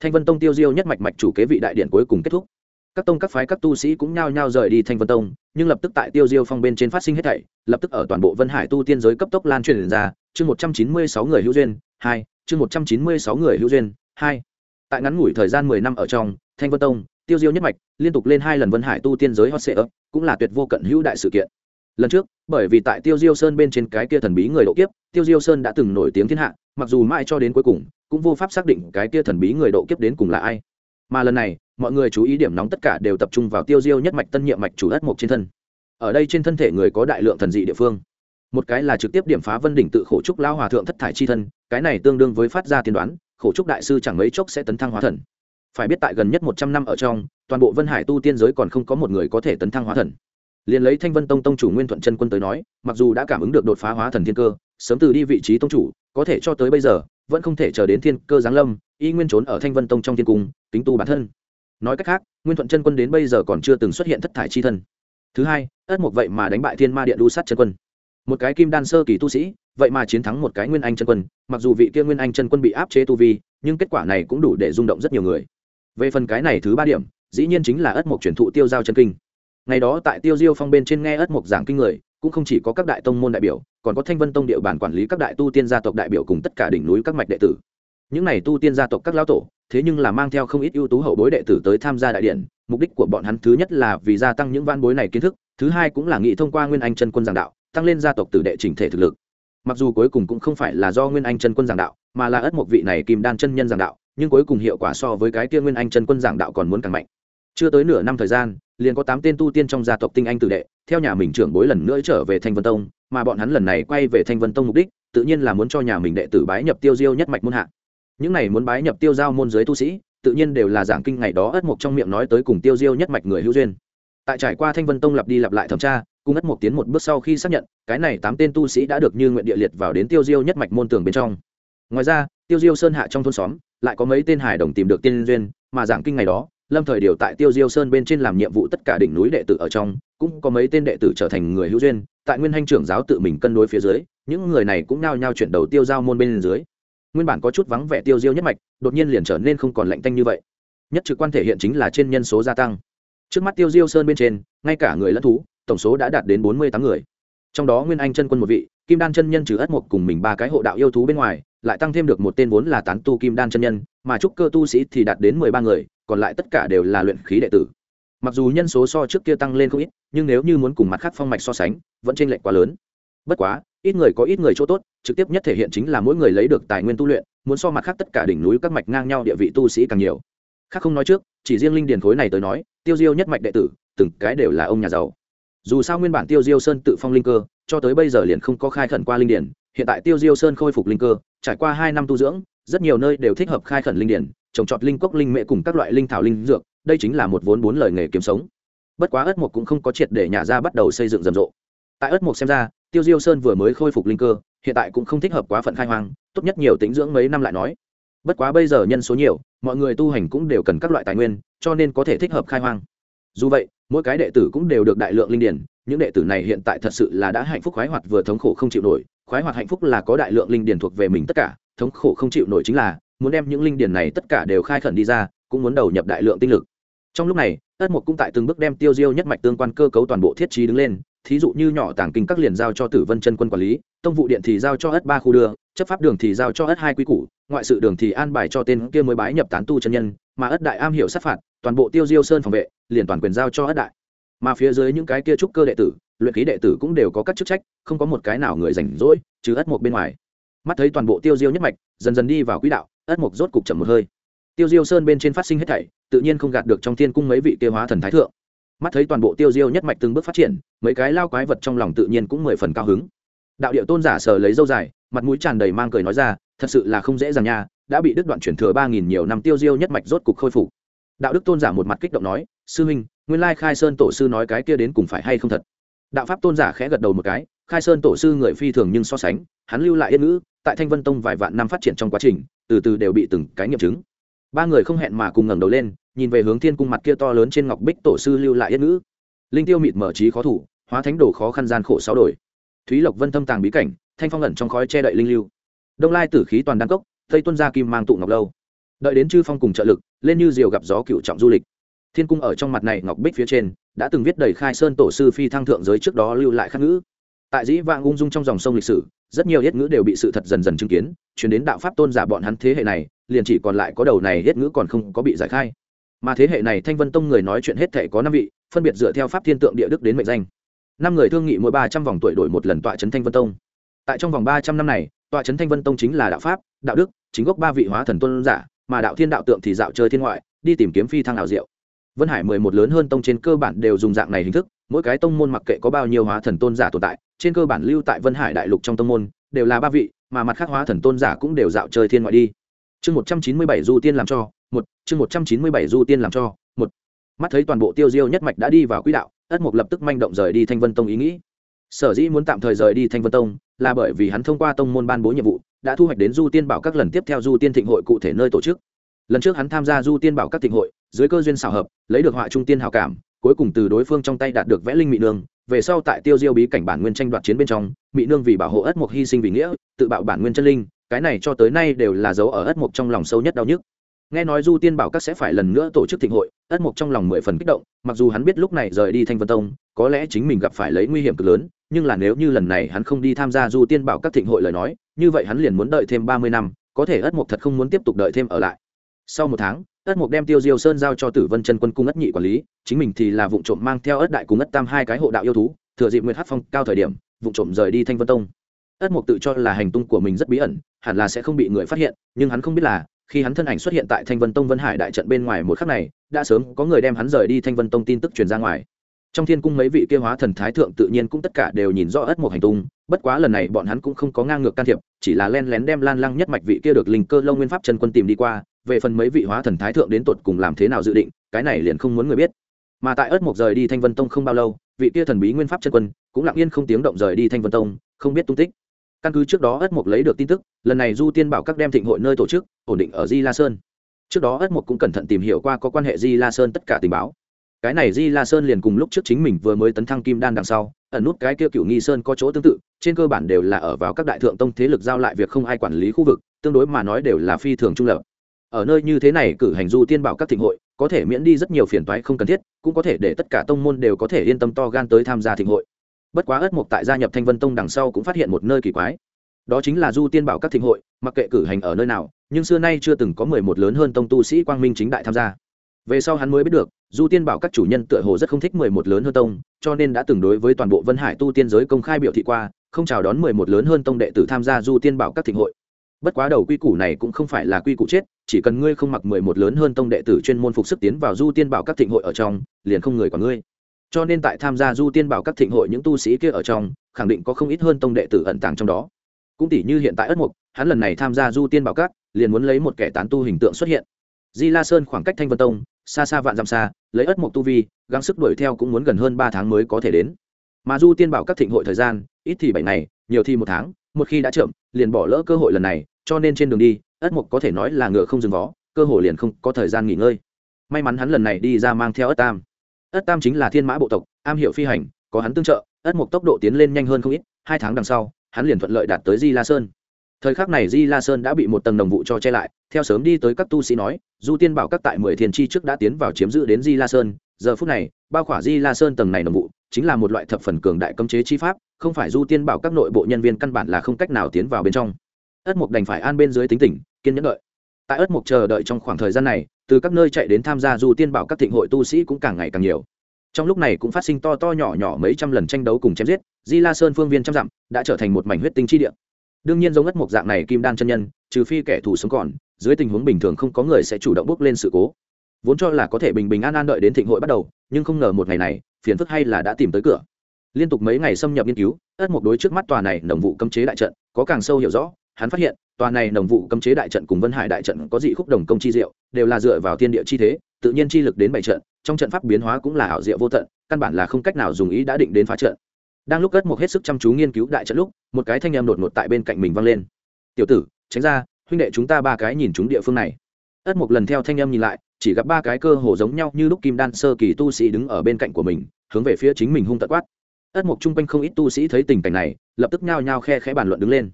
Thanh vân tông tiêu diêu nhất mạch mạch chủ kế vị đại điện cuối cùng kết thúc các tông các phái các tu sĩ cũng nhao nhao rời đi thanh vân tông, nhưng lập tức tại tiêu diêu phong bên trên phát sinh hết thảy, lập tức ở toàn bộ vân hải tu tiên giới cấp tốc lan truyền ra. Chương một trăm chín mươi sáu người hữu duyên, hai, chương một trăm chín mươi sáu người hữu duyên, hai. Tại ngắn ngủi thời gian mười năm ở trong thanh vân tông, tiêu diêu nhất mạch liên tục lên hai lần vân hải tu tiên giới hot sệ ấp cũng là tuyệt vô cận hữu đại sự kiện. Lần trước, bởi vì tại tiêu diêu sơn bên trên cái kia thần bí người độ kiếp, tiêu diêu sơn đã từng nổi tiếng thiên hạ, mặc dù mãi cho đến cuối cùng, cũng vô pháp xác định cái kia thần bí người độ kiếp đến cùng là ai mà lần này, mọi người chú ý điểm nóng tất cả đều tập trung vào tiêu diêu nhất mạch tân nhiệm mạch chủ đất mộc trên thân. Ở đây trên thân thể người có đại lượng thần dị địa phương. Một cái là trực tiếp điểm phá vân đỉnh tự khổ trúc lao hòa thượng thất thải chi thân, cái này tương đương với phát ra tiên đoán, khổ trúc đại sư chẳng mấy chốc sẽ tấn thăng hóa thần. Phải biết tại gần nhất một trăm năm ở trong, toàn bộ vân hải tu tiên giới còn không có một người có thể tấn thăng hóa thần. Liền lấy thanh vân tông tông chủ nguyên thuận chân quân tới nói, mặc dù đã cảm ứng được đột phá hóa thần thiên cơ, sớm từ đi vị trí tông chủ, có thể cho tới bây giờ, vẫn không thể chờ đến thiên cơ giáng lâm, y nguyên trốn ở thanh vân tông trong thiên cung tính tu bản thân. Nói cách khác, nguyên thuận chân quân đến bây giờ còn chưa từng xuất hiện thất thải chi thân. Thứ hai, ất một vậy mà đánh bại thiên ma điện đu sát chân quân. Một cái kim đan sơ kỳ tu sĩ, vậy mà chiến thắng một cái nguyên anh chân quân, mặc dù vị kia nguyên anh chân quân bị áp chế tu vi, nhưng kết quả này cũng đủ để rung động rất nhiều người. Về phần cái này thứ ba điểm, dĩ nhiên chính là ất mục truyền thụ tiêu giao chân kinh. Ngày đó tại tiêu diêu phong bên trên nghe ất mục giảng kinh người, cũng không chỉ có các đại tông môn đại biểu, còn có thanh vân tông địa bàn quản lý các đại tu tiên gia tộc đại biểu cùng tất cả đỉnh núi các mạch đệ tử. Những này tu tiên gia tộc các lão tổ thế nhưng là mang theo không ít ưu tú hậu bối đệ tử tới tham gia đại điện, mục đích của bọn hắn thứ nhất là vì gia tăng những van bối này kiến thức, thứ hai cũng là nghị thông qua nguyên anh chân quân giảng đạo, tăng lên gia tộc tử đệ chỉnh thể thực lực. Mặc dù cuối cùng cũng không phải là do nguyên anh chân quân giảng đạo, mà là ất một vị này kim đan chân nhân giảng đạo, nhưng cuối cùng hiệu quả so với cái kia nguyên anh chân quân giảng đạo còn muốn càng mạnh. Chưa tới nửa năm thời gian, liền có tám tên tu tiên trong gia tộc tinh anh tử đệ, theo nhà mình trưởng bối lần nữa trở về thanh vân tông, mà bọn hắn lần này quay về thanh vân tông mục đích, tự nhiên là muốn cho nhà mình đệ tử bái nhập tiêu diêu nhất mạch môn hạ những này muốn bái nhập tiêu giao môn giới tu sĩ, tự nhiên đều là giảng kinh ngày đó ất mục trong miệng nói tới cùng tiêu diêu nhất mạch người hữu duyên. Tại trải qua thanh vân tông lặp đi lặp lại thẩm tra, cùng ất mục tiến một bước sau khi xác nhận, cái này tám tên tu sĩ đã được như nguyện địa liệt vào đến tiêu diêu nhất mạch môn tường bên trong. Ngoài ra, tiêu diêu sơn hạ trong thôn xóm, lại có mấy tên hải đồng tìm được tiên duyên, mà giảng kinh ngày đó, lâm thời điều tại tiêu diêu sơn bên trên làm nhiệm vụ tất cả đỉnh núi đệ tử ở trong, cũng có mấy tên đệ tử trở thành người hữu duyên, tại nguyên hanh trưởng giáo tự mình cân đối phía dưới, những người này cũng nao nhao chuyển đầu tiêu giao môn bên dưới nguyên bản có chút vắng vẻ tiêu diêu nhất mạch, đột nhiên liền trở nên không còn lạnh tanh như vậy. Nhất trực quan thể hiện chính là trên nhân số gia tăng. Trước mắt tiêu diêu sơn bên trên, ngay cả người lẫn thú, tổng số đã đạt đến bốn mươi tám người. Trong đó nguyên anh chân quân một vị, kim đan chân nhân trừ ất mộc cùng mình ba cái hộ đạo yêu thú bên ngoài, lại tăng thêm được một tên vốn là tán tu kim đan chân nhân, mà trúc cơ tu sĩ thì đạt đến mười ba người, còn lại tất cả đều là luyện khí đệ tử. Mặc dù nhân số so trước kia tăng lên không ít, nhưng nếu như muốn cùng mặt khác phong mạch so sánh, vẫn t r ê n lệch quá lớn. Bất quá, ít người có ít người chỗ tốt trực tiếp nhất thể hiện chính là mỗi người lấy được tài nguyên tu luyện, muốn so mặt khác tất cả đỉnh núi các mạch ngang nhau địa vị tu sĩ càng nhiều. Khác không nói trước, chỉ riêng linh điền khối này tới nói, tiêu diêu nhất mạch đệ tử, từng cái đều là ông nhà giàu. Dù sao nguyên bản tiêu diêu sơn tự phong linh cơ, cho tới bây giờ liền không có khai khẩn qua linh điền, hiện tại tiêu diêu sơn khôi phục linh cơ, trải qua hai năm tu dưỡng, rất nhiều nơi đều thích hợp khai khẩn linh điền, trồng trọt linh cốc linh mệ cùng các loại linh thảo linh dược, đây chính là một vốn bốn lời nghề kiếm sống. Bất quá ất mục cũng không có triệt để nhà ra bắt đầu xây dựng rầm rộ. Tại ất mục xem ra, tiêu diêu sơn vừa mới khôi phục linh cơ hiện tại cũng không thích hợp quá phận khai hoang, tốt nhất nhiều tính dưỡng mấy năm lại nói. Bất quá bây giờ nhân số nhiều, mọi người tu hành cũng đều cần các loại tài nguyên, cho nên có thể thích hợp khai hoang. Dù vậy, mỗi cái đệ tử cũng đều được đại lượng linh điển, những đệ tử này hiện tại thật sự là đã hạnh phúc khoái hoạt vừa thống khổ không chịu nổi, khoái hoạt hạnh phúc là có đại lượng linh điển thuộc về mình tất cả, thống khổ không chịu nổi chính là, muốn đem những linh điển này tất cả đều khai khẩn đi ra, cũng muốn đầu nhập đại lượng tinh lực. Trong lúc này ất mục cũng tại từng bước đem tiêu diêu nhất mạch tương quan cơ cấu toàn bộ thiết trí đứng lên thí dụ như nhỏ tàng kinh các liền giao cho tử vân chân quân quản lý, tông vụ điện thì giao cho ất ba khu đưa, chấp pháp đường thì giao cho ất hai quý củ, ngoại sự đường thì an bài cho tên kia mới bái nhập tán tu chân nhân, mà ất đại am hiểu sát phạt, toàn bộ tiêu diêu sơn phòng vệ, liền toàn quyền giao cho ất đại. Mà phía dưới những cái kia trúc cơ đệ tử, luyện khí đệ tử cũng đều có các chức trách, không có một cái nào người rảnh rỗi chứ ất một bên ngoài. Mắt thấy toàn bộ tiêu diêu nhất mạch, dần dần đi vào quỹ đạo ất mục rốt cục chậm một hơi. Tiêu diêu sơn bên trên phát sinh hết thảy, tự nhiên không gạt được trong thiên cung mấy vị tiêu hóa thần thái thượng mắt thấy toàn bộ tiêu diêu nhất mạch từng bước phát triển, mấy cái lao quái vật trong lòng tự nhiên cũng mười phần cao hứng. Đạo điệu tôn giả sờ lấy dâu dài, mặt mũi tràn đầy mang cười nói ra, thật sự là không dễ dàng nha, đã bị đứt đoạn chuyển thừa ba nghìn nhiều năm tiêu diêu nhất mạch rốt cục khôi phục. Đạo đức tôn giả một mặt kích động nói, sư huynh, nguyên lai khai sơn tổ sư nói cái kia đến cùng phải hay không thật? Đạo pháp tôn giả khẽ gật đầu một cái, khai sơn tổ sư người phi thường nhưng so sánh, hắn lưu lại yên ngữ, tại thanh vân tông vài vạn năm phát triển trong quá trình, từ từ đều bị từng cái nghiệm chứng ba người không hẹn mà cùng ngẩng đầu lên, nhìn về hướng thiên cung mặt kia to lớn trên ngọc bích tổ sư lưu lại yết ngữ. Linh tiêu mịt mở trí khó thủ, hóa thánh đồ khó khăn gian khổ sáu đổi. Thúy lộc vân thâm tàng bí cảnh, thanh phong ẩn trong khói che đậy linh lưu. Đông lai tử khí toàn đăng cốc, tây tuân gia kim mang tụ ngọc lâu. Đợi đến chư phong cùng trợ lực, lên như diều gặp gió cựu trọng du lịch. Thiên cung ở trong mặt này ngọc bích phía trên, đã từng viết đầy khai sơn tổ sư phi thăng thượng giới trước đó lưu lại khắc ngữ. Tại dĩ vang ung dung trong dòng sông lịch sử rất nhiều yết ngữ đều bị sự thật dần dần chứng kiến, chuyển đến đạo pháp tôn giả bọn hắn thế hệ này, liền chỉ còn lại có đầu này yết ngữ còn không có bị giải khai. Mà thế hệ này thanh vân tông người nói chuyện hết thể có năm vị, phân biệt dựa theo pháp thiên tượng địa đức đến mệnh danh. Năm người thương nghị mỗi ba trăm vòng tuổi đổi một lần tọa trấn thanh vân tông. Tại trong vòng ba trăm năm này, tọa trấn thanh vân tông chính là đạo pháp, đạo đức, chính gốc ba vị hóa thần tôn giả, mà đạo thiên đạo tượng thì dạo chơi thiên ngoại, đi tìm kiếm phi thăng ảo diệu. Vân hải mười một lớn hơn tông trên cơ bản đều dùng dạng này hình thức, mỗi cái tông môn mặc kệ có bao nhiêu hóa thần tôn giả tồn tại trên cơ bản lưu tại vân hải đại lục trong tông môn, đều là ba vị, mà mặt khác hóa thần tôn giả cũng đều dạo chơi thiên ngoại đi. Chương một trăm chín mươi bảy du tiên làm cho, một, chương một trăm chín mươi bảy du tiên làm cho, một. Mắt thấy toàn bộ tiêu diêu nhất mạch đã đi vào quỹ đạo, ất mục lập tức manh động rời đi thanh vân tông ý nghĩ. Sở dĩ muốn tạm thời rời đi thanh vân tông, là bởi vì hắn thông qua tông môn ban bố nhiệm vụ, đã thu hoạch đến du tiên bảo các lần tiếp theo du tiên thịnh hội cụ thể nơi tổ chức. Lần trước hắn tham gia du tiên bảo các thịnh hội, dưới cơ duyên xảo hợp, lấy được họa trung tiên hào cảm cuối cùng từ đối phương trong tay đạt được vẽ linh mỹ nương, về sau tại tiêu diêu bí cảnh bản nguyên tranh đoạt chiến bên trong mỹ nương vì bảo hộ ất mục hy sinh vì nghĩa, tự bạo bản nguyên chân linh, cái này cho tới nay đều là dấu ở ất mục trong lòng sâu nhất đau nhức. Nghe nói du tiên bảo các sẽ phải lần nữa tổ chức thịnh hội, ất mục trong lòng mười phần kích động, mặc dù hắn biết lúc này rời đi thanh vân tông, có lẽ chính mình gặp phải lấy nguy hiểm cực lớn, nhưng là nếu như lần này hắn không đi tham gia du tiên bảo các thịnh hội lời nói, như vậy hắn liền muốn đợi thêm ba mươi năm, có thể ất mục thật không muốn tiếp tục đợi thêm ở lại sau một tháng, ất mục đem tiêu diêu sơn giao cho tử vân chân quân cung ất nhị quản lý, chính mình thì là vụ trộm mang theo ất đại cùng ất tam hai cái hộ đạo yêu thú, thừa dịp nguyệt hát phong cao thời điểm vụ trộm rời đi thanh vân tông. Ất mục tự cho là hành tung của mình rất bí ẩn, hẳn là sẽ không bị người phát hiện, nhưng hắn không biết là, khi hắn thân ảnh xuất hiện tại thanh vân tông vân hải đại trận bên ngoài một khắc này, đã sớm có người đem hắn rời đi thanh vân tông tin tức truyền ra ngoài. Trong thiên cung mấy vị kia hóa thần thái thượng tự nhiên cũng tất cả đều nhìn rõ ất một hành tung, bất quá lần này bọn hắn cũng không có ngang ngược can thiệp, chỉ là len lén đem lan lăng nhất mạch vị kia được linh cơ lâu nguyên pháp chân quân tìm đi qua về phần mấy vị hóa thần thái thượng đến tột cùng làm thế nào dự định, cái này liền không muốn người biết. Mà tại ớt mộc rời đi thanh vân tông không bao lâu, vị kia thần bí nguyên pháp chân quân cũng lặng yên không tiếng động rời đi thanh vân tông, không biết tung tích. Căn cứ trước đó ất mộc lấy được tin tức, lần này du tiên bảo các đem thịnh hội nơi tổ chức, ổn định ở di la sơn. Trước đó ất mộc cũng cẩn thận tìm hiểu qua có quan hệ di la sơn tất cả tình báo. Cái này di la sơn liền cùng lúc trước chính mình vừa mới tấn thăng kim đan đằng sau, ẩn nút cái kia cựu nghi sơn có chỗ tương tự, trên cơ bản đều là ở vào các đại thượng tông thế lực giao lại việc không ai quản lý khu vực, tương đối mà nói đều là phi thường trung lập ở nơi như thế này cử hành du tiên bảo các thịnh hội, có thể miễn đi rất nhiều phiền toái không cần thiết, cũng có thể để tất cả tông môn đều có thể yên tâm to gan tới tham gia thịnh hội. Bất quá ất mục tại gia nhập thanh vân tông đằng sau cũng phát hiện một nơi kỳ quái. Đó chính là du tiên bảo các thịnh hội, mặc kệ cử hành ở nơi nào, nhưng xưa nay chưa từng có mười một lớn hơn tông tu sĩ quang minh chính đại tham gia. Về sau hắn mới biết được, du tiên bảo các chủ nhân tựa hồ rất không thích mười một lớn hơn tông, cho nên đã từng đối với toàn bộ vân hải tu tiên giới công khai biểu thị qua, không chào đón mười một lớn hơn tông đệ tử tham gia du tiên bảo các thịnh hội bất quá đầu quy củ này cũng không phải là quy củ chết, chỉ cần ngươi không mặc mười một lớn hơn tông đệ tử chuyên môn phục sức tiến vào du tiên bảo các thịnh hội ở trong, liền không người còn ngươi. Cho nên tại tham gia du tiên bảo các thịnh hội những tu sĩ kia ở trong, khẳng định có không ít hơn tông đệ tử ẩn tàng trong đó. Cũng tỷ như hiện tại ất mục, hắn lần này tham gia du tiên bảo các, liền muốn lấy một kẻ tán tu hình tượng xuất hiện. Di la sơn khoảng cách thanh vân tông, xa xa vạn dặm xa, lấy ất mục tu vi, gắng sức đuổi theo cũng muốn gần hơn ba tháng mới có thể đến. Mà du tiên bảo các thịnh hội thời gian, ít thì bảy ngày, nhiều thì một tháng một khi đã chậm, liền bỏ lỡ cơ hội lần này, cho nên trên đường đi, ất mục có thể nói là ngựa không dừng vó, cơ hội liền không có thời gian nghỉ ngơi. May mắn hắn lần này đi ra mang theo ất tam. Ất tam chính là thiên mã bộ tộc, am hiểu phi hành, có hắn tương trợ, ất mục tốc độ tiến lên nhanh hơn không ít, hai tháng đằng sau, hắn liền thuận lợi đạt tới di la sơn. Thời khắc này di la sơn đã bị một tầng đồng vụ cho che lại, theo sớm đi tới các tu sĩ nói, du tiên bảo các tại mười thiên chi trước đã tiến vào chiếm giữ đến di la sơn, giờ phút này, bao khỏa di la sơn tầng này đồng vụ, chính là một loại thập phần cường đại cấm chế chi pháp không phải du tiên bảo các nội bộ nhân viên căn bản là không cách nào tiến vào bên trong. Ất mục đành phải an bên dưới tính tỉnh kiên nhẫn đợi. Tại ất mục chờ đợi trong khoảng thời gian này, từ các nơi chạy đến tham gia du tiên bảo các thịnh hội tu sĩ cũng càng ngày càng nhiều. Trong lúc này cũng phát sinh to to nhỏ nhỏ mấy trăm lần tranh đấu cùng chém giết, di la sơn phương viên trăm dặm đã trở thành một mảnh huyết tinh chi địa. Đương nhiên giống ất mục dạng này kim đan chân nhân, trừ phi kẻ thù sống còn, dưới tình huống bình thường không có người sẽ chủ động bước lên sự cố. Vốn cho là có thể bình bình an an đợi đến thịnh hội bắt đầu, nhưng không ngờ một ngày này, phiền phức hay là đã tìm tới cửa liên tục mấy ngày xâm nhập nghiên cứu, ất mục đối trước mắt tòa này nồng vụ cấm chế đại trận, có càng sâu hiểu rõ, hắn phát hiện, tòa này nồng vụ cấm chế đại trận cùng vân hải đại trận có dị khúc đồng công chi diệu, đều là dựa vào thiên địa chi thế, tự nhiên chi lực đến bảy trận, trong trận pháp biến hóa cũng là ảo diệu vô tận, căn bản là không cách nào dùng ý đã định đến phá trận. Đang lúc ất mục hết sức chăm chú nghiên cứu đại trận lúc, một cái thanh em đột ngột tại bên cạnh mình vang lên. Tiểu tử, tránh ra, huynh đệ chúng ta ba cái nhìn chúng địa phương này. Ất mục lần theo thanh em nhìn lại, chỉ gặp ba cái cơ hồ giống nhau như lúc kim đan sơ kỳ tu sĩ đứng ở bên cạnh của mình, hướng về phía chính mình hung tật quát ất mục chung quanh không ít tu sĩ thấy tình cảnh này, lập tức nhao nhao khe khẽ bàn luận đứng lên.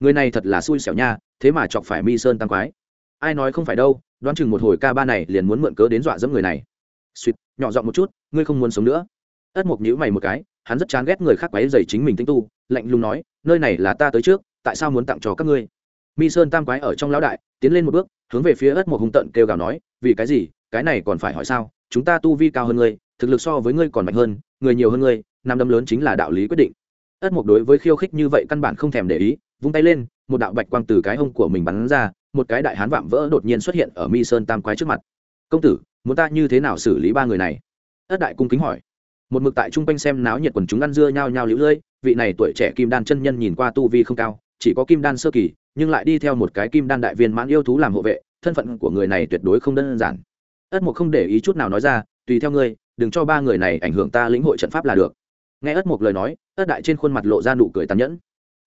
Người này thật là xui xẻo nha, thế mà chọc phải mi sơn tăng quái. Ai nói không phải đâu, đoán chừng một hồi ca ba này liền muốn mượn cớ đến dọa dẫm người này. Suýt, nhỏ giọng một chút, ngươi không muốn sống nữa. Ất mục nhíu mày một cái, hắn rất chán ghét người khác quấy dày chính mình tinh tu, lạnh lùng nói, nơi này là ta tới trước, tại sao muốn tặng cho các ngươi? Mi sơn tam quái ở trong lão đại, tiến lên một bước, hướng về phía ất mục hung tận kêu gào nói, vì cái gì? Cái này còn phải hỏi sao? Chúng ta tu vi cao hơn ngươi thực lực so với ngươi còn mạnh hơn, người nhiều hơn ngươi, năm đấm lớn chính là đạo lý quyết định. Ất mục đối với khiêu khích như vậy căn bản không thèm để ý, vung tay lên, một đạo bạch quang từ cái hông của mình bắn ra, một cái đại hán vạm vỡ đột nhiên xuất hiện ở mi sơn tam quái trước mặt. Công tử, muốn ta như thế nào xử lý ba người này? Ất đại cung kính hỏi. Một mực tại trung quanh xem náo nhiệt quần chúng ăn dưa nhao nhao lũ lưỡi vị này tuổi trẻ kim đan chân nhân nhìn qua tu vi không cao, chỉ có kim đan sơ kỳ, nhưng lại đi theo một cái kim đan đại viên mãn yêu thú làm hộ vệ, thân phận của người này tuyệt đối không đơn giản. Ất mục không để ý chút nào nói ra, tùy theo ngươi đừng cho ba người này ảnh hưởng ta lĩnh hội trận pháp là được. Nghe ất mục lời nói, ất đại trên khuôn mặt lộ ra nụ cười tàn nhẫn.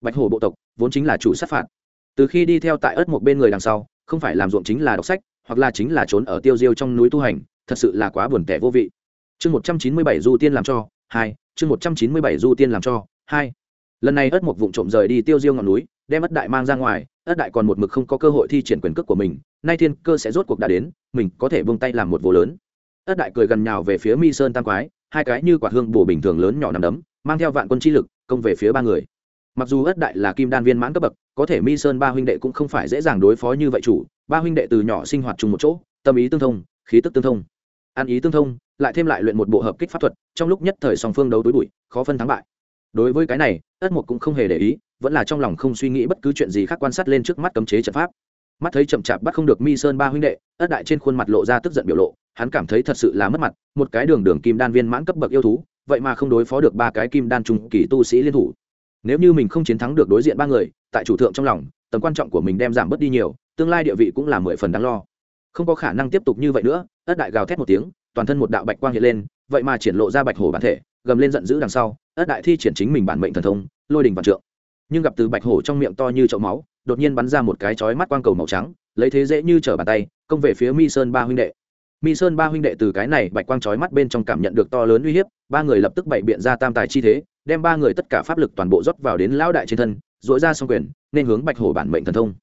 Bạch hổ bộ tộc, vốn chính là chủ sát phạt. Từ khi đi theo tại ất mục bên người đằng sau, không phải làm ruộng chính là đọc sách, hoặc là chính là trốn ở tiêu diêu trong núi tu hành, thật sự là quá buồn tẻ vô vị. Chương một trăm chín mươi bảy du tiên làm cho, hai, chương một trăm chín mươi bảy du tiên làm cho, hai. Lần này ất mục vụng trộm rời đi tiêu diêu ngọn núi, đem ất đại mang ra ngoài, ất đại còn một mực không có cơ hội thi triển quyền cước của mình, nay thiên cơ sẽ rốt cuộc đã đến, mình có thể buông tay làm một vô lớn ất đại cười gần nhào về phía mi sơn tam quái, hai cái như quả hương bổ bình thường lớn nhỏ nằm đấm, mang theo vạn quân chi lực, công về phía ba người. Mặc dù ất đại là kim đan viên mãn cấp bậc, có thể mi sơn ba huynh đệ cũng không phải dễ dàng đối phó như vậy chủ, ba huynh đệ từ nhỏ sinh hoạt chung một chỗ, tâm ý tương thông, khí tức tương thông. Ăn ý tương thông, lại thêm lại luyện một bộ hợp kích pháp thuật, trong lúc nhất thời song phương đấu tối bụi, khó phân thắng bại. Đối với cái này ất mục cũng không hề để ý, vẫn là trong lòng không suy nghĩ bất cứ chuyện gì khác quan sát lên trước mắt cấm chế trận pháp mắt thấy chậm chạp bắt không được mi sơn ba huynh đệ, ất đại trên khuôn mặt lộ ra tức giận biểu lộ, hắn cảm thấy thật sự là mất mặt, một cái đường đường kim đan viên mãn cấp bậc yêu thú, vậy mà không đối phó được ba cái kim đan trung kỳ tu sĩ liên thủ. Nếu như mình không chiến thắng được đối diện ba người, tại chủ thượng trong lòng, tầm quan trọng của mình đem giảm bớt đi nhiều, tương lai địa vị cũng là mười phần đáng lo. Không có khả năng tiếp tục như vậy nữa, ất đại gào thét một tiếng, toàn thân một đạo bạch quang hiện lên, vậy mà triển lộ ra bạch hồ bản thể, gầm lên giận dữ đằng sau, ất đại thi triển chính mình bản mệnh thần thông, lôi đình vạn trượng nhưng gặp từ bạch hổ trong miệng to như chậu máu, đột nhiên bắn ra một cái chói mắt quang cầu màu trắng, lấy thế dễ như trở bàn tay, công về phía mi sơn ba huynh đệ. Mi sơn ba huynh đệ từ cái này bạch quang chói mắt bên trong cảm nhận được to lớn uy hiếp, ba người lập tức bày biện ra tam tài chi thế, đem ba người tất cả pháp lực toàn bộ rót vào đến lão đại trên thân dội ra xong quyền, nên hướng bạch hổ bản mệnh thần thông.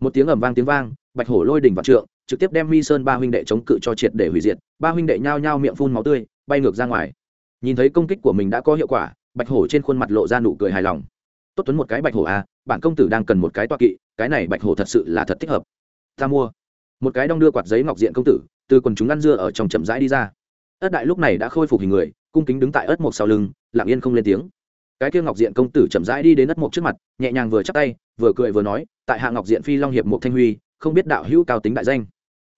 Một tiếng ầm vang tiếng vang, bạch hổ lôi đỉnh vạn trượng, trực tiếp đem mi sơn ba huynh đệ chống cự cho triệt để hủy diệt, ba huynh đệ nhao nhao miệng phun máu tươi, bay ngược ra ngoài. Nhìn thấy công kích của mình đã có hiệu quả, bạch hổ trên khuôn mặt lộ ra nụ cười hài lòng tốt tuấn một cái bạch hổ à bản công tử đang cần một cái toa kỵ, cái này bạch hổ thật sự là thật thích hợp. Ta mua. Một cái đong đưa quạt giấy ngọc diện công tử, từ quần chúng ăn dưa ở trong chậm rãi đi ra. Ất đại lúc này đã khôi phục hình người, cung kính đứng tại ất mộc sau lưng, lặng yên không lên tiếng. Cái kia ngọc diện công tử chậm rãi đi đến ất mộc trước mặt, nhẹ nhàng vừa chắc tay, vừa cười vừa nói, tại hạ ngọc diện phi long hiệp mộc thanh huy, không biết đạo hữu cao tính đại danh.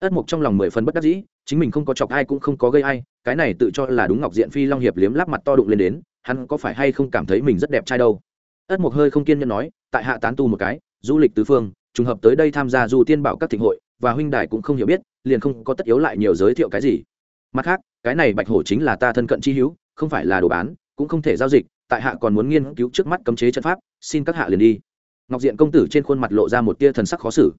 Ất mộc trong lòng mười phần bất đắc dĩ, chính mình không có chọc ai cũng không có gây ai, cái này tự cho là đúng ngọc diện phi long hiệp liếm lắp mặt to đụng lên đến, hắn có phải hay không cảm thấy mình rất đẹp trai đâu? Ất mộc hơi không kiên nhẫn nói, tại hạ tán tu một cái, du lịch tứ phương, trùng hợp tới đây tham gia du tiên bảo các thịnh hội, và huynh đài cũng không hiểu biết, liền không có tất yếu lại nhiều giới thiệu cái gì. Mặt khác, cái này bạch hổ chính là ta thân cận chi hữu, không phải là đồ bán, cũng không thể giao dịch, tại hạ còn muốn nghiên cứu trước mắt cấm chế trận pháp, xin các hạ liền đi. Ngọc diện công tử trên khuôn mặt lộ ra một tia thần sắc khó xử.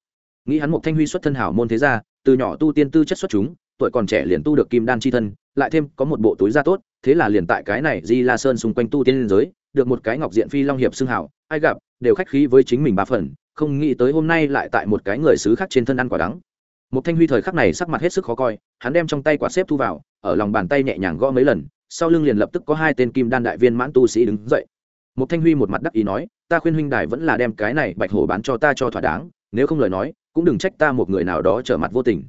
Nghĩ hắn một thanh huy xuất thân hảo môn thế gia, từ nhỏ tu tiên tư chất xuất chúng, tuổi còn trẻ liền tu được kim đan chi thân, lại thêm có một bộ túi da tốt thế là liền tại cái này di la sơn xung quanh tu tiên liên giới, được một cái ngọc diện phi long hiệp xưng hảo, ai gặp, đều khách khí với chính mình ba phần, không nghĩ tới hôm nay lại tại một cái người xứ khác trên thân ăn quả đắng. Một thanh huy thời khắc này sắc mặt hết sức khó coi, hắn đem trong tay quả xếp thu vào, ở lòng bàn tay nhẹ nhàng gõ mấy lần, sau lưng liền lập tức có hai tên kim đan đại viên mãn tu sĩ đứng dậy. Một thanh huy một mặt đắc ý nói, ta khuyên huynh đài vẫn là đem cái này bạch hổ bán cho ta cho thỏa đáng, nếu không lời nói, cũng đừng trách ta một người nào đó trở mặt vô tình.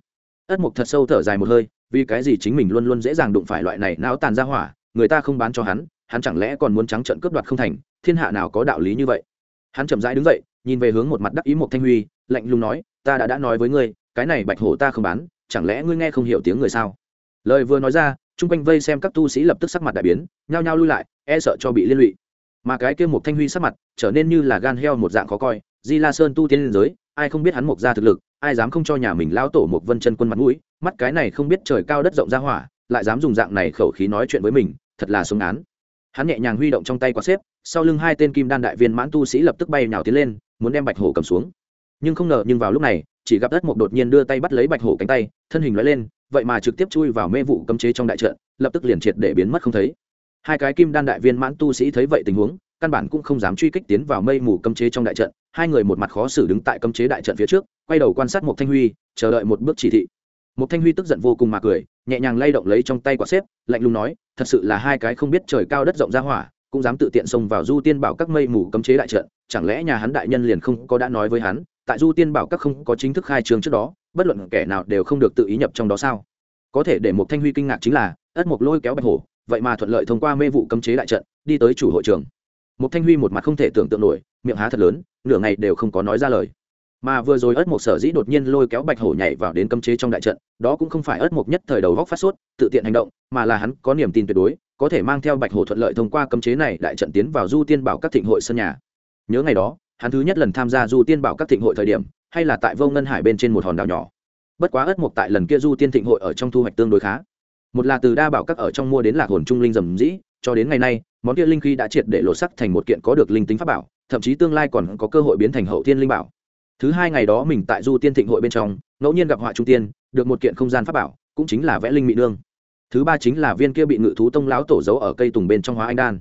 Ất mục thật sâu thở dài một hơi vì cái gì chính mình luôn luôn dễ dàng đụng phải loại này não tàn ra hỏa, người ta không bán cho hắn hắn chẳng lẽ còn muốn trắng trợn cướp đoạt không thành, thiên hạ nào có đạo lý như vậy? Hắn chậm rãi đứng dậy, nhìn về hướng một mặt đắc ý một thanh huy, lạnh lùng nói, ta đã đã nói với ngươi, cái này bạch hổ ta không bán, chẳng lẽ ngươi nghe không hiểu tiếng người sao? Lời vừa nói ra, chung quanh vây xem các tu sĩ lập tức sắc mặt đại biến, nhao nhao lui lại e sợ cho bị liên lụy. Mà cái kia một thanh huy sắc mặt trở nên như là gan heo một dạng khó coi, di la sơn tu tiên liên giới, ai không biết hắn mộc ra thực lực, ai dám không cho nhà mình lao tổ một vân chân quân mặt mũi mắt cái này không biết trời cao đất rộng ra hỏa, lại dám dùng dạng này khẩu khí nói chuyện với mình, thật là sống án. Hắn nhẹ nhàng huy động trong tay quả xếp, sau lưng hai tên kim đan đại viên mãn tu sĩ lập tức bay nhào tiến lên, muốn đem bạch hổ cầm xuống. Nhưng không ngờ, nhưng vào lúc này, chỉ gặp đất một đột nhiên đưa tay bắt lấy bạch hổ cánh tay, thân hình nói lên, vậy mà trực tiếp chui vào mê vụ cấm chế trong đại trận, lập tức liền triệt để biến mất không thấy. Hai cái kim đan đại viên mãn tu sĩ thấy vậy tình huống, căn bản cũng không dám truy kích tiến vào mây mù cấm chế trong đại trận, hai người một mặt khó xử đứng tại cấm chế đại trận phía trước, quay đầu quan sát một thanh huy, chờ đợi một bước chỉ thị một thanh huy tức giận vô cùng mà cười, nhẹ nhàng lay động lấy trong tay quả xếp, lạnh lùng nói, thật sự là hai cái không biết trời cao đất rộng ra hỏa, cũng dám tự tiện xông vào du tiên bảo các mây mù cấm chế đại trận, chẳng lẽ nhà hắn đại nhân liền không có đã nói với hắn, tại du tiên bảo các không có chính thức khai trường trước đó, bất luận kẻ nào đều không được tự ý nhập trong đó sao? Có thể để một thanh huy kinh ngạc chính là, ất mục lôi kéo bạch hổ, vậy mà thuận lợi thông qua mê vụ cấm chế đại trận, đi tới chủ hội trường. Một thanh huy một mặt không thể tưởng tượng nổi, miệng há thật lớn, nửa ngày đều không có nói ra lời mà vừa rồi ất mộc sở dĩ đột nhiên lôi kéo bạch hổ nhảy vào đến cấm chế trong đại trận, đó cũng không phải ất mộc nhất thời đầu góc phát sốt, tự tiện hành động, mà là hắn có niềm tin tuyệt đối, có thể mang theo bạch hổ thuận lợi thông qua cấm chế này đại trận tiến vào du tiên bảo các thịnh hội sân nhà. Nhớ ngày đó, hắn thứ nhất lần tham gia du tiên bảo các thịnh hội thời điểm, hay là tại vô ngân hải bên trên một hòn đảo nhỏ. Bất quá ất mộc tại lần kia du tiên thịnh hội ở trong thu hoạch tương đối khá. Một là từ đa bảo các ở trong mua đến lạc hồn trung linh rầm rĩ, cho đến ngày nay, món kia linh khí đã triệt để lộ sắc thành một kiện có được linh tính pháp bảo, thậm chí tương lai còn có cơ hội biến thành hậu thiên linh bảo thứ hai ngày đó mình tại du tiên thịnh hội bên trong, ngẫu nhiên gặp họa trung tiên, được một kiện không gian pháp bảo, cũng chính là vẽ linh mỹ nương. Thứ ba chính là viên kia bị ngự thú tông láo tổ giấu ở cây tùng bên trong hóa anh đan.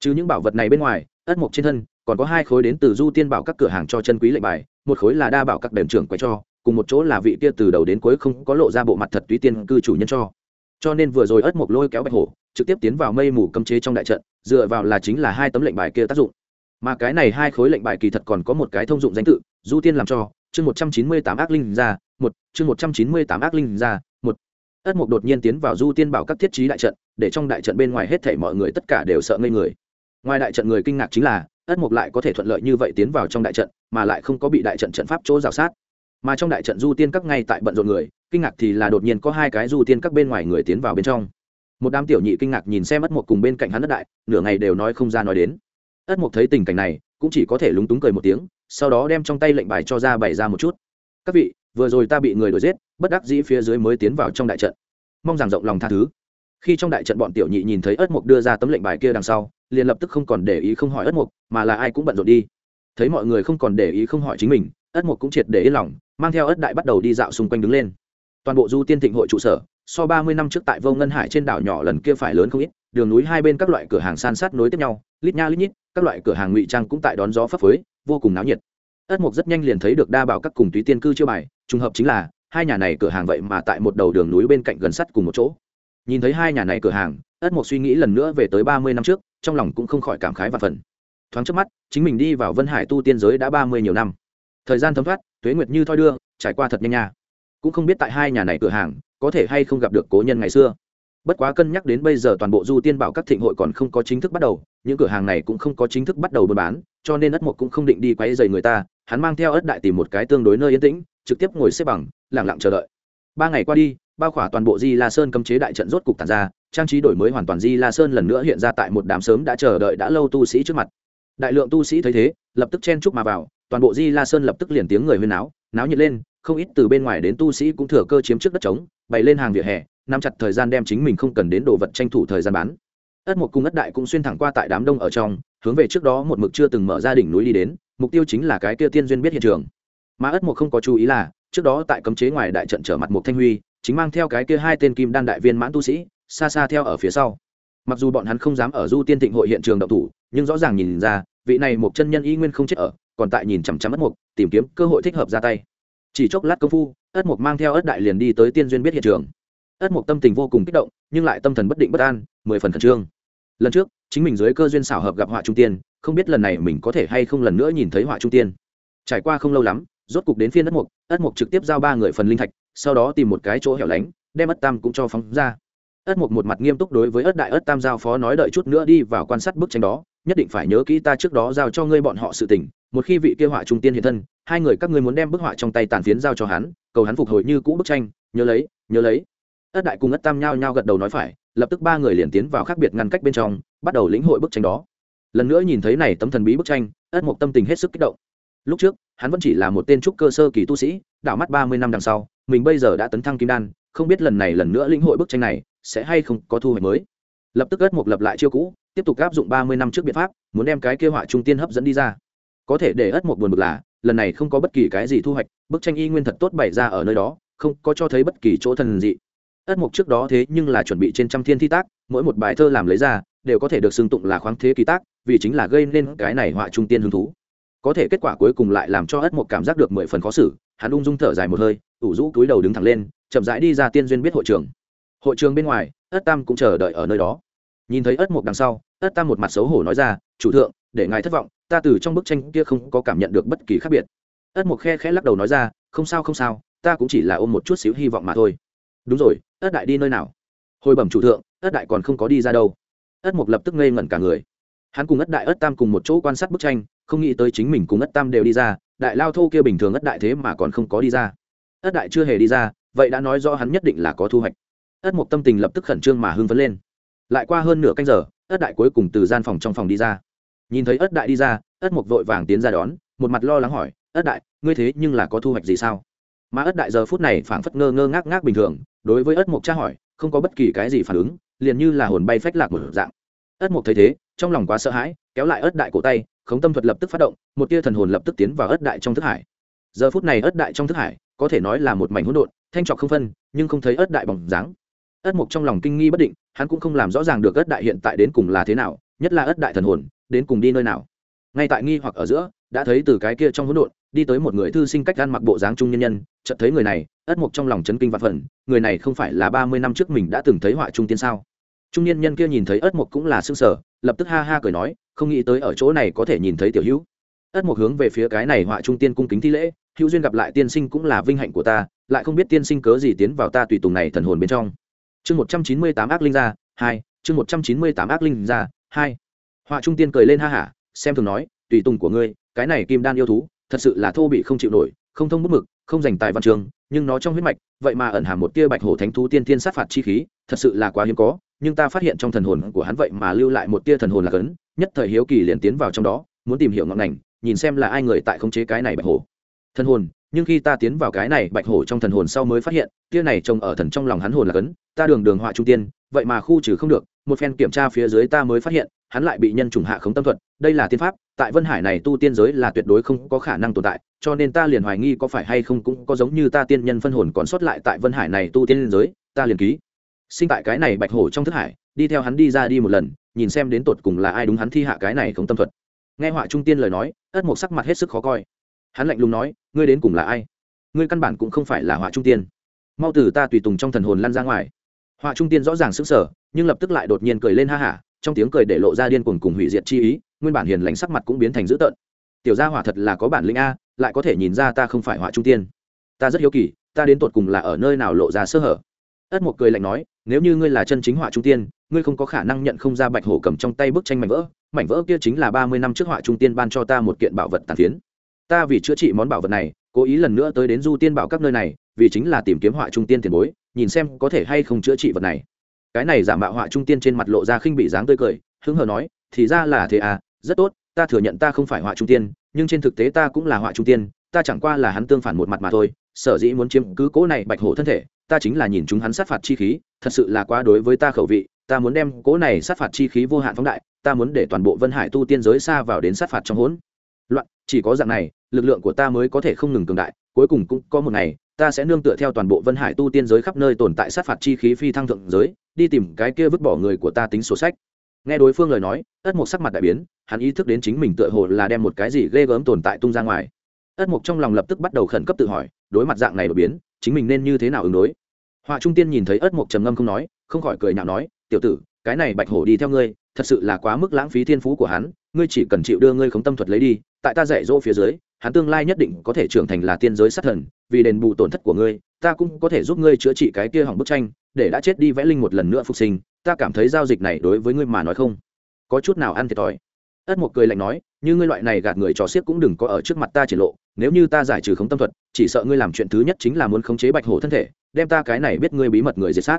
Chứ những bảo vật này bên ngoài, ất mộc trên thân, còn có hai khối đến từ du tiên bảo các cửa hàng cho chân quý lệnh bài, một khối là đa bảo các đền trưởng quay cho, cùng một chỗ là vị kia từ đầu đến cuối không có lộ ra bộ mặt thật túy tiên cư chủ nhân cho. Cho nên vừa rồi ất mộc lôi kéo bạch hổ, trực tiếp tiến vào mây mù cấm chế trong đại trận, dựa vào là chính là hai tấm lệnh bài kia tác dụng mà cái này hai khối lệnh bài kỳ thật còn có một cái thông dụng danh tự, du tiên làm cho, chương một trăm chín mươi tám ác linh ra, một, chương một trăm chín mươi tám ác linh ra, một. Ất mục đột nhiên tiến vào du tiên bảo các thiết trí đại trận, để trong đại trận bên ngoài hết thảy mọi người tất cả đều sợ ngây người. Ngoài đại trận người kinh ngạc chính là, ất mục lại có thể thuận lợi như vậy tiến vào trong đại trận, mà lại không có bị đại trận trận pháp chỗ rào sát. Mà trong đại trận du tiên các ngay tại bận rộn người, kinh ngạc thì là đột nhiên có hai cái du tiên các bên ngoài người tiến vào bên trong. Một đám tiểu nhị kinh ngạc nhìn xem ất mục cùng bên cạnh hắn đất đại, nửa ngày đều nói không ra nói đến ất mục thấy tình cảnh này, cũng chỉ có thể lúng túng cười một tiếng, sau đó đem trong tay lệnh bài cho ra bày ra một chút. Các vị, vừa rồi ta bị người đuổi giết, bất đắc dĩ phía dưới mới tiến vào trong đại trận. Mong rằng rộng lòng tha thứ. Khi trong đại trận bọn tiểu nhị nhìn thấy ất mục đưa ra tấm lệnh bài kia đằng sau, liền lập tức không còn để ý không hỏi ất mục mà là ai cũng bận rộn đi. Thấy mọi người không còn để ý không hỏi chính mình, ất mục cũng triệt để yên lòng, mang theo ất đại bắt đầu đi dạo xung quanh đứng lên. Toàn bộ du tiên thịnh hội trụ sở, so ba mươi năm trước tại vô ngân hải trên đảo nhỏ lần kia phải lớn không ít, đường núi hai bên các loại cửa hàng san sát nối tiếp nhau, lít nha lít nhít các loại cửa hàng ngụy trang cũng tại đón gió phấp phới, vô cùng náo nhiệt. Ất mục rất nhanh liền thấy được đa bảo các cùng túy tiên cư chiêu bài, trùng hợp chính là, hai nhà này cửa hàng vậy mà tại một đầu đường núi bên cạnh gần sắt cùng một chỗ. Nhìn thấy hai nhà này cửa hàng, ất mục suy nghĩ lần nữa về tới ba mươi năm trước, trong lòng cũng không khỏi cảm khái và phần thoáng trước mắt, chính mình đi vào vân hải tu tiên giới đã ba mươi nhiều năm. Thời gian thấm thoát, tuế nguyệt như thoi đưa, trải qua thật nhanh nha. Cũng không biết tại hai nhà này cửa hàng, có thể hay không gặp được cố nhân ngày xưa bất quá cân nhắc đến bây giờ toàn bộ du tiên bảo các thịnh hội còn không có chính thức bắt đầu, những cửa hàng này cũng không có chính thức bắt đầu buôn bán, cho nên ất mộc cũng không định đi quay dày người ta, hắn mang theo ất đại tìm một cái tương đối nơi yên tĩnh, trực tiếp ngồi xếp bằng lẳng lặng chờ đợi. Ba ngày qua đi, bao khỏa toàn bộ di la sơn cấm chế đại trận rốt cục tàn ra, trang trí đổi mới hoàn toàn di la sơn lần nữa hiện ra tại một đám sớm đã chờ đợi đã lâu tu sĩ trước mặt. Đại lượng tu sĩ thấy thế, lập tức chen chúc mà vào, toàn bộ di la sơn lập tức liền tiếng người huyên náo náo nhiệt lên, không ít từ bên ngoài đến tu sĩ cũng thừa cơ chiếm trước đất trống, bày lên hàng vỉa hè nắm chặt thời gian đem chính mình không cần đến đồ vật tranh thủ thời gian bán. Ất một cung ất đại cũng xuyên thẳng qua tại đám đông ở trong, hướng về trước đó một mực chưa từng mở ra đỉnh núi đi đến, mục tiêu chính là cái kia tiên duyên biết hiện trường. Mà ất mục không có chú ý là, trước đó tại cấm chế ngoài đại trận trở mặt mục thanh huy, chính mang theo cái kia hai tên kim đan đại viên mãn tu sĩ, xa xa theo ở phía sau. Mặc dù bọn hắn không dám ở du tiên thịnh hội hiện trường động thủ, nhưng rõ ràng nhìn ra, vị này một chân nhân y nguyên không chết ở, còn tại nhìn chằm chằm ất mục tìm kiếm cơ hội thích hợp ra tay. Chỉ chốc lát công phu, ất mục mang theo ất đại liền đi tới tiên duyên biết hiện trường ất mục tâm tình vô cùng kích động, nhưng lại tâm thần bất định bất an, mười phần khẩn trương. Lần trước, chính mình dưới cơ duyên xảo hợp gặp họa trung tiên, không biết lần này mình có thể hay không lần nữa nhìn thấy họa trung tiên. Trải qua không lâu lắm, rốt cục đến phiên ất mục ất mục trực tiếp giao ba người phần linh thạch, sau đó tìm một cái chỗ hẻo lánh, đem ất tam cũng cho phóng ra. Ất mục một mặt nghiêm túc đối với ất đại ất tam giao phó nói đợi chút nữa đi vào quan sát bức tranh đó, nhất định phải nhớ kỹ ta trước đó giao cho ngươi bọn họ sự tình, một khi vị kia họa trung tiên hiện thân, hai người các ngươi muốn đem bức họa trong tay tàn phiến giao cho hắn, cầu hắn phục hồi như cũ bức tranh, nhớ lấy nhớ lấy ất đại cùng ất tam nhao nhao gật đầu nói phải, lập tức ba người liền tiến vào khác biệt ngăn cách bên trong, bắt đầu lĩnh hội bức tranh đó. Lần nữa nhìn thấy này tấm thần bí bức tranh, ất mộc tâm tình hết sức kích động. Lúc trước, hắn vẫn chỉ là một tên trúc cơ sơ kỳ tu sĩ, đảo mắt ba mươi năm đằng sau, mình bây giờ đã tấn thăng kim đan, không biết lần này lần nữa lĩnh hội bức tranh này, sẽ hay không có thu hoạch mới. Lập tức ất mộc lập lại chiêu cũ, tiếp tục áp dụng ba mươi năm trước biện pháp, muốn đem cái kêu họa trung tiên hấp dẫn đi ra. Có thể để ất mộc buồn bực là, lần này không có bất kỳ cái gì thu hoạch, bức tranh y nguyên thật tốt bày ra ở nơi đó, không có cho thấy bất kỳ chỗ thần dị ất mục trước đó thế nhưng là chuẩn bị trên trăm thiên thi tác, mỗi một bài thơ làm lấy ra, đều có thể được xưng tụng là khoáng thế kỳ tác, vì chính là gây nên cái này họa trung tiên hứng thú. Có thể kết quả cuối cùng lại làm cho ất mục cảm giác được mười phần khó xử, hắn ung dung thở dài một hơi, ủ rũ túi đầu đứng thẳng lên, chậm rãi đi ra tiên duyên biết hội trường. Hội trường bên ngoài, ất tam cũng chờ đợi ở nơi đó. Nhìn thấy ất mục đằng sau, ất tam một mặt xấu hổ nói ra, chủ thượng, để ngài thất vọng, ta từ trong bức tranh kia không có cảm nhận được bất kỳ khác biệt. Ất mục khe khẽ lắc đầu nói ra, không sao không sao, ta cũng chỉ là ôm một chút xíu hy vọng mà thôi đúng rồi, ất đại đi nơi nào? Hồi bẩm chủ thượng, ất đại còn không có đi ra đâu. Ất mục lập tức ngây ngẩn cả người. Hắn cùng ất đại, ất tam cùng một chỗ quan sát bức tranh, không nghĩ tới chính mình cùng ất tam đều đi ra, đại lao thô kia bình thường ất đại thế mà còn không có đi ra. Ất đại chưa hề đi ra, vậy đã nói rõ hắn nhất định là có thu hoạch. Ất mục tâm tình lập tức khẩn trương mà hưng phấn lên. Lại qua hơn nửa canh giờ, ất đại cuối cùng từ gian phòng trong phòng đi ra. Nhìn thấy ất đại đi ra, ất mục vội vàng tiến ra đón, một mặt lo lắng hỏi, ất đại, ngươi thế nhưng là có thu hoạch gì sao? Mà ất đại giờ phút này phảng phất ngơ ngơ ngác ngác bình thường, đối với ất mục tra hỏi, không có bất kỳ cái gì phản ứng, liền như là hồn bay phách lạc một dạng. ất mục thấy thế, trong lòng quá sợ hãi, kéo lại ất đại cổ tay, khống tâm thuật lập tức phát động, một tia thần hồn lập tức tiến vào ất đại trong thức hải. giờ phút này ất đại trong thức hải, có thể nói là một mảnh hỗn độn, thanh trọc không phân, nhưng không thấy ất đại bằng dáng. ất mục trong lòng kinh nghi bất định, hắn cũng không làm rõ ràng được ất đại hiện tại đến cùng là thế nào, nhất là ất đại thần hồn, đến cùng đi nơi nào. ngay tại nghi hoặc ở giữa đã thấy từ cái kia trong hỗn độn, đi tới một người thư sinh cách ăn mặc bộ dáng trung nhân nhân, chợt thấy người này, ất mục trong lòng chấn kinh và phần người này không phải là ba mươi năm trước mình đã từng thấy họa trung tiên sao? Trung niên nhân kia nhìn thấy ất mục cũng là xương sở lập tức ha ha cười nói, không nghĩ tới ở chỗ này có thể nhìn thấy tiểu hữu. Ất mục hướng về phía cái này họa trung tiên cung kính thi lễ, hữu duyên gặp lại tiên sinh cũng là vinh hạnh của ta, lại không biết tiên sinh cớ gì tiến vào ta tùy tùng này thần hồn bên trong. Chương một trăm chín mươi tám ác linh ra hai, chương một trăm chín mươi tám ác linh ra hai. Họa trung tiên cười lên ha hả, xem thường nói, tùy tùng của ngươi cái này kim đan yêu thú, thật sự là thô bị không chịu nổi, không thông bút mực, không dành tài văn trường, nhưng nó trong huyết mạch, vậy mà ẩn hàm một tia bạch hổ thánh thú tiên tiên sát phạt chi khí, thật sự là quá hiếm có, nhưng ta phát hiện trong thần hồn của hắn vậy mà lưu lại một tia thần hồn là cấn, nhất thời hiếu kỳ liền tiến vào trong đó, muốn tìm hiểu ngọn ngành, nhìn xem là ai người tại khống chế cái này bạch hổ. Thần hồn, nhưng khi ta tiến vào cái này bạch hổ trong thần hồn sau mới phát hiện, tia này trông ở thần trong lòng hắn hồn là cấn, ta đường đường họa trung tiên, vậy mà khu trừ không được, một phen kiểm tra phía dưới ta mới phát hiện, hắn lại bị nhân trùng hạ khống tâm thuật, đây là tiên pháp tại vân hải này tu tiên giới là tuyệt đối không có khả năng tồn tại, cho nên ta liền hoài nghi có phải hay không cũng có giống như ta tiên nhân phân hồn còn sót lại tại vân hải này tu tiên giới, ta liền ký. Sinh tại cái này bạch hổ trong thức hải, đi theo hắn đi ra đi một lần, nhìn xem đến tột cùng là ai đúng hắn thi hạ cái này không tâm thuật. Nghe họa trung tiên lời nói, ất một sắc mặt hết sức khó coi. Hắn lạnh lùng nói, ngươi đến cùng là ai? Ngươi căn bản cũng không phải là họa trung tiên. Mau từ ta tùy tùng trong thần hồn lăn ra ngoài. Họa trung tiên rõ ràng sững sờ, nhưng lập tức lại đột nhiên cười lên ha hả, trong tiếng cười để lộ ra điên cuồng cùng hủy diệt chi ý nguyên bản hiền lành sắc mặt cũng biến thành dữ tợn. Tiểu gia hỏa thật là có bản lĩnh a, lại có thể nhìn ra ta không phải họa trung tiên. Ta rất hiếu kỳ, ta đến tột cùng là ở nơi nào lộ ra sơ hở. Ất một cười lạnh nói, nếu như ngươi là chân chính họa trung tiên, ngươi không có khả năng nhận không ra bạch hổ cầm trong tay bức tranh mảnh vỡ. Mảnh vỡ kia chính là ba mươi năm trước họa trung tiên ban cho ta một kiện bảo vật tàn phiến. Ta vì chữa trị món bảo vật này, cố ý lần nữa tới đến du tiên bảo các nơi này, vì chính là tìm kiếm họa trung tiên tiền bối, nhìn xem có thể hay không chữa trị vật này. Cái này giả mạo họa trung tiên trên mặt lộ ra khinh bị dáng tươi cười, hứng hờ nói, thì ra là thế à rất tốt, ta thừa nhận ta không phải họa trung tiên, nhưng trên thực tế ta cũng là họa trung tiên, ta chẳng qua là hắn tương phản một mặt mà thôi, sở dĩ muốn chiếm cứ cố này bạch hổ thân thể, ta chính là nhìn chúng hắn sát phạt chi khí, thật sự là quá đối với ta khẩu vị, ta muốn đem cố này sát phạt chi khí vô hạn phóng đại, ta muốn để toàn bộ vân hải tu tiên giới xa vào đến sát phạt trong hỗn. Loạn, chỉ có dạng này, lực lượng của ta mới có thể không ngừng cường đại, cuối cùng cũng có một ngày, ta sẽ nương tựa theo toàn bộ vân hải tu tiên giới khắp nơi tồn tại sát phạt chi khí phi thăng thượng giới, đi tìm cái kia vứt bỏ người của ta tính sổ sách nghe đối phương lời nói, ất mục sắc mặt đại biến, hắn ý thức đến chính mình tựa hồ là đem một cái gì ghê gớm tồn tại tung ra ngoài. Ất mục trong lòng lập tức bắt đầu khẩn cấp tự hỏi, đối mặt dạng này đột biến, chính mình nên như thế nào ứng đối? Họa trung tiên nhìn thấy ất mục trầm ngâm không nói, không khỏi cười nhạo nói, tiểu tử, cái này bạch hổ đi theo ngươi, thật sự là quá mức lãng phí thiên phú của hắn, ngươi chỉ cần chịu đưa ngươi khống tâm thuật lấy đi, tại ta dạy dỗ phía dưới, hắn tương lai nhất định có thể trưởng thành là tiên giới sát thần, vì đền bù tổn thất của ngươi, ta cũng có thể giúp ngươi chữa trị cái kia hỏng bức tranh, để đã chết đi vẽ linh một lần nữa phục sinh ta cảm thấy giao dịch này đối với ngươi mà nói không có chút nào ăn thiệt thòi. Ất một cười lạnh nói, như ngươi loại này gạt người trò xiếc cũng đừng có ở trước mặt ta triển lộ, nếu như ta giải trừ khống tâm thuật, chỉ sợ ngươi làm chuyện thứ nhất chính là muốn khống chế bạch hổ thân thể, đem ta cái này biết ngươi bí mật người diệt sát.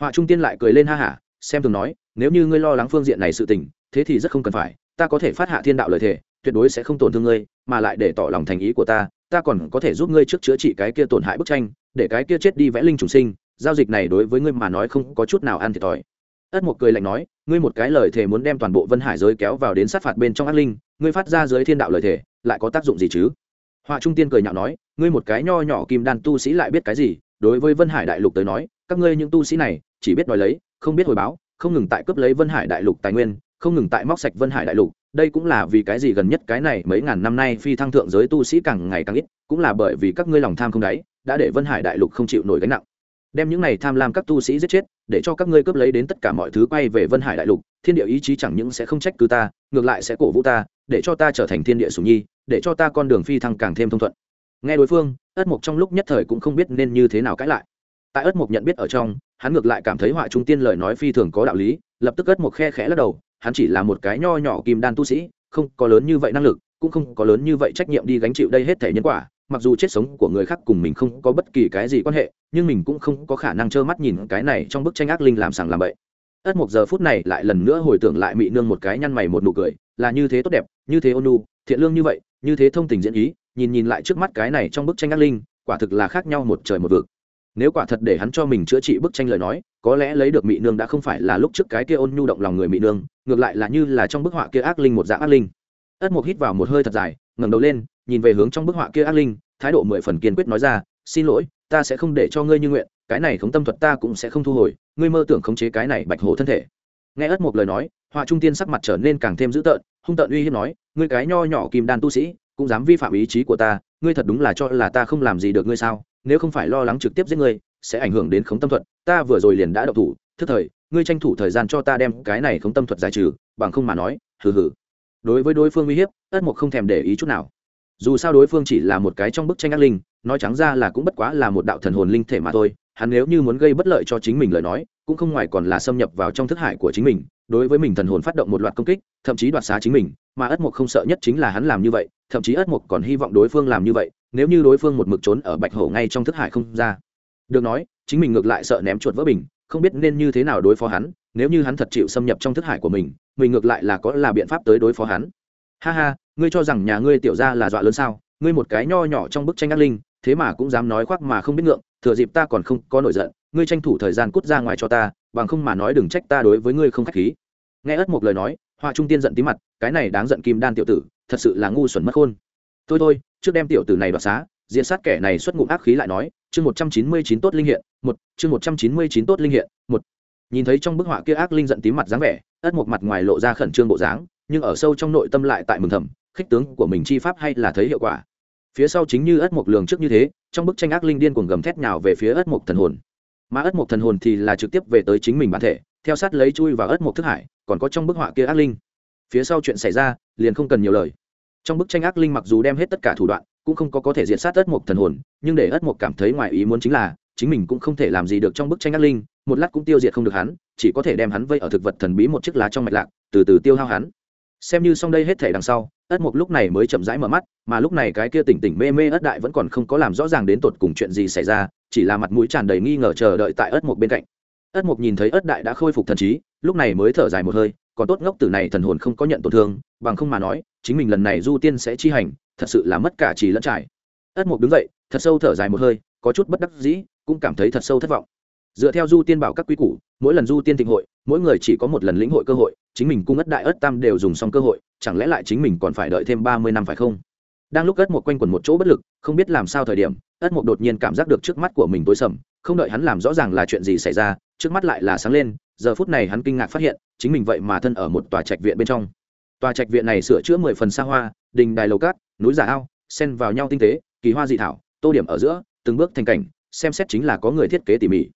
Họa trung tiên lại cười lên ha hả, xem thường nói, nếu như ngươi lo lắng phương diện này sự tình, thế thì rất không cần phải, ta có thể phát hạ thiên đạo lời thề, tuyệt đối sẽ không tổn thương ngươi, mà lại để tỏ lòng thành ý của ta ta còn có thể giúp ngươi trước chữa trị cái kia tổn hại bức tranh, để cái kia chết đi vẽ linh trùng sinh, giao dịch này đối với ngươi mà nói không có chút nào ăn thiệt thòi ất một cười lạnh nói, ngươi một cái lời thề muốn đem toàn bộ vân hải giới kéo vào đến sát phạt bên trong ác linh, ngươi phát ra dưới thiên đạo lời thề, lại có tác dụng gì chứ? Họa trung tiên cười nhạo nói, ngươi một cái nho nhỏ kim đan tu sĩ lại biết cái gì? Đối với vân hải đại lục tới nói, các ngươi những tu sĩ này, chỉ biết đòi lấy, không biết hồi báo, không ngừng tại cướp lấy vân hải đại lục tài nguyên, không ngừng tại móc sạch vân hải đại lục. Đây cũng là vì cái gì gần nhất cái này mấy ngàn năm nay phi thăng thượng giới tu sĩ càng ngày càng ít, cũng là bởi vì các ngươi lòng tham không đáy, đã để vân hải đại lục không chịu nổi gánh nặng đem những này tham lam các tu sĩ giết chết, để cho các ngươi cướp lấy đến tất cả mọi thứ quay về vân hải đại lục, thiên địa ý chí chẳng những sẽ không trách cứ ta, ngược lại sẽ cổ vũ ta, để cho ta trở thành thiên địa sùng nhi, để cho ta con đường phi thăng càng thêm thông thuận. Nghe đối phương, ất mục trong lúc nhất thời cũng không biết nên như thế nào cãi lại. Tại ất mục nhận biết ở trong, hắn ngược lại cảm thấy họa trung tiên lời nói phi thường có đạo lý, lập tức ất mục khe khẽ lắc đầu, hắn chỉ là một cái nho nhỏ kim đan tu sĩ, không có lớn như vậy năng lực, cũng không có lớn như vậy trách nhiệm đi gánh chịu đây hết thể nhân quả mặc dù chết sống của người khác cùng mình không có bất kỳ cái gì quan hệ, nhưng mình cũng không có khả năng trơ mắt nhìn cái này trong bức tranh ác linh làm sàng làm bậy. Ất một giờ phút này lại lần nữa hồi tưởng lại mị nương một cái nhăn mày một nụ cười, là như thế tốt đẹp, như thế ôn nu thiện lương như vậy, như thế thông tình diễn ý, nhìn nhìn lại trước mắt cái này trong bức tranh ác linh, quả thực là khác nhau một trời một vực. Nếu quả thật để hắn cho mình chữa trị bức tranh lời nói, có lẽ lấy được mị nương đã không phải là lúc trước cái kia ôn nhu động lòng người mị nương, ngược lại là như là trong bức họa kia ác linh một dạng ác linh. Ất mục hít vào một hơi thật dài ngẩng đầu lên, nhìn về hướng trong bức họa kia ác linh, thái độ mười phần kiên quyết nói ra, xin lỗi, ta sẽ không để cho ngươi như nguyện, cái này khống tâm thuật ta cũng sẽ không thu hồi, ngươi mơ tưởng khống chế cái này bạch hổ thân thể. Nghe ất một lời nói, họa trung tiên sắc mặt trở nên càng thêm dữ tợn, hung tợn uy hiếp nói, ngươi cái nho nhỏ kim đan tu sĩ, cũng dám vi phạm ý chí của ta, ngươi thật đúng là cho là ta không làm gì được ngươi sao? Nếu không phải lo lắng trực tiếp giết ngươi, sẽ ảnh hưởng đến khống tâm thuật, ta vừa rồi liền đã động thủ, thức thời, ngươi tranh thủ thời gian cho ta đem cái này khống tâm thuật giải trừ, bằng không mà nói, hừ hừ đối với đối phương uy hiếp, ất mục không thèm để ý chút nào. Dù sao đối phương chỉ là một cái trong bức tranh ác linh, nói trắng ra là cũng bất quá là một đạo thần hồn linh thể mà thôi, hắn nếu như muốn gây bất lợi cho chính mình lời nói, cũng không ngoài còn là xâm nhập vào trong thức hải của chính mình, đối với mình thần hồn phát động một loạt công kích, thậm chí đoạt xá chính mình, mà ất mục không sợ nhất chính là hắn làm như vậy, thậm chí ất mục còn hy vọng đối phương làm như vậy, nếu như đối phương một mực trốn ở bạch hổ ngay trong thức hải không ra. Được nói, chính mình ngược lại sợ ném chuột vỡ bình không biết nên như thế nào đối phó hắn, nếu như hắn thật chịu xâm nhập trong thức hải của mình mình ngược lại là có là biện pháp tới đối phó hắn. Ha ha, ngươi cho rằng nhà ngươi tiểu ra là dọa lớn sao? Ngươi một cái nho nhỏ trong bức tranh ác linh, thế mà cũng dám nói khoác mà không biết ngượng, thừa dịp ta còn không có nổi giận, ngươi tranh thủ thời gian cút ra ngoài cho ta, bằng không mà nói đừng trách ta đối với ngươi không khách khí. Nghe ất một lời nói, Hoa trung tiên giận tí mặt, cái này đáng giận kim đan tiểu tử, thật sự là ngu xuẩn mất khôn. Thôi thôi, trước đem tiểu tử này đoạt xá diễn sát kẻ này xuất ngụm ác khí lại nói chương một trăm chín mươi chín tốt linh hiện, một, chương một trăm chín mươi chín tốt linh hiện, một. Nhìn thấy trong bức họa kia ác linh giận tím mặt dáng vẻ, ất một mặt ngoài lộ ra khẩn trương bộ dáng, nhưng ở sâu trong nội tâm lại tại mừng thầm, khích tướng của mình chi pháp hay là thấy hiệu quả. Phía sau chính như ất mộc lường trước như thế, trong bức tranh ác linh điên cuồng gầm thét nhào về phía ất mộc thần hồn. Mà ất mộc thần hồn thì là trực tiếp về tới chính mình bản thể, theo sát lấy chui vào ất mộc thức hải, còn có trong bức họa kia ác linh. Phía sau chuyện xảy ra, liền không cần nhiều lời. Trong bức tranh ác linh mặc dù đem hết tất cả thủ đoạn cũng không có có thể diệt sát ất mộc thần hồn, nhưng để ất mộc cảm thấy ngoài ý muốn chính là, chính mình cũng không thể làm gì được trong bức tranh ác linh, một lát cũng tiêu diệt không được hắn, chỉ có thể đem hắn vây ở thực vật thần bí một chiếc lá trong mạch lạc, từ từ tiêu hao hắn. Xem như xong đây hết thể đằng sau, ất mục lúc này mới chậm rãi mở mắt, mà lúc này cái kia tỉnh tỉnh mê mê ất đại vẫn còn không có làm rõ ràng đến tột cùng chuyện gì xảy ra, chỉ là mặt mũi tràn đầy nghi ngờ chờ đợi tại ất mục bên cạnh. Ất mục nhìn thấy ất đại đã khôi phục thần trí, lúc này mới thở dài một hơi, còn tốt ngốc tử này thần hồn không có nhận tổn thương, bằng không mà nói, chính mình lần này du tiên sẽ chi hành thật sự là mất cả trì lẫn trải. Ất mục đứng dậy, thật sâu thở dài một hơi, có chút bất đắc dĩ, cũng cảm thấy thật sâu thất vọng. Dựa theo du tiên bảo các quy củ, mỗi lần du tiên thịnh hội, mỗi người chỉ có một lần lĩnh hội cơ hội, chính mình cung ất đại ất tam đều dùng xong cơ hội, chẳng lẽ lại chính mình còn phải đợi thêm ba mươi năm phải không? Đang lúc ất một quanh quẩn một chỗ bất lực, không biết làm sao thời điểm, ất một đột nhiên cảm giác được trước mắt của mình tối sầm, không đợi hắn làm rõ ràng là chuyện gì xảy ra, trước mắt lại là sáng lên, giờ phút này hắn kinh ngạc phát hiện, chính mình vậy mà thân ở một tòa trạch viện bên trong. Tòa trạch viện này sửa chữa mười phần xa hoa đình đài lầu cát, núi giả ao, xen vào nhau tinh tế, kỳ hoa dị thảo, tô điểm ở giữa, từng bước thành cảnh, xem xét chính là có người thiết kế tỉ mỉ.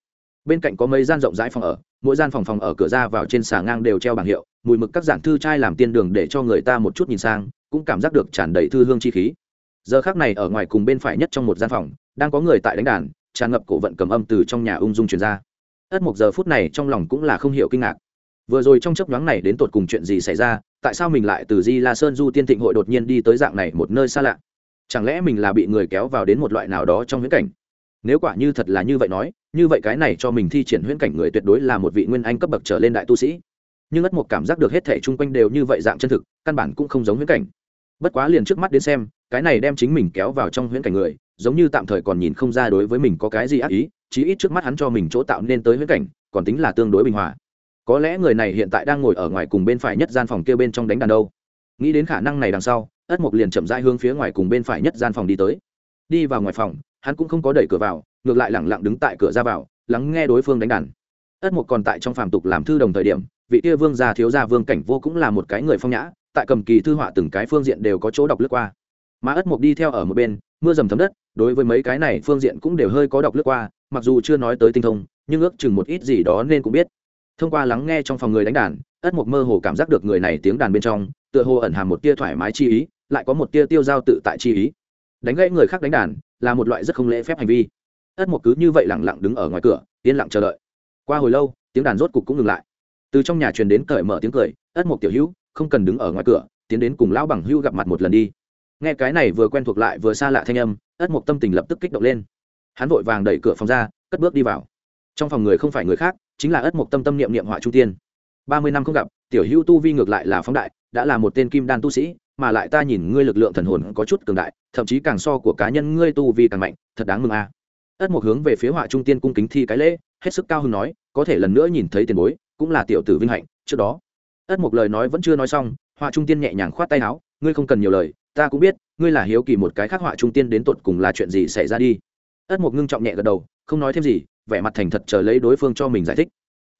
Bên cạnh có mấy gian rộng rãi phòng ở, mỗi gian phòng phòng ở cửa ra vào trên xà ngang đều treo bảng hiệu, mùi mực các giảng thư trai làm tiên đường để cho người ta một chút nhìn sang, cũng cảm giác được tràn đầy thư hương chi khí. Giờ khác này ở ngoài cùng bên phải nhất trong một gian phòng, đang có người tại đánh đàn, tràn ngập cổ vận cầm âm từ trong nhà ung dung truyền ra. Ất một giờ phút này trong lòng cũng là không hiểu kinh ngạc vừa rồi trong chấp nhoáng này đến tột cùng chuyện gì xảy ra, tại sao mình lại từ di la sơn du tiên thịnh hội đột nhiên đi tới dạng này một nơi xa lạ? Chẳng lẽ mình là bị người kéo vào đến một loại nào đó trong huyễn cảnh? Nếu quả như thật là như vậy nói, như vậy cái này cho mình thi triển huyễn cảnh người tuyệt đối là một vị nguyên anh cấp bậc trở lên đại tu sĩ. Nhưng ất một cảm giác được hết thể chung quanh đều như vậy dạng chân thực, căn bản cũng không giống huyễn cảnh. Bất quá liền trước mắt đến xem, cái này đem chính mình kéo vào trong huyễn cảnh người, giống như tạm thời còn nhìn không ra đối với mình có cái gì ác ý, chí ít trước mắt hắn cho mình chỗ tạo nên tới huyễn cảnh, còn tính là tương đối bình hòa có lẽ người này hiện tại đang ngồi ở ngoài cùng bên phải nhất gian phòng kia bên trong đánh đàn đâu. Nghĩ đến khả năng này đằng sau, ất mục liền chậm rãi hướng phía ngoài cùng bên phải nhất gian phòng đi tới. Đi vào ngoài phòng, hắn cũng không có đẩy cửa vào, ngược lại lẳng lặng đứng tại cửa ra vào, lắng nghe đối phương đánh đàn. Ất mục còn tại trong phàm tục làm thư đồng thời điểm, vị kia vương gia thiếu gia vương cảnh vô cũng là một cái người phong nhã, tại cầm kỳ thư họa từng cái phương diện đều có chỗ đọc lướt qua. Mà ất mục đi theo ở một bên, mưa dầm thấm đất, đối với mấy cái này phương diện cũng đều hơi có đọc lướt qua, mặc dù chưa nói tới tinh thông, nhưng ước chừng một ít gì đó nên cũng biết thông qua lắng nghe trong phòng người đánh đàn, ất mục mơ hồ cảm giác được người này tiếng đàn bên trong, tựa hồ ẩn hàm một tia thoải mái chi ý, lại có một tia tiêu giao tự tại chi ý. Đánh gãy người khác đánh đàn, là một loại rất không lễ phép hành vi. Ất mục cứ như vậy lẳng lặng đứng ở ngoài cửa, yên lặng chờ đợi. Qua hồi lâu, tiếng đàn rốt cục cũng ngừng lại. Từ trong nhà truyền đến cởi mở tiếng cười, ất mục tiểu hữu, không cần đứng ở ngoài cửa, tiến đến cùng lão bằng hữu gặp mặt một lần đi. Nghe cái này vừa quen thuộc lại vừa xa lạ thanh âm, ất mục tâm tình lập tức kích động lên. Hắn vội vàng đẩy cửa phòng ra, cất bước đi vào. Trong phòng người không phải người khác chính là ất mục tâm tâm niệm niệm họa trung tiên. Ba mươi năm không gặp, tiểu hữu tu vi ngược lại là phóng đại, đã là một tên kim đan tu sĩ, mà lại ta nhìn ngươi lực lượng thần hồn có chút cường đại, thậm chí càng so của cá nhân ngươi tu vi càng mạnh, thật đáng mừng a. Ất mục hướng về phía họa trung tiên cung kính thi cái lễ, hết sức cao hứng nói, có thể lần nữa nhìn thấy tiền bối, cũng là tiểu tử vinh hạnh, trước đó. Ất mục lời nói vẫn chưa nói xong, họa trung tiên nhẹ nhàng khoát tay áo, ngươi không cần nhiều lời, ta cũng biết, ngươi là hiếu kỳ một cái khác họa trung tiên đến tột cùng là chuyện gì xảy ra đi. Ất mục ngưng trọng nhẹ gật đầu, không nói thêm gì vẻ mặt thành thật chờ lấy đối phương cho mình giải thích.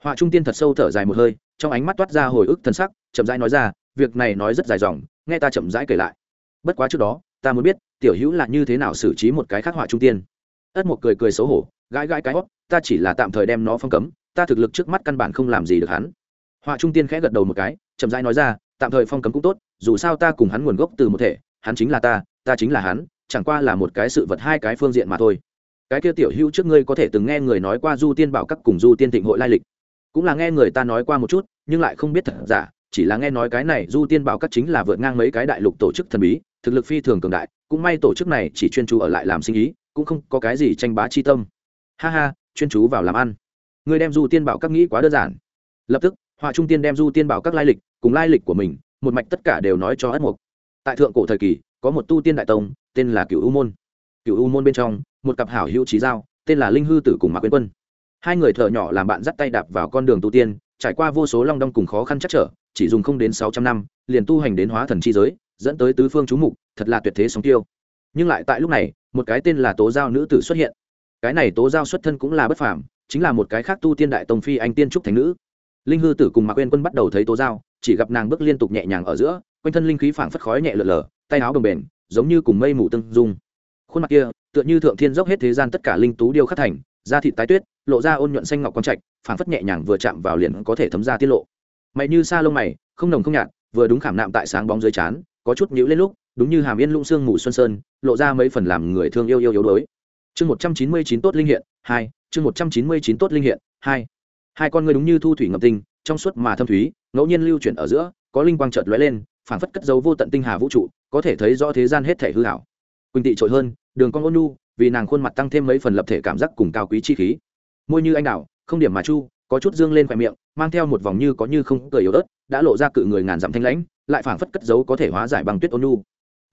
Họa trung tiên thật sâu thở dài một hơi, trong ánh mắt toát ra hồi ức thân sắc, chậm rãi nói ra, việc này nói rất dài dòng, nghe ta chậm rãi kể lại. Bất quá trước đó, ta muốn biết, tiểu hữu là như thế nào xử trí một cái khác họa trung tiên. Ất một cười cười xấu hổ, gãi gãi cái hót, ta chỉ là tạm thời đem nó phong cấm, ta thực lực trước mắt căn bản không làm gì được hắn. Họa trung tiên khẽ gật đầu một cái, chậm rãi nói ra, tạm thời phong cấm cũng tốt, dù sao ta cùng hắn nguồn gốc từ một thể, hắn chính là ta ta chính là hắn, chẳng qua là một cái sự vật hai cái phương diện mà thôi cái kia tiểu hữu trước ngươi có thể từng nghe người nói qua du tiên bảo các cùng du tiên thịnh hội lai lịch. Cũng là nghe người ta nói qua một chút, nhưng lại không biết thật giả, chỉ là nghe nói cái này du tiên bảo các chính là vượt ngang mấy cái đại lục tổ chức thần bí, thực lực phi thường cường đại, cũng may tổ chức này chỉ chuyên chú ở lại làm sinh ý, cũng không có cái gì tranh bá chi tâm. Ha ha, chuyên chú vào làm ăn. Người đem du tiên bảo các nghĩ quá đơn giản. Lập tức, họa trung tiên đem du tiên bảo các lai lịch cùng lai lịch của mình, một mạch tất cả đều nói cho ất mục. Tại thượng cổ thời kỳ, có một tu tiên đại tông, tên là cựu u môn. Cựu u môn bên trong một cặp hảo hữu trí giao, tên là linh hư tử cùng mạc Quyên quân. Hai người thợ nhỏ làm bạn dắt tay đạp vào con đường tu tiên, trải qua vô số long đong cùng khó khăn chắc trở, chỉ dùng không đến sáu trăm năm, liền tu hành đến hóa thần chi giới, dẫn tới tứ phương chú mục, thật là tuyệt thế sóng tiêu. Nhưng lại tại lúc này, một cái tên là tố giao nữ tử xuất hiện. Cái này tố giao xuất thân cũng là bất phàm, chính là một cái khác tu tiên đại tông phi anh tiên trúc thành nữ. Linh hư tử cùng mạc quên quân bắt đầu thấy tố giao, chỉ gặp nàng bước liên tục nhẹ nhàng ở giữa, quanh thân linh khí phảng phất khói nhẹ lờ lờ, tay áo đồng bền, giống như cùng mây mù tương dung khuôn mặt kia, tựa như thượng thiên dốc hết thế gian tất cả linh tú điêu khắc thành, da thịt tái tuyết, lộ ra ôn nhuận xanh ngọc quang trạch, phảng phất nhẹ nhàng vừa chạm vào liền có thể thấm ra tiết lộ. Mày như sa lông mày, không nồng không nhạt, vừa đúng khảm nạm tại sáng bóng dưới chán, có chút nhũ lên lúc, đúng như hàm yên lũng xương mù xuân sơn, lộ ra mấy phần làm người thương yêu yêu yếu đuối. Chương một trăm chín mươi chín tốt linh hiện, hai, chương một trăm chín mươi chín tốt linh hiện, hai. Hai con người đúng như thu thủy ngập tinh, trong suốt mà thâm thúy, ngẫu nhiên lưu chuyển ở giữa, có linh quang chợt lóe lên, phảng phất cất dấu vô tận tinh hà vũ trụ, có thể thấy rõ thế gian hết thể hư hảo quỳnh tị trội hơn, đường con ôn nu vì nàng khuôn mặt tăng thêm mấy phần lập thể cảm giác cùng cao quý chi khí. Môi như anh đào, không điểm mà chu, có chút dương lên khoe miệng, mang theo một vòng như có như không cười yếu ớt, đã lộ ra cự người ngàn dặm thanh lãnh, lại phảng phất cất giấu có thể hóa giải bằng tuyết ôn nu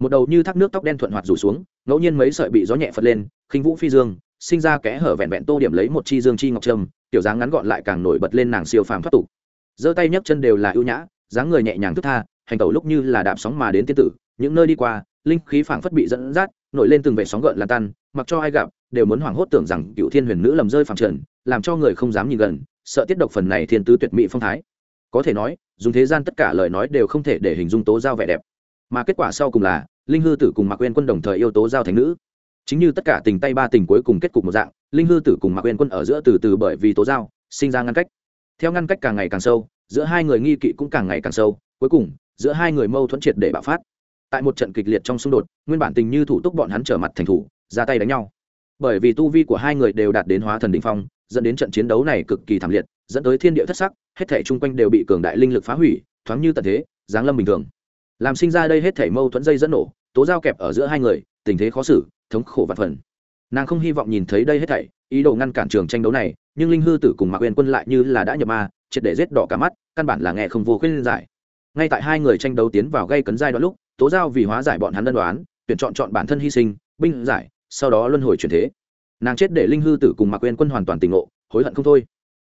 một đầu như thác nước tóc đen thuận hoạt rủ xuống, ngẫu nhiên mấy sợi bị gió nhẹ phật lên, khinh vũ phi dương, sinh ra kẽ hở vẹn vẹn tô điểm lấy một chi dương chi ngọc trâm tiểu dáng ngắn gọn lại càng nổi bật lên nàng siêu phàm thoát tục. Giơ tay nhấc chân đều là ưu nhã, dáng người nhẹ nhàng thức tha, hành tẩu lúc như là đạp sóng mà đến tiên tử, những nơi đi qua linh khí phảng phất bị dẫn dắt, nổi lên từng vệ sóng gợn lan tan, mặc cho ai gặp, đều muốn hoảng hốt tưởng rằng cựu thiên huyền nữ lầm rơi phẳng trần, làm cho người không dám nhìn gần, sợ tiết độc phần này thiên tứ tuyệt mỹ phong thái. Có thể nói, dùng thế gian tất cả lời nói đều không thể để hình dung tố giao vẻ đẹp. Mà kết quả sau cùng là, linh hư tử cùng mạc quên quân đồng thời yêu tố giao thành nữ. Chính như tất cả tình tay ba tình cuối cùng kết cục một dạng, linh hư tử cùng mạc quên quân ở giữa từ từ bởi vì tố giao, sinh ra ngăn cách. Theo ngăn cách càng ngày càng sâu, giữa hai người nghi kỵ cũng càng ngày càng sâu, cuối cùng, giữa hai người mâu thuẫn triệt để bạo phát tại một trận kịch liệt trong xung đột, nguyên bản tình như thủ túc bọn hắn trở mặt thành thủ, ra tay đánh nhau. Bởi vì tu vi của hai người đều đạt đến hóa thần đỉnh phong, dẫn đến trận chiến đấu này cực kỳ thảm liệt, dẫn tới thiên địa thất sắc, hết thể chung quanh đều bị cường đại linh lực phá hủy, thoáng như tận thế, giáng lâm bình thường. Làm sinh ra đây hết thể mâu thuẫn dây dẫn nổ, tố giao kẹp ở giữa hai người, tình thế khó xử, thống khổ và phần. Nàng không hy vọng nhìn thấy đây hết thảy, ý đồ ngăn cản trường tranh đấu này, nhưng linh hư tử cùng mạc quyền quân lại như là đã nhập ma, triệt để rết đỏ cả mắt, căn bản là nghe không vô khuyên giải. Ngay tại hai người tranh đấu tiến vào gây cấn giai đoạn lúc tố giao vì hóa giải bọn hắn đơn đoán tuyển chọn chọn bản thân hy sinh, binh giải, sau đó luân hồi chuyển thế. Nàng chết để linh hư tử cùng mạc quên quân hoàn toàn tỉnh ngộ, hối hận không thôi.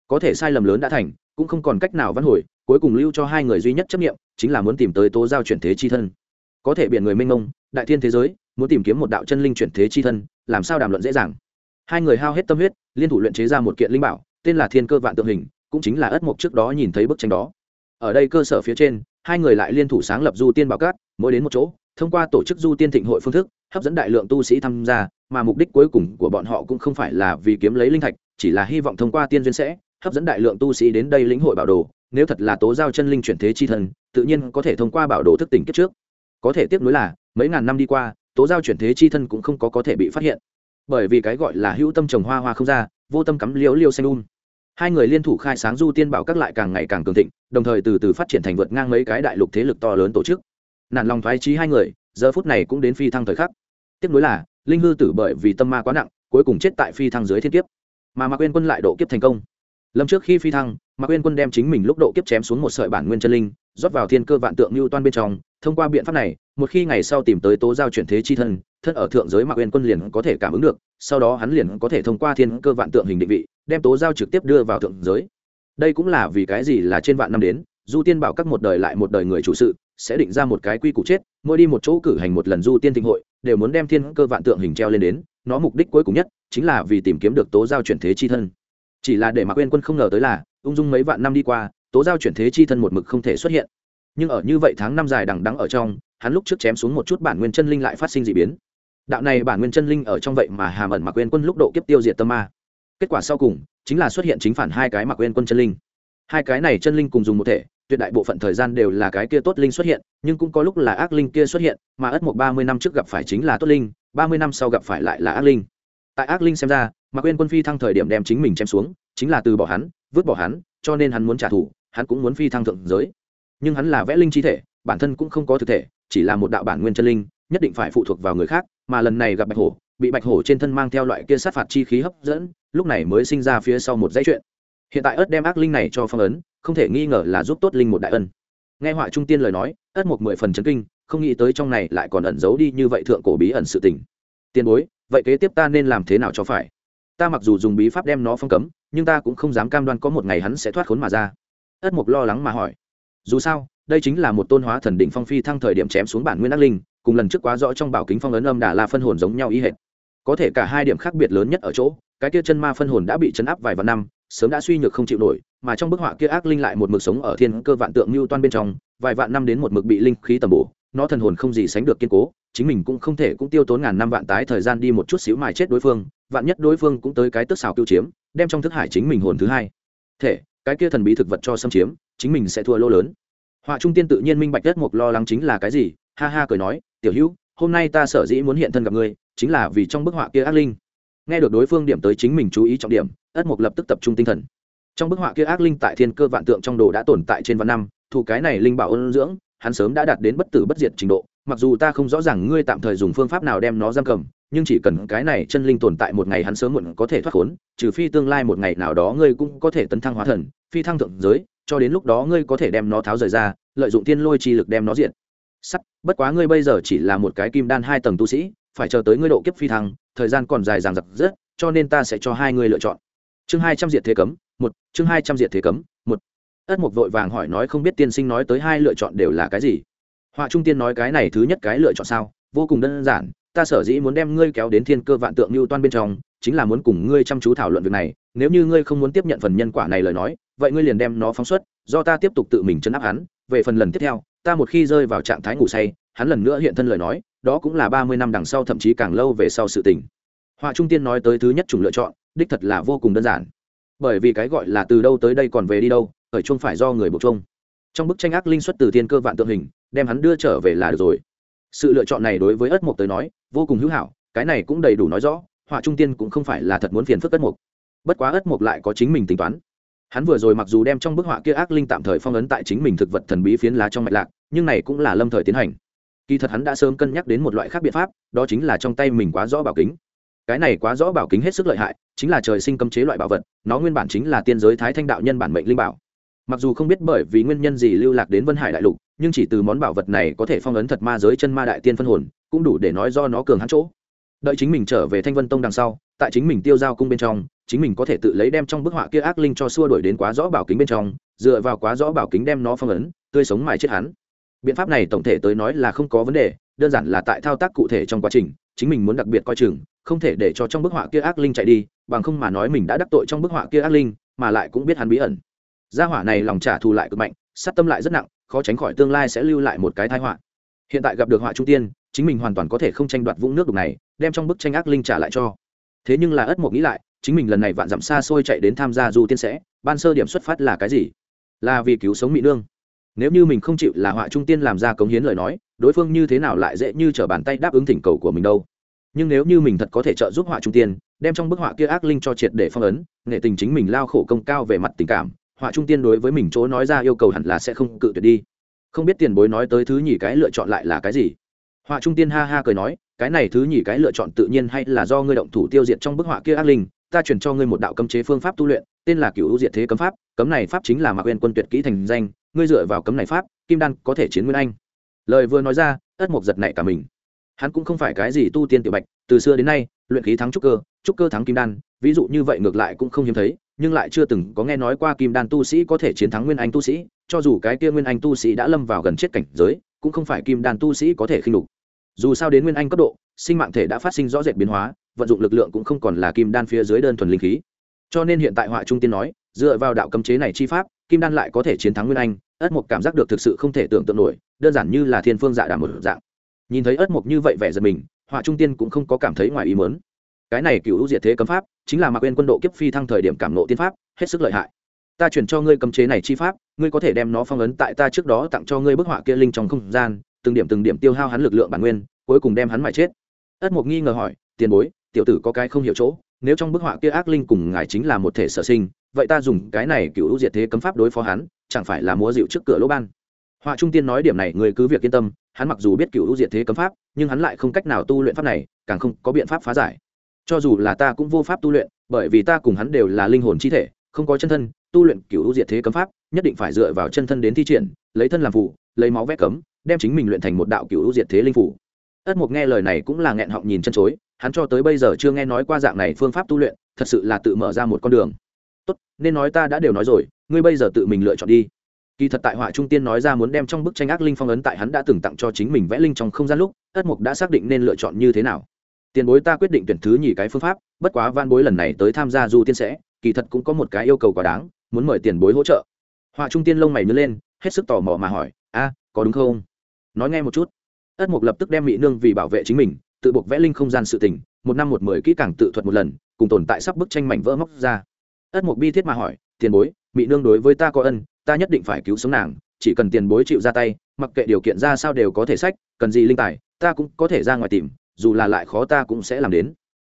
Có thể sai lầm lớn đã thành, cũng không còn cách nào văn hồi, cuối cùng lưu cho hai người duy nhất chấp nghiệm chính là muốn tìm tới tố giao chuyển thế chi thân. Có thể biển người mênh mông, đại thiên thế giới, muốn tìm kiếm một đạo chân linh chuyển thế chi thân, làm sao đàm luận dễ dàng? Hai người hao hết tâm huyết, liên thủ luyện chế ra một kiện linh bảo, tên là thiên cơ vạn tượng hình, cũng chính là ất mộc trước đó nhìn thấy bức tranh đó. Ở đây cơ sở phía trên, hai người lại liên thủ sáng lập du tiên bảo cát mỗi đến một chỗ, thông qua tổ chức du tiên thịnh hội phương thức, hấp dẫn đại lượng tu sĩ tham gia, mà mục đích cuối cùng của bọn họ cũng không phải là vì kiếm lấy linh thạch, chỉ là hy vọng thông qua tiên duyên sẽ hấp dẫn đại lượng tu sĩ đến đây lĩnh hội bảo đồ. Nếu thật là tố giao chân linh chuyển thế chi thần, tự nhiên có thể thông qua bảo đồ thức tỉnh kiếp trước. Có thể tiếp nối là, mấy ngàn năm đi qua, tố giao chuyển thế chi thân cũng không có có thể bị phát hiện. Bởi vì cái gọi là hữu tâm trồng hoa hoa không ra, vô tâm cắm liễu liêu xanh um. Hai người liên thủ khai sáng du tiên bảo các lại càng ngày càng cường thịnh, đồng thời từ từ phát triển thành vượt ngang mấy cái đại lục thế lực to lớn tổ chức nản lòng thoái trí hai người, giờ phút này cũng đến phi thăng thời khắc. Tiếp nối là, linh hư tử bởi vì tâm ma quá nặng, cuối cùng chết tại phi thăng dưới thiên kiếp. Mà mạc quên quân lại độ kiếp thành công. Lâm trước khi phi thăng, mạc quên quân đem chính mình lúc độ kiếp chém xuống một sợi bản nguyên chân linh, rót vào thiên cơ vạn tượng lưu toan bên trong. Thông qua biện pháp này, một khi ngày sau tìm tới tố giao chuyển thế chi thân thân ở thượng giới mạc quên quân liền có thể cảm ứng được, sau đó hắn liền có thể thông qua thiên cơ vạn tượng hình định vị, đem tố giao trực tiếp đưa vào thượng giới. Đây cũng là vì cái gì là trên vạn năm đến? Du tiên bảo các một đời lại một đời người chủ sự, sẽ định ra một cái quy củ chết, mỗi đi một chỗ cử hành một lần du tiên thịnh hội, đều muốn đem thiên cơ vạn tượng hình treo lên đến, nó mục đích cuối cùng nhất, chính là vì tìm kiếm được tố giao chuyển thế chi thân. Chỉ là để mà quên quân không ngờ tới là, ung dung mấy vạn năm đi qua, tố giao chuyển thế chi thân một mực không thể xuất hiện. Nhưng ở như vậy tháng năm dài đằng đắng ở trong, hắn lúc trước chém xuống một chút bản nguyên chân linh lại phát sinh d ị biến. Đạo này bản nguyên chân linh ở trong vậy mà hàm ẩn mặc quên quân lúc độ kiếp tiêu diệt tâm ma. Kết quả sau cùng, chính là xuất hiện chính phản hai cái mặc quên quân chân linh. Hai cái này chân linh cùng dùng một thể tuyệt đại bộ phận thời gian đều là cái kia tốt linh xuất hiện, nhưng cũng có lúc là ác linh kia xuất hiện, mà ất một ba mươi năm trước gặp phải chính là tốt linh, ba mươi năm sau gặp phải lại là ác linh. Tại ác linh xem ra, mà quên quân phi thăng thời điểm đem chính mình chém xuống, chính là từ bỏ hắn, vứt bỏ hắn, cho nên hắn muốn trả thù, hắn cũng muốn phi thăng thượng giới. Nhưng hắn là vẽ linh chi thể, bản thân cũng không có thực thể, chỉ là một đạo bản nguyên chân linh, nhất định phải phụ thuộc vào người khác, mà lần này gặp bạch hổ, bị bạch hổ trên thân mang theo loại kia sát phạt chi khí hấp dẫn, lúc này mới sinh ra phía sau một dãy chuyện. Hiện tại ớt đem ác linh này cho phong ấn không thể nghi ngờ là giúp tốt linh một đại ân. Nghe họa trung tiên lời nói, ất một mười phần chấn kinh, không nghĩ tới trong này lại còn ẩn giấu đi như vậy thượng cổ bí ẩn sự tình. Tiền bối, vậy kế tiếp ta nên làm thế nào cho phải? Ta mặc dù dùng bí pháp đem nó phong cấm, nhưng ta cũng không dám cam đoan có một ngày hắn sẽ thoát khốn mà ra. Ất mục lo lắng mà hỏi. Dù sao, đây chính là một tôn hóa thần đỉnh phong phi thăng thời điểm chém xuống bản nguyên ác linh, cùng lần trước quá rõ trong bảo kính phong ấn âm đà la phân hồn giống nhau ý hệt. Có thể cả hai điểm khác biệt lớn nhất ở chỗ, cái kia chân ma phân hồn đã bị chấn áp vài vạn năm, sớm đã suy nhược không chịu nổi mà trong bức họa kia ác linh lại một mực sống ở thiên cơ vạn tượng lưu toan bên trong, vài vạn năm đến một mực bị linh khí tầm bổ, nó thần hồn không gì sánh được kiên cố, chính mình cũng không thể cũng tiêu tốn ngàn năm vạn tái thời gian đi một chút xíu mài chết đối phương, vạn nhất đối phương cũng tới cái tức xào tiêu chiếm, đem trong thức hải chính mình hồn thứ hai. Thể, cái kia thần bí thực vật cho xâm chiếm, chính mình sẽ thua lỗ lớn. Họa trung tiên tự nhiên minh bạch đất mục lo lắng chính là cái gì, ha ha cười nói, tiểu hữu, hôm nay ta sở dĩ muốn hiện thân gặp ngươi, chính là vì trong bức họa kia ác linh. Nghe được đối phương điểm tới chính mình chú ý trọng điểm ất mục lập tức tập trung tinh thần trong bức họa kia ác linh tại thiên cơ vạn tượng trong đồ đã tồn tại trên vạn năm thủ cái này linh bảo ôn dưỡng, hắn sớm đã đạt đến bất tử bất diệt trình độ. Mặc dù ta không rõ ràng ngươi tạm thời dùng phương pháp nào đem nó giam cầm, nhưng chỉ cần cái này chân linh tồn tại một ngày hắn sớm muộn có thể thoát khốn, trừ phi tương lai một ngày nào đó ngươi cũng có thể tấn thăng hóa thần, phi thăng thượng giới, cho đến lúc đó ngươi có thể đem nó tháo rời ra, lợi dụng tiên lôi chi lực đem nó diện sắt, bất quá ngươi bây giờ chỉ là một cái kim đan hai tầng tu sĩ, phải chờ tới ngươi độ kiếp phi thăng, thời gian còn dài dằng dặc rất, cho nên ta sẽ cho hai ngươi lựa chọn. Chương hai trăm diệt thế cấm một, chương hai trăm diệt thế cấm, một. Ất mục vội vàng hỏi nói không biết tiên sinh nói tới hai lựa chọn đều là cái gì? Họa trung tiên nói cái này thứ nhất cái lựa chọn sao? Vô cùng đơn giản, ta sở dĩ muốn đem ngươi kéo đến thiên cơ vạn tượng lưu toan bên trong, chính là muốn cùng ngươi chăm chú thảo luận việc này. Nếu như ngươi không muốn tiếp nhận phần nhân quả này lời nói, vậy ngươi liền đem nó phóng xuất, do ta tiếp tục tự mình chấn áp hắn. Về phần lần tiếp theo, ta một khi rơi vào trạng thái ngủ say, hắn lần nữa hiện thân lời nói, đó cũng là ba mươi năm đằng sau thậm chí càng lâu về sau sự tình. Họa trung tiên nói tới thứ nhất chủng lựa chọn, đích thật là vô cùng đơn giản bởi vì cái gọi là từ đâu tới đây còn về đi đâu ở chung phải do người buộc chung. Trong bức tranh ác linh xuất từ thiên cơ vạn tượng hình, đem hắn đưa trở về là được rồi. Sự lựa chọn này đối với ất mộc tới nói, vô cùng hữu hảo, cái này cũng đầy đủ nói rõ, họa trung tiên cũng không phải là thật muốn phiền phức ất mộc. Bất quá ất mộc lại có chính mình tính toán. Hắn vừa rồi mặc dù đem trong bức họa kia ác linh tạm thời phong ấn tại chính mình thực vật thần bí phiến lá trong mạch lạc, nhưng này cũng là lâm thời tiến hành. Kỳ thật hắn đã sớm cân nhắc đến một loại khác biện pháp, đó chính là trong tay mình quá rõ bảo kính cái này quá rõ bảo kính hết sức lợi hại, chính là trời sinh cấm chế loại bảo vật, nó nguyên bản chính là tiên giới thái thanh đạo nhân bản mệnh linh bảo. Mặc dù không biết bởi vì nguyên nhân gì lưu lạc đến vân hải đại lục, nhưng chỉ từ món bảo vật này có thể phong ấn thật ma giới chân ma đại tiên phân hồn, cũng đủ để nói do nó cường hắn chỗ. Đợi chính mình trở về thanh vân tông đằng sau, tại chính mình tiêu giao cung bên trong, chính mình có thể tự lấy đem trong bức họa kia ác linh cho xua đuổi đến quá rõ bảo kính bên trong, dựa vào quá rõ bảo kính đem nó phong ấn, tươi sống mài chết hắn. Biện pháp này tổng thể tới nói là không có vấn đề, đơn giản là tại thao tác cụ thể trong quá trình chính mình muốn đặc biệt coi chừng, không thể để cho trong bức họa kia ác linh chạy đi, bằng không mà nói mình đã đắc tội trong bức họa kia ác linh, mà lại cũng biết hắn bí ẩn. Gia hỏa này lòng trả thù lại cực mạnh, sát tâm lại rất nặng, khó tránh khỏi tương lai sẽ lưu lại một cái tai họa. Hiện tại gặp được họa trung tiên, chính mình hoàn toàn có thể không tranh đoạt vũng nước đục này, đem trong bức tranh ác linh trả lại cho. Thế nhưng là ất mộc nghĩ lại, chính mình lần này vạn dặm xa xôi chạy đến tham gia du tiên sẽ, ban sơ điểm xuất phát là cái gì? Là vì cứu sống mỹ nương nếu như mình không chịu là họa trung tiên làm ra cống hiến lời nói, đối phương như thế nào lại dễ như t r ở bàn tay đáp ứng thỉnh cầu của mình đâu? Nhưng nếu như mình thật có thể trợ giúp họa trung tiên, đem trong bức họa kia ác linh cho triệt để phong ấn, nghệ tình chính mình lao khổ công cao về mặt tình cảm, họa trung tiên đối với mình chỗ nói ra yêu cầu hẳn là sẽ không cự tuyệt đi. Không biết tiền bối nói tới thứ nhì cái lựa chọn lại là cái gì? Họa trung tiên ha ha cười nói, cái này thứ nhì cái lựa chọn tự nhiên hay là do ngươi động thủ tiêu diệt trong bức họa kia ác linh, ta chuyển cho ngươi một đạo cấm chế phương pháp tu luyện, tên là cựu diệt thế cấm pháp, cấm này pháp chính là mạc uyên quân tuyệt kỹ thành danh ngươi dựa vào cấm này pháp, kim đan có thể chiến nguyên anh. Lời vừa nói ra, ất mộc giật nảy cả mình. Hắn cũng không phải cái gì tu tiên tiểu bạch, từ xưa đến nay, luyện khí thắng trúc cơ trúc cơ thắng kim đan, ví dụ như vậy ngược lại cũng không hiếm thấy, nhưng lại chưa từng có nghe nói qua kim đan tu sĩ có thể chiến thắng nguyên anh tu sĩ, cho dù cái kia nguyên anh tu sĩ đã lâm vào gần chết cảnh giới, cũng không phải kim đan tu sĩ có thể khinh đục dù sao đến nguyên anh cấp độ, sinh mạng thể đã phát sinh rõ rệt biến hóa, vận dụng lực lượng cũng không còn là kim đan phía dưới đơn thuần linh khí. Cho nên hiện tại họa trung tiên nói dựa vào đạo cấm chế này chi pháp, kim đan lại có thể chiến thắng nguyên anh, ất mục cảm giác được thực sự không thể tưởng tượng nổi, đơn giản như là thiên phương dạ đà một dạng. Nhìn thấy ất mục như vậy vẻ giật mình, họa trung tiên cũng không có cảm thấy ngoài ý mớn cái này cựu diệt thế cấm pháp, chính là mặc quên quân độ kiếp phi thăng thời điểm cảm nộ tiên pháp, hết sức lợi hại. Ta chuyển cho ngươi cấm chế này chi pháp, ngươi có thể đem nó phong ấn tại ta trước đó tặng cho ngươi bức họa kia linh trong không gian, từng điểm từng điểm tiêu hao hắn lực lượng bản nguyên, cuối cùng đem hắn mãi chết. Ất mục nghi ngờ hỏi, tiền bối, tiểu tử có cái không hiểu chỗ, nếu trong bức họa kia ác linh cùng ngài chính là một thể sở sinh vậy ta dùng cái này cựu diệt thế cấm pháp đối phó hắn, chẳng phải là múa dịu trước cửa lỗ ban? Họa trung tiên nói điểm này, người cứ việc yên tâm, hắn mặc dù biết cựu diệt thế cấm pháp, nhưng hắn lại không cách nào tu luyện pháp này, càng không có biện pháp phá giải. Cho dù là ta cũng vô pháp tu luyện, bởi vì ta cùng hắn đều là linh hồn chi thể, không có chân thân, tu luyện cựu diệt thế cấm pháp, nhất định phải dựa vào chân thân đến thi triển, lấy thân làm phụ, lấy máu vét cấm, đem chính mình luyện thành một đạo cựu diệt thế linh phủ. Ất mục nghe lời này cũng là nghẹn họng nhìn chân chối, hắn cho tới bây giờ chưa nghe nói qua dạng này phương pháp tu luyện, thật sự là tự mở ra một con đường tốt, nên nói ta đã đều nói rồi, ngươi bây giờ tự mình lựa chọn đi. Kỳ thật tại họa trung tiên nói ra muốn đem trong bức tranh ác linh phong ấn tại hắn đã từng tặng cho chính mình vẽ linh trong không gian lúc, ất mục đã xác định nên lựa chọn như thế nào. Tiền bối ta quyết định tuyển thứ nhì cái phương pháp, bất quá van bối lần này tới tham gia du tiên sẽ, kỳ thật cũng có một cái yêu cầu quá đáng, muốn mời tiền bối hỗ trợ. Họa trung tiên lông mày nứt lên, hết sức tò mò mà hỏi, a, có đúng không? Nói nghe một chút, ất mục lập tức đem mỹ nương vì bảo vệ chính mình, tự buộc vẽ linh không gian sự tình, một năm một mười kỹ càng tự thuật một lần, cùng tồn tại sắp bức tranh mảnh vỡ móc ra ất mục bi thiết mà hỏi, tiền bối mỹ nương đối với ta có ân, ta nhất định phải cứu sống nàng, chỉ cần tiền bối chịu ra tay, mặc kệ điều kiện ra sao đều có thể sách, cần gì linh tài, ta cũng có thể ra ngoài tìm, dù là lại khó ta cũng sẽ làm đến.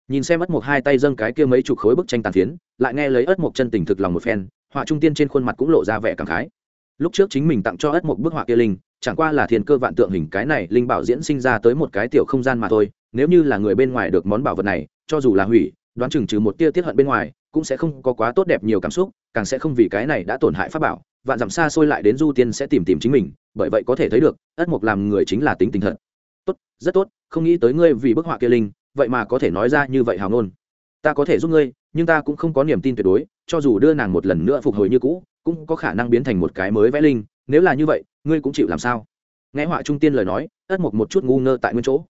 Nhìn xem ất mục hai tay dâng cái kia mấy chục khối bức tranh tàn phiến, lại nghe lấy ất mục chân tình thực lòng một phen, họa trung tiên trên khuôn mặt cũng lộ ra vẻ cảm khái. Lúc trước chính mình tặng cho ất mục bức họa kia linh, chẳng qua là thiên cơ vạn tượng hình cái này linh bảo diễn sinh ra tới một cái tiểu không gian mà thôi, nếu như là người bên ngoài được món bảo vật này, cho dù là hủy, đoán chừng trừ một tia tiết hận bên ngoài cũng sẽ không có quá tốt đẹp nhiều cảm xúc, càng sẽ không vì cái này đã tổn hại pháp bảo, vạn dặm xa xôi lại đến du tiên sẽ tìm tìm chính mình, bởi vậy có thể thấy được, ất mục làm người chính là tính tình thật. Tốt, rất tốt, không nghĩ tới ngươi vì bức họa kia linh, vậy mà có thể nói ra như vậy hào ngôn. Ta có thể giúp ngươi, nhưng ta cũng không có niềm tin tuyệt đối, cho dù đưa nàng một lần nữa phục hồi như cũ, cũng có khả năng biến thành một cái mới vẽ linh, nếu là như vậy, ngươi cũng chịu làm sao? Nghe họa trung tiên lời nói, ất mục một chút ngu ngơ tại nguyên chỗ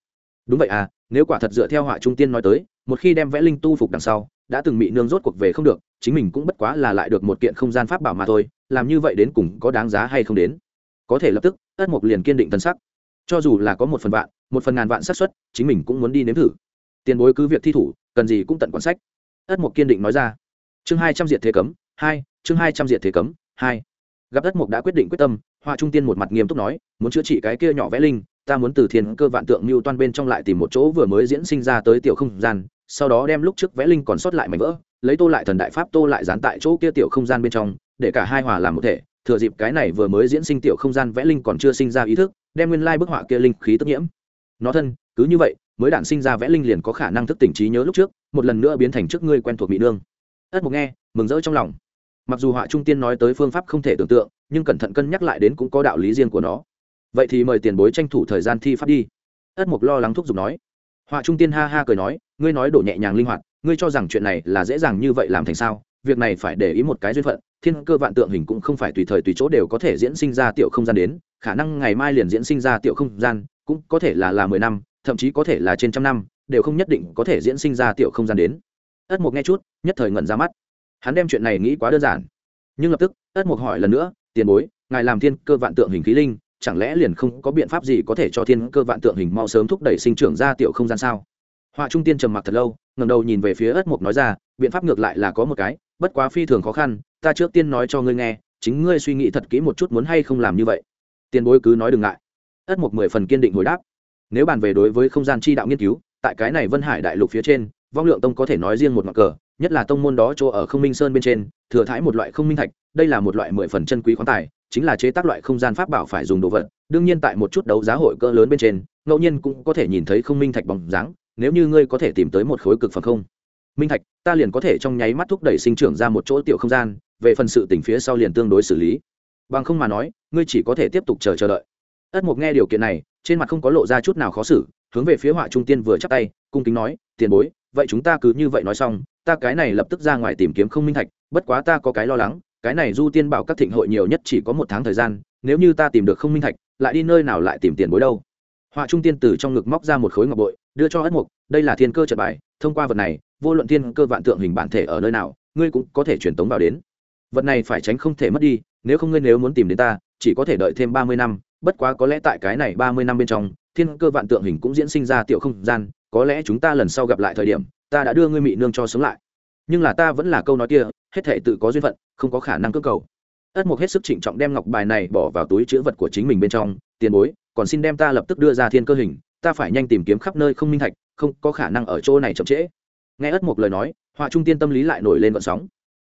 đúng vậy à nếu quả thật dựa theo họa trung tiên nói tới, một khi đem vẽ linh tu phục đằng sau, đã từng bị nương rốt cuộc về không được, chính mình cũng bất quá là lại được một kiện không gian pháp bảo mà thôi, làm như vậy đến cùng có đáng giá hay không đến? Có thể lập tức, ất mục liền kiên định tân sắc. Cho dù là có một phần vạn, một phần ngàn vạn xác suất, chính mình cũng muốn đi nếm thử. Tiền bối cứ việc thi thủ, cần gì cũng tận quan sách. Ất mục kiên định nói ra. Chương hai trăm diệt thế cấm, hai, chương hai trăm diệt thế cấm, hai. Gặp ất mục đã quyết định quyết tâm, họa trung tiên một mặt nghiêm túc nói, muốn chữa trị cái kia nhỏ vẽ linh ta muốn từ thiên cơ vạn tượng mưu toan bên trong lại tìm một chỗ vừa mới diễn sinh ra tới tiểu không gian, sau đó đem lúc trước vẽ linh còn sót lại mảnh vỡ, lấy tô lại thần đại pháp tô lại dán tại chỗ kia tiểu không gian bên trong, để cả hai hòa làm một thể, thừa dịp cái này vừa mới diễn sinh tiểu không gian vẽ linh còn chưa sinh ra ý thức, đem nguyên lai bức họa kia linh khí tức nhiễm. Nó thân, cứ như vậy, mới đản sinh ra vẽ linh liền có khả năng thức tỉnh trí nhớ lúc trước, một lần nữa biến thành trước ngươi quen thuộc mỹ nương. Ất mục nghe, mừng rỡ trong lòng. Mặc dù họa trung tiên nói tới phương pháp không thể tưởng tượng, nhưng cẩn thận cân nhắc lại đến cũng có đạo lý riêng của nó vậy thì mời tiền bối tranh thủ thời gian thi pháp đi. Ất mục lo lắng thúc giục nói. Họa trung tiên ha ha cười nói, ngươi nói đổ nhẹ nhàng linh hoạt, ngươi cho rằng chuyện này là dễ dàng như vậy làm thành sao? Việc này phải để ý một cái duyên phận, thiên cơ vạn tượng hình cũng không phải tùy thời tùy chỗ đều có thể diễn sinh ra tiểu không gian đến, khả năng ngày mai liền diễn sinh ra tiểu không gian, cũng có thể là là mười năm, thậm chí có thể là trên trăm năm, đều không nhất định có thể diễn sinh ra tiểu không gian đến. Ất mục nghe chút, nhất thời ngẩn ra mắt. Hắn đem chuyện này nghĩ quá đơn giản. Nhưng lập tức, ất mục hỏi lần nữa, tiền bối, ngài làm thiên cơ vạn tượng hình khí linh chẳng lẽ liền không có biện pháp gì có thể cho thiên cơ vạn tượng hình mau sớm thúc đẩy sinh trưởng ra tiểu không gian sao? Họa trung tiên trầm mặc thật lâu ngầm đầu nhìn về phía ất mục nói ra, biện pháp ngược lại là có một cái, bất quá phi thường khó khăn, ta trước tiên nói cho ngươi nghe, chính ngươi suy nghĩ thật kỹ một chút muốn hay không làm như vậy. Tiền bối cứ nói đừng ngại. Ất mục mười phần kiên định hồi đáp. Nếu bàn về đối với không gian chi đạo nghiên cứu, tại cái này vân hải đại lục phía trên, vong lượng tông có thể nói riêng một ngọn cờ, nhất là tông môn đó chỗ ở không minh sơn bên trên, thừa thái một loại không minh thạch, đây là một loại mười phần chân quý khoáng tài chính là chế tác loại không gian pháp bảo phải dùng đồ vật, đương nhiên tại một chút đấu giá hội cỡ lớn bên trên, ngẫu nhiên cũng có thể nhìn thấy không minh thạch bóng dáng, nếu như ngươi có thể tìm tới một khối cực phẩm không? Minh thạch, ta liền có thể trong nháy mắt thúc đẩy sinh trưởng ra một chỗ tiểu không gian, về phần sự tỉnh phía sau liền tương đối xử lý. Bằng không mà nói, ngươi chỉ có thể tiếp tục chờ chờ đợi. Ất mục nghe điều kiện này, trên mặt không có lộ ra chút nào khó xử, hướng về phía họa trung tiên vừa chắc tay, cung kính nói, tiền bối, vậy chúng ta cứ như vậy nói xong, ta cái này lập tức ra ngoài tìm kiếm không minh thạch, bất quá ta có cái lo lắng cái này du tiên bảo các thịnh hội nhiều nhất chỉ có một tháng thời gian, nếu như ta tìm được không minh thạch, lại đi nơi nào lại tìm tiền bối đâu? Họa trung tiên từ trong ngực móc ra một khối ngọc bội, đưa cho ất mục, đây là thiên cơ trật bài, thông qua vật này, vô luận thiên cơ vạn tượng hình bản thể ở nơi nào, ngươi cũng có thể truyền tống vào đến. Vật này phải tránh không thể mất đi, nếu không ngươi nếu muốn tìm đến ta, chỉ có thể đợi thêm ba mươi năm, bất quá có lẽ tại cái này ba mươi năm bên trong, thiên cơ vạn tượng hình cũng diễn sinh ra tiểu không gian, có lẽ chúng ta lần sau gặp lại thời điểm, ta đã đưa ngươi mị nương cho sống lại. Nhưng là ta vẫn là câu nói kia hết thể tự có duyên phận, không có khả năng cơ cầu. Ất mục hết sức trịnh trọng đem ngọc bài này bỏ vào túi chữ vật của chính mình bên trong, tiền bối, còn xin đem ta lập tức đưa ra thiên cơ hình, ta phải nhanh tìm kiếm khắp nơi không minh thạch, không có khả năng ở chỗ này chậm trễ. Nghe ất mục lời nói, họa trung tiên tâm lý lại nổi lên vận sóng.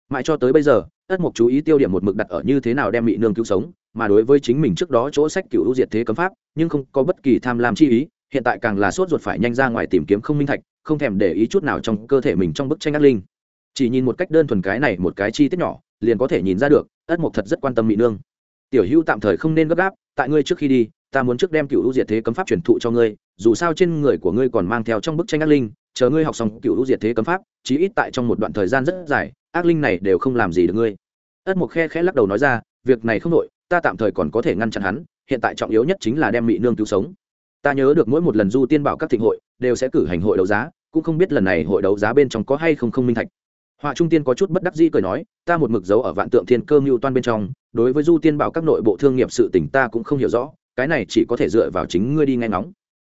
Mãi cho tới bây giờ, ất mục chú ý tiêu điểm một mực đặt ở như thế nào đem mỹ nương cứu sống, mà đối với chính mình trước đó chỗ sách cựu ưu diệt thế cấm pháp, nhưng không có bất kỳ tham lam chi ý, hiện tại càng là sốt ruột phải nhanh ra ngoài tìm kiếm không minh thạch, không thèm để ý chút nào trong cơ thể mình trong bức tranh ác linh chỉ nhìn một cách đơn thuần cái này một cái chi tiết nhỏ, liền có thể nhìn ra được, ất mộc thật rất quan tâm mỹ nương. Tiểu hữu tạm thời không nên gấp gáp, tại ngươi trước khi đi, ta muốn trước đem cựu hữu diệt thế cấm pháp truyền thụ cho ngươi, dù sao trên người của ngươi còn mang theo trong bức tranh ác linh, chờ ngươi học xong cựu hữu diệt thế cấm pháp, chí ít tại trong một đoạn thời gian rất dài, ác linh này đều không làm gì được ngươi. Ất mộc khe khẽ lắc đầu nói ra, việc này không nội, ta tạm thời còn có thể ngăn chặn hắn, hiện tại trọng yếu nhất chính là đem mỹ nương cứu sống. Ta nhớ được mỗi một lần du tiên bảo các thịnh hội, đều sẽ cử hành hội đấu giá, cũng không biết lần này hội đấu giá bên trong có hay không không minh thạch họa trung tiên có chút bất đắc dĩ cười nói, ta một mực dấu ở vạn tượng thiên cơ mưu toan bên trong, đối với du tiên bảo các nội bộ thương nghiệp sự tỉnh ta cũng không hiểu rõ, cái này chỉ có thể dựa vào chính ngươi đi nghe ngóng.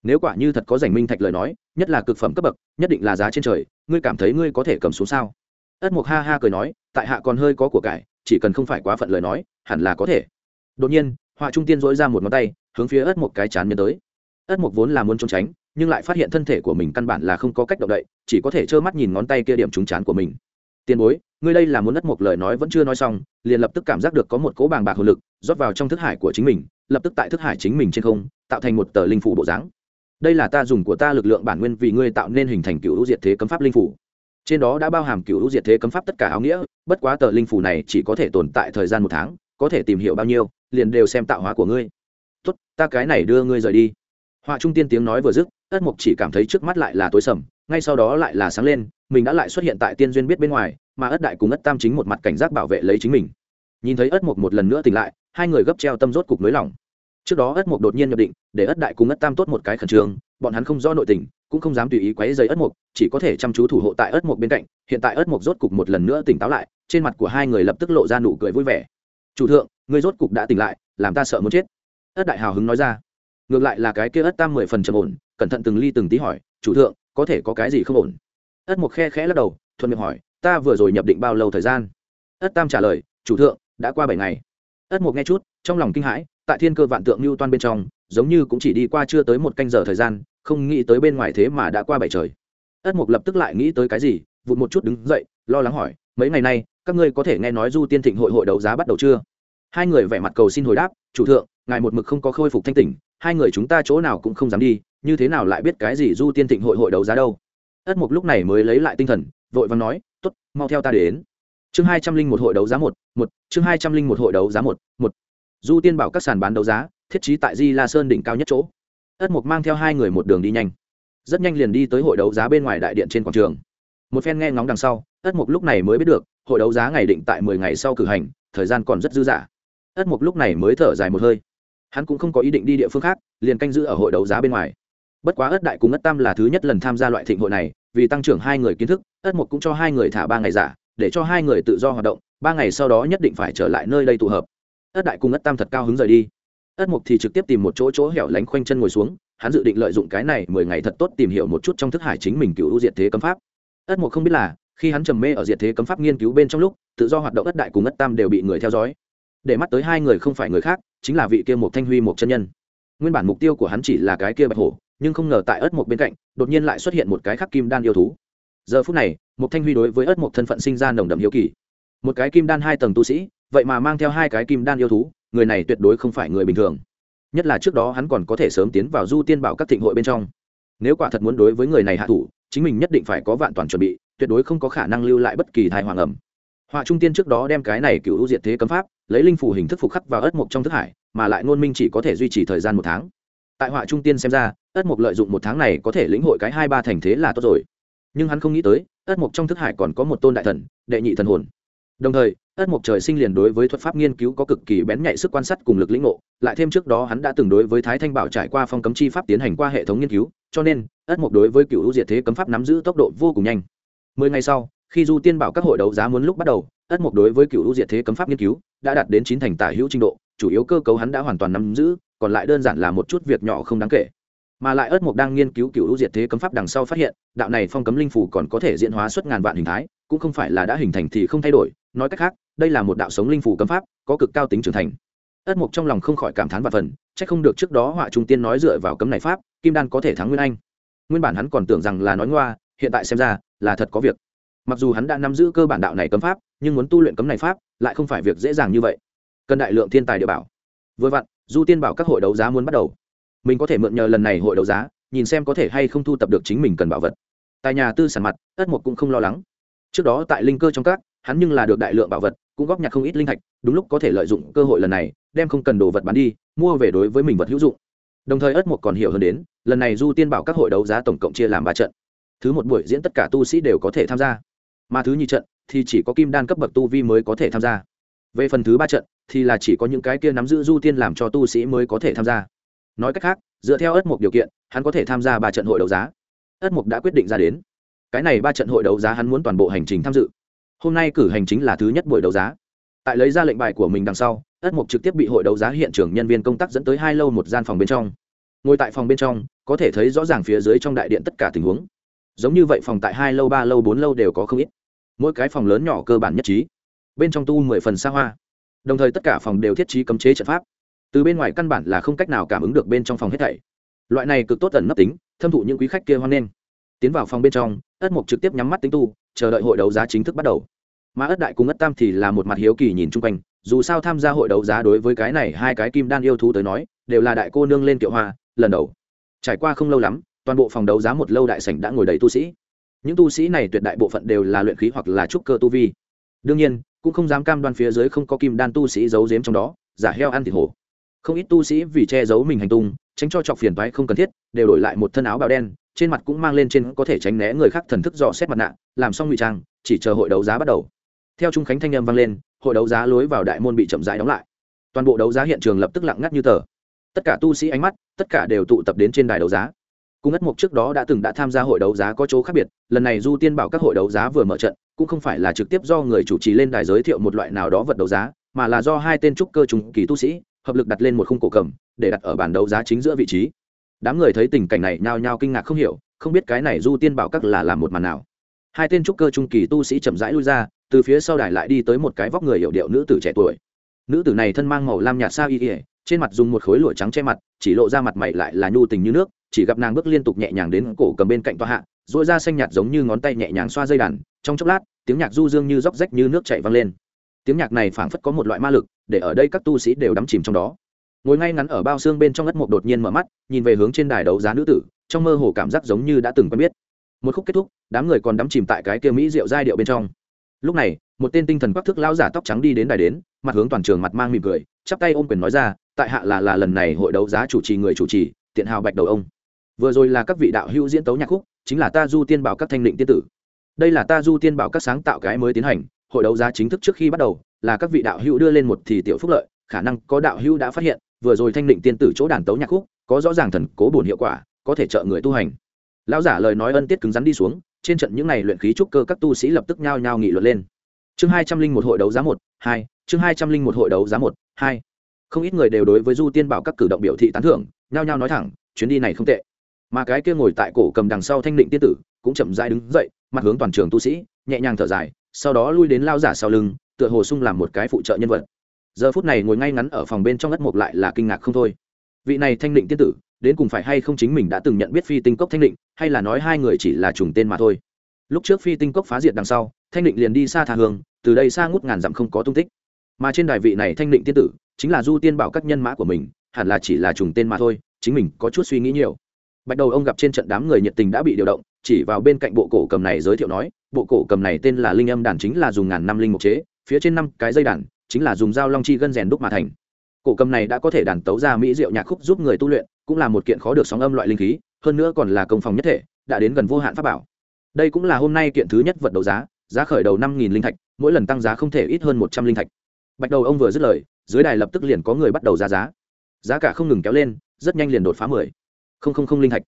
Nếu quả như thật có giành minh thạch lời nói, nhất là cực phẩm cấp bậc, nhất định là giá trên trời, ngươi cảm thấy ngươi có thể cầm xuống sao? Ất mục ha ha cười nói, tại hạ còn hơi có của cải, chỉ cần không phải quá phận lời nói, hẳn là có thể. Đột nhiên, họa trung tiên dỗi ra một ngón tay, hướng phía ất mục cái chán nhân tới. Ất mục vốn là muốn trốn tránh, nhưng lại phát hiện thân thể của mình căn bản là không có cách động đậy, chỉ có thể trơ mắt nhìn ngón tay kia điểm trúng chán của mình tiền bối, ngươi đây là muốn đất một lời nói vẫn chưa nói xong, liền lập tức cảm giác được có một cỗ bàng bạc hồ lực rót vào trong thức hải của chính mình, lập tức tại thức hải chính mình trên không, tạo thành một tờ linh phủ bộ dáng. Đây là ta dùng của ta lực lượng bản nguyên vì ngươi tạo nên hình thành cựu hữu diệt thế cấm pháp linh phủ. Trên đó đã bao hàm cựu hữu diệt thế cấm pháp tất cả áo nghĩa, bất quá tờ linh phủ này chỉ có thể tồn tại thời gian một tháng, có thể tìm hiểu bao nhiêu, liền đều xem tạo hóa của ngươi. Tốt, ta cái này đưa ngươi rời đi. Họa trung tiên tiếng nói vừa dứt ất mục chỉ cảm thấy trước mắt lại là tối sầm, ngay sau đó lại là sáng lên, mình đã lại xuất hiện tại tiên duyên biết bên ngoài, mà ất đại cùng ất tam chính một mặt cảnh giác bảo vệ lấy chính mình. Nhìn thấy ất mục một lần nữa tỉnh lại, hai người gấp treo tâm rốt cục nới lỏng. Trước đó ất mục đột nhiên nhập định, để ất đại cùng ất tam tốt một cái khẩn trương, bọn hắn không do nội tình, cũng không dám tùy ý quấy dày ất mục chỉ có thể chăm chú thủ hộ tại ất mục bên cạnh. Hiện tại ất mục rốt cục một lần nữa tỉnh táo lại, trên mặt của hai người lập tức lộ ra nụ cười vui vẻ. Chủ thượng, ngươi rốt cục đã tỉnh lại, làm ta sợ muốn chết. Ất đại hào hứng nói ra. Ngược lại là cái kia ất tam mười phần trầm ổn cẩn thận từng ly từng tí hỏi, chủ thượng, có thể có cái gì không ổn? Ất mục khe khẽ lắc đầu, thuận miệng hỏi, ta vừa rồi nhập định bao lâu thời gian? Ất tam trả lời, chủ thượng, đã qua bảy ngày. Ất mục nghe chút, trong lòng kinh hãi, tại thiên cơ vạn tượng lưu toan bên trong, giống như cũng chỉ đi qua chưa tới một canh giờ thời gian, không nghĩ tới bên ngoài thế mà đã qua bảy trời. Ất mục lập tức lại nghĩ tới cái gì, vụt một chút đứng dậy, lo lắng hỏi, mấy ngày nay, các ngươi có thể nghe nói du tiên thịnh hội hội đấu giá bắt đầu chưa? Hai người vẻ mặt cầu xin hồi đáp, chủ thượng, ngài một mực không có khôi phục thanh tỉnh hai người chúng ta chỗ nào cũng không dám đi, như thế nào lại biết cái gì du tiên thịnh hội hội đấu giá đâu? Ất mục lúc này mới lấy lại tinh thần, vội vàng nói t ố t mau theo ta đến. Chương hai trăm linh một hội đấu giá một một, chương hai trăm linh một hội đấu giá một một. Du tiên bảo các sàn bán đấu giá, thiết trí tại di la sơn đỉnh cao nhất chỗ. Ất mục mang theo hai người một đường đi nhanh. Rất nhanh liền đi tới hội đấu giá bên ngoài đại điện trên quảng trường. Một phen nghe ngóng đằng sau, ất mục lúc này mới biết được, hội đấu giá ngày định tại mười ngày sau cử hành, thời gian còn rất dư dả. Ất mục lúc này mới thở dài một hơi hắn cũng không có ý định đi địa phương khác, liền canh giữ ở hội đấu giá bên ngoài. Bất quá ất đại cùng ất tam là thứ nhất lần tham gia loại thịnh hội này, vì tăng trưởng hai người kiến thức ất mục cũng cho hai người thả ba ngày giả, để cho hai người tự do hoạt động, ba ngày sau đó nhất định phải trở lại nơi đây tụ hợp. Ất đại cùng ất tam thật cao hứng rời đi. Ất mục thì trực tiếp tìm một chỗ chỗ hẻo lánh khoanh chân ngồi xuống, hắn dự định lợi dụng cái này mười ngày thật tốt tìm hiểu một chút trong thức hải chính mình cựu diệt thế cấm pháp. Ất mục không biết là, khi hắn trầm mê ở diệt thế cấm pháp nghiên cứu bên trong lúc, tự do hoạt động ất đại cùng ất tam đều bị người theo dõi để mắt tới hai người không phải người khác, chính là vị kia một thanh huy, một chân nhân. Nguyên bản mục tiêu của hắn chỉ là cái kia bạch hổ, nhưng không ngờ tại ớt một bên cạnh, đột nhiên lại xuất hiện một cái khắc kim đan yêu thú. Giờ phút này, một thanh huy đối với ớt một thân phận sinh ra nồng đậm hiếu kỳ. Một cái kim đan hai tầng tu sĩ, vậy mà mang theo hai cái kim đan yêu thú, người này tuyệt đối không phải người bình thường. Nhất là trước đó hắn còn có thể sớm tiến vào du tiên bảo các thịnh hội bên trong. Nếu quả thật muốn đối với người này hạ thủ, chính mình nhất định phải có vạn toàn chuẩn bị, tuyệt đối không có khả năng lưu lại bất kỳ thai hoàng ẩm họa trung tiên trước đó đem cái này cựu diệt thế cấm pháp lấy linh phủ hình thức phục khắc vào ất mục trong thức hải, mà lại ngôn minh chỉ có thể duy trì thời gian một tháng. Tại họa trung tiên xem ra, ất mục lợi dụng một tháng này có thể lĩnh hội cái hai ba thành thế là tốt rồi. Nhưng hắn không nghĩ tới, ất mục trong thức hải còn có một tôn đại thần, đệ nhị thần hồn. Đồng thời, ất mục trời sinh liền đối với thuật pháp nghiên cứu có cực kỳ bén nhạy sức quan sát cùng lực lĩnh ngộ, lại thêm trước đó hắn đã từng đối với thái thanh bảo trải qua phong cấm chi pháp tiến hành qua hệ thống nghiên cứu, cho nên, ất mục đối với cựu diệt thế cấm pháp nắm giữ tốc độ vô cùng nhanh. Mười ngày sau, khi du tiên bảo các hội đấu giá muốn lúc bắt đầu ất mục đối với cựu diệt thế cấm pháp nghiên cứu, đã đạt đến chín thành tả hữu trình độ, chủ yếu cơ cấu hắn đã hoàn toàn nắm giữ, còn lại đơn giản là một chút việc nhỏ không đáng kể. Mà lại ất mục đang nghiên cứu cựu diệt thế cấm pháp đằng sau phát hiện, đạo này phong cấm linh phủ còn có thể diễn hóa suốt ngàn vạn hình thái, cũng không phải là đã hình thành thì không thay đổi. Nói cách khác, đây là một đạo sống linh phủ cấm pháp, có cực cao tính trưởng thành. Ất mục trong lòng không khỏi cảm thán và phần c h ắ c không được trước đó họa trung tiên nói dựa vào cấm này pháp, kim đan có thể thắng nguyên anh. Nguyên bản hắn còn tưởng rằng là nói ngoa, hiện tại xem ra là thật có việc. Mặc dù hắn đã nắm giữ cơ bản đạo này cấm pháp nhưng muốn tu luyện cấm này pháp, lại không phải việc dễ dàng như vậy. Cần đại lượng thiên tài địa bảo. Vừa vặn, du tiên bảo các hội đấu giá muốn bắt đầu. Mình có thể mượn nhờ lần này hội đấu giá, nhìn xem có thể hay không thu tập được chính mình cần bảo vật. Tại nhà tư sản mặt, tất một cũng không lo lắng. Trước đó tại linh cơ trong các, hắn nhưng là được đại lượng bảo vật, cũng góp nhặt không ít linh thạch, đúng lúc có thể lợi dụng cơ hội lần này, đem không cần đồ vật bán đi, mua về đối với mình vật hữu dụng. Đồng thời ất mục còn hiểu hơn đến, lần này du tiên bảo các hội đấu giá tổng cộng chia làm ba trận. Thứ một buổi diễn tất cả tu sĩ đều có thể tham gia. Mà thứ nhì trận thì chỉ có kim đan cấp bậc tu vi mới có thể tham gia. Về phần thứ ba trận, thì là chỉ có những cái kia nắm giữ du tiên làm cho tu sĩ mới có thể tham gia. Nói cách khác, dựa theo ất mục điều kiện, hắn có thể tham gia ba trận hội đấu giá. Ất mục đã quyết định ra đến. Cái này ba trận hội đấu giá hắn muốn toàn bộ hành trình tham dự. Hôm nay cử hành chính là thứ nhất buổi đấu giá. Tại lấy ra lệnh bài của mình đằng sau, ất mục trực tiếp bị hội đấu giá hiện trường nhân viên công tác dẫn tới hai lâu một gian phòng bên trong. Ngồi tại phòng bên trong, có thể thấy rõ ràng phía dưới trong đại điện tất cả tình huống. Giống như vậy phòng tại hai lâu, ba lâu, bốn lâu đều có không ít mỗi cái phòng lớn nhỏ cơ bản nhất trí. Bên trong tu mười phần xa hoa. Đồng thời tất cả phòng đều thiết trí cấm chế trận pháp. Từ bên ngoài căn bản là không cách nào cảm ứng được bên trong phòng hết thảy. Loại này cực tốt ẩn nấp tính, thâm thụ những quý khách kia hoan nghênh. Tiến vào phòng bên trong, ất mục trực tiếp nhắm mắt tính tu, chờ đợi hội đấu giá chính thức bắt đầu. Mà ất đại cùng ất tam thì là một mặt hiếu kỳ nhìn chung quanh, dù sao tham gia hội đấu giá đối với cái này hai cái kim đan yêu thú tới nói, đều là đại cô nương lên kiệu hoa, lần đầu. Trải qua không lâu lắm, toàn bộ phòng đấu giá một lâu đại sảnh đã ngồi đầy tu sĩ những tu sĩ này tuyệt đại bộ phận đều là luyện khí hoặc là trúc cơ tu vi. Đương nhiên, cũng không dám cam đoan phía dưới không có kim đan tu sĩ giấu giếm trong đó, giả heo ăn thịt hổ. Không ít tu sĩ vì che giấu mình hành tung, tránh cho chọc phiền toái không cần thiết, đều đổi lại một thân áo bào đen, trên mặt cũng mang lên trên có thể tránh né người khác thần thức dò xét mặt nạ, làm xong ngụy trang, chỉ chờ hội đấu giá bắt đầu. Theo trung khánh thanh âm vang lên, hội đấu giá lối vào đại môn bị chậm rãi đóng lại. Toàn bộ đấu giá hiện trường lập tức lặng ngắt như tờ. Tất cả tu sĩ ánh mắt, tất cả đều tụ tập đến trên đài đấu giá cung ất mục trước đó đã từng đã tham gia hội đấu giá có chỗ khác biệt, lần này du tiên bảo các hội đấu giá vừa mở trận, cũng không phải là trực tiếp do người chủ trì lên đài giới thiệu một loại nào đó vật đấu giá, mà là do hai tên trúc cơ trùng kỳ tu sĩ hợp lực đặt lên một khung cổ cầm, để đặt ở bản đấu giá chính giữa vị trí. Đám người thấy tình cảnh này nhao nhao kinh ngạc không hiểu, không biết cái này du tiên bảo các là làm một màn nào. Hai tên trúc cơ trung kỳ tu sĩ chậm rãi lui ra, từ phía sau đài lại đi tới một cái vóc người hiệu điệu nữ tử trẻ tuổi. Nữ tử này thân mang màu lam nhạt sao y ỉa trên mặt dùng một khối lụa trắng che mặt, chỉ lộ ra mặt mày lại là nhu tình như nước chỉ gặp nàng bước liên tục nhẹ nhàng đến cổ cầm bên cạnh toa hạ dội ra xanh nhạt giống như ngón tay nhẹ nhàng xoa dây đàn, trong chốc lát, tiếng nhạc du dương như róc rách như nước chảy vang lên. Tiếng nhạc này phảng phất có một loại ma lực, để ở đây các tu sĩ đều đắm chìm trong đó. Ngồi ngay ngắn ở bao xương bên trong ngất mộc đột nhiên mở mắt, nhìn về hướng trên đài đấu giá nữ tử, trong mơ hồ cảm giác giống như đã từng quen biết. Một khúc kết thúc, đám người còn đắm chìm tại cái kia mỹ rượu giai điệu bên trong. Lúc này, một tên tinh thần quắc thức lao giả tóc trắng đi đến đài đến, mặt hướng toàn trường mặt mang mỉm cười, chắp tay ôm quyền nói ra, tại hạ là là lần này hội đấu giá chủ trì người chủ trì, tiện hào bạch đầu ông vừa rồi là các vị đạo hữu diễn tấu nhạc khúc, chính là ta du tiên bảo các thanh định tiên tử. Đây là ta du tiên bảo các sáng tạo cái mới tiến hành, hội đấu giá chính thức trước khi bắt đầu, là các vị đạo hữu đưa lên một thì tiểu phúc lợi, khả năng có đạo hữu đã phát hiện, vừa rồi thanh định tiên tử chỗ đàn tấu nhạc khúc, có rõ ràng thần cố bổn hiệu quả, có thể trợ người tu hành. Lão giả lời nói ân tiết cứng rắn đi xuống, trên trận những ngày luyện khí trúc cơ các tu sĩ lập tức nhao nhao nghị luận lên. Chương hai trăm linh một hội đấu giá một, hai, chương hai trăm linh một hội đấu giá một, hai. Không ít người đều đối với du tiên bảo các cử động biểu thị tán thưởng, nhao nhao nói thẳng, chuyến đi này không tệ mà cái kia ngồi tại cổ cầm đằng sau thanh định tiên tử cũng chậm dai đứng dậy, mặt hướng toàn trường tu sĩ, nhẹ nhàng thở dài, sau đó lui đến lao giả sau lưng, tựa hồ sung làm một cái phụ trợ nhân vật. Giờ phút này ngồi ngay ngắn ở phòng bên trong đất mộc lại là kinh ngạc không thôi. Vị này thanh định tiên tử, đến cùng phải hay không chính mình đã từng nhận biết phi tinh cốc thanh định, hay là nói hai người chỉ là trùng tên mà thôi. Lúc trước phi tinh cốc phá diệt đằng sau, thanh định liền đi xa tha hương, từ đây xa ngút ngàn dặm không có tung tích. Mà trên đài vị này thanh định tiên tử, chính là du tiên bảo các nhân mã của mình, hẳn là chỉ là trùng tên mà thôi, chính mình có chút suy nghĩ nhiều bạch đầu ông gặp trên trận đám người nhiệt tình đã bị điều động, chỉ vào bên cạnh bộ cổ cầm này giới thiệu nói, bộ cổ cầm này tên là linh âm đàn chính là dùng ngàn năm linh mục chế, phía trên năm cái dây đàn, chính là dùng dao long chi gân rèn đúc mà thành. Cổ cầm này đã có thể đàn tấu ra mỹ diệu nhạc khúc giúp người tu luyện, cũng là một kiện khó được sóng âm loại linh khí, hơn nữa còn là công phòng nhất thể, đã đến gần vô hạn pháp bảo. Đây cũng là hôm nay kiện thứ nhất vật đấu giá giá khởi đầu năm nghìn linh thạch, mỗi lần tăng giá không thể ít hơn một trăm linh thạch. Bạch đầu ông vừa dứt lời, dưới đài lập tức liền có người bắt đầu ra giá. Giá cả không ngừng kéo lên, rất nhanh liền đột phá mười không không không linh thạch.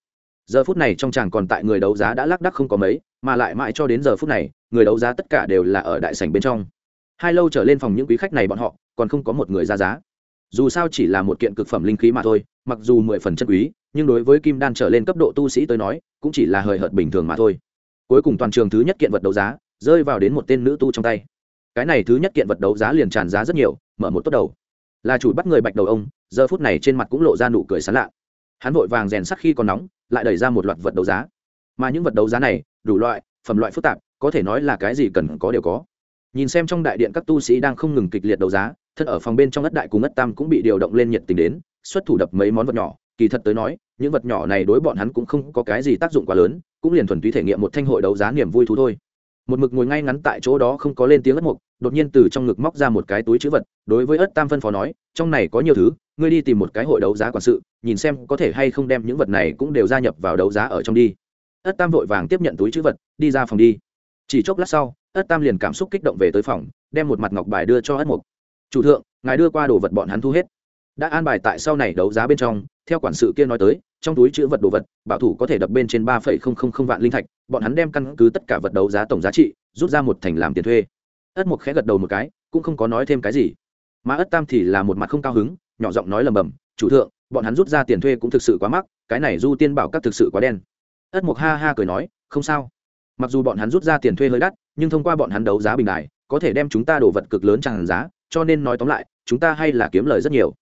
Giờ phút này trong chàng còn tại người đấu giá đã lác đắc không có mấy, mà lại mãi cho đến giờ phút này, người đấu giá tất cả đều là ở đại sảnh bên trong. Hai lâu trở lên phòng những quý khách này bọn họ, còn không có một người ra giá. Dù sao chỉ là một kiện cực phẩm linh khí mà thôi, mặc dù mười phần chân quý, nhưng đối với kim đan trở lên cấp độ tu sĩ tới nói, cũng chỉ là hời hợt bình thường mà thôi. Cuối cùng toàn trường thứ nhất kiện vật đấu giá, rơi vào đến một tên nữ tu trong tay. Cái này thứ nhất kiện vật đấu giá liền tràn giá rất nhiều, mở một tốt đầu. Là chủ bắt người bạch đầu ông, giờ phút này trên mặt cũng lộ ra nụ cười sán lạ hắn vội vàng rèn sắt khi còn nóng, lại đẩy ra một loạt vật đấu giá. Mà những vật đấu giá này, đủ loại, phẩm loại phức tạp, có thể nói là cái gì cần có đều có. Nhìn xem trong đại điện các tu sĩ đang không ngừng kịch liệt đấu giá, thân ở phòng bên trong ất đại cùng ất tam cũng bị điều động lên nhiệt tình đến, xuất thủ đập mấy món vật nhỏ. Kỳ thật tới nói, những vật nhỏ này đối bọn hắn cũng không có cái gì tác dụng quá lớn, cũng liền thuần túy thể nghiệm một thanh hội đấu giá niềm vui thú thôi một mực ngồi ngay ngắn tại chỗ đó không có lên tiếng ất mục, đột nhiên từ trong ngực móc ra một cái túi chữ vật, đối với ất tam phân phó nói, trong này có nhiều thứ, ngươi đi tìm một cái hội đấu giá quản sự, nhìn xem có thể hay không đem những vật này cũng đều gia nhập vào đấu giá ở trong đi. Ất tam vội vàng tiếp nhận túi chữ vật, đi ra phòng đi. Chỉ chốc lát sau, ất tam liền cảm xúc kích động về tới phòng, đem một mặt ngọc bài đưa cho ất mục. Chủ thượng, ngài đưa qua đồ vật bọn hắn thu hết. Đã an bài tại sau này đấu giá bên trong, theo quản sự kia nói tới trong túi chữ vật đồ vật, bảo thủ có thể đập bên trên ba phẩy không không không vạn linh thạch, bọn hắn đem căn cứ tất cả vật đấu giá tổng giá trị, rút ra một thành làm tiền thuê. Ất mục khẽ gật đầu một cái, cũng không có nói thêm cái gì. Mà ất tam thì là một mặt không cao hứng, nhỏ giọng nói lầm bầm chủ thượng, bọn hắn rút ra tiền thuê cũng thực sự quá mắc, cái này du tiên bảo các thực sự quá đen. Ất mục ha ha cười nói, không sao. Mặc dù bọn hắn rút ra tiền thuê hơi đắt, nhưng thông qua bọn hắn đấu giá bình đài, có thể đem chúng ta đổ vật cực lớn tràn giá, cho nên nói tóm lại, chúng ta hay là kiếm lời rất nhiều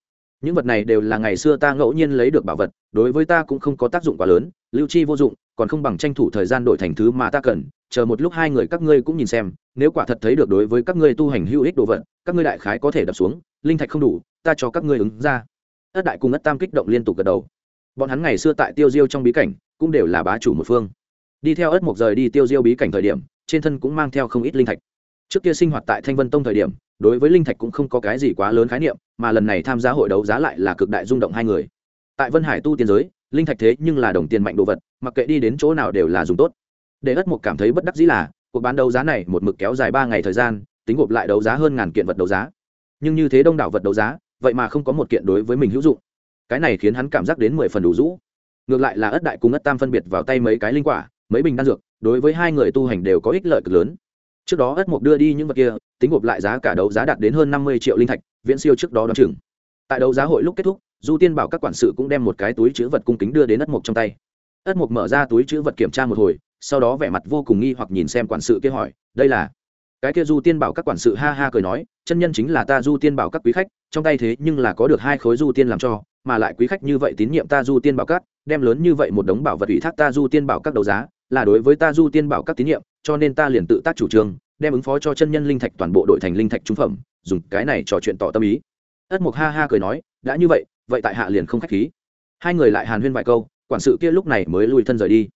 những vật này đều là ngày xưa ta ngẫu nhiên lấy được bảo vật, đối với ta cũng không có tác dụng quá lớn, lưu chi vô dụng, còn không bằng tranh thủ thời gian đổi thành thứ mà ta cần, chờ một lúc hai người các ngươi cũng nhìn xem, nếu quả thật thấy được đối với các ngươi tu hành hữu ích đồ vật, các ngươi đại khái có thể đập xuống, linh thạch không đủ, ta cho các ngươi ứng ra. Ất đại cùng ất tam kích động liên tục gật đầu. Bọn hắn ngày xưa tại tiêu diêu trong bí cảnh, cũng đều là bá chủ một phương. Đi theo ất mộc rời đi tiêu diêu bí cảnh thời điểm, trên thân cũng mang theo không ít linh thạch. Trước kia sinh hoạt tại thanh vân tông thời điểm đối với linh thạch cũng không có cái gì quá lớn khái niệm, mà lần này tham gia hội đấu giá lại là cực đại rung động hai người. Tại vân hải tu tiên giới, linh thạch thế nhưng là đồng tiền mạnh đồ vật, mặc kệ đi đến chỗ nào đều là dùng tốt. Để ất mục cảm thấy bất đắc dĩ là, cuộc bán đấu giá này một mực kéo dài ba ngày thời gian, tính gộp lại đấu giá hơn ngàn kiện vật đấu giá. Nhưng như thế đông đảo vật đấu giá, vậy mà không có một kiện đối với mình hữu dụng. Cái này khiến hắn cảm giác đến mười phần đủ rũ. Ngược lại là ất đại cùng ất tam phân biệt vào tay mấy cái linh quả, mấy bình đan dược, đối với hai người tu hành đều có ích lợi cực lớn trước đó ất mục đưa đi những vật kia, tính gộp lại giá cả đấu giá đạt đến hơn năm mươi triệu linh thạch, viễn siêu trước đó đ o á n chừng. Tại đấu giá hội lúc kết thúc, du tiên bảo các quản sự cũng đem một cái túi chữ vật cung kính đưa đến ất mục trong tay. Ất mục mở ra túi chữ vật kiểm tra một hồi, sau đó vẻ mặt vô cùng nghi hoặc nhìn xem quản sự kia hỏi, đây là? Cái kia du tiên bảo các quản sự ha ha cười nói, chân nhân chính là ta du tiên bảo các quý khách, trong tay thế nhưng là có được hai khối du tiên làm cho, mà lại quý khách như vậy tín nhiệm ta du tiên bảo các, đem lớn như vậy một đống bảo vật ủy thác ta du tiên bảo các đấu giá, là đối với ta du tiên bảo các tín nhiệm cho nên ta liền tự tác chủ trương, đem ứng phó cho chân nhân linh thạch toàn bộ đội thành linh thạch trung phẩm, dùng cái này trò chuyện tỏ tâm ý. Ất mục ha ha cười nói, đã như vậy vậy tại hạ liền không khách khí. Hai người lại hàn huyên vài câu, quản sự kia lúc này mới lui thân rời đi.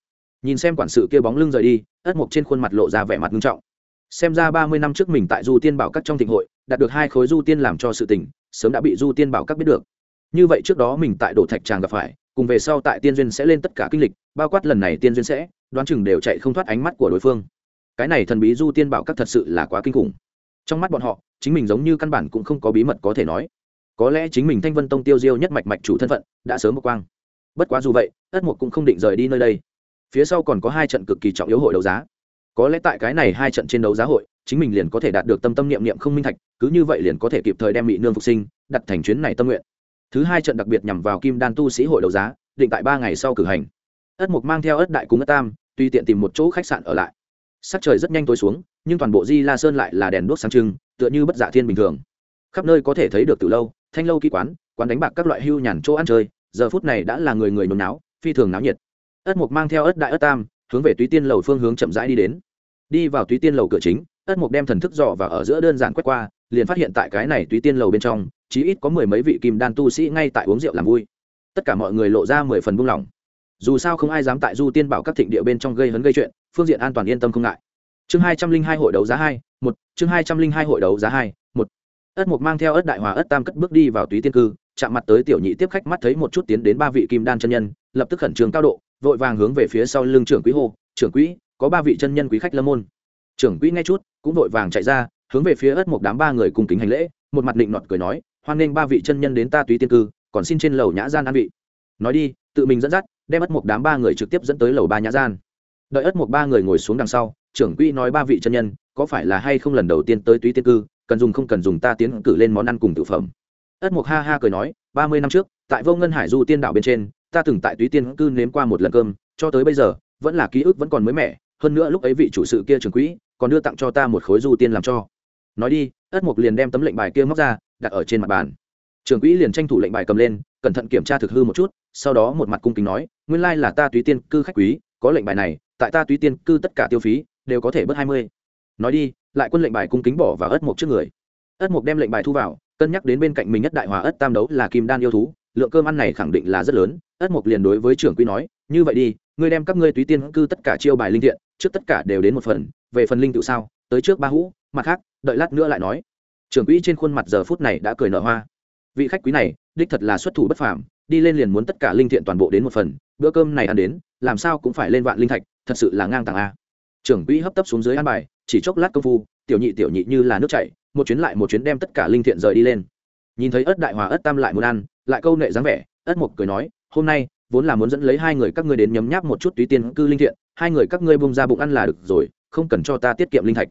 Nhìn xem quản sự kia bóng lưng rời đi, ất mục trên khuôn mặt lộ ra vẻ mặt nghiêm trọng. Xem ra ba mươi năm trước mình tại du tiên bảo các trong thịnh hội, đạt được hai khối du tiên làm cho sự tình, sớm đã bị du tiên bảo các biết được. Như vậy trước đó mình tại đổ thạch tràng gặp phải, cùng về sau tại tiên duyên sẽ lên tất cả kinh lịch, bao quát lần này tiên duyên sẽ, đoán chừng đều chạy không thoát ánh mắt của đối phương cái này thần bí du tiên bảo các thật sự là quá kinh khủng. Trong mắt bọn họ, chính mình giống như căn bản cũng không có bí mật có thể nói. Có lẽ chính mình thanh vân tông tiêu diêu nhất mạch mạch chủ thân phận, đã sớm một quang. Bất quá dù vậy, ất mục cũng không định rời đi nơi đây. Phía sau còn có hai trận cực kỳ trọng yếu hội đấu giá. Có lẽ tại cái này hai trận trên đấu giá hội, chính mình liền có thể đạt được tâm tâm niệm niệm không minh thạch, cứ như vậy liền có thể kịp thời đem mỹ nương phục sinh, đặt thành chuyến này tâm nguyện. Thứ hai trận đặc biệt nhằm vào kim đan tu sĩ hội đấu giá, định tại ba ngày sau cử hành. Ất mục mang theo ất đại cung ất tam, tùy tiện tìm một chỗ khách sạn ở lại sắc trời rất nhanh tối xuống, nhưng toàn bộ di la sơn lại là đèn đuốc sáng trưng, tựa như bất dạ thiên bình thường. Khắp nơi có thể thấy được từ lâu, thanh lâu ký quán quán đánh bạc các loại hưu nhàn chỗ ăn chơi, giờ phút này đã là người người nôn náo, phi thường náo nhiệt. Ất mục mang theo ất đại ất tam, hướng về túy tiên lầu phương hướng chậm rãi đi đến. Đi vào túy tiên lầu cửa chính, ất mục đem thần thức dò và ở giữa đơn giản quét qua, liền phát hiện tại cái này túy tiên lầu bên trong, chí ít có mười mấy vị kim đan tu sĩ ngay tại uống rượu làm vui. Tất cả mọi người lộ ra mười phần buông lỏng dù sao không ai dám tại du tiên bảo các thịnh địa bên trong gây hấn gây chuyện, phương diện an toàn yên tâm không ngại. Chương hai trăm linh hai hội đấu giá hai, một, chương hai trăm linh hai hội đấu giá hai, một. Ất mục mang theo ất đại hòa ất tam cất bước đi vào túy tiên cư, chạm mặt tới tiểu nhị tiếp khách mắt thấy một chút tiến đến ba vị kim đan chân nhân, lập tức khẩn trương cao độ, vội vàng hướng về phía sau lưng trưởng quý hô, trưởng quỹ, có ba vị chân nhân quý khách lâm môn. Trưởng quỹ nghe chút, cũng vội vàng chạy ra, hướng về phía ất mục đám ba người cùng kính hành lễ, một mặt định nọt cười nói, hoan nghênh ba vị chân nhân đến ta túy tiên cư, còn xin trên lầu nhã gian an vị. Nói đi, tự mình dẫn dắt đem ất mục đám ba người trực tiếp dẫn tới lầu ba nhã gian. Đợi ất mục ba người ngồi xuống đằng sau, trưởng quỹ nói ba vị chân nhân, có phải là hay không lần đầu tiên tới túy tiên cư, cần dùng không cần dùng ta tiến cử lên món ăn cùng tự phẩm. Ất mục ha ha cười nói, ba mươi năm trước, tại vô ngân hải du tiên đảo bên trên, ta từng tại túy tiên cư nếm qua một lần cơm, cho tới bây giờ, vẫn là ký ức vẫn còn mới mẻ, hơn nữa lúc ấy vị chủ sự kia trưởng quỹ, còn đưa tặng cho ta một khối du tiên làm cho. Nói đi, ất mục liền đem tấm lệnh bài kia móc ra, đặt ở trên mặt bàn trưởng quỹ liền tranh thủ lệnh bài cầm lên, cẩn thận kiểm tra thực hư một chút, sau đó một mặt cung kính nói, nguyên lai là ta túy tiên cư khách quý, có lệnh bài này, tại ta túy tiên cư tất cả tiêu phí, đều có thể bớt hai mươi. Nói đi, lại quân lệnh bài cung kính bỏ vào ất một trước người. Ất một đem lệnh bài thu vào, cân nhắc đến bên cạnh mình nhất đại hòa ất tam đấu là kim đan yêu thú, lượng cơm ăn này khẳng định là rất lớn. Ất một liền đối với trưởng quỹ nói, như vậy đi, ngươi đem các ngươi túy tiên cư tất cả chiêu bài linh thiện, trước tất cả đều đến một phần, về phần linh tự sao, tới trước ba hũ, mặt khác, đợi lát nữa lại nói. Trưởng quỹ trên khuôn mặt giờ phút này đã cười nở hoa vị khách quý này, đích thật là xuất thủ bất phàm, đi lên liền muốn tất cả linh thiện toàn bộ đến một phần, bữa cơm này ăn đến, làm sao cũng phải lên vạn linh thạch, thật sự là ngang tàng a. Trưởng quỹ hấp tấp xuống dưới ăn bài, chỉ chốc lát công phu, tiểu nhị tiểu nhị như là nước chảy, một chuyến lại một chuyến đem tất cả linh thiện rời đi lên. Nhìn thấy ất đại hòa ất tam lại muốn ăn, lại câu nệ dáng vẻ, ất mục cười nói, hôm nay, vốn là muốn dẫn lấy hai người các ngươi đến nhấm nháp một chút túy tiên cư linh thiện, hai người các ngươi bông ra bụng ăn là được rồi, không cần cho ta tiết kiệm linh thạch.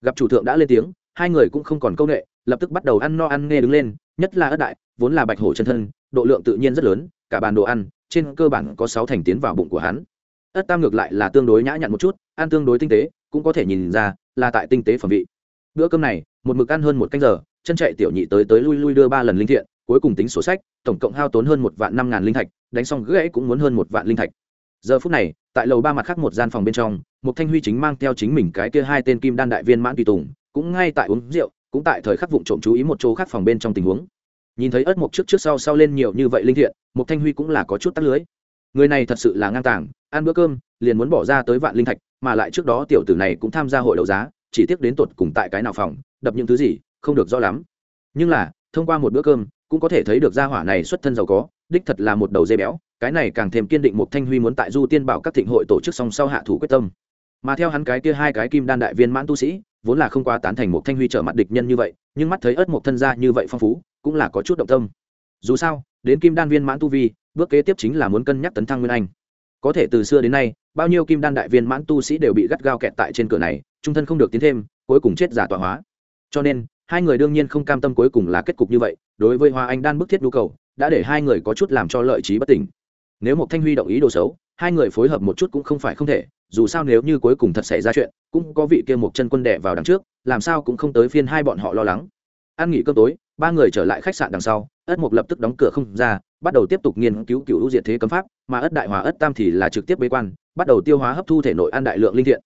Gặp chủ thượng đã lên tiếng, hai người cũng không còn câu nệ, lập tức bắt đầu ăn no ăn nghe đứng lên nhất là ất đại, vốn là bạch hổ chân thân, độ lượng tự nhiên rất lớn, cả bàn đồ ăn, trên cơ bản có sáu thành tiến vào bụng của hắn. Ất tam ngược lại là tương đối nhã nhặn một chút, ăn tương đối tinh tế, cũng có thể nhìn ra là tại tinh tế phẩm vị. Bữa cơm này, một mực ăn hơn một canh giờ, chân chạy tiểu nhị tới tới lui lui đưa ba lần linh thiện, cuối cùng tính sổ sách, tổng cộng hao tốn hơn một vạn năm ngàn linh thạch, đánh xong gãy cũng muốn hơn một vạn linh thạch. Giờ phút này, tại lầu ba mặt khác một gian phòng bên trong một thanh huy chính mang theo chính mình cái kia hai tên kim đan đại viên mãn tùy tùng, cũng ngay tại uống rượu cũng tại thời khắc vụng trộm chú ý một chỗ khác phòng bên trong tình huống. Nhìn thấy ớt mộc trước trước sau sau lên nhiều như vậy linh thiện một thanh huy cũng là có chút tắt lưới. Người này thật sự là ngang tàng, ăn bữa cơm, liền muốn bỏ ra tới vạn linh thạch, mà lại trước đó tiểu tử này cũng tham gia hội đấu giá, chỉ tiếc đến tột cùng tại cái nào phòng, đập những thứ gì, không được rõ lắm. Nhưng là, thông qua một bữa cơm, cũng có thể thấy được gia hỏa này xuất thân giàu có, đích thật là một đầu dây béo, cái này càng thêm kiên định một thanh huy muốn tại du tiên bảo các thịnh hội tổ chức song sau hạ thủ quyết tâm. Mà theo hắn cái kia hai cái kim đan đại viên mãn tu sĩ vốn là không quá tán thành một thanh huy trở mặt địch nhân như vậy, nhưng mắt thấy ớt một thân gia như vậy phong phú, cũng là có chút động tâm. Dù sao, đến kim đan viên mãn tu vi, bước kế tiếp chính là muốn cân nhắc tấn thăng nguyên anh. Có thể từ xưa đến nay, bao nhiêu kim đan đại viên mãn tu sĩ đều bị gắt gao kẹt tại trên cửa này, trung thân không được tiến thêm, cuối cùng chết giả tọa hóa. Cho nên, hai người đương nhiên không cam tâm cuối cùng là kết cục như vậy, đối với hoa anh đan bức thiết nhu cầu, đã để hai người có chút làm cho lợi trí bất tỉnh. Nếu một thanh huy động ý đồ xấu, hai người phối hợp một chút cũng không phải không thể dù sao nếu như cuối cùng thật xảy ra chuyện, cũng có vị kia một chân quân đẻ vào đằng trước, làm sao cũng không tới phiên hai bọn họ lo lắng. Ăn nghỉ cơm tối, ba người trở lại khách sạn đằng sau, ất mục lập tức đóng cửa không ra, bắt đầu tiếp tục nghiên cứu cựu diệt thế cấm pháp, mà ất đại hòa ất tam thì là trực tiếp bế quan, bắt đầu tiêu hóa hấp thu thể nội ăn đại lượng linh thiện.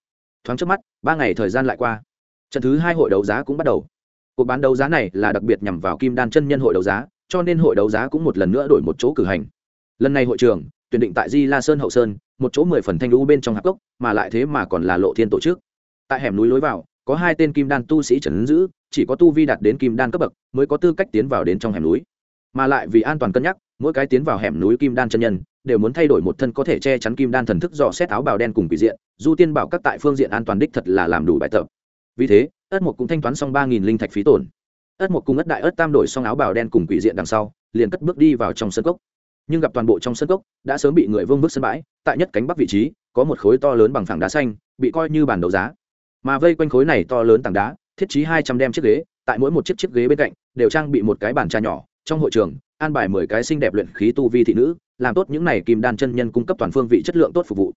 Thoáng trước mắt, ba ngày thời gian lại qua. Trận thứ hai hội đấu giá cũng bắt đầu. Cuộc bán đấu giá này là đặc biệt nhằm vào kim đan chân nhân hội đấu giá, cho nên hội đấu giá cũng một lần nữa đổi một chỗ cử hành. Lần này hội trường, tuyển định tại di la sơn hậu sơn một chỗ mười phần thanh lũ bên trong hạp cốc, mà lại thế mà còn là lộ thiên tổ chức. Tại hẻm núi lối vào, có hai tên kim đan tu sĩ trần ứng giữ, chỉ có tu vi đạt đến kim đan cấp bậc mới có tư cách tiến vào đến trong hẻm núi. Mà lại vì an toàn cân nhắc, mỗi cái tiến vào hẻm núi kim đan chân nhân đều muốn thay đổi một thân có thể che chắn kim đan thần thức dò xét áo bào đen cùng bị diện, du tiên bảo các tại phương diện an toàn đích thật là làm đủ bài tập. Vì thế, ất mục cũng thanh toán xong ba nghìn linh thạch phí tổn. Ất mục cùng ất đại ất tam đổi xong áo bào đen cùng quỷ diện đằng sau, liền cất bước đi vào trong sân cốc nhưng gặp toàn bộ trong sân cốc, đã sớm bị người vương bước sân bãi, tại nhất cánh bắc vị trí, có một khối to lớn bằng phẳng đá xanh, bị coi như bản đấu giá. Mà vây quanh khối này to lớn tảng đá, thiết trí hai trăm đem chiếc ghế, tại mỗi một chiếc chiếc ghế bên cạnh, đều trang bị một cái bàn trà nhỏ, trong hội trường, an bài mười cái xinh đẹp luyện khí tu vi thị nữ, làm tốt những này kim đan chân nhân cung cấp toàn phương vị chất lượng tốt phục vụ.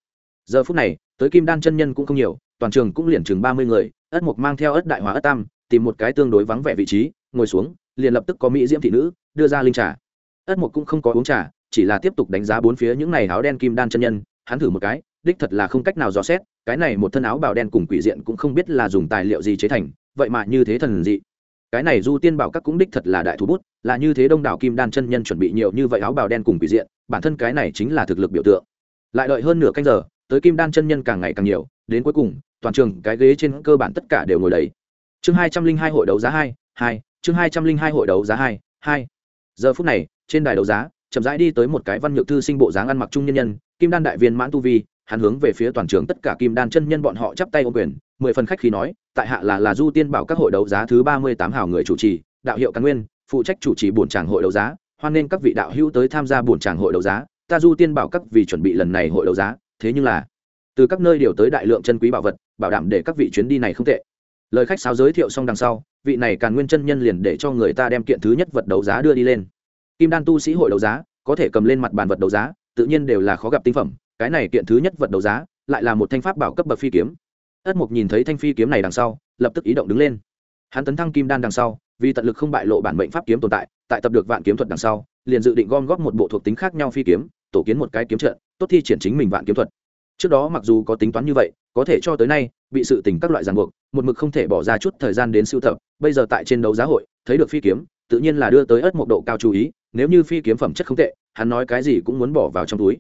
Giờ phút này, tới kim đan chân nhân cũng không nhiều, toàn trường cũng liền chừng ba mươi người, ất mục mang theo ất đại hóa ất tam, tìm một cái tương đối vắng vẻ vị trí, ngồi xuống, liền lập tức có mỹ diễm thị nữ, đưa ra linh trà. Ất mục cũng không có uống trà chỉ là tiếp tục đánh giá bốn phía những này áo đen kim đan chân nhân, hắn thử một cái, đích thật là không cách nào dò xét, cái này một thân áo bào đen cùng quỷ diện cũng không biết là dùng tài liệu gì chế thành, vậy mà như thế thần dị. Cái này du tiên bảo các cũng đích thật là đại thú bút, là như thế đông đảo kim đan chân nhân chuẩn bị nhiều như vậy áo bào đen cùng quỷ diện, bản thân cái này chính là thực lực biểu tượng. Lại đợi hơn nửa canh giờ, tới kim đan chân nhân càng ngày càng nhiều, đến cuối cùng, toàn trường cái ghế trên cơ bản tất cả đều ngồi đầy. Chương hai trăm linh hai hội đấu giá hai hai, chương hai trăm linh hai hội đấu giá hai hai. Giờ phút này, trên đài đấu giá chậm rãi đi tới một cái văn nhược thư sinh bộ dáng ăn mặc trung nhân nhân, kim đan đại viên mãn tu vi, hắn hướng về phía toàn trường tất cả kim đan chân nhân bọn họ chắp tay ô quyền, mười phần khách khí nói, tại hạ là là du tiên bảo các hội đấu giá thứ ba mươi tám hào người chủ trì, đạo hiệu cán nguyên, phụ trách chủ trì bổn tràng hội đấu giá, hoan nên các vị đạo hữu tới tham gia bổn tràng hội đấu giá, ta du tiên bảo các vì chuẩn bị lần này hội đấu giá, thế nhưng là, từ các nơi điều tới đại lượng chân quý bảo vật, bảo đảm để các vị chuyến đi này không tệ. Lời khách sáo giới thiệu xong đằng sau, vị này càn nguyên chân nhân liền để cho người ta đem kiện thứ nhất vật đấu giá đưa đi lên kim đan tu sĩ hội đấu giá, có thể cầm lên mặt bàn vật đấu giá, tự nhiên đều là khó gặp tinh phẩm, cái này kiện thứ nhất vật đấu giá, lại là một thanh pháp bảo cấp bậc phi kiếm. Ất mục nhìn thấy thanh phi kiếm này đằng sau, lập tức ý động đứng lên. Hắn tấn thăng kim đan đằng sau, vì tận lực không bại lộ bản mệnh pháp kiếm tồn tại tại tập được vạn kiếm thuật đằng sau, liền dự định gom góp một bộ thuộc tính khác nhau phi kiếm, tổ kiến một cái kiếm trận, tốt thi triển chính mình vạn kiếm thuật. Trước đó mặc dù có tính toán như vậy, có thể cho tới nay, bị sự tình các loại ràng buộc, một mực không thể bỏ ra chút thời gian đến sưu tập, bây giờ tại trên đấu giá hội, thấy được phi kiếm, tự nhiên là đưa tới ất mộc độ cao chú ý nếu như phi kiếm phẩm chất không tệ, hắn nói cái gì cũng muốn bỏ vào trong túi.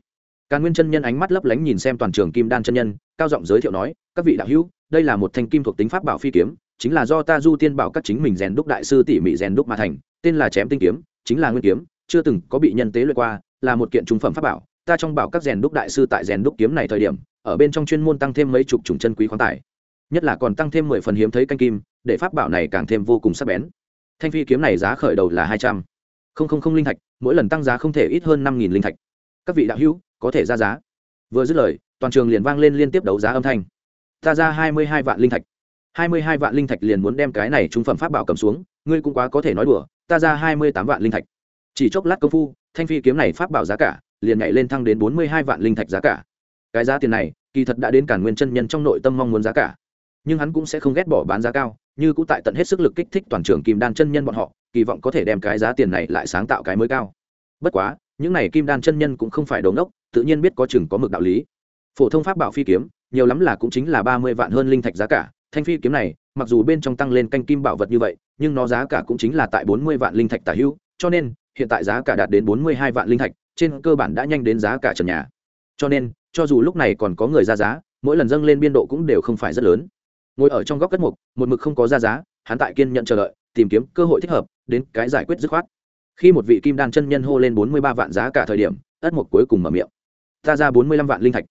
Càn nguyên chân nhân ánh mắt lấp lánh nhìn xem toàn trường kim đan chân nhân, cao giọng giới thiệu nói, các vị đạo hữu, đây là một thanh kim thuộc tính pháp bảo phi kiếm, chính là do ta du tiên bảo các chính mình rèn đúc đại sư tỉ mỉ rèn đúc mà thành, tên là chém tinh kiếm, chính là nguyên kiếm, chưa từng có bị nhân tế luyện qua, là một kiện trung phẩm pháp bảo. Ta trong bảo các rèn đúc đại sư tại rèn đúc kiếm này thời điểm, ở bên trong chuyên môn tăng thêm mấy chục chủng chân quý khoáng tài. Nhất là còn tăng thêm mười phần hiếm thấy canh kim, để pháp bảo này càng thêm vô cùng sắc bén. Thanh phi kiếm này giá khởi đầu là hai trăm. Không không không linh thạch, mỗi lần tăng giá không thể ít hơn năm nghìn linh thạch. Các vị đạo hữu, có thể ra giá. Vừa dứt lời, toàn trường liền vang lên liên tiếp đấu giá âm thanh. Ta ra hai mươi hai vạn linh thạch. hai mươi hai vạn linh thạch liền muốn đem cái này trung phẩm pháp bảo cầm xuống, ngươi cũng quá có thể nói đùa, ta ra hai mươi tám vạn linh thạch. Chỉ chốc lát công phu, thanh phi kiếm này pháp bảo giá cả liền nhảy lên thăng đến bốn mươi hai vạn linh thạch giá cả. Cái giá tiền này, kỳ thật đã đến cản nguyên chân nhân trong nội tâm mong muốn giá cả. Nhưng hắn cũng sẽ không ghét bỏ bán giá cao, như cũng tại tận hết sức lực kích thích toàn trường kim đan chân nhân bọn họ kỳ vọng có thể đem cái giá tiền này lại sáng tạo cái mới cao. Bất quá, những này kim đan chân nhân cũng không phải đồ ngốc, tự nhiên biết có chừng có mực đạo lý. Phổ thông pháp bảo phi kiếm, nhiều lắm là cũng chính là ba mươi vạn hơn linh thạch giá cả. Thanh phi kiếm này, mặc dù bên trong tăng lên canh kim bảo vật như vậy, nhưng nó giá cả cũng chính là tại bốn mươi vạn linh thạch tả hữu, cho nên, hiện tại giá cả đạt đến bốn mươi hai vạn linh thạch, trên cơ bản đã nhanh đến giá cả trần nhà. Cho nên, cho dù lúc này còn có người ra giá, mỗi lần dâng lên biên độ cũng đều không phải rất lớn. Ngồi ở trong góc cất mục, một mực không có ra giá, hắn tại kiên nhận chờ đợi, tìm kiếm cơ hội thích hợp đến cái giải quyết dứt khoát. Khi một vị kim đan chân nhân hô lên bốn mươi ba vạn giá cả thời điểm, ất mục cuối cùng mở miệng. Ta ra bốn mươi lăm vạn linh thạch.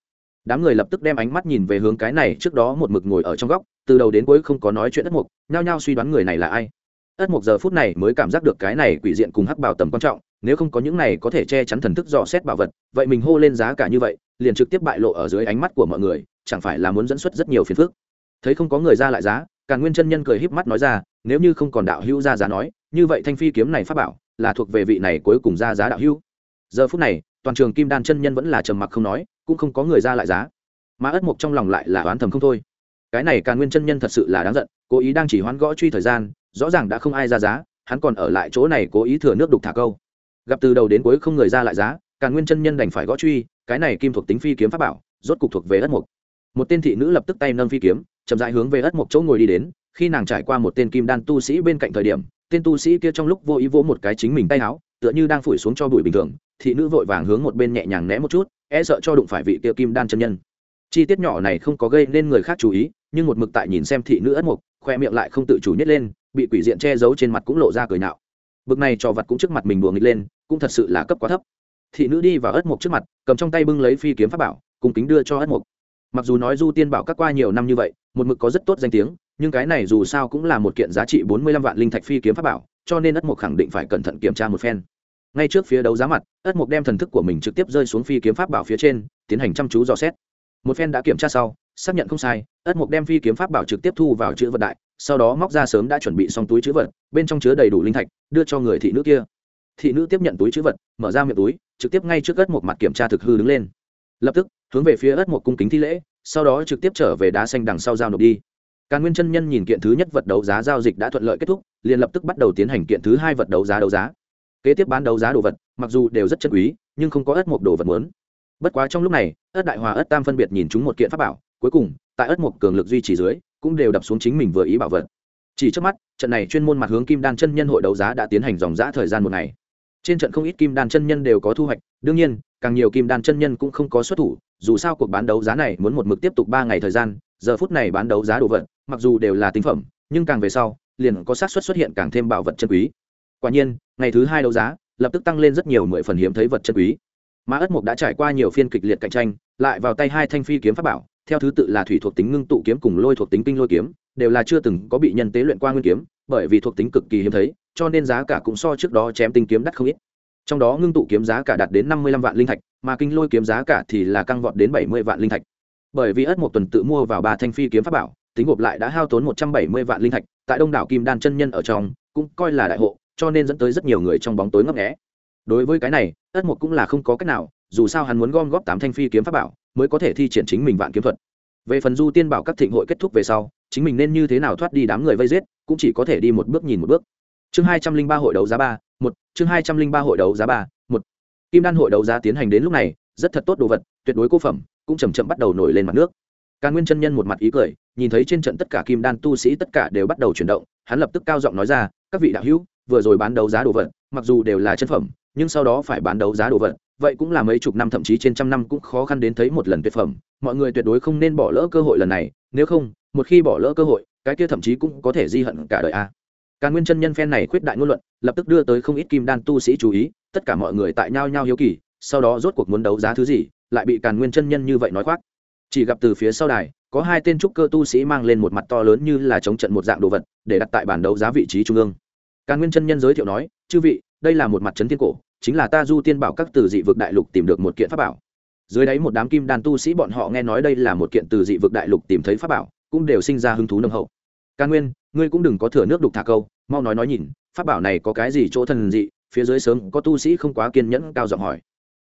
Đám người lập tức đem ánh mắt nhìn về hướng cái này, trước đó một mực ngồi ở trong góc, từ đầu đến cuối không có nói chuyện ất mục, nhao nhao suy đoán người này là ai. Ất mục giờ phút này mới cảm giác được cái này quỷ diện cùng hắc bảo tầm quan trọng, nếu không có những này có thể che chắn thần thức dò xét bảo vật, vậy mình hô lên giá cả như vậy, liền trực tiếp bại lộ ở dưới ánh mắt của mọi người, chẳng phải là muốn dẫn xuất rất nhiều phiền phức. Thấy không có người ra lại giá, càn nguyên chân nhân cười híp mắt nói ra, nếu như không còn đạo hữu ra giá nói như vậy thanh phi kiếm này pháp bảo là thuộc về vị này cuối cùng ra giá đạo hữu. Giờ phút này, toàn trường kim đan chân nhân vẫn là trầm mặc không nói, cũng không có người ra lại giá. Mà ất mộc trong lòng lại là oán thầm không thôi. Cái này càn nguyên chân nhân thật sự là đáng giận, cố ý đang chỉ hoán gõ truy thời gian, rõ ràng đã không ai ra giá, hắn còn ở lại chỗ này cố ý thừa nước đục thả câu. Gặp từ đầu đến cuối không người ra lại giá, càn nguyên chân nhân đành phải gõ truy, cái này kim thuộc tính phi kiếm pháp bảo, rốt cục thuộc về ất mộc. Một tên thị nữ lập tức tay nâng phi kiếm, chậm rãi hướng về ất mộc chỗ ngồi đi đến, khi nàng trải qua một tên kim đan tu sĩ bên cạnh thời điểm tên tu sĩ kia trong lúc vô ý vỗ một cái chính mình tay áo, tựa như đang phủi xuống cho bụi bình thường, thị nữ vội vàng hướng một bên nhẹ nhàng né một chút e sợ cho đụng phải vị kia kim đan chân nhân. Chi tiết nhỏ này không có gây nên người khác chú ý, nhưng một mực tại nhìn xem thị nữ ất mục, khoe miệng lại không tự chủ nhét lên, bị quỷ diện che giấu trên mặt cũng lộ ra cười nhạo. bực này cho vật cũng trước mặt mình đùa nghịch lên, cũng thật sự là cấp quá thấp. Thị nữ đi vào ất mục trước mặt, cầm trong tay bưng lấy phi kiếm pháp bảo cùng kính đưa cho ất mục. Mặc dù nói du tiên bảo các qua nhiều năm như vậy, một mực có rất tốt danh tiếng nhưng cái này dù sao cũng là một kiện giá trị bốn mươi lăm vạn linh thạch phi kiếm pháp bảo, cho nên ất mục khẳng định phải cẩn thận kiểm tra một phen. Ngay trước phía đấu giá mặt, ất mục đem thần thức của mình trực tiếp rơi xuống phi kiếm pháp bảo phía trên, tiến hành chăm chú dò xét. Một phen đã kiểm tra sau, xác nhận không sai, ất mục đem phi kiếm pháp bảo trực tiếp thu vào chữ vật đại, sau đó móc ra sớm đã chuẩn bị xong túi chữ vật, bên trong chứa đầy đủ linh thạch, đưa cho người thị nữ kia. Thị nữ tiếp nhận túi chữ vật, mở ra miệng túi, trực tiếp ngay trước ất mục mặt kiểm tra thực hư đứng lên. Lập tức, hướng về phía ất mục cung kính thi lễ, sau đó trực tiếp trở về đá xanh đằng sau giao nộp đi càn nguyên chân nhân nhìn kiện thứ nhất vật đấu giá giao dịch đã thuận lợi kết thúc, liền lập tức bắt đầu tiến hành kiện thứ hai vật đấu giá đấu giá. Kế tiếp bán đấu giá đồ vật, mặc dù đều rất chân quý, nhưng không có ớt một đồ vật muốn. Bất quá trong lúc này, ớt đại hòa ớt tam phân biệt nhìn chúng một kiện pháp bảo, cuối cùng, tại ớt một cường lực duy trì dưới, cũng đều đập xuống chính mình vừa ý bảo vật. Chỉ trước mắt, trận này chuyên môn mặt hướng kim đan chân nhân hội đấu giá đã tiến hành dòng dã thời gian một ngày. Trên trận không ít kim đan chân nhân đều có thu hoạch, đương nhiên, càng nhiều kim đan chân nhân cũng không có xuất thủ, dù sao cuộc bán đấu giá này muốn một mực tiếp tục ba ngày thời gian giờ phút này bán đấu giá đồ vật, mặc dù đều là tinh phẩm, nhưng càng về sau, liền có xác suất xuất hiện càng thêm bảo vật chân quý. Quả nhiên, ngày thứ hai đấu giá, lập tức tăng lên rất nhiều mười phần hiếm thấy vật chân quý. Mà ất mục đã trải qua nhiều phiên kịch liệt cạnh tranh, lại vào tay hai thanh phi kiếm pháp bảo, theo thứ tự là thủy thuộc tính ngưng tụ kiếm cùng lôi thuộc tính kinh lôi kiếm, đều là chưa từng có bị nhân tế luyện qua nguyên kiếm, bởi vì thuộc tính cực kỳ hiếm thấy, cho nên giá cả cũng so trước đó chém tinh kiếm đắt không ít. Trong đó ngưng tụ kiếm giá cả đạt đến năm mươi lăm vạn linh thạch, mà kinh lôi kiếm giá cả thì là căng vọt đến bảy mươi vạn linh thạch bởi vì ất một tuần tự mua vào ba thanh phi kiếm pháp bảo, tính gộp lại đã hao tốn một trăm bảy mươi vạn linh thạch, tại đông đảo kim đan chân nhân ở trong, cũng coi là đại hộ, cho nên dẫn tới rất nhiều người trong bóng tối ngấp nghé. Đối với cái này, ất một cũng là không có cách nào, dù sao hắn muốn gom góp tám thanh phi kiếm pháp bảo, mới có thể thi triển chính mình vạn kiếm thuật. Về phần du tiên bảo các thịnh hội kết thúc về sau, chính mình nên như thế nào thoát đi đám người vây giết, cũng chỉ có thể đi một bước nhìn một bước. Chương hai trăm linh ba hội đấu giá ba, một, chương hai trăm linh ba hội đấu giá ba, một. Kim đan hội đấu giá tiến hành đến lúc này, rất thật tốt đồ vật, tuyệt đối cô phẩm cũng chầm chậm bắt đầu nổi lên mặt nước. Càn nguyên chân nhân một mặt ý cười, nhìn thấy trên trận tất cả kim đan tu sĩ tất cả đều bắt đầu chuyển động, hắn lập tức cao giọng nói ra, các vị đạo hữu, vừa rồi bán đấu giá đồ vật, mặc dù đều là chân phẩm, nhưng sau đó phải bán đấu giá đồ vật, vậy cũng là mấy chục năm, thậm chí trên trăm năm cũng khó khăn đến thấy một lần tuyệt phẩm, mọi người tuyệt đối không nên bỏ lỡ cơ hội lần này, nếu không, một khi bỏ lỡ cơ hội, cái kia thậm chí cũng có thể di hận cả đời a. Càn nguyên chân nhân phen này khuyết đại ngôn luận, lập tức đưa tới không ít kim đan tu sĩ chú ý, tất cả mọi người tại nhau nhau hiếu kỳ, sau đó rốt cuộc muốn đấu giá thứ gì lại bị càn nguyên chân nhân như vậy nói khoác. Chỉ gặp từ phía sau đài, có hai tên trúc cơ tu sĩ mang lên một mặt to lớn như là chống trận một dạng đồ vật, để đặt tại bản đấu giá vị trí trung ương. Càn nguyên chân nhân giới thiệu nói, chư vị, đây là một mặt trấn thiên cổ, chính là ta du tiên bảo các từ dị vực đại lục tìm được một kiện pháp bảo. Dưới đáy một đám kim đan tu sĩ bọn họ nghe nói đây là một kiện từ dị vực đại lục tìm thấy pháp bảo, cũng đều sinh ra hứng thú nồng hậu. Càn nguyên, ngươi cũng đừng có thừa nước đục thả câu, mau nói nói nhìn, pháp bảo này có cái gì chỗ thần dị, phía dưới sớm có tu sĩ không quá kiên nhẫn cao giọng hỏi.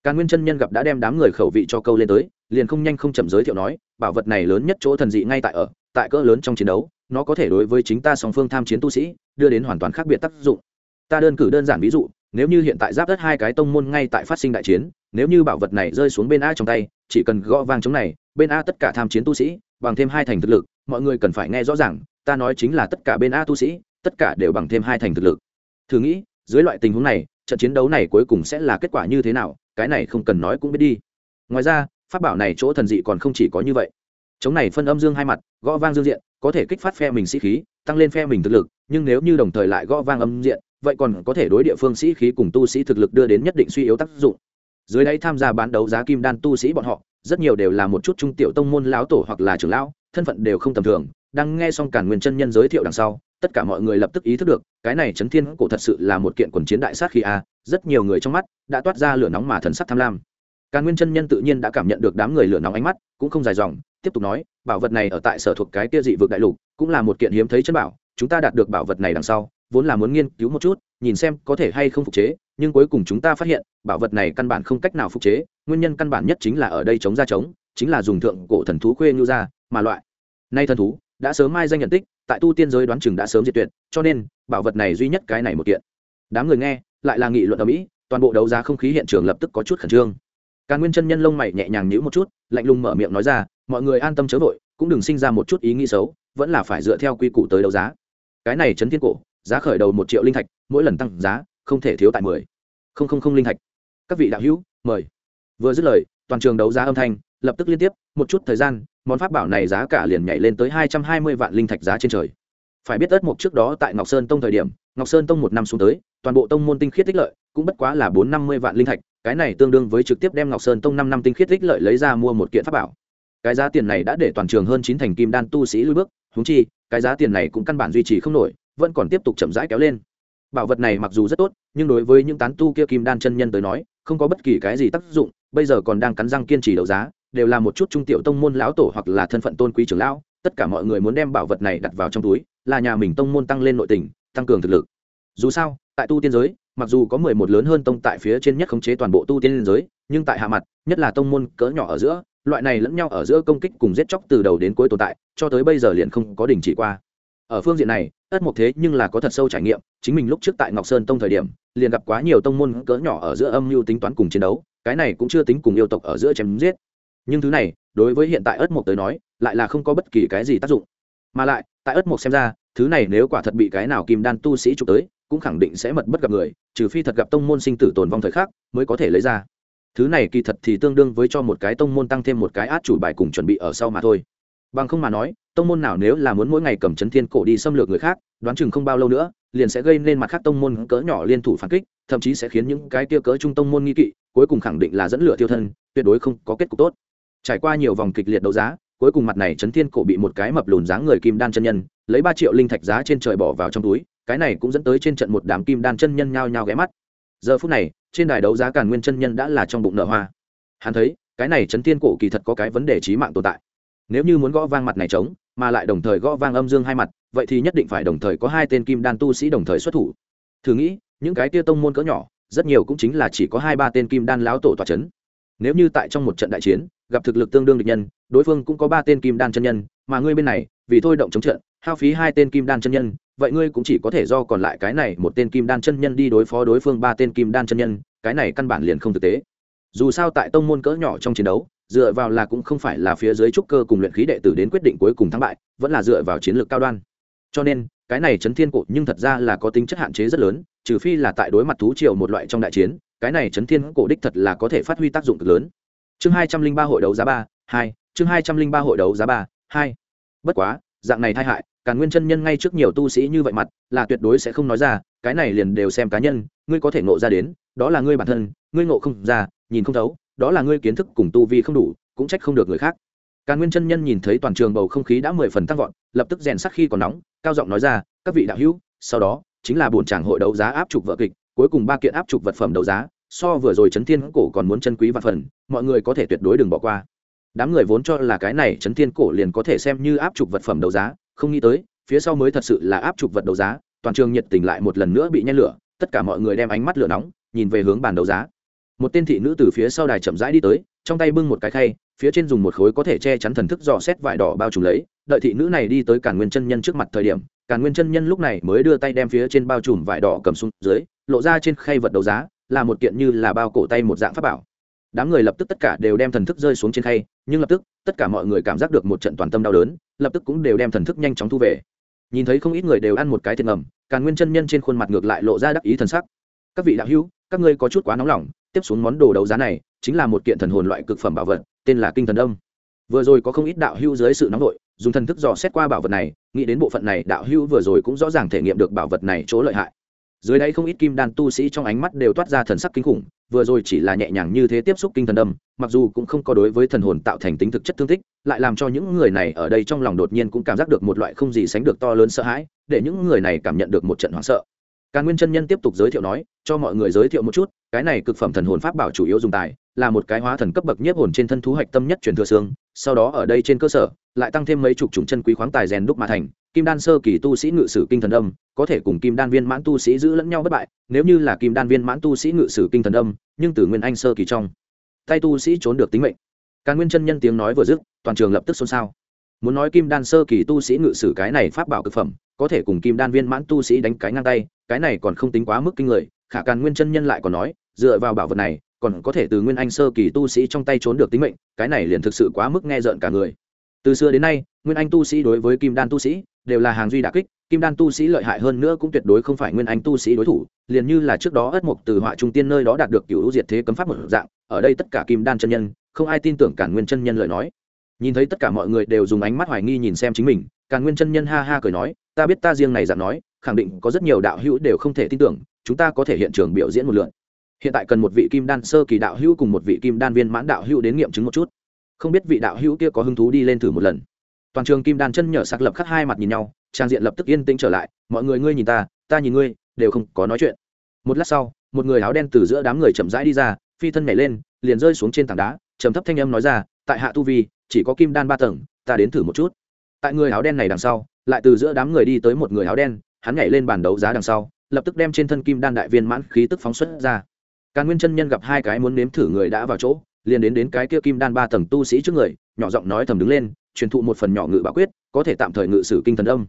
Càn nguyên chân nhân gặp đã đem đám người khẩu vị cho câu lên tới, liền không nhanh không chậm giới thiệu nói, bảo vật này lớn nhất chỗ thần dị ngay tại ở, tại cỡ lớn trong chiến đấu, nó có thể đối với chính ta song phương tham chiến tu sĩ, đưa đến hoàn toàn khác biệt tác dụng. Ta đơn cử đơn giản ví dụ, nếu như hiện tại giáp đất hai cái tông môn ngay tại phát sinh đại chiến, nếu như bảo vật này rơi xuống bên a trong tay, chỉ cần gõ vang chống này, bên a tất cả tham chiến tu sĩ, bằng thêm hai thành thực lực, mọi người cần phải nghe rõ ràng, ta nói chính là tất cả bên a tu sĩ, tất cả đều bằng thêm hai thành thực lực. Thử nghĩ, dưới loại tình huống này, trận chiến đấu này cuối cùng sẽ là kết quả như thế nào? Cái này không cần nói cũng biết đi. Ngoài ra, pháp bảo này chỗ thần dị còn không chỉ có như vậy. Chống này phân âm dương hai mặt, gõ vang dương diện, có thể kích phát phe mình sĩ khí, tăng lên phe mình thực lực, nhưng nếu như đồng thời lại gõ vang âm diện, vậy còn có thể đối địa phương sĩ khí cùng tu sĩ thực lực đưa đến nhất định suy yếu tác dụng. Dưới đây tham gia bán đấu giá kim đan tu sĩ bọn họ, rất nhiều đều là một chút trung tiểu tông môn lão tổ hoặc là trưởng lão, thân phận đều không tầm thường, đang nghe xong cản nguyên chân nhân giới thiệu đằng sau tất cả mọi người lập tức ý thức được, cái này chấn thiên cổ thật sự là một kiện quần chiến đại sát khí a, rất nhiều người trong mắt đã toát ra lửa nóng mà thần sắc tham lam. Càn nguyên chân nhân tự nhiên đã cảm nhận được đám người lửa nóng ánh mắt, cũng không dài dòng, tiếp tục nói, bảo vật này ở tại sở thuộc cái kia dị vực đại lục, cũng là một kiện hiếm thấy chân bảo, chúng ta đạt được bảo vật này đằng sau, vốn là muốn nghiên cứu một chút, nhìn xem có thể hay không phục chế, nhưng cuối cùng chúng ta phát hiện, bảo vật này căn bản không cách nào phục chế, nguyên nhân căn bản nhất chính là ở đây chống ra chống, chính là dùng thượng cổ thần thú khuê ngưu ra, mà loại. Nay thần thú, đã sớm mai danh nhận tích tại tu tiên giới đoán chừng đã sớm diệt tuyệt, cho nên, bảo vật này duy nhất cái này một kiện. Đám người nghe, lại là nghị luận ở mỹ toàn bộ đấu giá không khí hiện trường lập tức có chút khẩn trương. Càn nguyên chân nhân lông mày nhẹ nhàng nhíu một chút, lạnh lùng mở miệng nói ra, mọi người an tâm chớ vội, cũng đừng sinh ra một chút ý nghĩ xấu, vẫn là phải dựa theo quy củ tới đấu giá. Cái này chấn thiên cổ, giá khởi đầu một triệu linh thạch, mỗi lần tăng giá, không thể thiếu tại mười. Không không không linh thạch. Các vị đạo hữu, mời. Vừa dứt lời, toàn trường đấu giá âm thanh lập tức liên tiếp, một chút thời gian món pháp bảo này giá cả liền nhảy lên tới hai trăm hai mươi vạn linh thạch giá trên trời. Phải biết ất mục trước đó tại ngọc sơn tông thời điểm, ngọc sơn tông một năm xuống tới, toàn bộ tông môn tinh khiết tích lợi cũng bất quá là bốn năm mươi vạn linh thạch, cái này tương đương với trực tiếp đem ngọc sơn tông năm năm tinh khiết tích lợi lấy ra mua một kiện pháp bảo. Cái giá tiền này đã để toàn trường hơn chín thành kim đan tu sĩ lui bước húng chi, cái giá tiền này cũng căn bản duy trì không nổi, vẫn còn tiếp tục chậm rãi kéo lên. Bảo vật này mặc dù rất tốt, nhưng đối với những tán tu kia kim đan chân nhân tới nói, không có bất kỳ cái gì tác dụng, bây giờ còn đang cắn răng kiên trì đấu giá đều là một chút trung tiểu tông môn lão tổ hoặc là thân phận tôn quý trưởng lão, tất cả mọi người muốn đem bảo vật này đặt vào trong túi, là nhà mình tông môn tăng lên nội tình, tăng cường thực lực. Dù sao, tại tu tiên giới, mặc dù có mười một lớn hơn tông tại phía trên nhất khống chế toàn bộ tu tiên giới, nhưng tại hạ mặt, nhất là tông môn cỡ nhỏ ở giữa, loại này lẫn nhau ở giữa công kích cùng giết chóc từ đầu đến cuối tồn tại, cho tới bây giờ liền không có đình chỉ qua. Ở phương diện này ất một thế nhưng là có thật sâu trải nghiệm, chính mình lúc trước tại ngọc sơn tông thời điểm, liền gặp quá nhiều tông môn cỡ nhỏ ở giữa âm mưu tính toán cùng chiến đấu, cái này cũng chưa tính cùng yêu tộc ở giữa chém giết nhưng thứ này, đối với hiện tại ớt mộc tới nói, lại là không có bất kỳ cái gì tác dụng. Mà lại, tại ớt mộc xem ra, thứ này nếu quả thật bị cái nào kim đan tu sĩ chụp tới, cũng khẳng định sẽ mật bất gặp người, trừ phi thật gặp tông môn sinh tử tồn vong thời khắc mới có thể lấy ra. Thứ này kỳ thật thì tương đương với cho một cái tông môn tăng thêm một cái át chủ bài cùng chuẩn bị ở sau mà thôi. Bằng không mà nói, tông môn nào nếu là muốn mỗi ngày cầm chấn thiên cổ đi xâm lược người khác, đoán chừng không bao lâu nữa, liền sẽ gây nên mặt khác tông môn cỡ nhỏ liên thủ phản kích, thậm chí sẽ khiến những cái tia cỡ trung tông môn nghi kỵ, cuối cùng khẳng định là dẫn lửa tiêu thân, tuyệt đối không có kết cục tốt trải qua nhiều vòng kịch liệt đấu giá, cuối cùng mặt này chấn thiên cổ bị một cái mập lùn dáng người kim đan chân nhân, lấy ba triệu linh thạch giá trên trời bỏ vào trong túi, cái này cũng dẫn tới trên trận một đám kim đan chân nhân nhao nhao ghé mắt. Giờ phút này, trên đài đấu giá càn nguyên chân nhân đã là trong bụng nợ hoa. Hắn thấy, cái này chấn thiên cổ kỳ thật có cái vấn đề trí mạng tồn tại. Nếu như muốn gõ vang mặt này trống, mà lại đồng thời gõ vang âm dương hai mặt, vậy thì nhất định phải đồng thời có hai tên kim đan tu sĩ đồng thời xuất thủ. Thử nghĩ, những cái tia tông môn cỡ nhỏ, rất nhiều cũng chính là chỉ có hai ba tên kim đan láo tổ tòa c h ấ n nếu như tại trong một trận đại chiến, gặp thực lực tương đương địch nhân, đối phương cũng có ba tên kim đan chân nhân, mà ngươi bên này, vì thôi động chống trận, hao phí hai tên kim đan chân nhân, vậy ngươi cũng chỉ có thể do còn lại cái này một tên kim đan chân nhân đi đối phó đối phương ba tên kim đan chân nhân, cái này căn bản liền không thực tế. Dù sao tại tông môn cỡ nhỏ trong chiến đấu, dựa vào là cũng không phải là phía dưới trúc cơ cùng luyện khí đệ tử đến quyết định cuối cùng thắng bại, vẫn là dựa vào chiến lược cao đoan. Cho nên, cái này chấn thiên cổ nhưng thật ra là có tính chất hạn chế rất lớn, trừ phi là tại đối mặt thú triều một loại trong đại chiến cái này chấn thiên cổ đích thật là có thể phát huy tác dụng cực lớn. Chương hai trăm linh ba hội đấu giá ba, hai, chương hai trăm linh ba hội đấu giá ba, hai. Bất quá, dạng này tai hại càn nguyên chân nhân ngay trước nhiều tu sĩ như vậy mặt, là tuyệt đối sẽ không nói ra, cái này liền đều xem cá nhân, ngươi có thể ngộ ra đến, đó là ngươi bản thân, ngươi ngộ không ra, nhìn không thấu, đó là ngươi kiến thức cùng tu vi không đủ, cũng trách không được người khác. Càn nguyên chân nhân nhìn thấy toàn trường bầu không khí đã mười phần tăng vọt, lập tức rèn sắc khi còn nóng, cao giọng nói ra, các vị đạo hữu, sau đó, chính là buồn chàng hội đấu giá áp trục vợ kịch cuối cùng ba kiện áp trục vật phẩm đấu giá, so vừa rồi chấn thiên cổ còn muốn chân quý và phần, mọi người có thể tuyệt đối đừng bỏ qua. Đám người vốn cho là cái này chấn thiên cổ liền có thể xem như áp trục vật phẩm đấu giá, không nghĩ tới, phía sau mới thật sự là áp trục vật đấu giá, toàn trường nhiệt tình lại một lần nữa bị nhen lửa, tất cả mọi người đem ánh mắt lửa nóng, nhìn về hướng bàn đấu giá. Một tên thị nữ từ phía sau đài chậm rãi đi tới, trong tay bưng một cái khay, phía trên dùng một khối có thể che chắn thần thức dò xét vải đỏ bao trùm lấy, đợi thị nữ này đi tới càn nguyên chân nhân trước mặt thời điểm, càn nguyên chân nhân lúc này mới đưa tay đem phía trên bao trùm vải đỏ cầm xuống dưới lộ ra trên khay vật đấu giá, là một kiện như là bao cổ tay một dạng pháp bảo. Đám người lập tức tất cả đều đem thần thức rơi xuống trên khay, nhưng lập tức, tất cả mọi người cảm giác được một trận toàn tâm đau đớn, lập tức cũng đều đem thần thức nhanh chóng thu về. Nhìn thấy không ít người đều ăn một cái thiệt ngầm càng nguyên chân nhân trên khuôn mặt ngược lại lộ ra đắc ý thần sắc. Các vị đạo hữu, các ngươi có chút quá nóng lòng, tiếp xuống món đồ đấu giá này chính là một kiện thần hồn loại cực phẩm bảo vật, tên là kinh thần đông. Vừa rồi có không ít đạo hữu dưới sự nóng vội, dùng thần thức dò xét qua bảo vật này, nghĩ đến bộ phận này đạo hữu vừa rồi cũng rõ ràng thể nghiệm được bảo vật này chỗ lợi hại dưới đây không ít kim đan tu sĩ trong ánh mắt đều toát ra thần sắc kinh khủng, vừa rồi chỉ là nhẹ nhàng như thế tiếp xúc kinh thần đâm mặc dù cũng không có đối với thần hồn tạo thành tính thực chất thương tích, lại làm cho những người này ở đây trong lòng đột nhiên cũng cảm giác được một loại không gì sánh được to lớn sợ hãi, để những người này cảm nhận được một trận hoảng sợ. Càn nguyên chân nhân tiếp tục giới thiệu nói, cho mọi người giới thiệu một chút, cái này cực phẩm thần hồn pháp bảo chủ yếu dùng tài, là một cái hóa thần cấp bậc nhiếp hồn trên thân thú hạch tâm nhất truyền thừa xương, sau đó ở đây trên cơ sở, lại tăng thêm mấy chục chủng chân quý khoáng tài rèn đúc mà thành kim đan sơ kỳ tu sĩ ngự sử kinh thần âm, có thể cùng kim đan viên mãn tu sĩ giữ lẫn nhau bất bại, nếu như là kim đan viên mãn tu sĩ ngự sử kinh thần âm, nhưng từ nguyên anh sơ kỳ trong, tay tu sĩ trốn được tính mệnh. Càn nguyên chân nhân tiếng nói vừa dứt, toàn trường lập tức xôn xao. Muốn nói kim đan sơ kỳ tu sĩ ngự sử cái này pháp bảo cực phẩm, có thể cùng kim đan viên mãn tu sĩ đánh cái ngang tay, cái này còn không tính quá mức kinh người, khả càn nguyên chân nhân lại còn nói, dựa vào bảo vật này, còn có thể từ nguyên anh sơ kỳ tu sĩ trong tay trốn được tính mệnh, cái này liền thực sự quá mức nghe rợn cả người. Từ xưa đến nay, nguyên anh tu sĩ đối với kim đan tu sĩ đều là hàng duy đà kích, kim đan tu sĩ lợi hại hơn nữa cũng tuyệt đối không phải nguyên anh tu sĩ đối thủ, liền như là trước đó ất mục từ họa trung tiên nơi đó đạt được cựu diệt thế cấm pháp một dạng, ở đây tất cả kim đan chân nhân, không ai tin tưởng cản nguyên chân nhân lời nói. Nhìn thấy tất cả mọi người đều dùng ánh mắt hoài nghi nhìn xem chính mình cả nguyên chân nhân ha ha cười nói, ta biết ta riêng này dạng nói, khẳng định có rất nhiều đạo hữu đều không thể tin tưởng, chúng ta có thể hiện trường biểu diễn một lượn hiện tại cần một vị kim đan sơ kỳ đạo hữu cùng một vị kim đan viên mãn đạo hữu đến nghiệm chứng một chút. Không biết vị đạo hữu kia có hứng thú đi lên thử một lần toàn trường kim đan chân nhở sạc lập khắc hai mặt nhìn nhau, trang diện lập tức yên tĩnh trở lại, mọi người, ngươi nhìn ta ta nhìn ngươi, đều không có nói chuyện. Một lát sau, một người áo đen từ giữa đám người chậm rãi đi ra, phi thân nhảy lên, liền rơi xuống trên tảng đá, trầm thấp thanh âm nói ra, tại hạ tu vi, chỉ có kim đan ba tầng, ta đến thử một chút. Tại người áo đen này đằng sau, lại từ giữa đám người đi tới một người áo đen, hắn nhảy lên bàn đấu giá đằng sau, lập tức đem trên thân kim đan đại viên mãn khí tức phóng xuất ra. Càn nguyên chân nhân gặp hai cái muốn nếm thử người đã vào chỗ, liền đến đến cái kia kim đan ba tầng tu sĩ trước người, nhỏ giọng nói thầm đứng lên truyền thụ một phần nhỏ ngự bảo quyết, có thể tạm thời ngự sử kinh thần âm.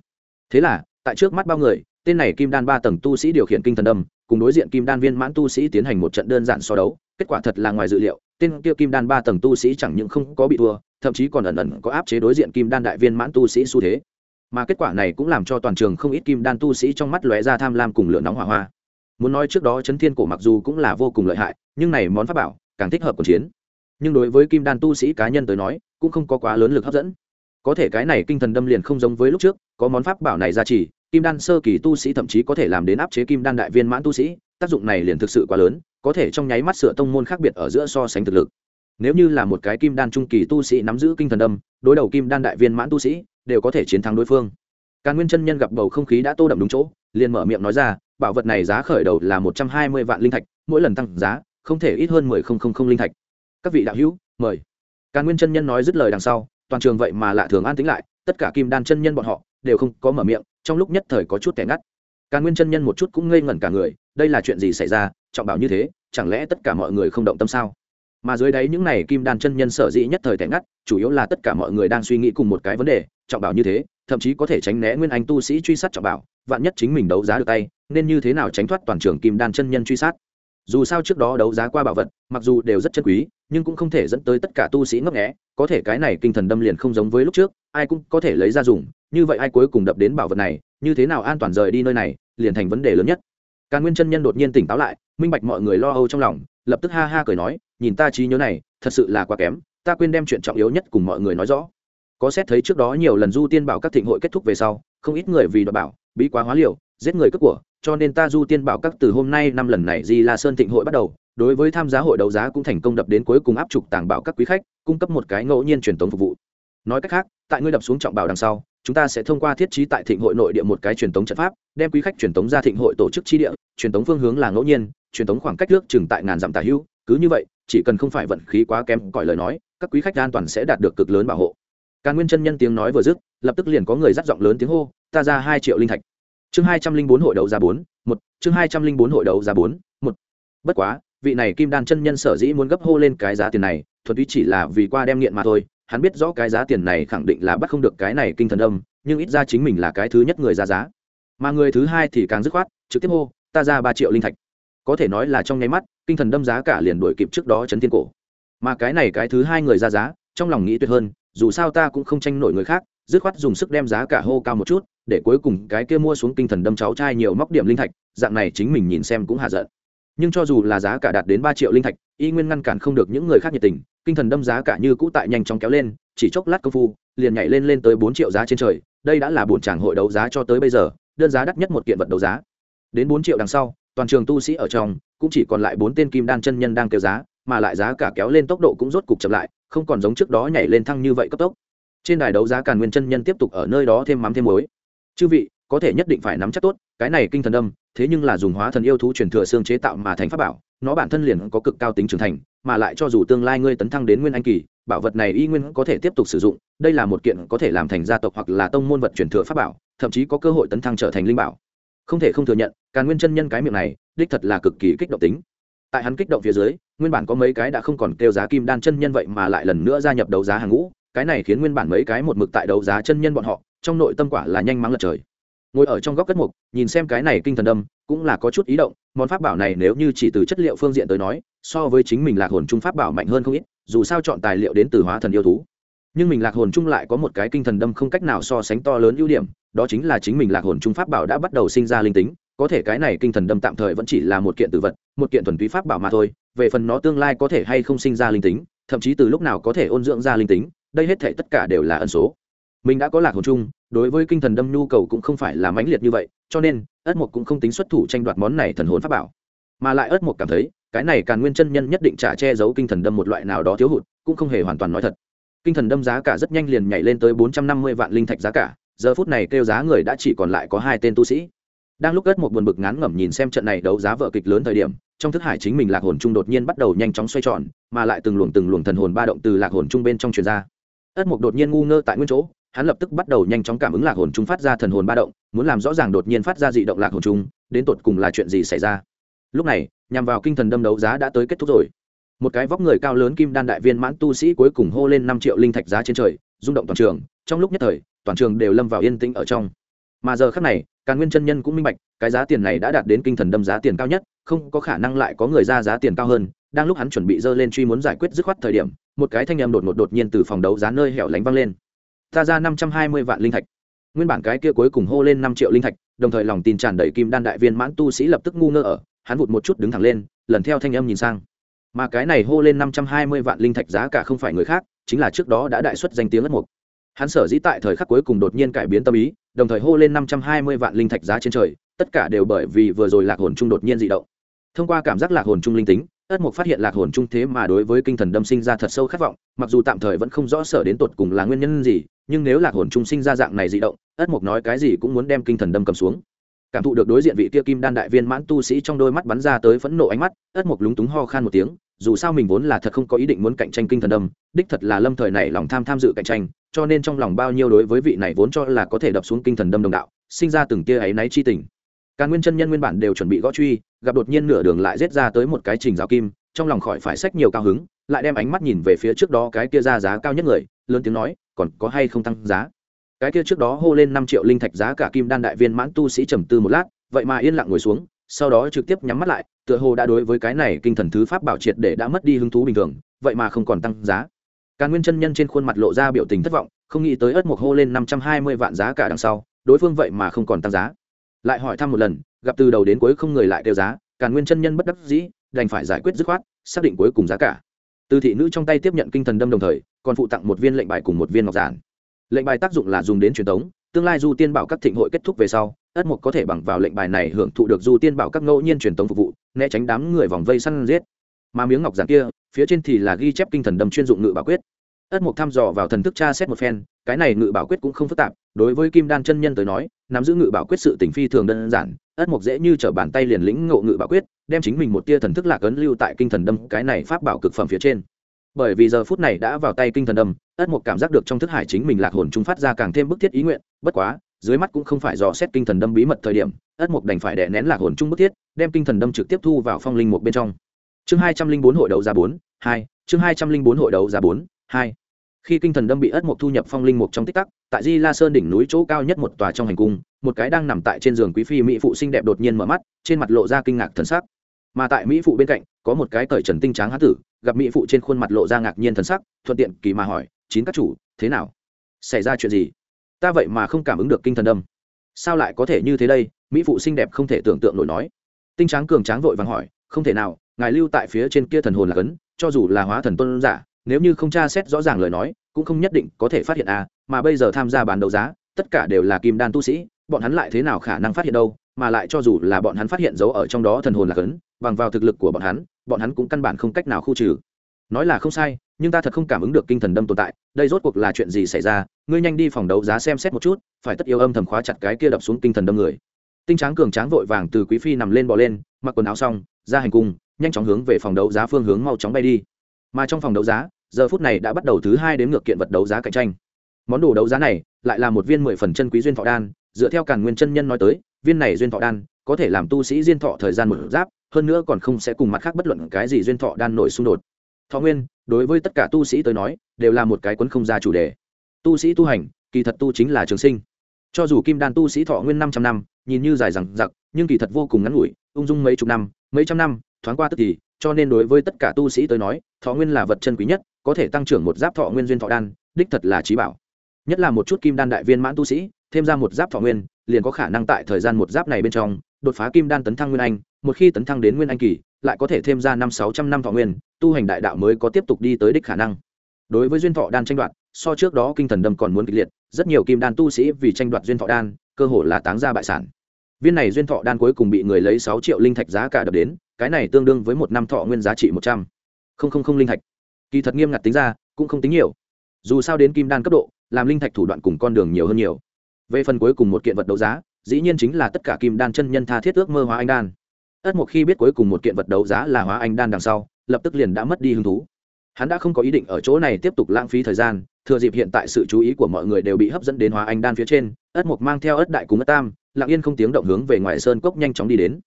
Thế là, tại trước mắt bao người, tên này kim đan ba tầng tu sĩ điều khiển kinh thần âm, cùng đối diện kim đan viên mãn tu sĩ tiến hành một trận đơn giản so đấu, kết quả thật là ngoài dự liệu, tên kia kim đan ba tầng tu sĩ chẳng những không có bị thua, thậm chí còn ẩn ẩn có áp chế đối diện kim đan đại viên mãn tu sĩ xu thế. Mà kết quả này cũng làm cho toàn trường không ít kim đan tu sĩ trong mắt lóe ra tham lam cùng lửa nóng hỏa hoa. Muốn nói trước đó chấn thiên cổ mặc dù cũng là vô cùng lợi hại, nhưng này món pháp bảo càng thích hợp cuộc chiến. Nhưng đối với kim đan tu sĩ cá nhân tới nói cũng không có quá lớn lực hấp dẫn. Có thể cái này kinh thần đâm liền không giống với lúc trước, có món pháp bảo này ra chỉ, kim đan sơ kỳ tu sĩ thậm chí có thể làm đến áp chế kim đan đại viên mãn tu sĩ, tác dụng này liền thực sự quá lớn, có thể trong nháy mắt sửa tông môn khác biệt ở giữa so sánh thực lực. Nếu như là một cái kim đan trung kỳ tu sĩ nắm giữ kinh thần đâm, đối đầu kim đan đại viên mãn tu sĩ, đều có thể chiến thắng đối phương. Càn nguyên chân nhân gặp bầu không khí đã tô đậm đúng chỗ, liền mở miệng nói ra, bảo vật này giá khởi đầu là một trăm hai mươi vạn linh thạch, mỗi lần tăng giá, không thể ít hơn mười không không không linh thạch. Các vị đạo hữu, mời càn nguyên chân nhân nói dứt lời đằng sau, toàn trường vậy mà lạ thường an tính lại, tất cả kim đan chân nhân bọn họ đều không có mở miệng, trong lúc nhất thời có chút kẻ ngắt. Càn nguyên chân nhân một chút cũng ngây ngẩn cả người, đây là chuyện gì xảy ra, trọng bảo như thế, chẳng lẽ tất cả mọi người không động tâm sao? Mà dưới đấy những này kim đan chân nhân sở dĩ nhất thời tẻ ngắt, chủ yếu là tất cả mọi người đang suy nghĩ cùng một cái vấn đề, trọng bảo như thế, thậm chí có thể tránh né nguyên anh tu sĩ truy sát trọng bảo, vạn nhất chính mình đấu giá được tay, nên như thế nào tránh thoát toàn trường kim đan chân nhân truy sát? Dù sao trước đó đấu giá qua bảo vật, mặc dù đều rất chân quý, nhưng cũng không thể dẫn tới tất cả tu sĩ ngấp nghẽ có thể cái này kinh thần đâm liền không giống với lúc trước, ai cũng có thể lấy ra dùng, như vậy ai cuối cùng đập đến bảo vật này, như thế nào an toàn rời đi nơi này, liền thành vấn đề lớn nhất. Càng nguyên chân nhân đột nhiên tỉnh táo lại, minh bạch mọi người lo âu trong lòng, lập tức ha ha cười nói, nhìn ta trí nhớ này, thật sự là quá kém, ta quên đem chuyện trọng yếu nhất cùng mọi người nói rõ. Có xét thấy trước đó nhiều lần du tiên bảo các thịnh hội kết thúc về sau, không ít người vì đoạt bảo bị quá hóa liều, giết người cướp của cho nên ta du tiên bảo các từ hôm nay năm lần này di la sơn thịnh hội bắt đầu, đối với tham gia hội đấu giá cũng thành công đập đến cuối cùng áp trục tàng bảo các quý khách, cung cấp một cái ngẫu nhiên truyền thống phục vụ. Nói cách khác, tại ngươi đập xuống trọng bảo đằng sau, chúng ta sẽ thông qua thiết trí tại thịnh hội nội địa một cái truyền thống trận pháp, đem quý khách truyền thống ra thịnh hội tổ chức chi địa, truyền thống phương hướng là ngẫu nhiên, truyền thống khoảng cách nước chừng tại ngàn dặm tà hữu, cứ như vậy, chỉ cần không phải vận khí quá kém cõi lời nói, các quý khách an toàn sẽ đạt được cực lớn bảo hộ. Càn nguyên chân nhân tiếng nói vừa dứt, lập tức liền có người dắt giọng lớn tiếng hô, ta ra hai triệu linh thạch chương hai trăm linh bốn hội đấu giá bốn, một, chương hai trăm linh bốn hội đấu giá bốn, một. Bất quá, vị này kim đan chân nhân sở dĩ muốn gấp hô lên cái giá tiền này, thuần túy chỉ là vì qua đem nghiện mà thôi. Hắn biết rõ cái giá tiền này khẳng định là bắt không được cái này kinh thần âm, nhưng ít ra chính mình là cái thứ nhất người ra giá. Mà người thứ hai thì càng dứt khoát, trực tiếp hô, ta ra ba triệu linh thạch. Có thể nói là trong nháy mắt, kinh thần đâm giá cả liền đổi kịp trước đó chấn thiên cổ. Mà cái này cái thứ hai người ra giá, trong lòng nghĩ tuyệt hơn, dù sao ta cũng không tranh nổi người khác dứt khoát dùng sức đem giá cả hô cao một chút, để cuối cùng cái kia mua xuống kinh thần đâm cháu trai nhiều móc điểm linh thạch, dạng này chính mình nhìn xem cũng hạ giận. Nhưng cho dù là giá cả đạt đến ba triệu linh thạch, y nguyên ngăn cản không được những người khác nhiệt tình, kinh thần đâm giá cả như cũ tại nhanh chóng kéo lên, chỉ chốc lát công phu, liền nhảy lên lên tới bốn triệu giá trên trời, đây đã là bổn tràng hội đấu giá cho tới bây giờ, đơn giá đắt nhất một kiện vật đấu giá. Đến bốn triệu đằng sau, toàn trường tu sĩ ở trong, cũng chỉ còn lại bốn tên kim đan chân nhân đang kêu giá, mà lại giá cả kéo lên tốc độ cũng rốt cục chậm lại, không còn giống trước đó nhảy lên thăng như vậy cấp tốc trên đài đấu giá càn nguyên chân nhân tiếp tục ở nơi đó thêm mắm thêm muối. Chư vị, có thể nhất định phải nắm chắc tốt, cái này kinh thần đâm thế nhưng là dùng hóa thần yêu thú truyền thừa xương chế tạo mà thành pháp bảo, nó bản thân liền có cực cao tính trưởng thành, mà lại cho dù tương lai ngươi tấn thăng đến nguyên anh kỳ, bảo vật này y nguyên có thể tiếp tục sử dụng, đây là một kiện có thể làm thành gia tộc hoặc là tông môn vật truyền thừa pháp bảo, thậm chí có cơ hội tấn thăng trở thành linh bảo. Không thể không thừa nhận, càn nguyên chân nhân cái miệng này, đích thật là cực kỳ kích động tính. Tại hắn kích động phía dưới, nguyên bản có mấy cái đã không còn kêu giá kim đan chân nhân vậy mà lại lần nữa gia nhập đấu giá hàng ngũ cái này khiến nguyên bản mấy cái một mực tại đấu giá chân nhân bọn họ, trong nội tâm quả là nhanh mắng lật trời. Ngồi ở trong góc cất mục, nhìn xem cái này kinh thần đâm, cũng là có chút ý động, món pháp bảo này nếu như chỉ từ chất liệu phương diện tới nói, so với chính mình lạc hồn trung pháp bảo mạnh hơn không ít, dù sao chọn tài liệu đến từ hóa thần yêu thú. Nhưng mình lạc hồn trung lại có một cái kinh thần đâm không cách nào so sánh to lớn ưu điểm, đó chính là chính mình lạc hồn trung pháp bảo đã bắt đầu sinh ra linh tính, có thể cái này kinh thần đâm tạm thời vẫn chỉ là một kiện tử vật, một kiện thuần túy pháp bảo mà thôi, về phần nó tương lai có thể hay không sinh ra linh tính, thậm chí từ lúc nào có thể ôn dưỡng ra linh tính đây hết thể tất cả đều là ẩn số. Mình đã có lạc hồn chung, đối với kinh thần đâm nhu cầu cũng không phải là mãnh liệt như vậy, cho nên, ất mục cũng không tính xuất thủ tranh đoạt món này thần hồn pháp bảo. Mà lại ất mục cảm thấy, cái này càng nguyên chân nhân nhất định trả che giấu kinh thần đâm một loại nào đó thiếu hụt, cũng không hề hoàn toàn nói thật. Kinh thần đâm giá cả rất nhanh liền nhảy lên tới bốn trăm năm mươi vạn linh thạch giá cả, giờ phút này kêu giá người đã chỉ còn lại có hai tên tu sĩ. Đang lúc ất một buồn bực ngán ngẩm nhìn xem trận này đấu giá vợ kịch lớn thời điểm, trong thức hải chính mình lạc hồn trung đột nhiên bắt đầu nhanh chóng xoay tròn, mà lại từng luồng từng luồng thần hồn ba động từ lạc hồn trung bên trong truyền ra ất mục đột nhiên ngu ngơ tại nguyên chỗ, hắn lập tức bắt đầu nhanh chóng cảm ứng lạc hồn trung phát ra thần hồn ba động, muốn làm rõ ràng đột nhiên phát ra dị động lạc hồn trung, đến tột cùng là chuyện gì xảy ra. Lúc này, nhằm vào kinh thần đâm đấu giá đã tới kết thúc rồi. Một cái vóc người cao lớn kim đan đại viên mãn tu sĩ cuối cùng hô lên năm triệu linh thạch giá trên trời, rung động toàn trường, trong lúc nhất thời, toàn trường đều lâm vào yên tĩnh ở trong. Mà giờ khác này, càn nguyên chân nhân cũng minh bạch, cái giá tiền này đã đạt đến kinh thần đâm giá tiền cao nhất, không có khả năng lại có người ra giá tiền cao hơn, đang lúc hắn chuẩn bị dơ lên truy muốn giải quyết dứt khoát thời điểm một cái thanh âm đột ngột đột nhiên từ phòng đấu giá nơi hẻo lánh vang lên. Ta ra năm trăm hai mươi vạn linh thạch. Nguyên bản cái kia cuối cùng hô lên năm triệu linh thạch, đồng thời lòng tin tràn đầy kim đan đại viên mãn tu sĩ lập tức ngu ngơ ở, hắn vụt một chút đứng thẳng lên, lần theo thanh âm nhìn sang. Mà cái này hô lên năm trăm hai mươi vạn linh thạch giá cả không phải người khác, chính là trước đó đã đại xuất danh tiếng ất mục. Hắn sở dĩ tại thời khắc cuối cùng đột nhiên cải biến tâm ý, đồng thời hô lên năm trăm hai mươi vạn linh thạch giá trên trời, tất cả đều bởi vì vừa rồi lạc hồn trung đột nhiên dị động. Thông qua cảm giác lạc hồn trung linh tính ất mục phát hiện lạc hồn trung thế mà đối với kinh thần đâm sinh ra thật sâu khát vọng, mặc dù tạm thời vẫn không rõ sở đến tột cùng là nguyên nhân gì, nhưng nếu lạc hồn trung sinh ra dạng này dị động, ất mục nói cái gì cũng muốn đem kinh thần đâm cầm xuống. Cảm thụ được đối diện vị kia kim đan đại viên mãn tu sĩ trong đôi mắt bắn ra tới phẫn nộ ánh mắt, ất mục lúng túng ho khan một tiếng, dù sao mình vốn là thật không có ý định muốn cạnh tranh kinh thần đâm, đích thật là lâm thời này lòng tham tham dự cạnh tranh, cho nên trong lòng bao nhiêu đối với vị này vốn cho là có thể đập xuống kinh thần đâm đồng đạo, sinh ra từng tia áy náy chi tình. Càn nguyên chân nhân nguyên bản đều chuẩn bị gõ truy gặp đột nhiên nửa đường lại rết ra tới một cái trình rào kim, trong lòng khỏi phải sách nhiều cao hứng, lại đem ánh mắt nhìn về phía trước đó cái kia ra giá cao nhất người, lớn tiếng nói, còn có hay không tăng giá? Cái kia trước đó hô lên năm triệu linh thạch giá cả kim đan đại viên mãn tu sĩ trầm tư một lát, vậy mà yên lặng ngồi xuống, sau đó trực tiếp nhắm mắt lại, tựa hồ đã đối với cái này kinh thần thứ pháp bảo triệt để đã mất đi hứng thú bình thường, vậy mà không còn tăng giá. Càn nguyên chân nhân trên khuôn mặt lộ ra biểu tình thất vọng, không nghĩ tới ớt mộc hô lên năm trăm hai mươi vạn giá cả đằng sau, đối phương vậy mà không còn tăng giá. Lại hỏi thăm một lần gặp từ đầu đến cuối không người lại kêu giá, càn nguyên chân nhân bất đắc dĩ, đành phải giải quyết dứt khoát, xác định cuối cùng giá cả. Từ thị nữ trong tay tiếp nhận kinh thần đâm đồng thời, còn phụ tặng một viên lệnh bài cùng một viên ngọc giản. Lệnh bài tác dụng là dùng đến truyền thống tương lai du tiên bảo các thịnh hội kết thúc về sau, ất mục có thể bằng vào lệnh bài này hưởng thụ được du tiên bảo các ngẫu nhiên truyền thống phục vụ, né tránh đám người vòng vây săn giết. Mà miếng ngọc giản kia, phía trên thì là ghi chép kinh thần đâm chuyên dụng ngự bảo quyết. Ất mục thăm dò vào thần thức tra xét một phen, cái này ngự bảo quyết cũng không phức tạp đối với kim đan chân nhân tới nói, nắm giữ ngự bảo quyết sự tình phi thường đơn giản, ất mục dễ như t bàn tay liền lĩnh ngộ ngự bảo quyết, đem chính mình một tia thần thức lạc ấn lưu tại kinh thần đâm, cái này pháp bảo cực phẩm phía trên. Bởi vì giờ phút này đã vào tay kinh thần đâm, ất mục cảm giác được trong thức hải chính mình lạc hồn trung phát ra càng thêm bức thiết ý nguyện, bất quá, dưới mắt cũng không phải dò xét kinh thần đâm bí mật thời điểm, ất mục đành phải đè nén lạc hồn trung bức thiết, đem kinh thần đâm trực tiếp thu vào phong linh một bên trong. Chương hai trăm linh bốn hội đấu giá bốn, hai, chương hai trăm linh bốn hội đấu giá bốn, hai khi kinh thần đâm bị ất mộc thu nhập phong linh mục trong tích tắc, tại di la sơn đỉnh núi chỗ cao nhất một tòa trong hành cung, một cái đang nằm tại trên giường quý phi mỹ phụ xinh đẹp đột nhiên mở mắt, trên mặt lộ ra kinh ngạc thần sắc. Mà tại mỹ phụ bên cạnh, có một cái cởi trần tinh tráng hán tử, gặp mỹ phụ trên khuôn mặt lộ ra ngạc nhiên thần sắc, thuận tiện kỳ mà hỏi, chín các chủ, thế nào? Xảy ra chuyện gì? Ta vậy mà không cảm ứng được kinh thần đâm. Sao lại có thể như thế đây? Mỹ phụ xinh đẹp không thể tưởng tượng nổi nói. Tinh tráng cường tráng vội vàng hỏi, không thể nào, ngài lưu tại phía trên kia thần hồn là cấn, cho dù là hóa thần tôn giả nếu như không tra xét rõ ràng lời nói, cũng không nhất định có thể phát hiện à mà bây giờ tham gia bán đấu giá, tất cả đều là kim đan tu sĩ, bọn hắn lại thế nào khả năng phát hiện đâu, mà lại cho dù là bọn hắn phát hiện dấu ở trong đó thần hồn là cấn, bằng vào thực lực của bọn hắn bọn hắn cũng căn bản không cách nào khu trừ. Nói là không sai, nhưng ta thật không cảm ứng được kinh thần đâm tồn tại, đây rốt cuộc là chuyện gì xảy ra, ngươi nhanh đi phòng đấu giá xem xét một chút, phải tất yêu âm thầm khóa chặt cái kia đập xuống kinh thần đâm người. Tinh tráng cường tráng vội vàng từ quý phi nằm lên bò lên, mặc quần áo xong, ra hành cung, nhanh chóng hướng về phòng đấu giá phương hướng mau chóng bay đi. Mà trong phòng đấu giá giờ phút này đã bắt đầu thứ hai đến ngược kiện vật đấu giá cạnh tranh. Món đồ đấu giá này lại là một viên mười phần chân quý duyên thọ đan, dựa theo càn nguyên chân nhân nói tới, viên này duyên thọ đan có thể làm tu sĩ duyên thọ thời gian một giáp, hơn nữa còn không sẽ cùng mặt khác bất luận cái gì duyên thọ đan nổi xung đột. Thọ nguyên, đối với tất cả tu sĩ tới nói, đều là một cái quấn không ra chủ đề. Tu sĩ tu hành, kỳ thật tu chính là trường sinh. Cho dù kim đan tu sĩ thọ nguyên năm trăm năm, nhìn như dài rằng giặc nhưng kỳ thật vô cùng ngắn ngủi, ung dung mấy chục năm, mấy trăm năm, thoáng qua tức thì, cho nên đối với tất cả tu sĩ tới nói, thọ nguyên là vật chân quý nhất có thể tăng trưởng một giáp thọ nguyên duyên thọ đan, đích thật là trí bảo. Nhất là một chút kim đan đại viên mãn tu sĩ, thêm ra một giáp thọ nguyên, liền có khả năng tại thời gian một giáp này bên trong, đột phá kim đan tấn thăng nguyên anh, một khi tấn thăng đến nguyên anh kỳ, lại có thể thêm ra năm sáu trăm năm thọ nguyên, tu hành đại đạo mới có tiếp tục đi tới đích khả năng. Đối với duyên thọ đan tranh đoạt, so trước đó kinh thần đâm còn muốn kịch liệt, rất nhiều kim đan tu sĩ vì tranh đoạt duyên thọ đan, cơ hội là táng ra bại sản. Viên này duyên thọ đan cuối cùng bị người lấy sáu triệu linh thạch giá cả đập đến, cái này tương đương với một năm thọ nguyên giá trị một trăm. Linh linh thạch kỳ thật nghiêm ngặt tính ra, cũng không tính nhiều. Dù sao đến kim đan cấp độ, làm linh thạch thủ đoạn cùng con đường nhiều hơn nhiều. Về phần cuối cùng một kiện vật đấu giá, dĩ nhiên chính là tất cả kim đan chân nhân tha thiết ước mơ hóa anh đan. Ất một khi biết cuối cùng một kiện vật đấu giá là hóa anh đan đằng sau, lập tức liền đã mất đi hứng thú. Hắn đã không có ý định ở chỗ này tiếp tục lãng phí thời gian, thừa dịp hiện tại sự chú ý của mọi người đều bị hấp dẫn đến hóa anh đan phía trên, ất mục mang theo ất đại cùng ất tam, lặng yên không tiếng động hướng về ngoài sơn cốc nhanh chóng đi đến.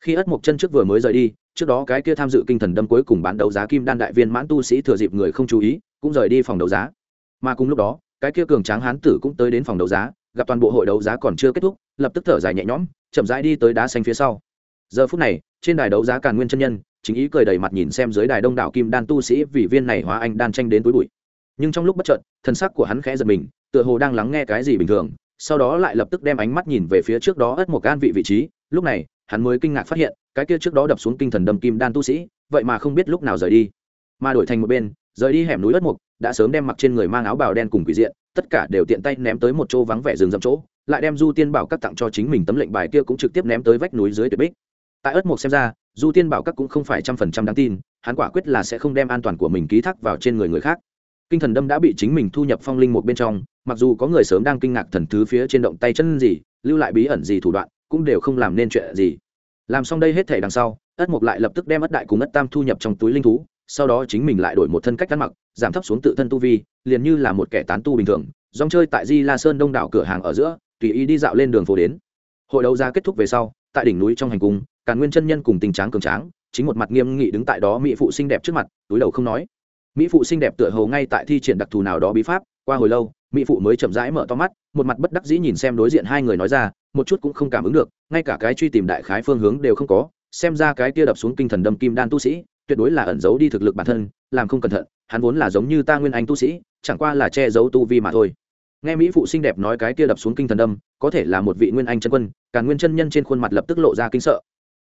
Khi ất mục chân trước vừa mới rời đi trước đó cái kia tham dự kinh thần đâm cuối cùng bán đấu giá kim đan đại viên mãn tu sĩ thừa dịp người không chú ý, cũng rời đi phòng đấu giá. Mà cùng lúc đó, cái kia cường tráng hán tử cũng tới đến phòng đấu giá, gặp toàn bộ hội đấu giá còn chưa kết thúc, lập tức thở dài nhẹ nhõm, chậm rãi đi tới đá xanh phía sau. Giờ phút này, trên đài đấu giá càn nguyên chân nhân, chính ý cười đầy mặt nhìn xem dưới đài đông đảo kim đan tu sĩ vì viên này hóa anh đan tranh đến túi bụi. Nhưng trong lúc bất chợt, thân sắc của hắn khẽ giật mình, tựa hồ đang lắng nghe cái gì bình thường, sau đó lại lập tức đem ánh mắt nhìn về phía trước đó ất một gan vị vị trí. Lúc này, hắn mới kinh ngạc phát hiện cái kia trước đó đập xuống kinh thần đâm kim đan tu sĩ, vậy mà không biết lúc nào rời đi. Mà đổi thành một bên, rời đi hẻm núi đất mục, đã sớm đem mặc trên người mang áo bào đen cùng quỷ diện, tất cả đều tiện tay ném tới một chỗ vắng vẻ rừng rậm chỗ, lại đem du tiên bảo các tặng cho chính mình tấm lệnh bài kia cũng trực tiếp ném tới vách núi dưới tuyệt bích. Tại ớt mục xem ra, du tiên bảo các cũng không phải trăm phần trăm đáng tin, hắn quả quyết là sẽ không đem an toàn của mình ký thác vào trên người người khác. Kinh thần đâm đã bị chính mình thu nhập phong linh một bên trong, mặc dù có người sớm đang kinh ngạc thần thứ phía trên động tay chân gì, lưu lại bí ẩn gì thủ đoạn, cũng đều không làm nên chuyện gì làm xong đây hết thể đằng sau, ất mục lại lập tức đem ất đại cùng ất tam thu nhập trong túi linh thú, sau đó chính mình lại đổi một thân cách ăn mặc, giảm thấp xuống tự thân tu vi, liền như là một kẻ tán tu bình thường dòng chơi tại di la sơn đông đảo cửa hàng ở giữa, tùy ý đi dạo lên đường phố đến. Hội đấu giá kết thúc về sau, tại đỉnh núi trong hành cung, càn nguyên chân nhân cùng tình tráng cường tráng, chính một mặt nghiêm nghị đứng tại đó mỹ phụ xinh đẹp trước mặt, túi đầu không nói. Mỹ phụ xinh đẹp tựa hồ ngay tại thi triển đặc thù nào đó bí pháp, qua hồi lâu, mỹ phụ mới chậm rãi mở to mắt, một mặt bất đắc dĩ nhìn xem đối diện hai người nói ra, một chút cũng không cảm ứng được ngay cả cái truy tìm đại khái phương hướng đều không có, xem ra cái kia đập xuống kinh thần đâm kim đan tu sĩ, tuyệt đối là ẩn giấu đi thực lực bản thân, làm không cẩn thận, hắn vốn là giống như ta nguyên anh tu sĩ, chẳng qua là che giấu tu vi mà thôi. Nghe mỹ phụ xinh đẹp nói cái kia đập xuống kinh thần đâm, có thể là một vị nguyên anh chân quân, cả nguyên chân nhân trên khuôn mặt lập tức lộ ra kinh sợ.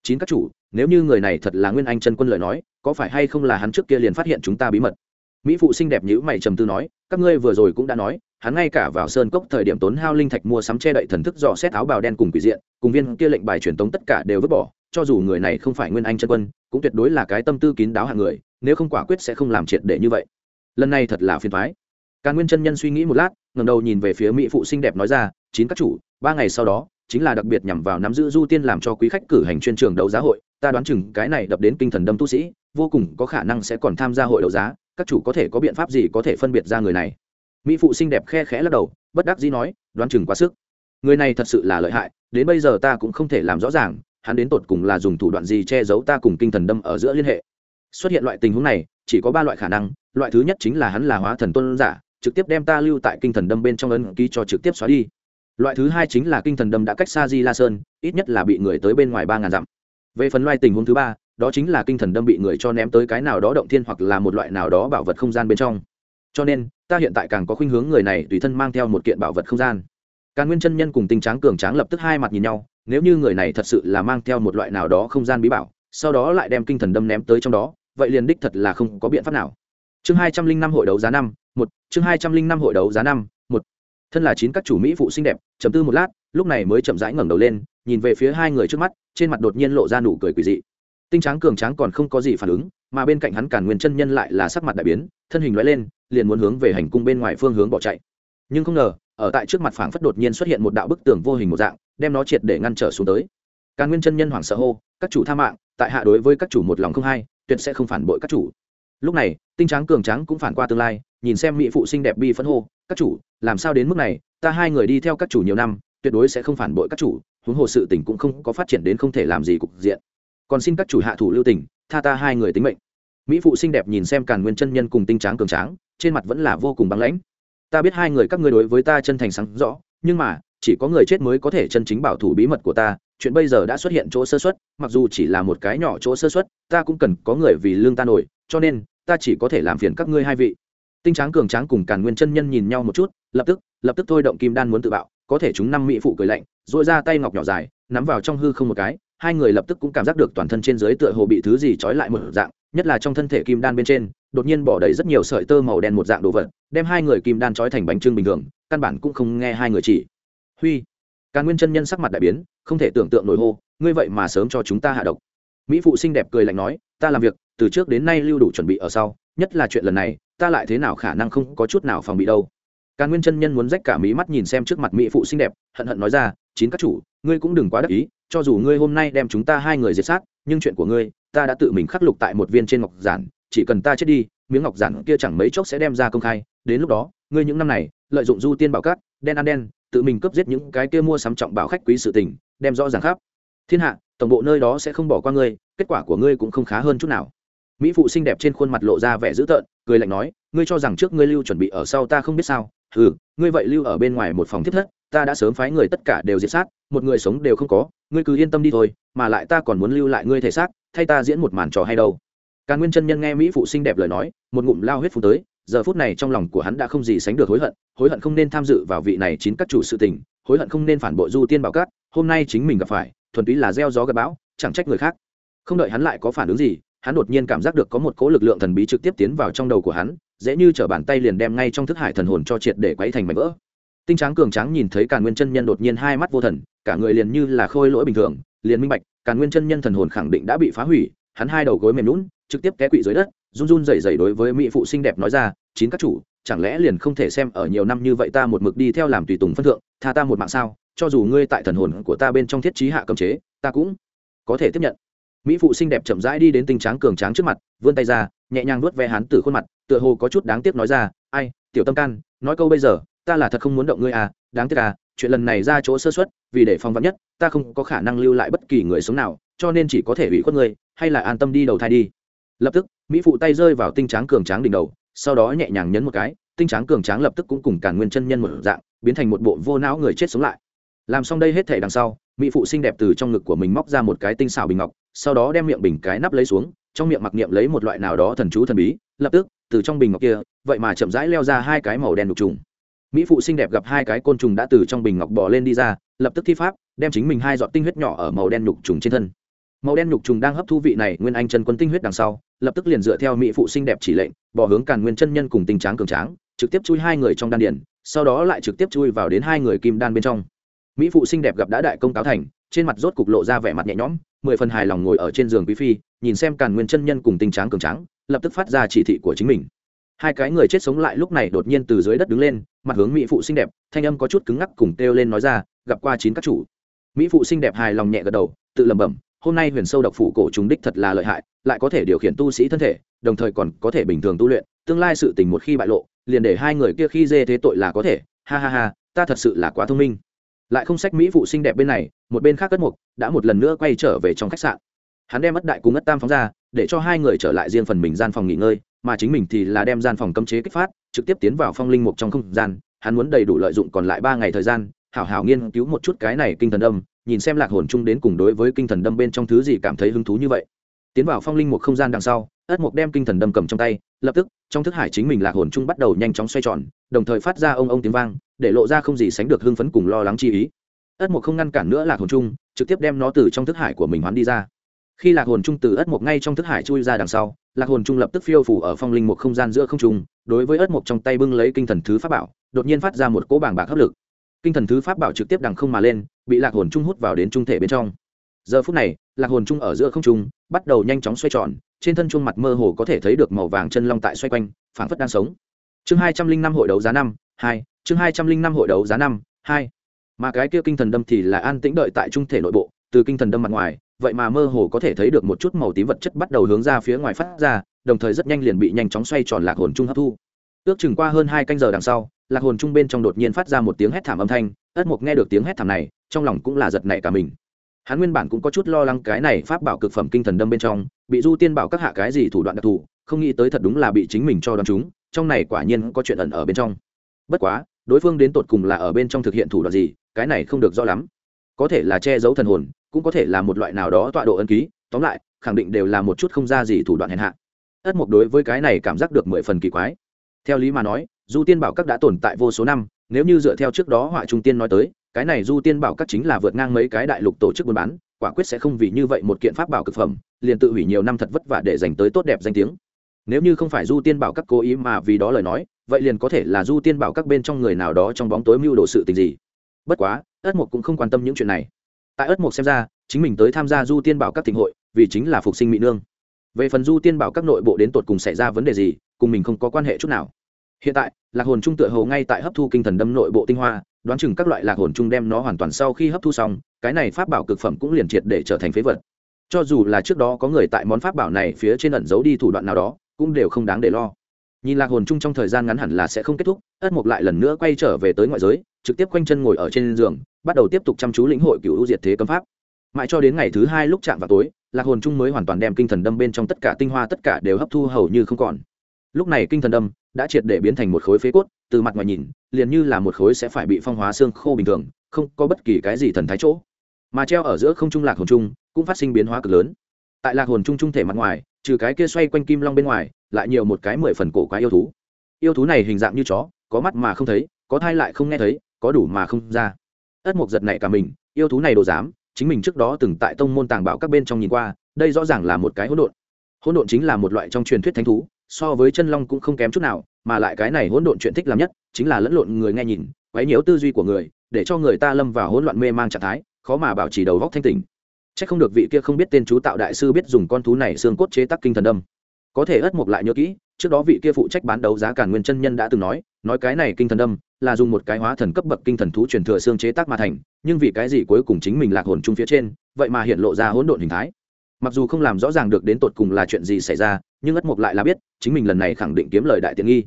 Chín các chủ, nếu như người này thật là nguyên anh chân quân lời nói, có phải hay không là hắn trước kia liền phát hiện chúng ta bí mật? Mỹ phụ xinh đẹp nhữ mày trầm tư nói, các ngươi vừa rồi cũng đã nói hắn ngay cả vào sơn cốc thời điểm tốn hao linh thạch mua sắm che đậy thần thức dò xét áo bào đen cùng quỷ diện, cùng viên kia lệnh bài truyền tống tất cả đều vứt bỏ, cho dù người này không phải nguyên anh chân quân, cũng tuyệt đối là cái tâm tư kín đáo hạng người, nếu không quả quyết sẽ không làm triệt để như vậy. Lần này thật là phiền thoái càng nguyên chân nhân suy nghĩ một lát ngầm đầu nhìn về phía mỹ phụ xinh đẹp nói ra, chín các chủ, ba ngày sau đó, chính là đặc biệt nhằm vào nắm giữ du tiên làm cho quý khách cử hành chuyên trường đấu giá hội, ta đoán chừng cái này đập đến kinh thần đâm tu sĩ, vô cùng có khả năng sẽ còn tham gia hội đấu giá, các chủ có thể có biện pháp gì có thể phân biệt ra người này? Mỹ phụ xinh đẹp khe khẽ lắc đầu, bất đắc dĩ nói, đoán chừng quá sức. Người này thật sự là lợi hại, đến bây giờ ta cũng không thể làm rõ ràng, hắn đến tột cùng là dùng thủ đoạn gì che giấu ta cùng kinh thần đâm ở giữa liên hệ. Xuất hiện loại tình huống này, chỉ có ba loại khả năng, loại thứ nhất chính là hắn là hóa thần tôn giả, trực tiếp đem ta lưu tại kinh thần đâm bên trong ấn ký cho trực tiếp xóa đi. Loại thứ hai chính là kinh thần đâm đã cách xa di la sơn, ít nhất là bị người tới bên ngoài ba ngàn dặm. Về phần loại tình huống thứ ba, đó chính là kinh thần đâm bị người cho ném tới cái nào đó động thiên hoặc là một loại nào đó bảo vật không gian bên trong cho nên, ta hiện tại càng có khuynh hướng người này tùy thân mang theo một kiện bảo vật không gian. Càng nguyên chân nhân cùng tình tráng cường tráng lập tức hai mặt nhìn nhau, nếu như người này thật sự là mang theo một loại nào đó không gian bí bảo, sau đó lại đem kinh thần đâm ném tới trong đó, vậy liền đích thật là không có biện pháp nào. Chương hai trăm linh năm hội đấu giá năm, một, chương hai trăm linh năm hội đấu giá năm, một. Thân là chín các chủ mỹ phụ xinh đẹp chấm tư một lát, lúc này mới chậm rãi ngẩng đầu lên, nhìn về phía hai người trước mắt, trên mặt đột nhiên lộ ra nụ cười quỳ dị. Tinh tráng cường tráng còn không có gì phản ứng, mà bên cạnh hắn càn nguyên chân nhân lại là sắc mặt đại biến, thân hình loại lên liền muốn hướng về hành cung bên ngoài phương hướng bỏ chạy. Nhưng không ngờ, ở tại trước mặt phảng phất đột nhiên xuất hiện một đạo bức tường vô hình một dạng, đem nó triệt để ngăn trở xuống tới. Càn nguyên chân nhân hoảng sợ hô, các chủ tha mạng, tại hạ đối với các chủ một lòng không hai tuyệt sẽ không phản bội các chủ. Lúc này, tinh tráng cường tráng cũng phản qua tương lai, nhìn xem mỹ phụ xinh đẹp bi phẫn hô, các chủ, làm sao đến mức này, ta hai người đi theo các chủ nhiều năm, tuyệt đối sẽ không phản bội các chủ, huống hồ sự tình cũng không có phát triển đến không thể làm gì cục diện. Còn xin các chủ hạ thủ lưu tình, tha ta hai người tính mệnh. Mỹ phụ xinh đẹp nhìn xem càn nguyên chân nhân cùng tinh tráng cường tráng trên mặt vẫn là vô cùng băng lãnh. Ta biết hai người các ngươi đối với ta chân thành sáng rõ, nhưng mà, chỉ có người chết mới có thể chân chính bảo thủ bí mật của ta. Chuyện bây giờ đã xuất hiện chỗ sơ xuất mặc dù chỉ là một cái nhỏ chỗ sơ xuất ta cũng cần có người vì lương ta nổi, cho nên, ta chỉ có thể làm phiền các ngươi hai vị. Tinh tráng cường tráng cùng càn nguyên chân nhân nhìn nhau một chút, lập tức lập tức thôi động kim đan muốn tự bạo, có thể chúng năm mỹ phụ cười lạnh dội ra tay ngọc nhỏ dài, nắm vào trong hư không một cái hai người lập tức cũng cảm giác được toàn thân trên dưới tựa hồ bị thứ gì trói lại một dạng, nhất là trong thân thể kim đan bên trên, đột nhiên bỏ đầy rất nhiều sợi tơ màu đen một dạng đồ vật, đem hai người kim đan trói thành bánh trưng bình thường, căn bản cũng không nghe hai người chỉ. Huy, càn nguyên chân nhân sắc mặt đại biến, không thể tưởng tượng nổi hô, ngươi vậy mà sớm cho chúng ta hạ độc. Mỹ phụ xinh đẹp cười lạnh nói, ta làm việc, từ trước đến nay lưu đủ chuẩn bị ở sau, nhất là chuyện lần này, ta lại thế nào khả năng không có chút nào phòng bị đâu. Càn nguyên chân nhân muốn rách cả mí mắt nhìn xem trước mặt mỹ phụ xinh đẹp, hận hận nói ra, chín các chủ, ngươi cũng đừng quá đắc ý cho dù ngươi hôm nay đem chúng ta hai người diệt sát, nhưng chuyện của ngươi, ta đã tự mình khắc lục tại một viên trên ngọc giản, chỉ cần ta chết đi, miếng ngọc giản kia chẳng mấy chốc sẽ đem ra công khai. Đến lúc đó, ngươi những năm này, lợi dụng du tiên bảo cát, đen ăn đen, tự mình cướp giết những cái kia mua sắm trọng bảo khách quý sự tình, đem rõ ràng khắp. Thiên hạ, tổng bộ nơi đó sẽ không bỏ qua ngươi, kết quả của ngươi cũng không khá hơn chút nào. Mỹ phụ xinh đẹp trên khuôn mặt lộ ra vẻ dữ tợn, cười lạnh nói, ngươi cho rằng trước ngươi lưu chuẩn bị ở sau ta không biết sao? Ừ ngươi vậy lưu ở bên ngoài một phòng tiếp thất, ta đã sớm phái người tất cả đều diệt sát, một người sống đều không có ngươi cứ yên tâm đi thôi, mà lại ta còn muốn lưu lại ngươi thể xác, thay ta diễn một màn trò hay đâu. Càn nguyên chân nhân nghe mỹ phụ xinh đẹp lời nói, một ngụm lao huyết phun tới, giờ phút này trong lòng của hắn đã không gì sánh được hối hận hối hận không nên tham dự vào vị này chín các chủ sự tình, hối hận không nên phản bội du tiên bảo cát, hôm nay chính mình gặp phải, thuần túy là gieo gió gặp bão, chẳng trách người khác. Không đợi hắn lại có phản ứng gì, hắn đột nhiên cảm giác được có một cỗ lực lượng thần bí trực tiếp tiến vào trong đầu của hắn, dễ như t bàn tay liền đem ngay trong thức hải thần hồn cho triệt để quấy thành mảnh vỡ tinh tráng cường tráng nhìn thấy càn nguyên chân nhân đột nhiên hai mắt vô thần, cả người liền như là khôi lỗi bình thường, liền minh bạch, càn nguyên chân nhân thần hồn khẳng định đã bị phá hủy, hắn hai đầu gối mềm lún trực tiếp té quỵ dưới đất, run run rẩy rẩy đối với mỹ phụ xinh đẹp nói ra, chín các chủ, chẳng lẽ liền không thể xem ở nhiều năm như vậy ta một mực đi theo làm tùy tùng phân thượng, tha ta một mạng sao? Cho dù ngươi tại thần hồn của ta bên trong thiết trí hạ cấm chế, ta cũng có thể tiếp nhận. Mỹ phụ xinh đẹp chậm rãi đi đến tinh tráng cường tráng trước mặt, vươn tay ra, nhẹ nhàng nuốt ve hắn từ khuôn mặt, tựa hồ có chút đáng tiếc nói ra, ai, tiểu tâm can, nói câu bây giờ ta là thật không muốn động ngươi à đáng tiếc à chuyện lần này ra chỗ sơ xuất vì để phòng vắn nhất, ta không có khả năng lưu lại bất kỳ người sống nào, cho nên chỉ có thể ủy khuất ngươi, hay là an tâm đi đầu thai đi. Lập tức, mỹ phụ tay rơi vào tinh tráng cường tráng đỉnh đầu, sau đó nhẹ nhàng nhấn một cái, tinh tráng cường tráng lập tức cũng cùng càn nguyên chân nhân một dạng, biến thành một bộ vô não người chết sống lại. Làm xong đây hết thể đằng sau, mỹ phụ xinh đẹp từ trong ngực của mình móc ra một cái tinh xảo bình ngọc, sau đó đem miệng bình cái nắp lấy xuống, trong miệng mặc niệm lấy một loại nào đó thần chú thần bí, lập tức, từ trong bình ngọc kia, vậy mà chậm rãi leo ra hai cái màu đen đục trùng mỹ phụ xinh đẹp gặp hai cái côn trùng đã từ trong bình ngọc bò lên đi ra, lập tức thi pháp, đem chính mình hai giọt tinh huyết nhỏ ở màu đen nhục trùng trên thân. Màu đen nhục trùng đang hấp thu vị này nguyên anh chân quân tinh huyết đằng sau, lập tức liền dựa theo mỹ phụ xinh đẹp chỉ lệnh, bỏ hướng càn nguyên chân nhân cùng tinh tráng cường tráng, trực tiếp chui hai người trong đan điển sau đó lại trực tiếp chui vào đến hai người kim đan bên trong. Mỹ phụ xinh đẹp gặp đã đại công cáo thành, trên mặt rốt cục lộ ra vẻ mặt nhẹ nhõm, mười phần hài lòng ngồi ở trên giường quý phi, nhìn xem càn nguyên chân nhân cùng tinh tráng cường tráng, lập tức phát ra chỉ thị của chính mình hai cái người chết sống lại lúc này đột nhiên từ dưới đất đứng lên, mặt hướng mỹ phụ xinh đẹp, thanh âm có chút cứng ngắc cùng kêu lên nói ra, gặp qua chín các chủ. Mỹ phụ xinh đẹp hài lòng nhẹ gật đầu, tự lẩm bẩm, hôm nay huyền sâu độc phủ cổ trùng đích thật là lợi hại, lại có thể điều khiển tu sĩ thân thể, đồng thời còn có thể bình thường tu luyện, tương lai sự tình một khi bại lộ, liền để hai người kia khi dê thế tội là có thể, ha ha ha, ta thật sự là quá thông minh. Lại không sách mỹ phụ xinh đẹp bên này, một bên khác cất mục, đã một lần nữa quay trở về trong khách sạn. Hắn đem mất đại cùng ất tam phóng ra, để cho hai người trở lại riêng phần mình gian phòng nghỉ ngơi mà chính mình thì là đem gian phòng cấm chế kích phát, trực tiếp tiến vào phong linh mục trong không gian, hắn muốn đầy đủ lợi dụng còn lại ba ngày thời gian, hảo hảo nghiên cứu một chút cái này kinh thần đâm nhìn xem lạc hồn chung đến cùng đối với kinh thần đâm bên trong thứ gì cảm thấy hứng thú như vậy. Tiến vào phong linh mục không gian đằng sau, ất mục đem kinh thần đâm cầm trong tay, lập tức, trong thức hải chính mình lạc hồn chung bắt đầu nhanh chóng xoay tròn, đồng thời phát ra ông ông tiếng vang, để lộ ra không gì sánh được hưng phấn cùng lo lắng chi ý. Ất mục không ngăn cản nữa lạc hồn chung, trực tiếp đem nó từ trong thức hải của mình hoán đi ra khi lạc hồn trung từ ất mục ngay trong thức hải chui ra đằng sau, lạc hồn trung lập tức phiêu phủ ở phong linh một không gian giữa không trung, đối với ất mộc trong tay bưng lấy kinh thần thứ pháp bảo, đột nhiên phát ra một cỗ bảng bạc hấp lực. Kinh thần thứ pháp bảo trực tiếp đằng không mà lên, bị lạc hồn trung hút vào đến trung thể bên trong. Giờ phút này, lạc hồn trung ở giữa không trung, bắt đầu nhanh chóng xoay tròn, trên thân trung mặt mơ hồ có thể thấy được màu vàng chân long tại xoay quanh, phảng phất đang sống. Chương hai trăm linh năm hội đấu giá năm, hai, chương hai trăm linh năm hội đấu giá năm, hai. Mà cái kia kinh thần đâm thì là an tĩnh đợi tại trung thể nội bộ, từ kinh thần đâm mặt ngoài vậy mà mơ hồ có thể thấy được một chút màu tím vật chất bắt đầu hướng ra phía ngoài phát ra, đồng thời rất nhanh liền bị nhanh chóng xoay tròn lạc hồn trung hấp thu. Ước chừng qua hơn hai canh giờ đằng sau, lạc hồn trung bên trong đột nhiên phát ra một tiếng hét thảm âm thanh, ất mục nghe được tiếng hét thảm này, trong lòng cũng là giật nảy cả mình. Hắn nguyên bản cũng có chút lo lắng cái này pháp bảo cực phẩm kinh thần đâm bên trong, bị du tiên bảo các hạ cái gì thủ đoạn đặc thù, không nghĩ tới thật đúng là bị chính mình cho đón chúng, trong này quả nhiên có chuyện ẩn ở bên trong. Bất quá, đối phương đến tột cùng là ở bên trong thực hiện thủ đoạn gì, cái này không được rõ lắm. Có thể là che giấu thần hồn cũng có thể là một loại nào đó tọa độ ân ký, tóm lại, khẳng định đều là một chút không ra gì thủ đoạn hèn hạ. Ất mục đối với cái này cảm giác được mười phần kỳ quái. Theo lý mà nói, du tiên bảo các đã tồn tại vô số năm, nếu như dựa theo trước đó họa trung tiên nói tới, cái này du tiên bảo các chính là vượt ngang mấy cái đại lục tổ chức buôn bán, quả quyết sẽ không vì như vậy một kiện pháp bảo cực phẩm, liền tự hủy nhiều năm thật vất vả để dành tới tốt đẹp danh tiếng. Nếu như không phải du tiên bảo các cố ý mà vì đó lời nói, vậy liền có thể là du tiên bảo các bên trong người nào đó trong bóng tối mưu đồ sự tình gì. Bất quá, ất mục cũng không quan tâm những chuyện này tại ất mục xem ra, chính mình tới tham gia du tiên bảo các thịnh hội, vì chính là phục sinh mỹ nương. Về phần du tiên bảo các nội bộ đến tột cùng xảy ra vấn đề gì, cùng mình không có quan hệ chút nào. Hiện tại, lạc hồn trung tựa hầu ngay tại hấp thu kinh thần đâm nội bộ tinh hoa, đoán chừng các loại lạc hồn trung đem nó hoàn toàn sau khi hấp thu xong, cái này pháp bảo cực phẩm cũng liền triệt để trở thành phế vật. Cho dù là trước đó có người tại món pháp bảo này phía trên ẩn giấu đi thủ đoạn nào đó, cũng đều không đáng để lo. Nhìn lạc hồn chung trong thời gian ngắn hẳn là sẽ không kết thúc ất mục lại lần nữa quay trở về tới ngoại giới trực tiếp quanh chân ngồi ở trên giường, bắt đầu tiếp tục chăm chú lĩnh hội cựu ưu diệt thế cấm pháp. Mãi cho đến ngày thứ hai lúc chạm vào tối, lạc hồn trung mới hoàn toàn đem kinh thần đâm bên trong tất cả tinh hoa tất cả đều hấp thu hầu như không còn. Lúc này kinh thần đâm đã triệt để biến thành một khối phế cốt, từ mặt ngoài nhìn, liền như là một khối sẽ phải bị phong hóa xương khô bình thường, không có bất kỳ cái gì thần thái chỗ. Mà treo ở giữa không trung lạc hồn trung cũng phát sinh biến hóa cực lớn. Tại lạc hồn trung trung thể mặt ngoài, trừ cái kia xoay quanh kim long bên ngoài, lại nhiều một cái mười phần cổ quái yêu thú. Yêu thú này hình dạng như chó, có mắt mà không thấy, có thai lại không nghe thấy có đủ mà không ra. Ất mục giật này cả mình, yêu thú này đồ dám, chính mình trước đó từng tại tông môn tàng bảo các bên trong nhìn qua, đây rõ ràng là một cái hỗn độn. Hỗn độn chính là một loại trong truyền thuyết thánh thú, so với chân long cũng không kém chút nào, mà lại cái này hỗn độn chuyện thích làm nhất, chính là lẫn lộn người nghe nhìn, quấy nhiễu tư duy của người, để cho người ta lâm vào hỗn loạn mê mang trạng thái, khó mà bảo trì đầu góc thanh tỉnh chắc không được vị kia không biết tên chú tạo đại sư biết dùng con thú này xương cốt chế tác kinh thần đâm. Có thể ất mục lại nhớ kỹ, trước đó vị kia phụ trách bán đấu giá cản nguyên chân nhân đã từng nói nói cái này kinh thần đâm là dùng một cái hóa thần cấp bậc kinh thần thú truyền thừa xương chế tác mà thành, nhưng vì cái gì cuối cùng chính mình lạc hồn chung phía trên, vậy mà hiện lộ ra hỗn độn hình thái. Mặc dù không làm rõ ràng được đến tột cùng là chuyện gì xảy ra, nhưng ất mục lại là biết, chính mình lần này khẳng định kiếm lời đại tiện nghi.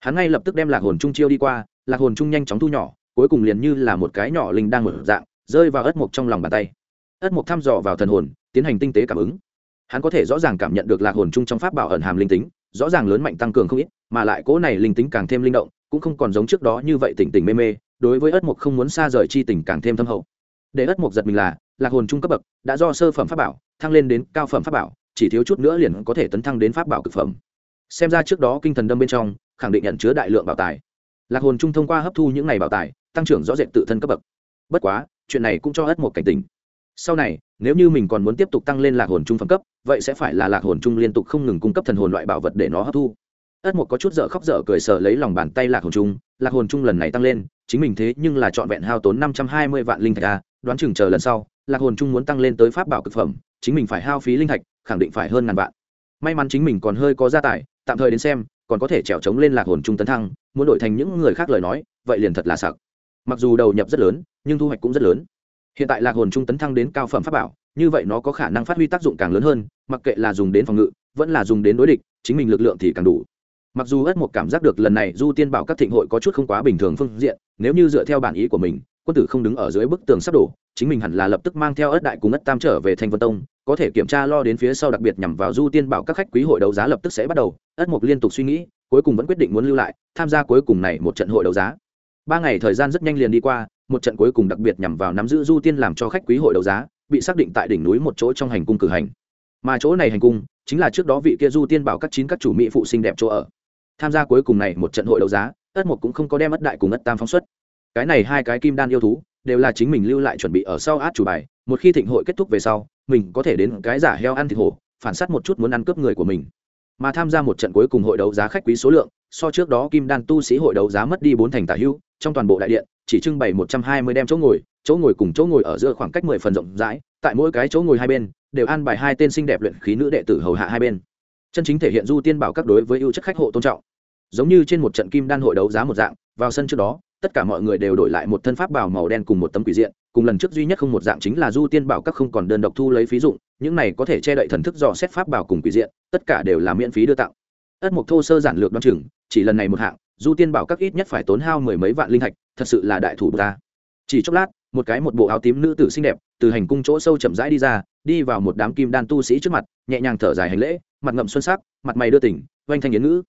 Hắn ngay lập tức đem lạc hồn trung chiêu đi qua, lạc hồn trung nhanh chóng thu nhỏ, cuối cùng liền như là một cái nhỏ linh đang mở dạng, rơi vào ất mục trong lòng bàn tay. Ất mục thăm dò vào thần hồn, tiến hành tinh tế cảm ứng. Hắn có thể rõ ràng cảm nhận được lạc hồn chung trong pháp bảo ẩn hàm linh tính, rõ ràng lớn mạnh tăng cường không ít, mà lại cố này linh tính càng thêm linh động cũng không còn giống trước đó như vậy tỉnh tỉnh mê mê, đối với ất mục không muốn xa rời chi tình càng thêm thâm hậu. Để ất mục giật mình là, lạc hồn trung cấp bậc, đã do sơ phẩm pháp bảo, thăng lên đến cao phẩm pháp bảo, chỉ thiếu chút nữa liền có thể tấn thăng đến pháp bảo cực phẩm. Xem ra trước đó kinh thần đâm bên trong, khẳng định nhận chứa đại lượng bảo tài. Lạc hồn trung thông qua hấp thu những ngày bảo tài, tăng trưởng rõ rệt tự thân cấp bậc. Bất quá, chuyện này cũng cho ất một cảnh tình sau này, nếu như mình còn muốn tiếp tục tăng lên lạc hồn trung phẩm cấp, vậy sẽ phải là lạc hồn trung liên tục không ngừng cung cấp thần hồn loại bảo vật để nó hấp thu ất mục có chút dở khóc dở cười sờ lấy lòng bàn tay lạc hồn trung, lạc hồn trung lần này tăng lên, chính mình thế nhưng là trọn vẹn hao tốn năm trăm hai mươi vạn linh thạch a, đoán chừng chờ lần sau, lạc hồn trung muốn tăng lên tới pháp bảo cực phẩm, chính mình phải hao phí linh thạch, khẳng định phải hơn ngàn vạn. May mắn chính mình còn hơi có gia tài, tạm thời đến xem, còn có thể trèo trống lên lạc hồn trung tấn thăng, muốn đổi thành những người khác lời nói, vậy liền thật là sặc. Mặc dù đầu nhập rất lớn, nhưng thu hoạch cũng rất lớn. Hiện tại lạc hồn trung tấn thăng đến cao phẩm pháp bảo, như vậy nó có khả năng phát huy tác dụng càng lớn hơn, mặc kệ là dùng đến phòng ngự, vẫn là dùng đến đối địch, chính mình lực lượng thì càng đủ mặc dù ất một cảm giác được lần này du tiên bảo các thịnh hội có chút không quá bình thường phương diện, nếu như dựa theo bản ý của mình, quân tử không đứng ở dưới bức tường sắp đổ, chính mình hẳn là lập tức mang theo ất đại cùng ất tam trở về thanh vân tông, có thể kiểm tra lo đến phía sau đặc biệt nhằm vào du tiên bảo các khách quý hội đấu giá lập tức sẽ bắt đầu, ất mục liên tục suy nghĩ, cuối cùng vẫn quyết định muốn lưu lại, tham gia cuối cùng này một trận hội đấu giá. Ba ngày thời gian rất nhanh liền đi qua, một trận cuối cùng đặc biệt nhằm vào nắm giữ du tiên làm cho khách quý hội đấu giá, bị xác định tại đỉnh núi một chỗ trong hành cung cử hành. Mà chỗ này hành cung chính là trước đó vị kia du tiên bảo các chín các chủ mỹ phụ sinh đẹp chỗ ở tham gia cuối cùng này một trận hội đấu giá ất mục cũng không có đem ất đại cùng ất tam phóng xuất. Cái này hai cái kim đan yêu thú, đều là chính mình lưu lại chuẩn bị ở sau át chủ bài, một khi thịnh hội kết thúc về sau, mình có thể đến cái giả heo ăn thịt hổ, phản s á t một chút muốn ăn cướp người của mình. Mà tham gia một trận cuối cùng hội đấu giá khách quý số lượng, so trước đó kim đan tu sĩ hội đấu giá mất đi bốn thành tả hưu, trong toàn bộ đại điện, chỉ trưng bày một trăm hai mươi đem chỗ ngồi chỗ ngồi cùng chỗ ngồi ở giữa khoảng cách mười phần rộng rãi, tại mỗi cái chỗ ngồi hai bên, đều an bài hai tên xinh đẹp luyện khí nữ đệ tử hầu hạ hai bên chân chính thể hiện du tiên bảo các đối với ưu chất khách hộ tôn trọng. Giống như trên một trận kim đan hội đấu giá một dạng, vào sân trước đó, tất cả mọi người đều đổi lại một thân pháp bảo màu đen cùng một tấm quỷ diện, cùng lần trước duy nhất không một dạng chính là du tiên bảo các không còn đơn độc thu lấy phí dụng, những này có thể che đậy thần thức dò xét pháp bảo cùng quỷ diện, tất cả đều là miễn phí đưa tặng. Ất mục thô sơ giản lược đ o chừng, chỉ lần này một hạng, du tiên bảo các ít nhất phải tốn hao mười mấy vạn linh thạch, thật sự là đại thủ ta. Chỉ chốc lát, một cái một bộ áo tím nữ tử xinh đẹp, từ hành cung chỗ sâu chậm rãi đi ra, đi vào một đám kim đan tu sĩ trước mặt, nhẹ nhàng thở dài hành lễ mặt ngậm xuân sắc, mặt mày đưa tỉnh, oanh thanh yến ngữ.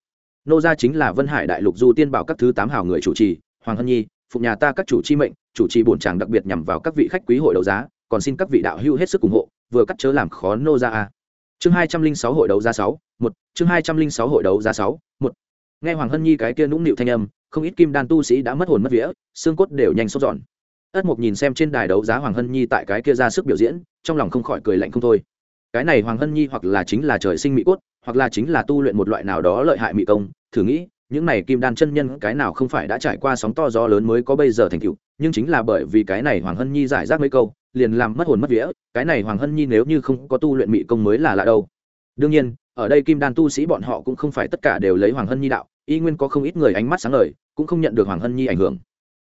Nô gia chính là vân hải đại lục du tiên bảo các thứ tám hào người chủ trì, hoàng hân nhi phụng nhà ta các chủ chi mệnh, chủ trì bổn tràng đặc biệt nhằm vào các vị khách quý hội đấu giá, còn xin các vị đạo hữu hết sức ủng hộ, vừa cắt chớ làm khó nô gia a. Chương hai trăm linh sáu hội đấu giá sáu, một, chương hai trăm linh sáu hội đấu giá sáu, một. Nghe hoàng hân nhi cái kia nũng nịu thanh âm, không ít kim đan tu sĩ đã mất hồn mất vía, xương cốt đều nhanh sốt giòn. Ất mục nhìn xem trên đài đấu giá hoàng hân nhi tại cái kia ra sức biểu diễn, trong lòng không khỏi cười lạnh không thôi cái này hoàng hân nhi hoặc là chính là trời sinh mỹ cốt, hoặc là chính là tu luyện một loại nào đó lợi hại mỹ công, thử nghĩ, những này kim đan chân nhân cái nào không phải đã trải qua sóng to gió lớn mới có bây giờ thành tựu, nhưng chính là bởi vì cái này hoàng hân nhi giải rác mấy câu, liền làm mất hồn mất vía, cái này hoàng hân nhi nếu như không có tu luyện mỹ công mới là lạ đâu. Đương nhiên, ở đây kim đan tu sĩ bọn họ cũng không phải tất cả đều lấy hoàng hân nhi đạo, y nguyên có không ít người ánh mắt sáng lời cũng không nhận được hoàng hân nhi ảnh hưởng.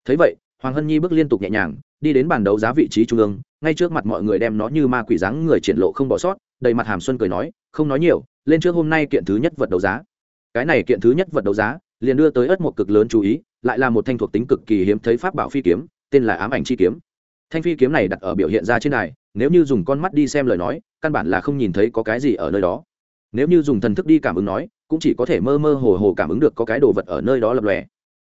Thấy vậy, hoàng hân nhi bước liên tục nhẹ nhàng đi đến bàn đấu giá vị trí trung ương, ngay trước mặt mọi người đem nó như ma quỷ dáng người triển lộ không bỏ sót, đầy mặt hàm xuân cười nói, không nói nhiều, lên trước hôm nay kiện thứ nhất vật đấu giá. Cái này kiện thứ nhất vật đấu giá, liền đưa tới ớt một cực lớn chú ý, lại là một thanh thuộc tính cực kỳ hiếm thấy pháp bảo phi kiếm, tên là ám ảnh chi kiếm. Thanh phi kiếm này đặt ở biểu hiện ra trên này nếu như dùng con mắt đi xem lời nói, căn bản là không nhìn thấy có cái gì ở nơi đó. Nếu như dùng thần thức đi cảm ứng nói, cũng chỉ có thể mơ mơ hồ hồ cảm ứng được có cái đồ vật ở nơi đó lập lòe.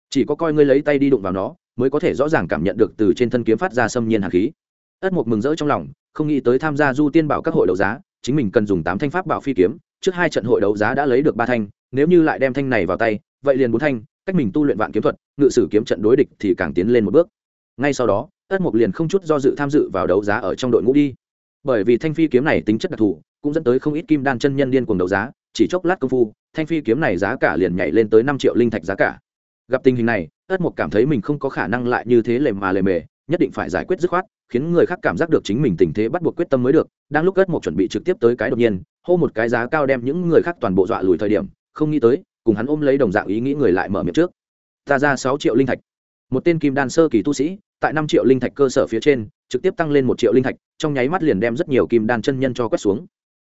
Chỉ có coi ngươi lấy tay đi đụng vào nó mới có thể rõ ràng cảm nhận được từ trên thân kiếm phát ra xâm nhiên hạt khí. Ất mục mừng rỡ trong lòng, không nghĩ tới tham gia du tiên bảo các hội đấu giá, chính mình cần dùng tám thanh pháp bảo phi kiếm, trước hai trận hội đấu giá đã lấy được ba thanh, nếu như lại đem thanh này vào tay, vậy liền bốn thanh, cách mình tu luyện vạn kiếm thuật, ngự sử kiếm trận đối địch thì càng tiến lên một bước. Ngay sau đó, ất mục liền không chút do dự tham dự vào đấu giá ở trong đội ngũ đi. Bởi vì thanh phi kiếm này tính chất đặc thù, cũng dẫn tới không ít kim đan chân nhân điên cuồng đấu giá, chỉ chốc lát công phu, thanh phi kiếm này giá cả liền nhảy lên tới năm triệu linh thạch giá cả gặp tình hình này, ất mục cảm thấy mình không có khả năng lại như thế lề mà lề mề, nhất định phải giải quyết dứt khoát, khiến người khác cảm giác được chính mình tình thế bắt buộc quyết tâm mới được. Đang lúc ất mục chuẩn bị trực tiếp tới cái đột nhiên, hô một cái giá cao đem những người khác toàn bộ dọa lùi thời điểm, không nghĩ tới, cùng hắn ôm lấy đồng dạng ý nghĩ người lại mở miệng trước. Ta ra sáu triệu linh thạch. Một tên kim đan sơ kỳ tu sĩ, tại năm triệu linh thạch cơ sở phía trên, trực tiếp tăng lên một triệu linh thạch, trong nháy mắt liền đem rất nhiều kim đan chân nhân cho quét xuống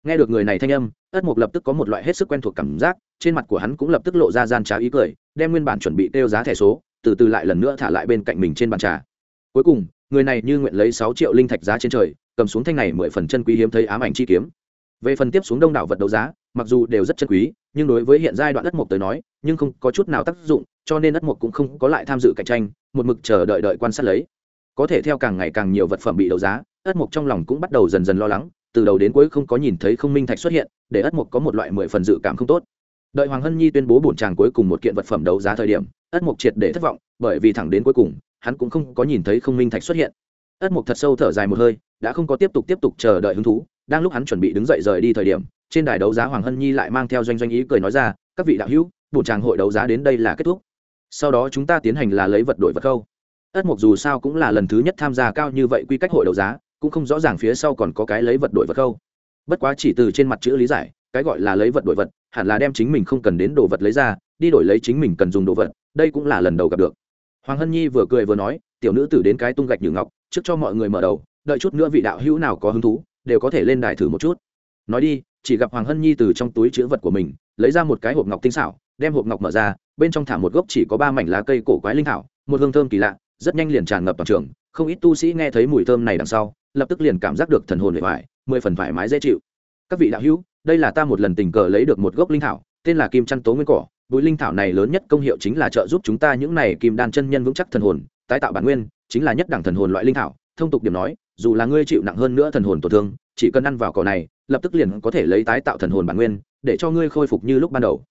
nghe được người này thanh âm ất mục lập tức có một loại hết sức quen thuộc cảm giác, trên mặt của hắn cũng lập tức lộ ra gian trá ý cười, đem nguyên bản chuẩn bị tiêu giá thẻ số, từ từ lại lần nữa thả lại bên cạnh mình trên bàn trà. Cuối cùng, người này như nguyện lấy sáu triệu linh thạch giá trên trời, cầm xuống thanh này mười phần chân quý hiếm thấy ám ảnh chi kiếm. Về phần tiếp xuống đông đảo vật đấu giá, mặc dù đều rất chân quý, nhưng đối với hiện giai đoạn đất mục tới nói, nhưng không có chút nào tác dụng, cho nên đất mục cũng không có lại tham dự cạnh tranh, một mực chờ đợi đợi quan sát lấy. Có thể theo càng ngày càng nhiều vật phẩm bị đấu giá ất mục trong lòng cũng bắt đầu dần dần lo lắng từ đầu đến cuối không có nhìn thấy không minh thạch xuất hiện, để ất mục có một loại mười phần dự cảm không tốt. Đợi hoàng hân nhi tuyên bố bổn tràng cuối cùng một kiện vật phẩm đấu giá thời điểm, ất mục triệt để thất vọng, bởi vì thẳng đến cuối cùng, hắn cũng không có nhìn thấy không minh thạch xuất hiện. Ất mục thật sâu thở dài một hơi, đã không có tiếp tục tiếp tục chờ đợi hứng thú, đang lúc hắn chuẩn bị đứng dậy rời đi thời điểm, trên đài đấu giá hoàng hân nhi lại mang theo doanh doanh ý cười nói ra, các vị đạo hữu, bổn tràng hội đấu giá đến đây là kết thúc. Sau đó chúng ta tiến hành là lấy vật đổi vật khâu. Ất mục dù sao cũng là lần thứ nhất tham gia cao như vậy quy cách hội đấu giá cũng không rõ ràng phía sau còn có cái lấy vật đổi vật khâu bất quá chỉ từ trên mặt chữ lý giải, cái gọi là lấy vật đổi vật, hẳn là đem chính mình không cần đến đồ vật lấy ra, đi đổi lấy chính mình cần dùng đồ vật, đây cũng là lần đầu gặp được. Hoàng hân nhi vừa cười vừa nói, tiểu nữ tử đến cái tung gạch như ngọc, trước cho mọi người mở đầu, đợi chút nữa vị đạo hữu nào có hứng thú, đều có thể lên đài thử một chút. Nói đi, chỉ gặp hoàng hân nhi từ trong túi chữ vật của mình, lấy ra một cái hộp ngọc tinh xảo, đem hộp ngọc mở ra, bên trong thả một gốc chỉ có ba mảnh lá cây cổ quái linh thảo, một hương thơm kỳ lạ, rất nhanh liền tràn ngập toàn trường, không ít tu sĩ nghe thấy mùi thơm này đằng sau lập tức liền cảm giác được thần hồn hệ hoại mười phần thoải mái dễ chịu. Các vị đạo hữu, đây là ta một lần tình cờ lấy được một gốc linh thảo, tên là kim chăn tố nguyên cỏ. Bụi linh thảo này lớn nhất công hiệu chính là trợ giúp chúng ta những này kim đan chân nhân vững chắc thần hồn, tái tạo bản nguyên, chính là nhất đẳng thần hồn loại linh thảo. Thông tục điểm nói, dù là ngươi chịu nặng hơn nữa thần hồn tổn thương, chỉ cần ăn vào cỏ này, lập tức liền có thể lấy tái tạo thần hồn bản nguyên, để cho ngươi khôi phục như lúc ban đầu.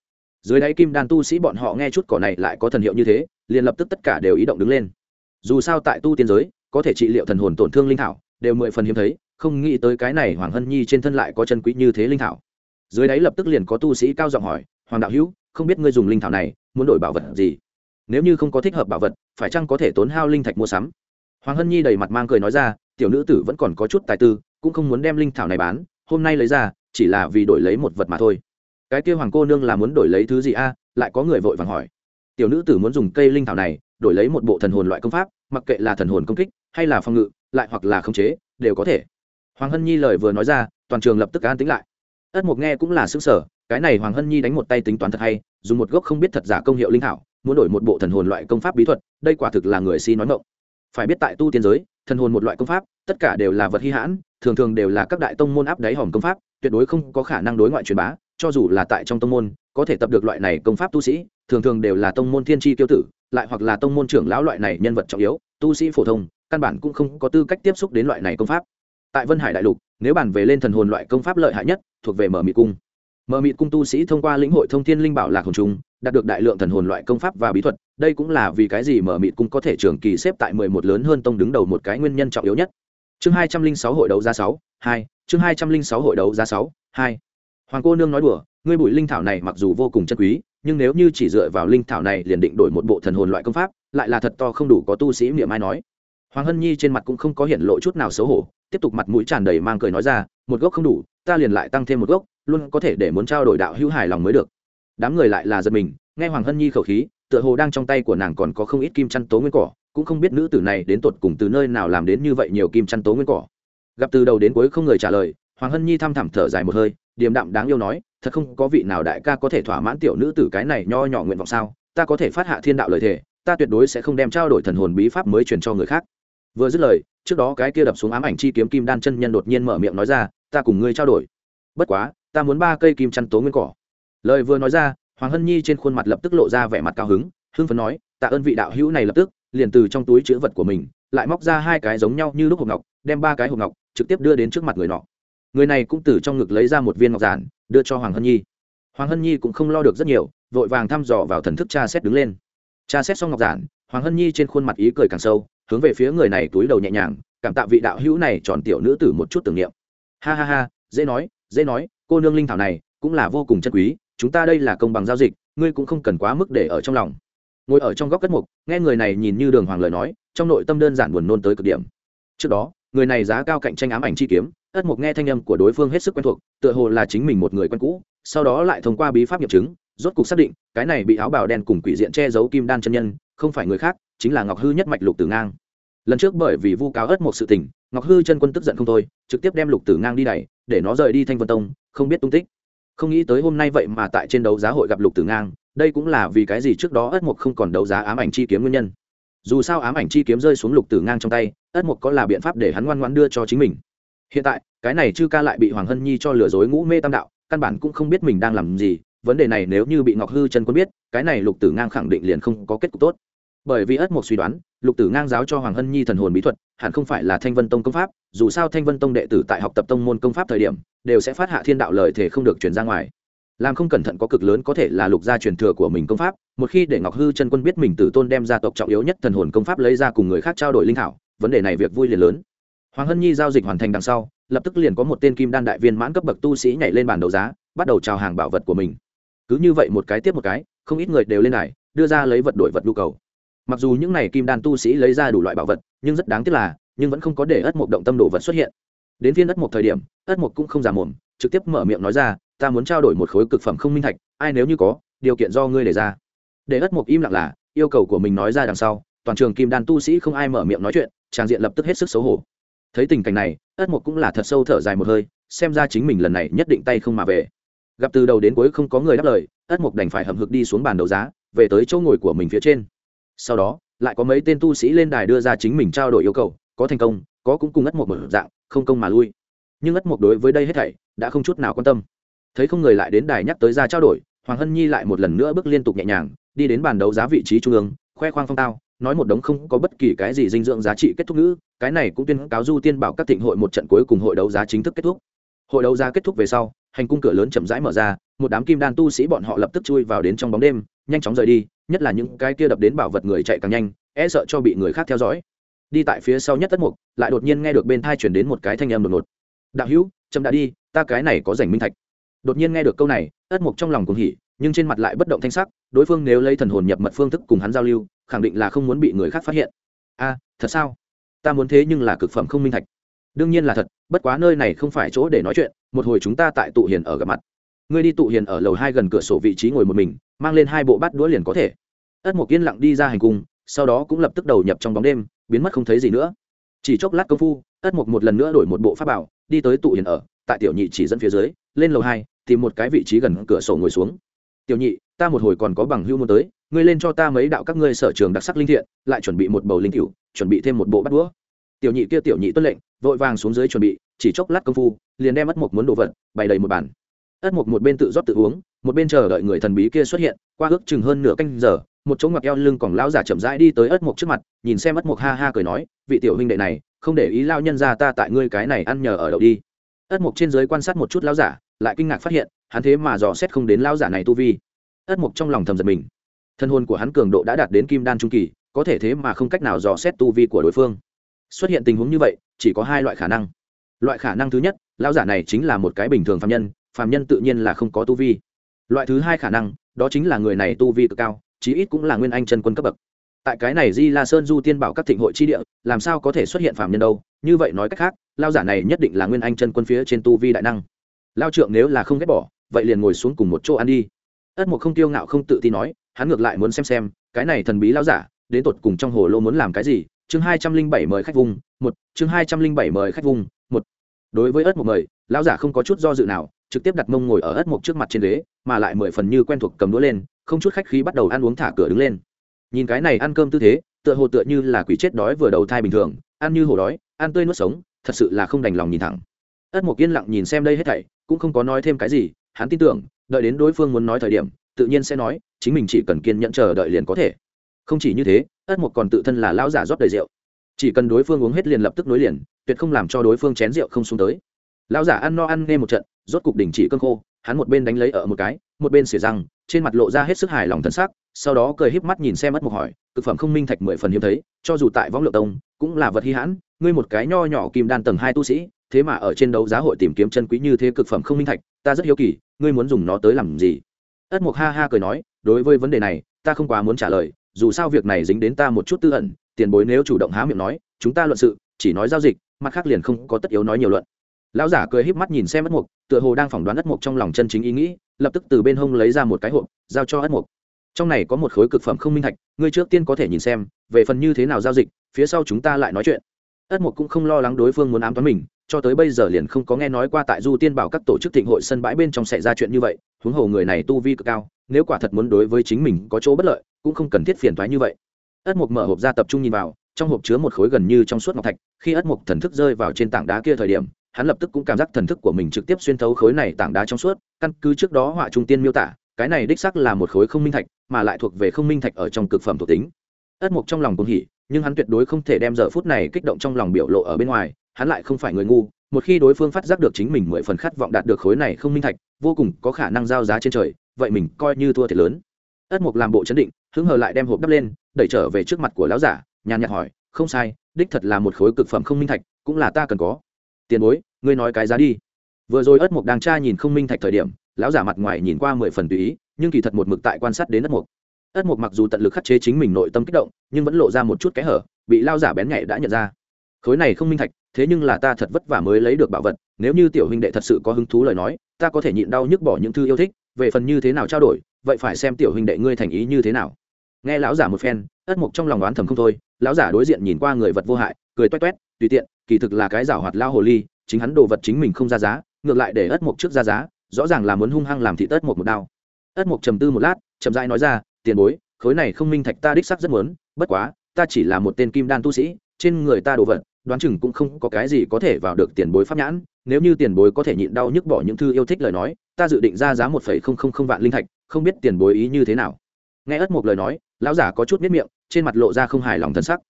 Dưới đáy kim đan tu sĩ bọn họ nghe chút cỏ này lại có thần hiệu như thế, liền lập tức tất cả đều ý động đứng lên. Dù sao tại tu tiên giới, có thể trị liệu thần hồn tổn thương linh thảo đều mười phần hiếm thấy, không nghĩ tới cái này hoàng hân nhi trên thân lại có chân quý như thế linh thảo. Dưới đáy lập tức liền có tu sĩ cao giọng hỏi, hoàng đạo hữu, không biết ngươi dùng linh thảo này muốn đổi bảo vật gì? Nếu như không có thích hợp bảo vật, phải chăng có thể tốn hao linh thạch mua sắm? Hoàng hân nhi đầy mặt mang cười nói ra, tiểu nữ tử vẫn còn có chút tài tư, cũng không muốn đem linh thảo này bán, hôm nay lấy ra, chỉ là vì đổi lấy một vật mà thôi. Cái kia hoàng cô nương là muốn đổi lấy thứ gì a? Lại có người vội vàng hỏi. Tiểu nữ tử muốn dùng cây linh thảo này, đổi lấy một bộ thần hồn loại công pháp, mặc kệ là thần hồn công kích hay là phòng ngự lại hoặc là khống chế, đều có thể. Hoàng hân nhi lời vừa nói ra, toàn trường lập tức an tính lại. Ất mục nghe cũng là xứng sở cái này hoàng hân nhi đánh một tay tính toán thật hay, dùng một gốc không biết thật giả công hiệu linh thảo, muốn đổi một bộ thần hồn loại công pháp bí thuật, đây quả thực là người si nói mộng phải biết tại tu tiên giới, thần hồn một loại công pháp, tất cả đều là vật hy hãn, thường thường đều là các đại tông môn áp đáy hòm công pháp, tuyệt đối không có khả năng đối ngoại truyền bá, cho dù là tại trong tông môn, có thể tập được loại này công pháp tu sĩ, thường thường đều là tông môn thiên tri tiêu tử, lại hoặc là tông môn trưởng lão loại này nhân vật trọng yếu, tu sĩ phổ thông căn bản cũng không có tư cách tiếp xúc đến loại này công pháp. Tại vân hải đại lục, nếu bàn về lên thần hồn loại công pháp lợi hại nhất, thuộc về mở mị cung. Mở mịt cung tu sĩ thông qua lĩnh hội thông thiên linh bảo lạc hồn trung đạt được đại lượng thần hồn loại công pháp và bí thuật, đây cũng là vì cái gì mở mịt cung có thể trường kỳ xếp tại mười một lớn hơn tông đứng đầu một cái nguyên nhân trọng yếu nhất. Chương hai trăm linh sáu hội đấu giá sáu, hai, chương hai trăm linh sáu hội đấu giá sáu, hai. Hoàng cô nương nói đùa, ngươi bụi linh thảo này mặc dù vô cùng chân quý, nhưng nếu như chỉ dựa vào linh thảo này liền định đổi một bộ thần hồn loại công pháp, lại là thật to không đủ có tu sĩ miệng ai nói hoàng hân nhi trên mặt cũng không có hiện lộ chút nào xấu hổ, tiếp tục mặt mũi tràn đầy mang cười nói ra, một gốc không đủ, ta liền lại tăng thêm một gốc, luôn có thể để muốn trao đổi đạo hữu hài lòng mới được. Đám người lại là giật mình, nghe hoàng hân nhi khẩu khí, tựa hồ đang trong tay của nàng còn có không ít kim chăn tố nguyên cỏ, cũng không biết nữ tử này đến tột cùng từ nơi nào làm đến như vậy nhiều kim chăn tố nguyên cỏ. Gặp từ đầu đến cuối không người trả lời, hoàng hân nhi thăm thẳm thở dài một hơi, điềm đạm đáng yêu nói, thật không có vị nào đại ca có thể thỏa mãn tiểu nữ tử cái này nho nhỏ nguyện vọng sao? Ta có thể phát hạ thiên đạo lời thề, ta tuyệt đối sẽ không đem trao đổi thần hồn bí pháp mới truyền cho người khác vừa dứt lời, trước đó cái kia đập xuống ám ảnh chi kiếm kim đan chân nhân đột nhiên mở miệng nói ra, ta cùng ngươi trao đổi. Bất quá, ta muốn ba cây kim chăn tố nguyên cỏ. Lời vừa nói ra, hoàng hân nhi trên khuôn mặt lập tức lộ ra vẻ mặt cao hứng, hưng phấn nói, tạ ơn vị đạo hữu này lập tức, liền từ trong túi chữ vật của mình, lại móc ra hai cái giống nhau như lúc hộp ngọc, đem ba cái hộp ngọc trực tiếp đưa đến trước mặt người nọ. Người này cũng từ trong ngực lấy ra một viên ngọc giản, đưa cho hoàng hân nhi. Hoàng hân nhi cũng không lo được rất nhiều, vội vàng thăm dò vào thần thức cha xét đứng lên. Cha xét xong ngọc giản hoàng hân nhi trên khuôn mặt ý cười càng sâu, hướng về phía người này túi đầu nhẹ nhàng, cảm tạ vị đạo hữu này tròn tiểu nữ tử một chút tưởng niệm. Ha ha ha, dễ nói dễ nói, cô nương linh thảo này cũng là vô cùng chân quý, chúng ta đây là công bằng giao dịch, ngươi cũng không cần quá mức để ở trong lòng. Ngồi ở trong góc cất mục, nghe người này nhìn như đường hoàng lời nói, trong nội tâm đơn giản buồn nôn tới cực điểm. Trước đó, người này giá cao cạnh tranh ám ảnh chi kiếm, ất mục nghe thanh âm của đối phương hết sức quen thuộc, tựa hồ là chính mình một người quen cũ, sau đó lại thông qua bí pháp nghiệm chứng, rốt cục xác định, cái này bị áo bào đen cùng quỷ diện che giấu kim đan chân nhân không phải người khác, chính là ngọc hư nhất mạch lục tử ngang. Lần trước bởi vì vu cáo ớt một sự tình, ngọc hư chân quân tức giận không thôi, trực tiếp đem lục tử ngang đi đẩy, để nó rời đi thanh vân tông, không biết tung tích. Không nghĩ tới hôm nay vậy mà tại trên đấu giá hội gặp lục tử ngang, đây cũng là vì cái gì trước đó ất mục không còn đấu giá ám ảnh chi kiếm nguyên nhân. Dù sao ám ảnh chi kiếm rơi xuống lục tử ngang trong tay ất mục có là biện pháp để hắn ngoan ngoan đưa cho chính mình. Hiện tại, cái này chư ca lại bị hoàng hân nhi cho lừa dối ngũ mê tam đạo, căn bản cũng không biết mình đang làm gì vấn đề này nếu như bị ngọc hư chân quân biết, cái này lục tử ngang khẳng định liền không có kết cục tốt. Bởi vì ất một suy đoán, lục tử ngang giáo cho hoàng hân nhi thần hồn bí thuật, hẳn không phải là thanh vân tông công pháp, dù sao thanh vân tông đệ tử tại học tập tông môn công pháp thời điểm, đều sẽ phát hạ thiên đạo lời thể không được truyền ra ngoài. Làm không cẩn thận có cực lớn có thể là lục gia truyền thừa của mình công pháp, một khi để ngọc hư chân quân biết mình tử tôn đem gia tộc trọng yếu nhất thần hồn công pháp lấy ra cùng người khác trao đổi linh thảo, vấn đề này việc vui liền lớn. Hoàng hân nhi giao dịch hoàn thành đằng sau, lập tức liền có một tên kim đan đại viên mãn cấp bậc tu sĩ nhảy lên bàn đấu giá, bắt đầu chào hàng bảo vật của mình cứ như vậy một cái tiếp một cái, không ít người đều lên này đưa ra lấy vật đổi vật nhu cầu. Mặc dù những n à y kim đan tu sĩ lấy ra đủ loại bảo vật, nhưng rất đáng tiếc là, nhưng vẫn không có để ất mộc động tâm đồ vật xuất hiện. Đến phiên ất mộc thời điểm, ất mộc cũng không giả mồm, trực tiếp mở miệng nói ra, ta muốn trao đổi một khối cực phẩm không minh thạch, ai nếu như có, điều kiện do ngươi đề ra. Để ất mộc im lặng là, yêu cầu của mình nói ra đằng sau, toàn trường kim đan tu sĩ không ai mở miệng nói chuyện, trang diện lập tức hết sức xấu hổ. Thấy tình cảnh này, ất mộc cũng là thật sâu thở dài một hơi, xem ra chính mình lần này nhất định tay không mà về gặp từ đầu đến cuối không có người đáp lời, ất mục đành phải hầm hực đi xuống bàn đấu giá, về tới chỗ ngồi của mình phía trên. Sau đó, lại có mấy tên tu sĩ lên đài đưa ra chính mình trao đổi yêu cầu, có thành công, có cũng cùng ất mục một dạng, không công mà lui. Nhưng ất mục đối với đây hết thảy, đã không chút nào quan tâm. Thấy không người lại đến đài nhắc tới ra trao đổi, hoàng hân nhi lại một lần nữa bước liên tục nhẹ nhàng, đi đến bàn đấu giá vị trí trung ương, khoe khoang phong tao, nói một đống không có bất kỳ cái gì dinh dưỡng giá trị kết thúc ngữ, cái này cũng tuyên cáo du tiên bảo các thịnh hội một trận cuối cùng hội đấu giá chính thức kết thúc. Hội đấu giá kết thúc về sau hành cung cửa lớn chậm rãi mở ra, một đám kim đan tu sĩ bọn họ lập tức chui vào đến trong bóng đêm, nhanh chóng rời đi, nhất là những cái kia đập đến bảo vật người chạy càng nhanh e sợ cho bị người khác theo dõi. Đi tại phía sau nhất tất mục, lại đột nhiên nghe được bên thai chuyển đến một cái thanh âm đột ngột. Đạo hữu, chậm đã đi, ta cái này có rảnh minh thạch. Đột nhiên nghe được câu này, tất mục trong lòng cùng hỉ, nhưng trên mặt lại bất động thanh sắc, đối phương nếu lấy thần hồn nhập mật phương thức cùng hắn giao lưu, khẳng định là không muốn bị người khác phát hiện. A, thật sao? Ta muốn thế nhưng là cực phẩm không minh thạch đương nhiên là thật, bất quá nơi này không phải chỗ để nói chuyện, một hồi chúng ta tại tụ hiền ở gặp mặt. Ngươi đi tụ hiền ở lầu hai gần cửa sổ vị trí ngồi một mình, mang lên hai bộ bát đũa liền có thể. Ất mộc yên lặng đi ra hành cung, sau đó cũng lập tức đầu nhập trong bóng đêm, biến mất không thấy gì nữa. Chỉ chốc lát công phu, ất mộc một lần nữa đổi một bộ pháp bảo, đi tới tụ hiền ở, tại tiểu nhị chỉ dẫn phía dưới, lên lầu hai, tìm một cái vị trí gần cửa sổ ngồi xuống. Tiểu nhị, ta một hồi còn có bằng hưu muốn tới, ngươi lên cho ta mấy đạo các ngươi sở trường đặc sắc linh thiện, lại chuẩn bị một bầu linh cựu chuẩn bị thêm một bộ bắt đũa. Tiểu nhị kia tiểu nhị tuân lệnh vội vàng xuống dưới chuẩn bị, chỉ chốc lát công phu, liền đem ất mục muốn đồ vật bày đầy một bàn. Ất mục một bên tự rót tự uống, một bên chờ đợi người thần bí kia xuất hiện, qua ước chừng hơn nửa canh giờ, một chỗ ngoặc eo lưng còn lão giả chậm rãi đi tới ất mục trước mặt, nhìn xem ất mục ha ha cười nói, vị tiểu huynh đệ này, không để ý lao nhân ra ta tại ngươi cái này ăn nhờ ở đậu đi. Ất mục trên giới quan sát một chút lão giả, lại kinh ngạc phát hiện, hắn thế mà dò xét không đến lão giả này tu vi. Ất mục trong lòng thầm giật mình. Thân hôn của hắn cường độ đã đạt đến kim đan trung kỳ, có thể thế mà không cách nào dò xét tu vi của đối phương xuất hiện tình huống như vậy, chỉ có hai loại khả năng. Loại khả năng thứ nhất, lão giả này chính là một cái bình thường phạm nhân phạm nhân tự nhiên là không có tu vi. Loại thứ hai khả năng, đó chính là người này tu vi cực cao, chí ít cũng là nguyên anh chân quân cấp bậc. Tại cái này di la sơn du tiên bảo các thịnh hội chi địa, làm sao có thể xuất hiện phạm nhân đâu? Như vậy nói cách khác lao giả này nhất định là nguyên anh chân quân phía trên tu vi đại năng. Lao trượng nếu là không ghét bỏ, vậy liền ngồi xuống cùng một chỗ ăn đi. Ất một không tiêu ngạo không tự tin nói, hắn ngược lại muốn xem xem, cái này thần bí lao giả, đến tột cùng trong hồ lô muốn làm cái gì chương hai trăm linh bảy mời khách vùng, một, chương hai trăm linh bảy mời khách vùng, một. Đối với ớt mục mời, lão giả không có chút do dự nào, trực tiếp đặt mông ngồi ở ớt mục trước mặt trên ghế, mà lại mười phần như quen thuộc cầm đũa lên, không chút khách khí bắt đầu ăn uống thả cửa đứng lên. Nhìn cái này ăn cơm tư thế, tựa hồ tựa như là quỷ chết đói vừa đầu thai bình thường, ăn như hổ đói, ăn tươi nuốt sống, thật sự là không đành lòng nhìn thẳng. Ất mục yên lặng nhìn xem đây hết thảy, cũng không có nói thêm cái gì, hắn tin tưởng, đợi đến đối phương muốn nói thời điểm, tự nhiên sẽ nói, chính mình chỉ cần kiên nhẫn chờ đợi liền có thể. Không chỉ như thế ất mục còn tự thân là lão giả rót đầy rượu. Chỉ cần đối phương uống hết liền lập tức nối liền, tuyệt không làm cho đối phương chén rượu không xuống tới. Lão giả ăn no ăn nghe một trận, rốt cục đình chỉ cơn khô, hắn một bên đánh lấy ở một cái, một bên xỉa răng, trên mặt lộ ra hết sức hài lòng thân xác sau đó cười híp mắt nhìn xem ất mục hỏi thực phẩm không minh thạch mười phần hiếm thấy, cho dù tại võng lượng tông, cũng là vật hi hãn, ngươi một cái nho nhỏ kim đan tầng hai tu sĩ, thế mà ở trên đấu giá hội tìm kiếm chân quý như thế cực phẩm không minh thạch, ta rất hiếu kỳ, ngươi muốn dùng nó tới làm gì? ất mục ha ha cười nói, đối với vấn đề này, ta không quá muốn trả lời dù sao việc này dính đến ta một chút tư ẩn, tiền bối nếu chủ động há miệng nói, chúng ta luận sự, chỉ nói giao dịch, mặt khác liền không có tất yếu nói nhiều luận. Lão giả cười híp mắt nhìn xem ất mục, tựa hồ đang phỏng đoán ất mục trong lòng chân chính ý nghĩ, lập tức từ bên hông lấy ra một cái hộp, giao cho ất mục. Trong này có một khối cực phẩm không minh thạch, ngươi trước tiên có thể nhìn xem, về phần như thế nào giao dịch, phía sau chúng ta lại nói chuyện. Ất mục cũng không lo lắng đối phương muốn ám toán mình cho tới bây giờ liền không có nghe nói qua tại du tiên bảo các tổ chức thịnh hội sân bãi bên trong xảy ra chuyện như vậy, huống hồ người này tu vi cực cao, nếu quả thật muốn đối với chính mình có chỗ bất lợi, cũng không cần thiết phiền thoái như vậy. Ất mục mở hộp ra tập trung nhìn vào, trong hộp chứa một khối gần như trong suốt ngọc thạch, khi ất mục thần thức rơi vào trên tảng đá kia thời điểm, hắn lập tức cũng cảm giác thần thức của mình trực tiếp xuyên thấu khối này tảng đá trong suốt, căn cứ trước đó họa trung tiên miêu tả, cái này đích sắc là một khối không minh thạch, mà lại thuộc về không minh thạch ở trong cực phẩm thuộc tính. Ất mục trong lòng cũng hỉ, nhưng hắn tuyệt đối không thể đem giờ phút này kích động trong lòng biểu lộ ở bên ngoài hắn lại không phải người ngu, một khi đối phương phát giác được chính mình mười phần khát vọng đạt được khối này không minh thạch, vô cùng có khả năng giao giá trên trời, vậy mình coi như thua thiệt lớn. Ất mục làm bộ chấn định, hứng hờ lại đem hộp đắp lên, đẩy trở về trước mặt của lão giả, nhàn nhạt hỏi, không sai, đích thật là một khối cực phẩm không minh thạch, cũng là ta cần có. Tiền bối, ngươi nói cái giá đi. Vừa rồi ất mục đang tra nhìn không minh thạch thời điểm, lão giả mặt ngoài nhìn qua mười phần tùy ý, nhưng kỳ thật một mực tại quan sát đến ất mục. Ất mục mặc dù tận lực khắc chế chính mình nội tâm kích động, nhưng vẫn lộ ra một chút kẽ hở, bị lao giả bén nhạy đã nhận ra. Khối này không minh thạch thế nhưng là ta thật vất vả mới lấy được bảo vật, nếu như tiểu huynh đệ thật sự có hứng thú lời nói, ta có thể nhịn đau nhức bỏ những thư yêu thích, về phần như thế nào trao đổi, vậy phải xem tiểu huynh đệ ngươi thành ý như thế nào. Nghe lão giả một phen, ất mục trong lòng đoán thầm không thôi, lão giả đối diện nhìn qua người vật vô hại, cười toét toét, tùy tiện, kỳ thực là cái giảo hoạt lao hồ ly, chính hắn đồ vật chính mình không ra giá, ngược lại để ất mục trước ra giá, rõ ràng là muốn hung hăng làm thị ất mục một đao. Ất mục trầm tư một lát, chậm rãi nói ra, tiền bối, khối này không minh thạch ta đích sắc rất muốn, bất quá, ta chỉ là một tên kim đan tu sĩ, trên người ta đồ vật đoán chừng cũng không có cái gì có thể vào được tiền bối pháp nhãn, nếu như tiền bối có thể nhịn đau nhức bỏ những thư yêu thích lời nói, ta dự định ra giá một phẩy không không không vạn linh thạch, không biết tiền bối ý như thế nào. Nghe ất một lời nói, lão giả có chút miết miệng, trên mặt lộ ra không hài lòng thân sắc.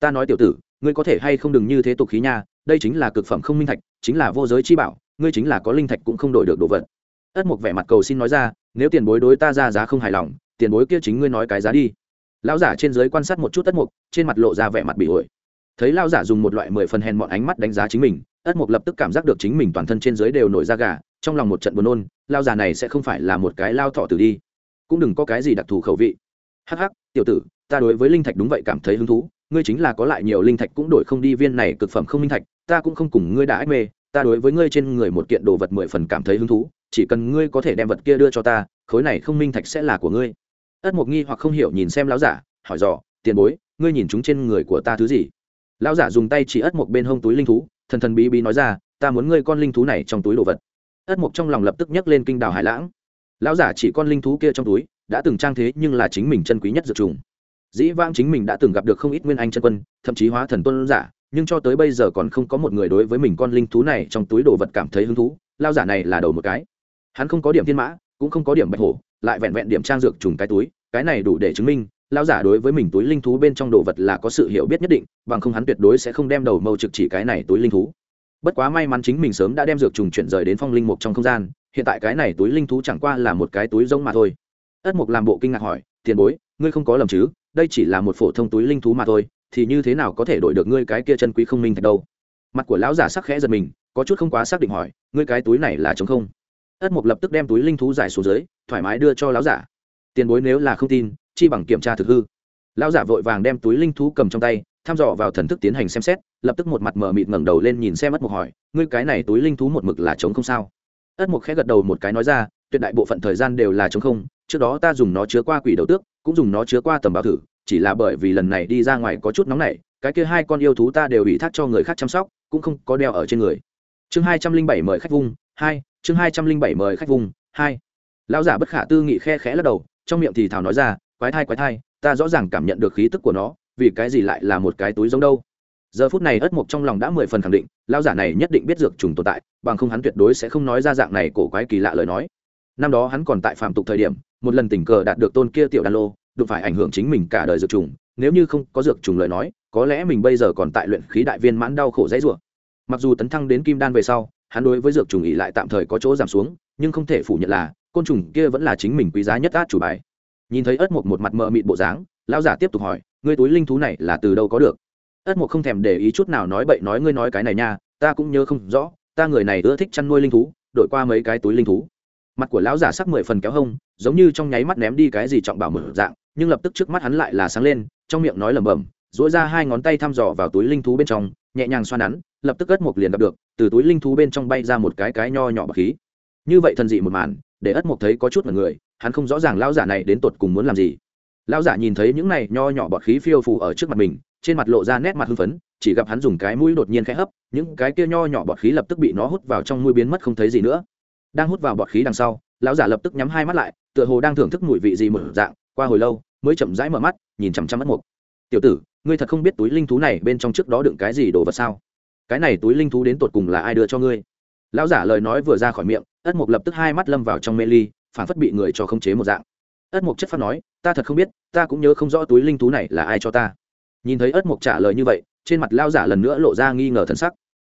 Ta nói tiểu tử, ngươi có thể hay không đừng như thế tục khí nha, đây chính là cực phẩm không minh thạch, chính là vô giới chi bảo, ngươi chính là có linh thạch cũng không đổi được đồ vật. Ất một vẻ mặt cầu xin nói ra, nếu tiền bối đối ta ra giá không hài lòng, tiền bối kia chính ngươi nói cái giá đi. Lão giả trên giới quan sát một chút ất mục, trên mặt lộ ra vẻ mặt bị ổi thấy lão giả dùng một loại mười phần hèn mọn ánh mắt đánh giá chính mình, ất mục lập tức cảm giác được chính mình toàn thân trên dưới đều nổi da gà, trong lòng một trận buồn nôn lao giả này sẽ không phải là một cái lao thọ tử đi. Cũng đừng có cái gì đặc thù khẩu vị. Hắc hắc, tiểu tử, ta đối với linh thạch đúng vậy cảm thấy hứng thú, ngươi chính là có lại nhiều linh thạch cũng đổi không đi, viên này cực phẩm không minh thạch, ta cũng không cùng ngươi đã ách mê, ta đối với ngươi trên người một kiện đồ vật mười phần cảm thấy hứng thú, chỉ cần ngươi có thể đem vật kia đưa cho ta, khối này không minh thạch sẽ là của ngươi. Ất mục nghi hoặc không hiểu nhìn xem lão giả, hỏi dò, tiền bối, ngươi nhìn chúng trên người của ta thứ gì? Lão giả dùng tay chỉ ất một bên hông túi linh thú, thần thần bí bí nói ra, ta muốn ngươi con linh thú này trong túi đồ vật. Ất mục trong lòng lập tức nhấc lên kinh đào hải lãng. Lão giả chỉ con linh thú kia trong túi, đã từng trang thế nhưng là chính mình chân quý nhất dược trùng. Dĩ vãng chính mình đã từng gặp được không ít nguyên anh chân quân, thậm chí hóa thần tuân giả, nhưng cho tới bây giờ còn không có một người đối với mình con linh thú này trong túi đồ vật cảm thấy hứng thú. Lao giả này là đầu một cái. Hắn không có điểm thiên mã, cũng không có điểm bạch hổ, lại vẹn vẹn điểm trang dược trùng cái túi, cái này đủ để chứng minh lao giả đối với mình túi linh thú bên trong đồ vật là có sự hiểu biết nhất định, bằng không hắn tuyệt đối sẽ không đem đầu mâu trực chỉ cái này túi linh thú. Bất quá may mắn chính mình sớm đã đem dược trùng chuyển rời đến phong linh mục trong không gian, hiện tại cái này túi linh thú chẳng qua là một cái túi giống mà thôi. Ất mục làm bộ kinh ngạc hỏi, tiền bối, ngươi không có lầm chứ? Đây chỉ là một phổ thông túi linh thú mà thôi, thì như thế nào có thể đổi được ngươi cái kia chân quý không minh thạch đâu? Mặt của lão giả sắc khẽ giật mình, có chút không quá xác định hỏi, ngươi cái túi này là chống không? Ất mục lập tức đem túi linh thú giải xuống dưới, thoải mái đưa cho lão giả. Tiền bối nếu là không tin chi bằng kiểm tra thực hư. Lão giả vội vàng đem túi linh thú cầm trong tay, thăm dò vào thần thức tiến hành xem xét, lập tức một mặt mờ mịt ngẩng đầu lên nhìn xem ất mục hỏi, ngươi cái này túi linh thú một mực là chống không sao? Ất mục khẽ gật đầu một cái nói ra, tuyệt đại bộ phận thời gian đều là chống không, trước đó ta dùng nó chứa qua quỷ đầu tước, cũng dùng nó chứa qua tầm báo thử, chỉ là bởi vì lần này đi ra ngoài có chút nóng nảy, cái kia hai con yêu thú ta đều ủy thác cho người khác chăm sóc, cũng không có đeo ở trên người. Chương hai trăm linh bảy mời khách vung, hai, chương hai trăm linh bảy mời khách vung, hai. Lão giả bất khả tư nghị khe khẽ lắc đầu, trong miệng thì thảo nói ra quái thai quái thai, ta rõ ràng cảm nhận được khí tức của nó, vì cái gì lại là một cái túi giống đâu? Giờ phút này ất mộc trong lòng đã mười phần khẳng định, lão giả này nhất định biết dược trùng tồn tại, bằng không hắn tuyệt đối sẽ không nói ra dạng này cổ quái kỳ lạ lời nói. Năm đó hắn còn tại phạm tục thời điểm, một lần tình cờ đạt được tôn kia tiểu đan lô, đụng phải ảnh hưởng chính mình cả đời dược trùng, nếu như không có dược trùng lời nói, có lẽ mình bây giờ còn tại luyện khí đại viên mãn đau khổ dãy rủa. Mặc dù tấn thăng đến kim đan về sau, hắn đối với dược trùng ỉ lại tạm thời có chỗ giảm xuống, nhưng không thể phủ nhận là, côn trùng kia vẫn là chính mình quý giá nhất át chủ bài nhìn thấy ất mục một mặt mờ mịt bộ dáng, lão giả tiếp tục hỏi, ngươi túi linh thú này là từ đâu có được? Ất mục không thèm để ý chút nào nói bậy nói ngươi nói cái này nha, ta cũng nhớ không rõ, ta người này ưa thích chăn nuôi linh thú, đổi qua mấy cái túi linh thú. Mặt của lão giả sắc mười phần kéo hông, giống như trong nháy mắt ném đi cái gì trọng bảo mở dạng, nhưng lập tức trước mắt hắn lại là sáng lên, trong miệng nói lẩm bẩm dỗi ra hai ngón tay thăm dò vào túi linh thú bên trong, nhẹ nhàng xoa nắn, lập tức ất mục liền gặp được, từ túi linh thú bên trong bay ra một cái cái nho nhỏ bậc khí. Như vậy thần dị một màn, để ất mục thấy có chút mật người hắn không rõ ràng lão giả này đến tột cùng muốn làm gì. Lão giả nhìn thấy những này nho nhỏ bọt khí phiêu phù ở trước mặt mình, trên mặt lộ ra nét mặt hưng phấn, chỉ gặp hắn dùng cái mũi đột nhiên khẽ hấp, những cái kia nho nhỏ bọt khí lập tức bị nó hút vào trong mũi biến mất không thấy gì nữa. Đang hút vào bọt khí đằng sau, lão giả lập tức nhắm hai mắt lại, tựa hồ đang thưởng thức mùi vị gì một dạng, qua hồi lâu, mới chậm rãi mở mắt, nhìn chằm chằm mắt mục. Tiểu tử, ngươi thật không biết túi linh thú này bên trong trước đó đựng cái gì đồ vật sao? Cái này túi linh thú đến tột cùng là ai đưa cho ngươi? Lão giả lời nói vừa ra khỏi miệng, ất mục lập tức hai mắt lâm vào trong mê ly phản phất bị người cho không chế một dạng. Ất mục chất phát nói, ta thật không biết, ta cũng nhớ không rõ túi linh thú này là ai cho ta. Nhìn thấy ất mục trả lời như vậy, trên mặt lao giả lần nữa lộ ra nghi ngờ thân sắc.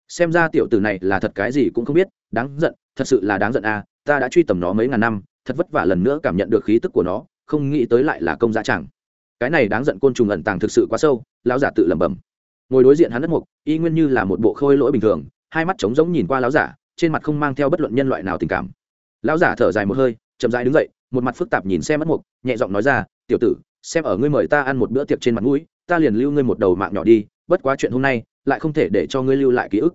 Xem ra tiểu tử này là thật cái gì cũng không biết, đáng giận, thật sự là đáng giận à ta đã truy tầm nó mấy ngàn năm, thật vất vả lần nữa cảm nhận được khí tức của nó, không nghĩ tới lại là công giá chẳng cái này đáng giận côn trùng ẩn tàng thực sự quá sâu, lão giả tự lẩm bẩm. Ngồi đối diện hắn đất mục y nguyên như là một bộ khôi lỗi bình thường, hai mắt trống rỗng nhìn qua lão giả, trên mặt không mang theo bất luận nhân loại nào tình cảm. Lão giả thở dài một hơi chậm rãi đứng dậy, một mặt phức tạp nhìn xem mất mục, nhẹ giọng nói ra, tiểu tử, xem ở ngươi mời ta ăn một bữa tiệc trên mặt mũi, ta liền lưu ngươi một đầu mạng nhỏ đi, bất quá chuyện hôm nay lại không thể để cho ngươi lưu lại ký ức.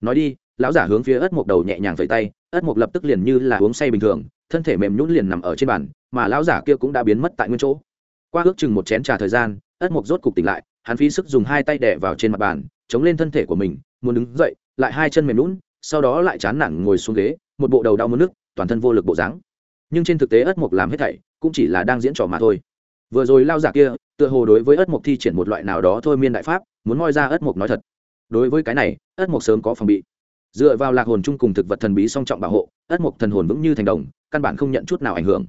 Nói đi, lão giả hướng phía ất mục đầu nhẹ nhàng vẫy tay, ất mục lập tức liền như là uống say bình thường, thân thể mềm nhũn liền nằm ở trên bàn, mà lão giả kia cũng đã biến mất tại nguyên chỗ. Qua ước chừng một chén trà thời gian, ất mục rốt cục tỉnh lại, hắn phí sức dùng hai tay đè vào trên mặt bàn, chống lên thân thể của mình, muốn đứng dậy, lại hai chân mềm lún sau đó lại chán nản ngồi xuống ghế, một bộ đầu đau mất nước toàn thân vô lực bộ dáng nhưng trên thực tế ất mục làm hết thảy cũng chỉ là đang diễn trò mà thôi. Vừa rồi lao giả kia, tựa hồ đối với ất mục thi triển một loại nào đó thôi miên đại pháp, muốn moi ra ất mục nói thật. Đối với cái này, ất mục sớm có phòng bị. Dựa vào lạc hồn chung cùng thực vật thần bí song trọng bảo hộ, ất mục thần hồn vững như thành đồng, căn bản không nhận chút nào ảnh hưởng.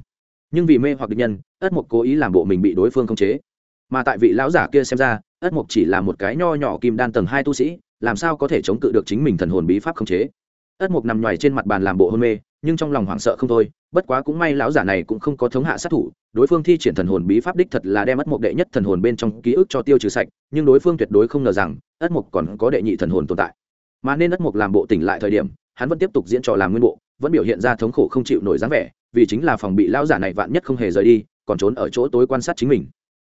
Nhưng vì mê hoặc địch nhân, ất mục cố ý làm bộ mình bị đối phương khống chế. Mà tại vị lão giả kia xem ra, ất mục chỉ là một cái nho nhỏ kim đan tầng hai tu sĩ, làm sao có thể chống cự được chính mình thần hồn bí pháp khống chế? Ất mục nằm ngoài trên mặt bàn làm bộ hôn mê nhưng trong lòng hoảng sợ không thôi, bất quá cũng may lão giả này cũng không có thống hạ sát thủ, đối phương thi triển thần hồn bí pháp đích thật là đem ất mục đệ nhất thần hồn bên trong ký ức cho tiêu trừ sạch, nhưng đối phương tuyệt đối không ngờ rằng, ất mục còn có đệ nhị thần hồn tồn tại. Mà nên ất mục làm bộ tỉnh lại thời điểm, hắn vẫn tiếp tục diễn trò làm nguyên bộ, vẫn biểu hiện ra thống khổ không chịu nổi dáng vẻ, vì chính là phòng bị lão giả này vạn nhất không hề rời đi, còn trốn ở chỗ tối quan sát chính mình.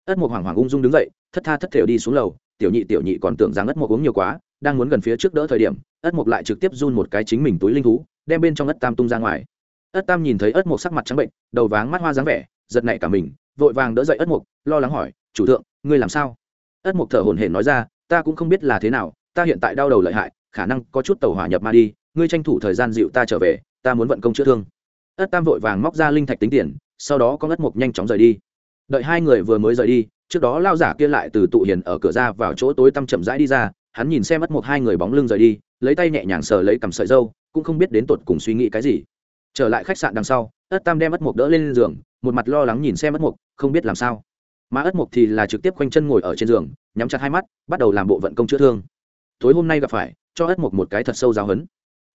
Ất mục hoảng hoảng ung dung đứng dậy, thất tha thất thểu đi xuống lầu, tiểu nhị tiểu nhị còn tưởng rằng ất mục uống nhiều quá đang muốn gần phía trước đỡ thời điểm, ất mục lại trực tiếp run một cái chính mình túi linh thú, đem bên trong ất tam tung ra ngoài. Ất tam nhìn thấy ất mục sắc mặt trắng bệnh, đầu váng mắt hoa dáng vẻ, giật nảy cả mình, vội vàng đỡ dậy ất mục lo lắng hỏi, chủ thượng, ngươi làm sao? Ất mục thở hổn hển nói ra, ta cũng không biết là thế nào, ta hiện tại đau đầu lợi hại, khả năng có chút tàu hỏa nhập ma đi, ngươi tranh thủ thời gian dịu ta trở về, ta muốn vận công chữa thương. Ất tam vội vàng móc ra linh thạch tính tiền, sau đó con ất mục nhanh chóng rời đi. Đợi hai người vừa mới rời đi, trước đó lao giả kia lại từ tụ hiền ở cửa ra vào chỗ tối tăm chậm rãi đi ra hắn nhìn xem mất một hai người bóng lưng rời đi, lấy tay nhẹ nhàng sờ lấy cầm sợi dâu, cũng không biết đến tột cùng suy nghĩ cái gì. Trở lại khách sạn đằng sau, ất tam đem ất mục đỡ lên giường, một mặt lo lắng nhìn xem ất mục không biết làm sao. Mà ất mục thì là trực tiếp khoanh chân ngồi ở trên giường, nhắm chặt hai mắt, bắt đầu làm bộ vận công chữa thương. Tối hôm nay gặp phải, cho ất mục một cái thật sâu giáo hấn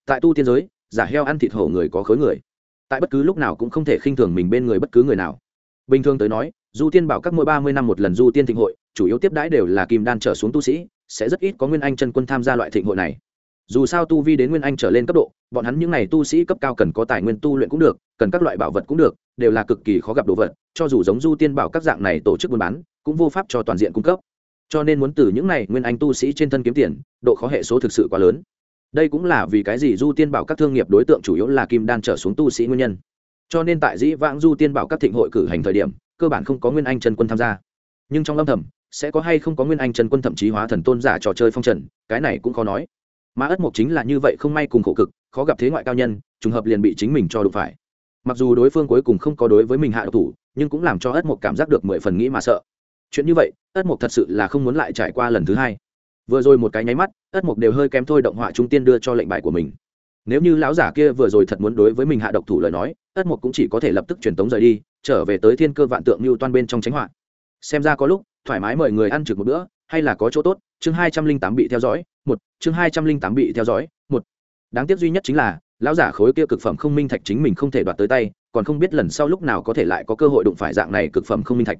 tại tu tiên giới, giả heo ăn thịt hổ người có khối người. Tại bất cứ lúc nào cũng không thể khinh thường mình bên người bất cứ người nào. Bình thường tới nói, du tiên bảo các mỗi ba mươi năm một lần du tiên thịnh hội, chủ yếu tiếp đãi đều là kim đan trở xuống tu sĩ sẽ rất ít có nguyên anh chân quân tham gia loại thịnh hội này. Dù sao tu vi đến nguyên anh trở lên cấp độ, bọn hắn những n à y tu sĩ cấp cao cần có tài nguyên tu luyện cũng được, cần các loại bảo vật cũng được, đều là cực kỳ khó gặp đồ vật, cho dù giống du tiên bảo các dạng này tổ chức buôn bán, cũng vô pháp cho toàn diện cung cấp. Cho nên muốn từ những n à y nguyên anh tu sĩ trên thân kiếm tiền, độ khó hệ số thực sự quá lớn. Đây cũng là vì cái gì du tiên bảo các thương nghiệp đối tượng chủ yếu là kim đan trở xuống tu sĩ nguyên nhân. Cho nên tại dĩ vãng du tiên bảo các thịnh hội cử hành thời điểm, cơ bản không có nguyên anh chân quân tham gia. Nhưng trong lâm thầm sẽ có hay không có nguyên anh chân quân thậm chí hóa thần tôn giả trò chơi phong trần, cái này cũng khó nói. Mà ất mộc chính là như vậy không may cùng khổ cực, khó gặp thế ngoại cao nhân, trùng hợp liền bị chính mình cho đụng phải. Mặc dù đối phương cuối cùng không có đối với mình hạ độc thủ, nhưng cũng làm cho ất mộc cảm giác được mười phần nghĩ mà sợ. Chuyện như vậy, ất mộc thật sự là không muốn lại trải qua lần thứ hai. Vừa rồi một cái nháy mắt, ất mộc đều hơi kém thôi động họa trung tiên đưa cho lệnh bài của mình. Nếu như lão giả kia vừa rồi thật muốn đối với mình hạ độc thủ lời nói, ất mộc cũng chỉ có thể lập tức truyền tống rời đi, trở về tới thiên cơ vạn tượng như toan bên trong tránh họa xem ra có lúc, thoải mái mời người ăn trực một bữa, hay là có chỗ tốt, chương hai trăm linh tám bị theo dõi, một, chương hai trăm linh tám bị theo dõi, một. Đáng tiếc duy nhất chính là, lão giả khối kia cực phẩm không minh thạch chính mình không thể đoạt tới tay, còn không biết lần sau lúc nào có thể lại có cơ hội đụng phải dạng này cực phẩm không minh thạch.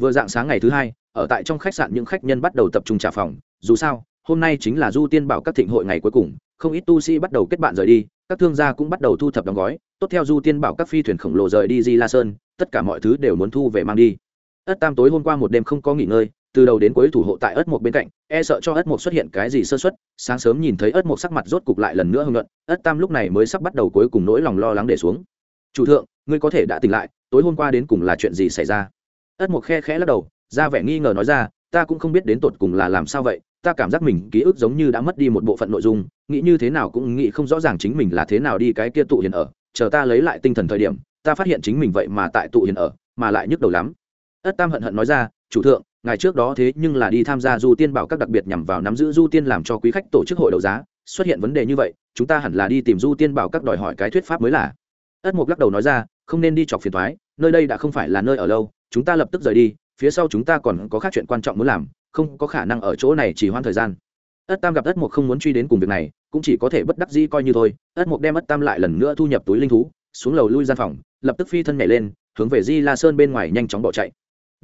Vừa dạng sáng ngày thứ hai, ở tại trong khách sạn những khách nhân bắt đầu tập trung trả phòng, dù sao, hôm nay chính là du tiên bảo các thịnh hội ngày cuối cùng, không ít tu sĩ bắt đầu kết bạn rời đi, các thương gia cũng bắt đầu thu thập đóng gói, tốt theo du tiên bảo các phi thuyền khổng lồ rời đi di la sơn, tất cả mọi thứ đều muốn thu về mang đi ất tam tối hôm qua một đêm không có nghỉ ngơi, từ đầu đến cuối thủ hộ tại ất mộc bên cạnh e sợ cho ất mộc xuất hiện cái gì sơ xuất sáng sớm nhìn thấy ất mộc sắc mặt rốt cục lại lần nữa hưng luận ất tam lúc này mới sắp bắt đầu cuối cùng nỗi lòng lo lắng để xuống. Chủ thượng, ngươi có thể đã tỉnh lại, tối hôm qua đến cùng là chuyện gì xảy ra? ất mộc khe khẽ lắc đầu, ra vẻ nghi ngờ nói ra, ta cũng không biết đến tột cùng là làm sao vậy, ta cảm giác mình ký ức giống như đã mất đi một bộ phận nội dung, nghĩ như thế nào cũng nghĩ không rõ ràng chính mình là thế nào đi cái kia tụ hiền ở, chờ ta lấy lại tinh thần thời điểm, ta phát hiện chính mình vậy mà tại tụ hiền ở, mà lại nhức đầu lắm ất tam hận hận nói ra, chủ thượng, ngài trước đó thế nhưng là đi tham gia du tiên bảo các đặc biệt nhằm vào nắm giữ du tiên làm cho quý khách tổ chức hội đấu giá, xuất hiện vấn đề như vậy, chúng ta hẳn là đi tìm du tiên bảo các đòi hỏi cái thuyết pháp mới là. Ất mục lắc đầu nói ra, không nên đi chọc phiền thoái nơi đây đã không phải là nơi ở lâu, chúng ta lập tức rời đi, phía sau chúng ta còn có khác chuyện quan trọng muốn làm, không có khả năng ở chỗ này chỉ hoãn thời gian. Ất tam gặp ất mục không muốn truy đến cùng việc này, cũng chỉ có thể bất đắc dĩ coi như thôi. Ất mục đem ất tam lại lần nữa thu nhập túi linh thú, xuống lầu lui gian phòng, lập tức phi thân nhảy lên, hướng về di la sơn bên ngoài nhanh chóng bỏ chạy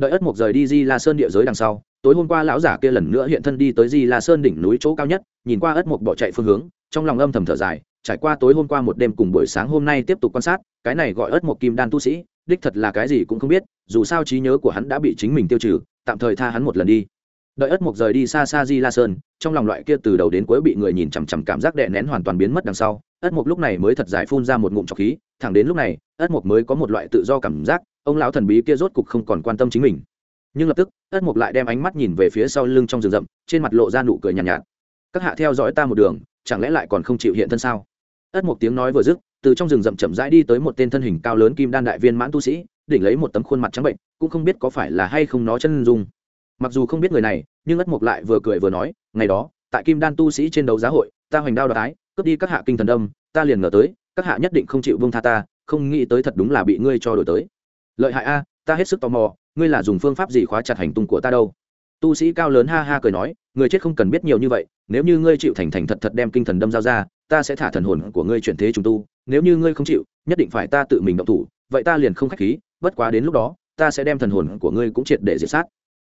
đợi ất mục rời đi di la sơn địa giới đằng sau, tối hôm qua lão giả kia lần nữa hiện thân đi tới di la sơn đỉnh núi chỗ cao nhất, nhìn qua ất mục bỏ chạy phương hướng, trong lòng âm thầm thở dài, trải qua tối hôm qua một đêm cùng buổi sáng hôm nay tiếp tục quan sát, cái này gọi ất mục kim đan tu sĩ, đích thật là cái gì cũng không biết, dù sao trí nhớ của hắn đã bị chính mình tiêu trừ, tạm thời tha hắn một lần đi. Đợi ất mục rời đi xa xa di la sơn, trong lòng loại kia từ đầu đến cuối bị người nhìn chằm chằm cảm giác đè nén hoàn toàn biến mất đằng sau, ất mục lúc này mới thật giải phun ra một ngụm trọc khí, thẳng đến lúc này, ất mục mới có một loại tự do cảm giác ông lão thần bí kia rốt cục không còn quan tâm chính mình. Nhưng lập tức ất mục lại đem ánh mắt nhìn về phía sau lưng trong rừng rậm trên mặt lộ ra nụ cười nhàn nhạt, nhạt. Các hạ theo dõi ta một đường chẳng lẽ lại còn không chịu hiện thân sao? Ất mục tiếng nói vừa dứt từ trong rừng rậm chậm rãi đi tới một tên thân hình cao lớn kim đan đại viên mãn tu sĩ đỉnh lấy một tấm khuôn mặt trắng bệnh cũng không biết có phải là hay không nó chân dung. Mặc dù không biết người này nhưng ất mục lại vừa cười vừa nói ngày đó tại kim đan tu sĩ trên đấu giá hội ta hoành đao đoái cướp đi các hạ kinh thần đâm ta liền ngờ tới các hạ nhất định không chịu vương tha ta không nghĩ tới thật đúng là bị ngươi cho đổi tới lợi hại a, ta hết sức tò mò, ngươi là dùng phương pháp gì khóa chặt hành tung của ta đâu? Tu sĩ cao lớn ha ha cười nói, người chết không cần biết nhiều như vậy, nếu như ngươi chịu thành thành thật thật đem kinh thần đâm giao ra, ta sẽ thả thần hồn của ngươi chuyển thế chúng tu, nếu như ngươi không chịu, nhất định phải ta tự mình động thủ, vậy ta liền không khách khí, bất quá đến lúc đó, ta sẽ đem thần hồn của ngươi cũng triệt để diệt sát.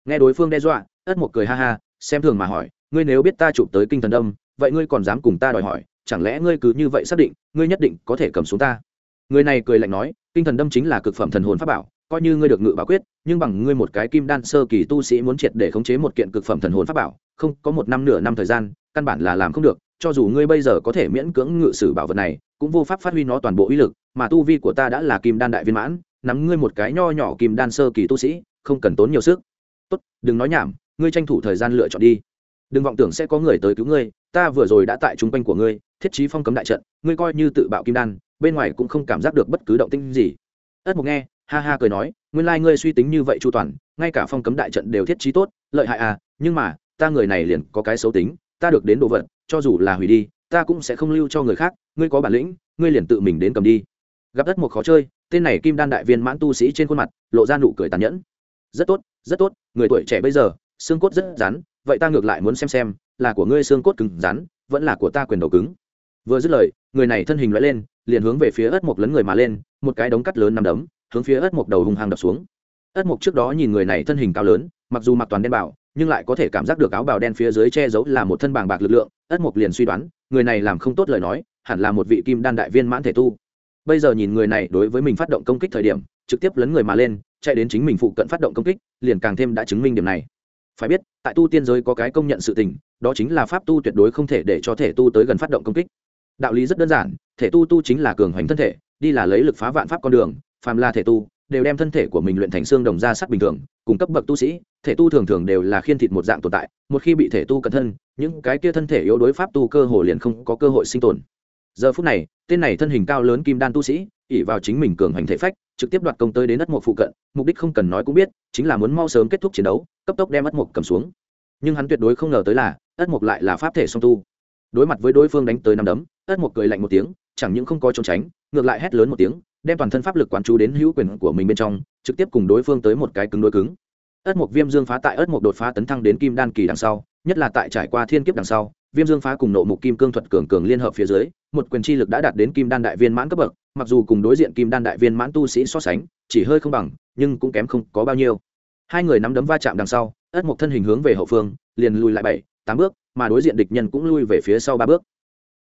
Nghe đối phương đe dọa, ất một cười ha ha, xem thường mà hỏi, ngươi nếu biết ta chụp tới kinh thần đâm, vậy ngươi còn dám cùng ta đòi hỏi, chẳng lẽ ngươi cứ như vậy xác định, ngươi nhất định có thể cầm xuống ta? Người này cười lạnh nói, kinh thần đâm chính là cực phẩm thần hồn pháp bảo, coi như ngươi được ngự bảo quyết, nhưng bằng ngươi một cái kim đan sơ kỳ tu sĩ muốn triệt để khống chế một kiện cực phẩm thần hồn pháp bảo, không, có một năm nửa năm thời gian, căn bản là làm không được, cho dù ngươi bây giờ có thể miễn cưỡng ngự sử bảo vật này, cũng vô pháp phát huy nó toàn bộ uy lực, mà tu vi của ta đã là kim đan đại viên mãn, nắm ngươi một cái nho nhỏ kim đan sơ kỳ tu sĩ, không cần tốn nhiều sức. Tốt, đừng nói nhảm, ngươi tranh thủ thời gian lựa chọn đi. Đừng vọng tưởng sẽ có người tới cứu ngươi, ta vừa rồi đã tại trung quanh của ngươi, thiết trí phong cấm đại trận, ngươi coi như tự bạo kim đan bên ngoài cũng không cảm giác được bất cứ động tĩnh gì. Ất mục nghe, ha ha cười nói, nguyên lai ngươi suy tính như vậy chu toàn, ngay cả phong cấm đại trận đều thiết trí tốt, lợi hại à nhưng mà, ta người này liền có cái xấu tính, ta được đến đồ vật, cho dù là hủy đi, ta cũng sẽ không lưu cho người khác, ngươi có bản lĩnh, ngươi liền tự mình đến cầm đi. Gặp đất một khó chơi, tên này kim đan đại viên mãn tu sĩ trên khuôn mặt, lộ ra nụ cười tàn nhẫn. Rất tốt rất tốt, người tuổi trẻ bây giờ, xương cốt rất rắn, vậy ta ngược lại muốn xem xem, là của ngươi xương cốt cứng rắn, vẫn là của ta quyền đầu cứng. Vừa dứt lời, người này thân hình loại lên liền hướng về phía ất mộc lấn người mà lên, một cái đống cắt lớn nằm đấm, hướng phía ất mộc đầu hung hăng đập xuống. ất mộc trước đó nhìn người này thân hình cao lớn, mặc dù mặc toàn đen bảo nhưng lại có thể cảm giác được áo bào đen phía dưới che giấu là một thân bàng bạc lực lượng, ất mộc liền suy đoán, người này làm không tốt lời nói, hẳn là một vị kim đan đại viên mãn thể tu. Bây giờ nhìn người này đối với mình phát động công kích thời điểm, trực tiếp lấn người mà lên, chạy đến chính mình phụ cận phát động công kích, liền càng thêm đã chứng minh điểm này. Phải biết, tại tu tiên giới có cái công nhận sự tình, đó chính là pháp tu tuyệt đối không thể để cho thể tu tới gần phát động công kích đạo lý rất đơn giản, thể tu tu chính là cường hoành thân thể, đi là lấy lực phá vạn pháp con đường, phàm là thể tu, đều đem thân thể của mình luyện thành xương đồng ra sắt bình thường, cùng cấp bậc tu sĩ, thể tu thường thường đều là khiên thịt một dạng tồn tại, một khi bị thể tu cẩn thân, những cái kia thân thể yếu đối pháp tu cơ hồ liền không có cơ hội sinh tồn. Giờ phút này, tên này thân hình cao lớn kim đan tu sĩ ỉ vào chính mình cường hành thể phách, trực tiếp đoạt công tới đến đất một phụ cận, mục đích không cần nói cũng biết, chính là muốn mau sớm kết thúc chiến đấu, cấp tốc đem đất mộc cầm xuống. Nhưng hắn tuyệt đối không ngờ tới là, đất mộc lại là pháp thể song tu đối mặt với đối phương đánh tới năm đấm, ất một cười lạnh một tiếng, chẳng những không có trốn tránh, ngược lại hét lớn một tiếng, đem toàn thân pháp lực quán chú đến hữu quyền của mình bên trong, trực tiếp cùng đối phương tới một cái cứng đối cứng. Ất mục viêm dương phá tại ất mục đột phá tấn thăng đến kim đan kỳ đằng sau, nhất là tại trải qua thiên kiếp đằng sau, viêm dương phá cùng nộ mục kim cương thuật cường cường liên hợp phía dưới, một quyền chi lực đã đạt đến kim đan đại viên mãn cấp bậc, mặc dù cùng đối diện kim đan đại viên mãn tu sĩ so sánh, chỉ hơi không bằng, nhưng cũng kém không có bao nhiêu. Hai người nắm đấm va chạm đằng sau, ất mục thân hình hướng về hậu phương, liền lùi lại bảy tám bước mà đối diện địch nhân cũng lui về phía sau ba bước.